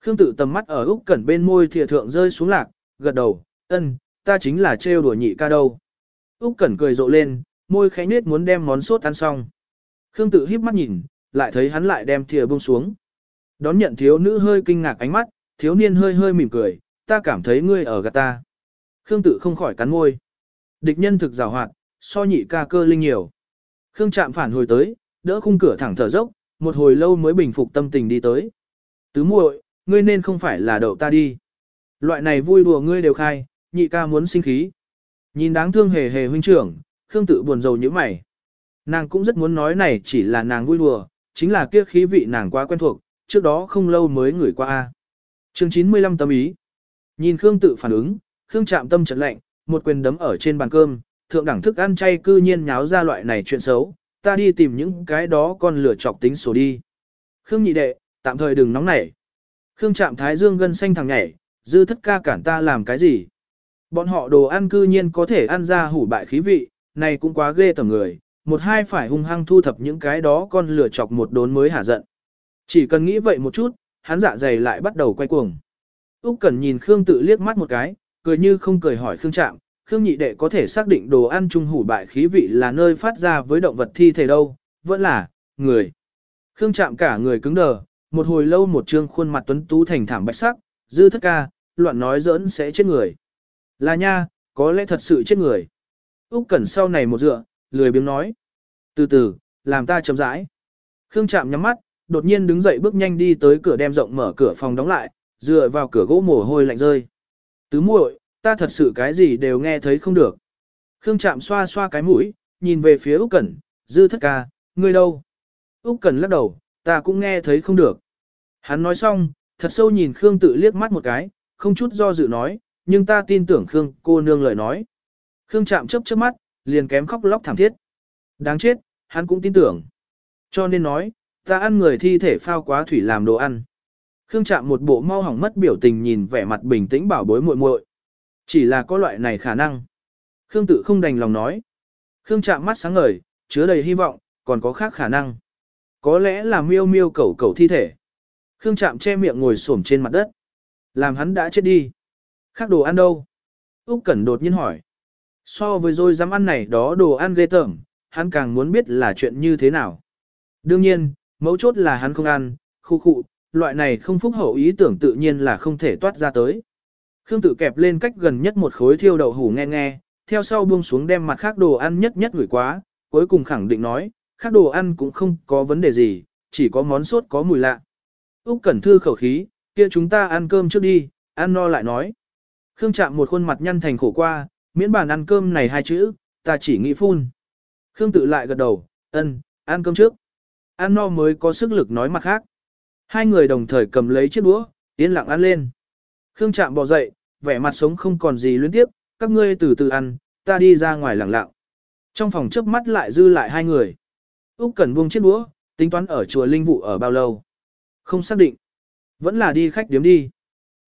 Khương tự tầm mắt ở Úc Cẩn bên môi thìa thượng rơi xuống lạc, gật đầu, ân, ta chính là trêu đùa nhị ca đâu. Úc Cẩn cười rộ lên, môi khẽ nết muốn đem món sốt ăn xong. Khương tự híp mắt nhìn, lại thấy hắn lại đem thìa buông xuống. Đón nhận thiếu nữ hơi kinh ngạc ánh mắt, thiếu niên hơi hơi mỉm cười, ta cảm thấy ngươi ở gạt ta. Khương tự không khỏi cắn môi. Địch nhân thực giàu hoạt, so nhị ca cơ linh nhiều. Khương Trạm phản hồi tới, đỡ khung cửa thẳng thở dốc, một hồi lâu mới bình phục tâm tình đi tới. Tứ muội, ngươi nên không phải là đậu ta đi. Loại này vui đùa ngươi đều khai, nhị ca muốn sinh khí. Nhìn đáng thương hề hề huynh trưởng, Khương tự buồn rầu như mày. Nàng cũng rất muốn nói này chỉ là nàng vui đùa, chính là kia khí vị nàng quá quen thuộc, trước đó không lâu mới ngửi qua. a. Chương 95 tâm ý. Nhìn Khương tự phản ứng, Khương chạm tâm chợt lạnh, một quyền đấm ở trên bàn cơm, thượng đẳng thức ăn chay cư nhiên nháo ra loại này chuyện xấu, ta đi tìm những cái đó con lửa chọc tính sổ đi. Khương nhị đệ, tạm thời đừng nóng nảy. Khương chạm thái dương gân xanh thằng nhảy, dư thất ca cản ta làm cái gì. Bọn họ đồ ăn cư nhiên có thể ăn ra hủ bại khí vị, này cũng quá ghê tởm người, một hai phải hung hăng thu thập những cái đó con lửa chọc một đốn mới hả giận. Chỉ cần nghĩ vậy một chút, hắn dạ dày lại bắt đầu quay cuồng. Úc Cẩn nhìn Khương tự liếc mắt một cái, cười như không cười hỏi Khương Trạm, Khương nhị đệ có thể xác định đồ ăn trung hủ bại khí vị là nơi phát ra với động vật thi thể đâu, vẫn là, người. Khương chạm cả người cứng đờ, một hồi lâu một trương khuôn mặt tuấn tú thành thảm bạch sắc, dư thất ca, loạn nói giỡn sẽ chết người. Là nha, có lẽ thật sự chết người. Úc Cẩn sau này một dựa, lười biếng nói. Từ từ, làm ta chậm rãi. Khương chạm nhắm mắt, đột nhiên đứng dậy bước nhanh đi tới cửa đem rộng mở cửa phòng đóng lại, dựa vào cửa gỗ mồ hôi lạnh rơi. Tứ muội, ta thật sự cái gì đều nghe thấy không được. Khương chạm xoa xoa cái mũi, nhìn về phía Úc Cẩn, dư thất ca, ngươi đâu? Úc Cẩn lắc đầu, ta cũng nghe thấy không được. Hắn nói xong, thật sâu nhìn Khương tự liếc mắt một cái, không chút do dự nói, nhưng ta tin tưởng Khương cô nương lời nói. Khương chạm chớp chớp mắt, liền kém khóc lóc thảm thiết. Đáng chết, hắn cũng tin tưởng. Cho nên nói, ta ăn người thi thể phao quá thủy làm đồ ăn. Khương chạm một bộ mau hỏng mất biểu tình nhìn vẻ mặt bình tĩnh bảo bối muội muội. Chỉ là có loại này khả năng. Khương tự không đành lòng nói. Khương chạm mắt sáng ngời, chứa đầy hy vọng, còn có khác khả năng. Có lẽ là miêu miêu cẩu cẩu thi thể. Khương chạm che miệng ngồi xổm trên mặt đất. Làm hắn đã chết đi. Khác đồ ăn đâu? Úc Cẩn đột nhiên hỏi. So với rồi dám ăn này đó đồ ăn ghê tởm, hắn càng muốn biết là chuyện như thế nào. Đương nhiên, mấu chốt là hắn không ăn, khu khu, loại này không phúc hậu ý tưởng tự nhiên là không thể toát ra tới. Khương tự kẹp lên cách gần nhất một khối thiêu đậu hủ nghe nghe, theo sau buông xuống đem mặt khác đồ ăn nhất nhất gửi quá, cuối cùng khẳng định nói, khác đồ ăn cũng không có vấn đề gì, chỉ có món sốt có mùi lạ. Úc Cẩn Thư khẩu khí, kia chúng ta ăn cơm trước đi, ăn no lại nói. Khương chạm một khuôn mặt nhăn thành khổ qua, miễn bàn ăn cơm này hai chữ, ta chỉ nghĩ phun. Khương tự lại gật đầu, ân, ăn cơm trước. Ăn no mới có sức lực nói mặt khác. Hai người đồng thời cầm lấy chiếc đũa, yên lặng ăn lên. Khương Trạm bò dậy, vẻ mặt sống không còn gì luyến tiếp, các ngươi từ từ ăn, ta đi ra ngoài lặng lặng. Trong phòng trước mắt lại dư lại hai người. Úc Cẩn buông chiếc đũa, tính toán ở chùa Linh Vụ ở bao lâu. Không xác định. Vẫn là đi khách điếm đi.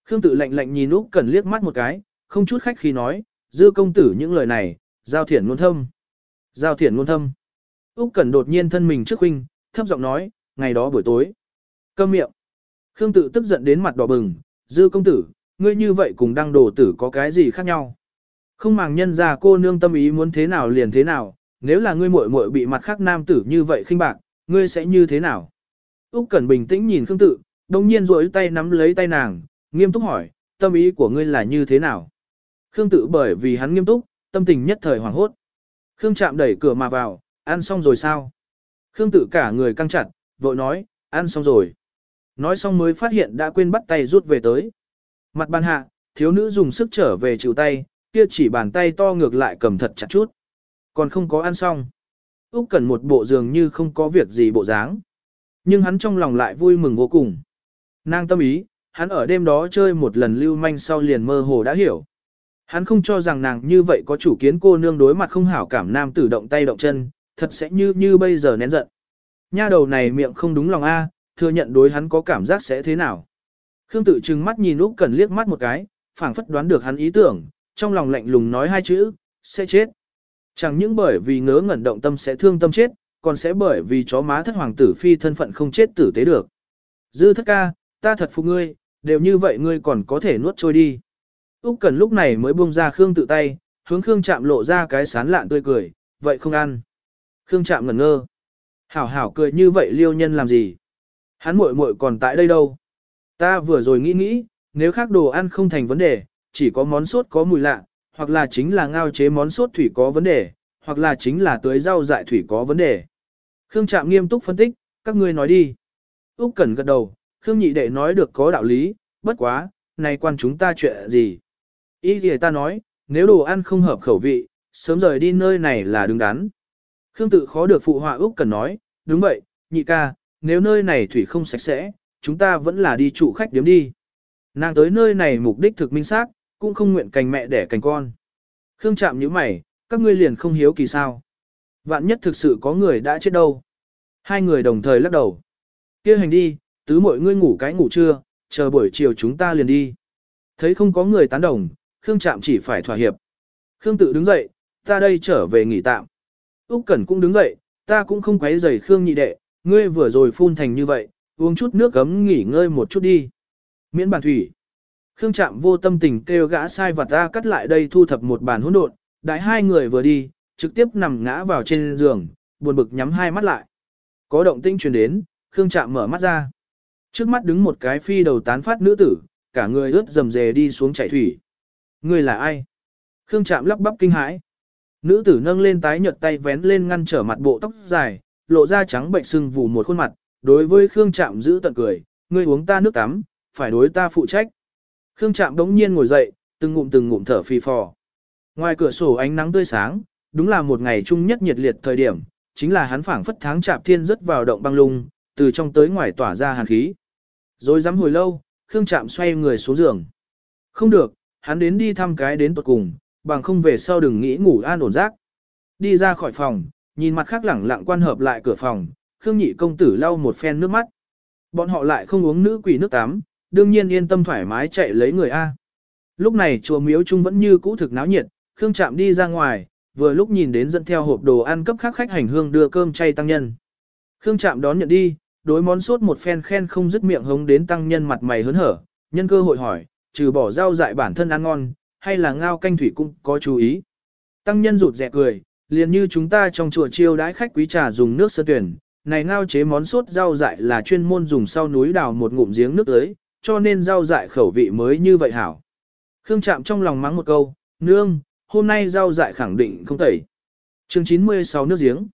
Khương tự lạnh lạnh nhìn Úc Cẩn liếc mắt một cái, không chút khách khí nói, dư công tử những lời này, giao thiển luôn thâm. Giao thiển luôn thâm. Úc Cẩn đột nhiên thân mình trước huynh, thấp giọng nói, ngày đó buổi tối. Câm miệng. Khương tự tức giận đến mặt đỏ bừng, dư công tử, ngươi như vậy cùng đăng đồ tử có cái gì khác nhau. Không màng nhân ra cô nương tâm ý muốn thế nào liền thế nào, nếu là ngươi muội muội bị mặt khác nam tử như vậy khinh bạc, ngươi sẽ như thế nào? Úc Cẩn bình tĩnh nhìn Khương Tự, đồng nhiên duỗi tay nắm lấy tay nàng, nghiêm túc hỏi, tâm ý của ngươi là như thế nào? Khương Tự bởi vì hắn nghiêm túc, tâm tình nhất thời hoảng hốt. Khương Trạm đẩy cửa mà vào, ăn xong rồi sao? Khương Tự cả người căng chặt, vội nói, ăn xong rồi. Nói xong mới phát hiện đã quên bắt tay rút về tới. Mặt bàn hạ, thiếu nữ dùng sức trở về chịu tay, kia chỉ bàn tay to ngược lại cầm thật chặt chút. Còn không có ăn xong. Úc cần một bộ giường như không có việc gì bộ dáng. Nhưng hắn trong lòng lại vui mừng vô cùng. Nàng tâm ý, hắn ở đêm đó chơi một lần lưu manh sau liền mơ hồ đã hiểu. Hắn không cho rằng nàng như vậy có chủ kiến cô nương đối mặt không hảo cảm nam tử động tay động chân, thật sẽ như như bây giờ nén giận. Nha đầu này miệng không đúng lòng A, thừa nhận đối hắn có cảm giác sẽ thế nào. Khương tự trừng mắt nhìn Úc Cẩn liếc mắt một cái, phảng phất đoán được hắn ý tưởng, trong lòng lạnh lùng nói hai chữ, sẽ chết. Chẳng những bởi vì ngớ ngẩn động tâm sẽ thương tâm chết, còn sẽ bởi vì chó má thất hoàng tử phi thân phận không chết tử tế được. Dư thất ca, ta thật phục ngươi, đều như vậy ngươi còn có thể nuốt trôi đi. Úc Cẩn lúc này mới buông ra Khương tự tay, hướng Khương Trạm lộ ra cái sán lạn tươi cười, vậy không ăn. Khương Trạm ngẩn ngơ. Hảo hảo cười như vậy liêu nhân làm gì? Hắn muội muội còn tại đây đâu? Ta vừa rồi nghĩ nghĩ, nếu khác đồ ăn không thành vấn đề, chỉ có món sốt có mùi lạ, hoặc là chính là ngao chế món sốt thủy có vấn đề, hoặc là chính là tưới rau dại thủy có vấn đề. Khương Trạm nghiêm túc phân tích, các ngươi nói đi. Úc Cẩn gật đầu, Khương nhị đệ nói được có đạo lý, bất quá, này quan chúng ta chuyện gì? Ý thì ta nói, nếu đồ ăn không hợp khẩu vị, sớm rời đi nơi này là đứng đắn. Khương tự khó được phụ họa Úc Cẩn nói, đúng vậy, nhị ca, nếu nơi này thủy không sạch sẽ, chúng ta vẫn là đi trụ khách điếm đi. Nàng tới nơi này mục đích thực minh xác, cũng không nguyện cành mẹ đẻ cành con. Khương chạm như mày, các ngươi liền không hiếu kỳ sao. Vạn nhất thực sự có người đã chết đâu. Hai người đồng thời lắc đầu. kia hành đi, tứ mọi ngươi ngủ cái ngủ trưa, chờ buổi chiều chúng ta liền đi. Thấy không có người tán đồng, Khương chạm chỉ phải thỏa hiệp. Khương tự đứng dậy, ta đây trở về nghỉ tạm. Úc Cẩn cũng đứng dậy, ta cũng không quấy rầy Khương nhị đệ, ngươi vừa rồi phun thành như vậy, uống chút nước gấm nghỉ ngơi một chút đi. Miễn bàn thủy. Khương Trạm vô tâm tình kêu gã sai vặt ra cắt lại đây thu thập một bàn hỗn độn, đại hai người vừa đi, trực tiếp nằm ngã vào trên giường, buồn bực nhắm hai mắt lại. Có động tinh truyền đến, Khương Trạm mở mắt ra. Trước mắt đứng một cái phi đầu tán phát nữ tử, cả người ướt rầm rề đi xuống chảy thủy. Người là ai? Khương Trạm lắp bắp kinh hãi. Nữ tử nâng lên tái nhợt tay vén lên ngăn trở mặt bộ tóc dài, lộ ra trắng bệnh sưng vù một khuôn mặt, đối với Khương Trạm giữ tận cười, ngươi uống ta nước tắm, phải đối ta phụ trách. Khương Trạm đống nhiên ngồi dậy, từng ngụm từng ngụm thở phì phò. Ngoài cửa sổ ánh nắng tươi sáng, đúng là một ngày chung nhất nhiệt liệt thời điểm, chính là hắn phảng phất tháng Trạm thiên rất vào động băng lung, từ trong tới ngoài tỏa ra hàn khí. Rồi dám hồi lâu, Khương Trạm xoay người xuống giường. Không được, hắn đến đi thăm cái đến tuột cùng, bằng không về sau đừng nghĩ ngủ an ổn giấc. Đi ra khỏi phòng, nhìn mặt khác lẳng lặng quan hợp lại cửa phòng, Khương Nhị công tử lau một phen nước mắt. Bọn họ lại không uống nữ quỷ nước tắm, đương nhiên yên tâm thoải mái chạy lấy người A. Lúc này chùa miếu trung vẫn như cũ thực náo nhiệt, Khương Trạm đi ra ngoài, vừa lúc nhìn đến dẫn theo hộp đồ ăn cấp khác khách hành hương đưa cơm chay tăng nhân. Khương Trạm đón nhận đi, đối món sốt một phen khen không dứt miệng hống đến tăng nhân mặt mày hớn hở, nhân cơ hội hỏi, trừ bỏ rau dại bản thân ăn ngon, hay là ngao canh thủy cũng có chú ý. Tăng nhân rụt rẻ cười, liền như chúng ta trong chùa chiêu đãi khách quý trà dùng nước sơn tuyển, này ngao chế món sốt rau dại là chuyên môn dùng sau núi đào một ngụm giếng nước tới, cho nên rau dại khẩu vị mới như vậy hảo. Khương Trạm trong lòng mắng một câu, nương, hôm nay rau dại khẳng định không tẩy. chương 96 nước giếng.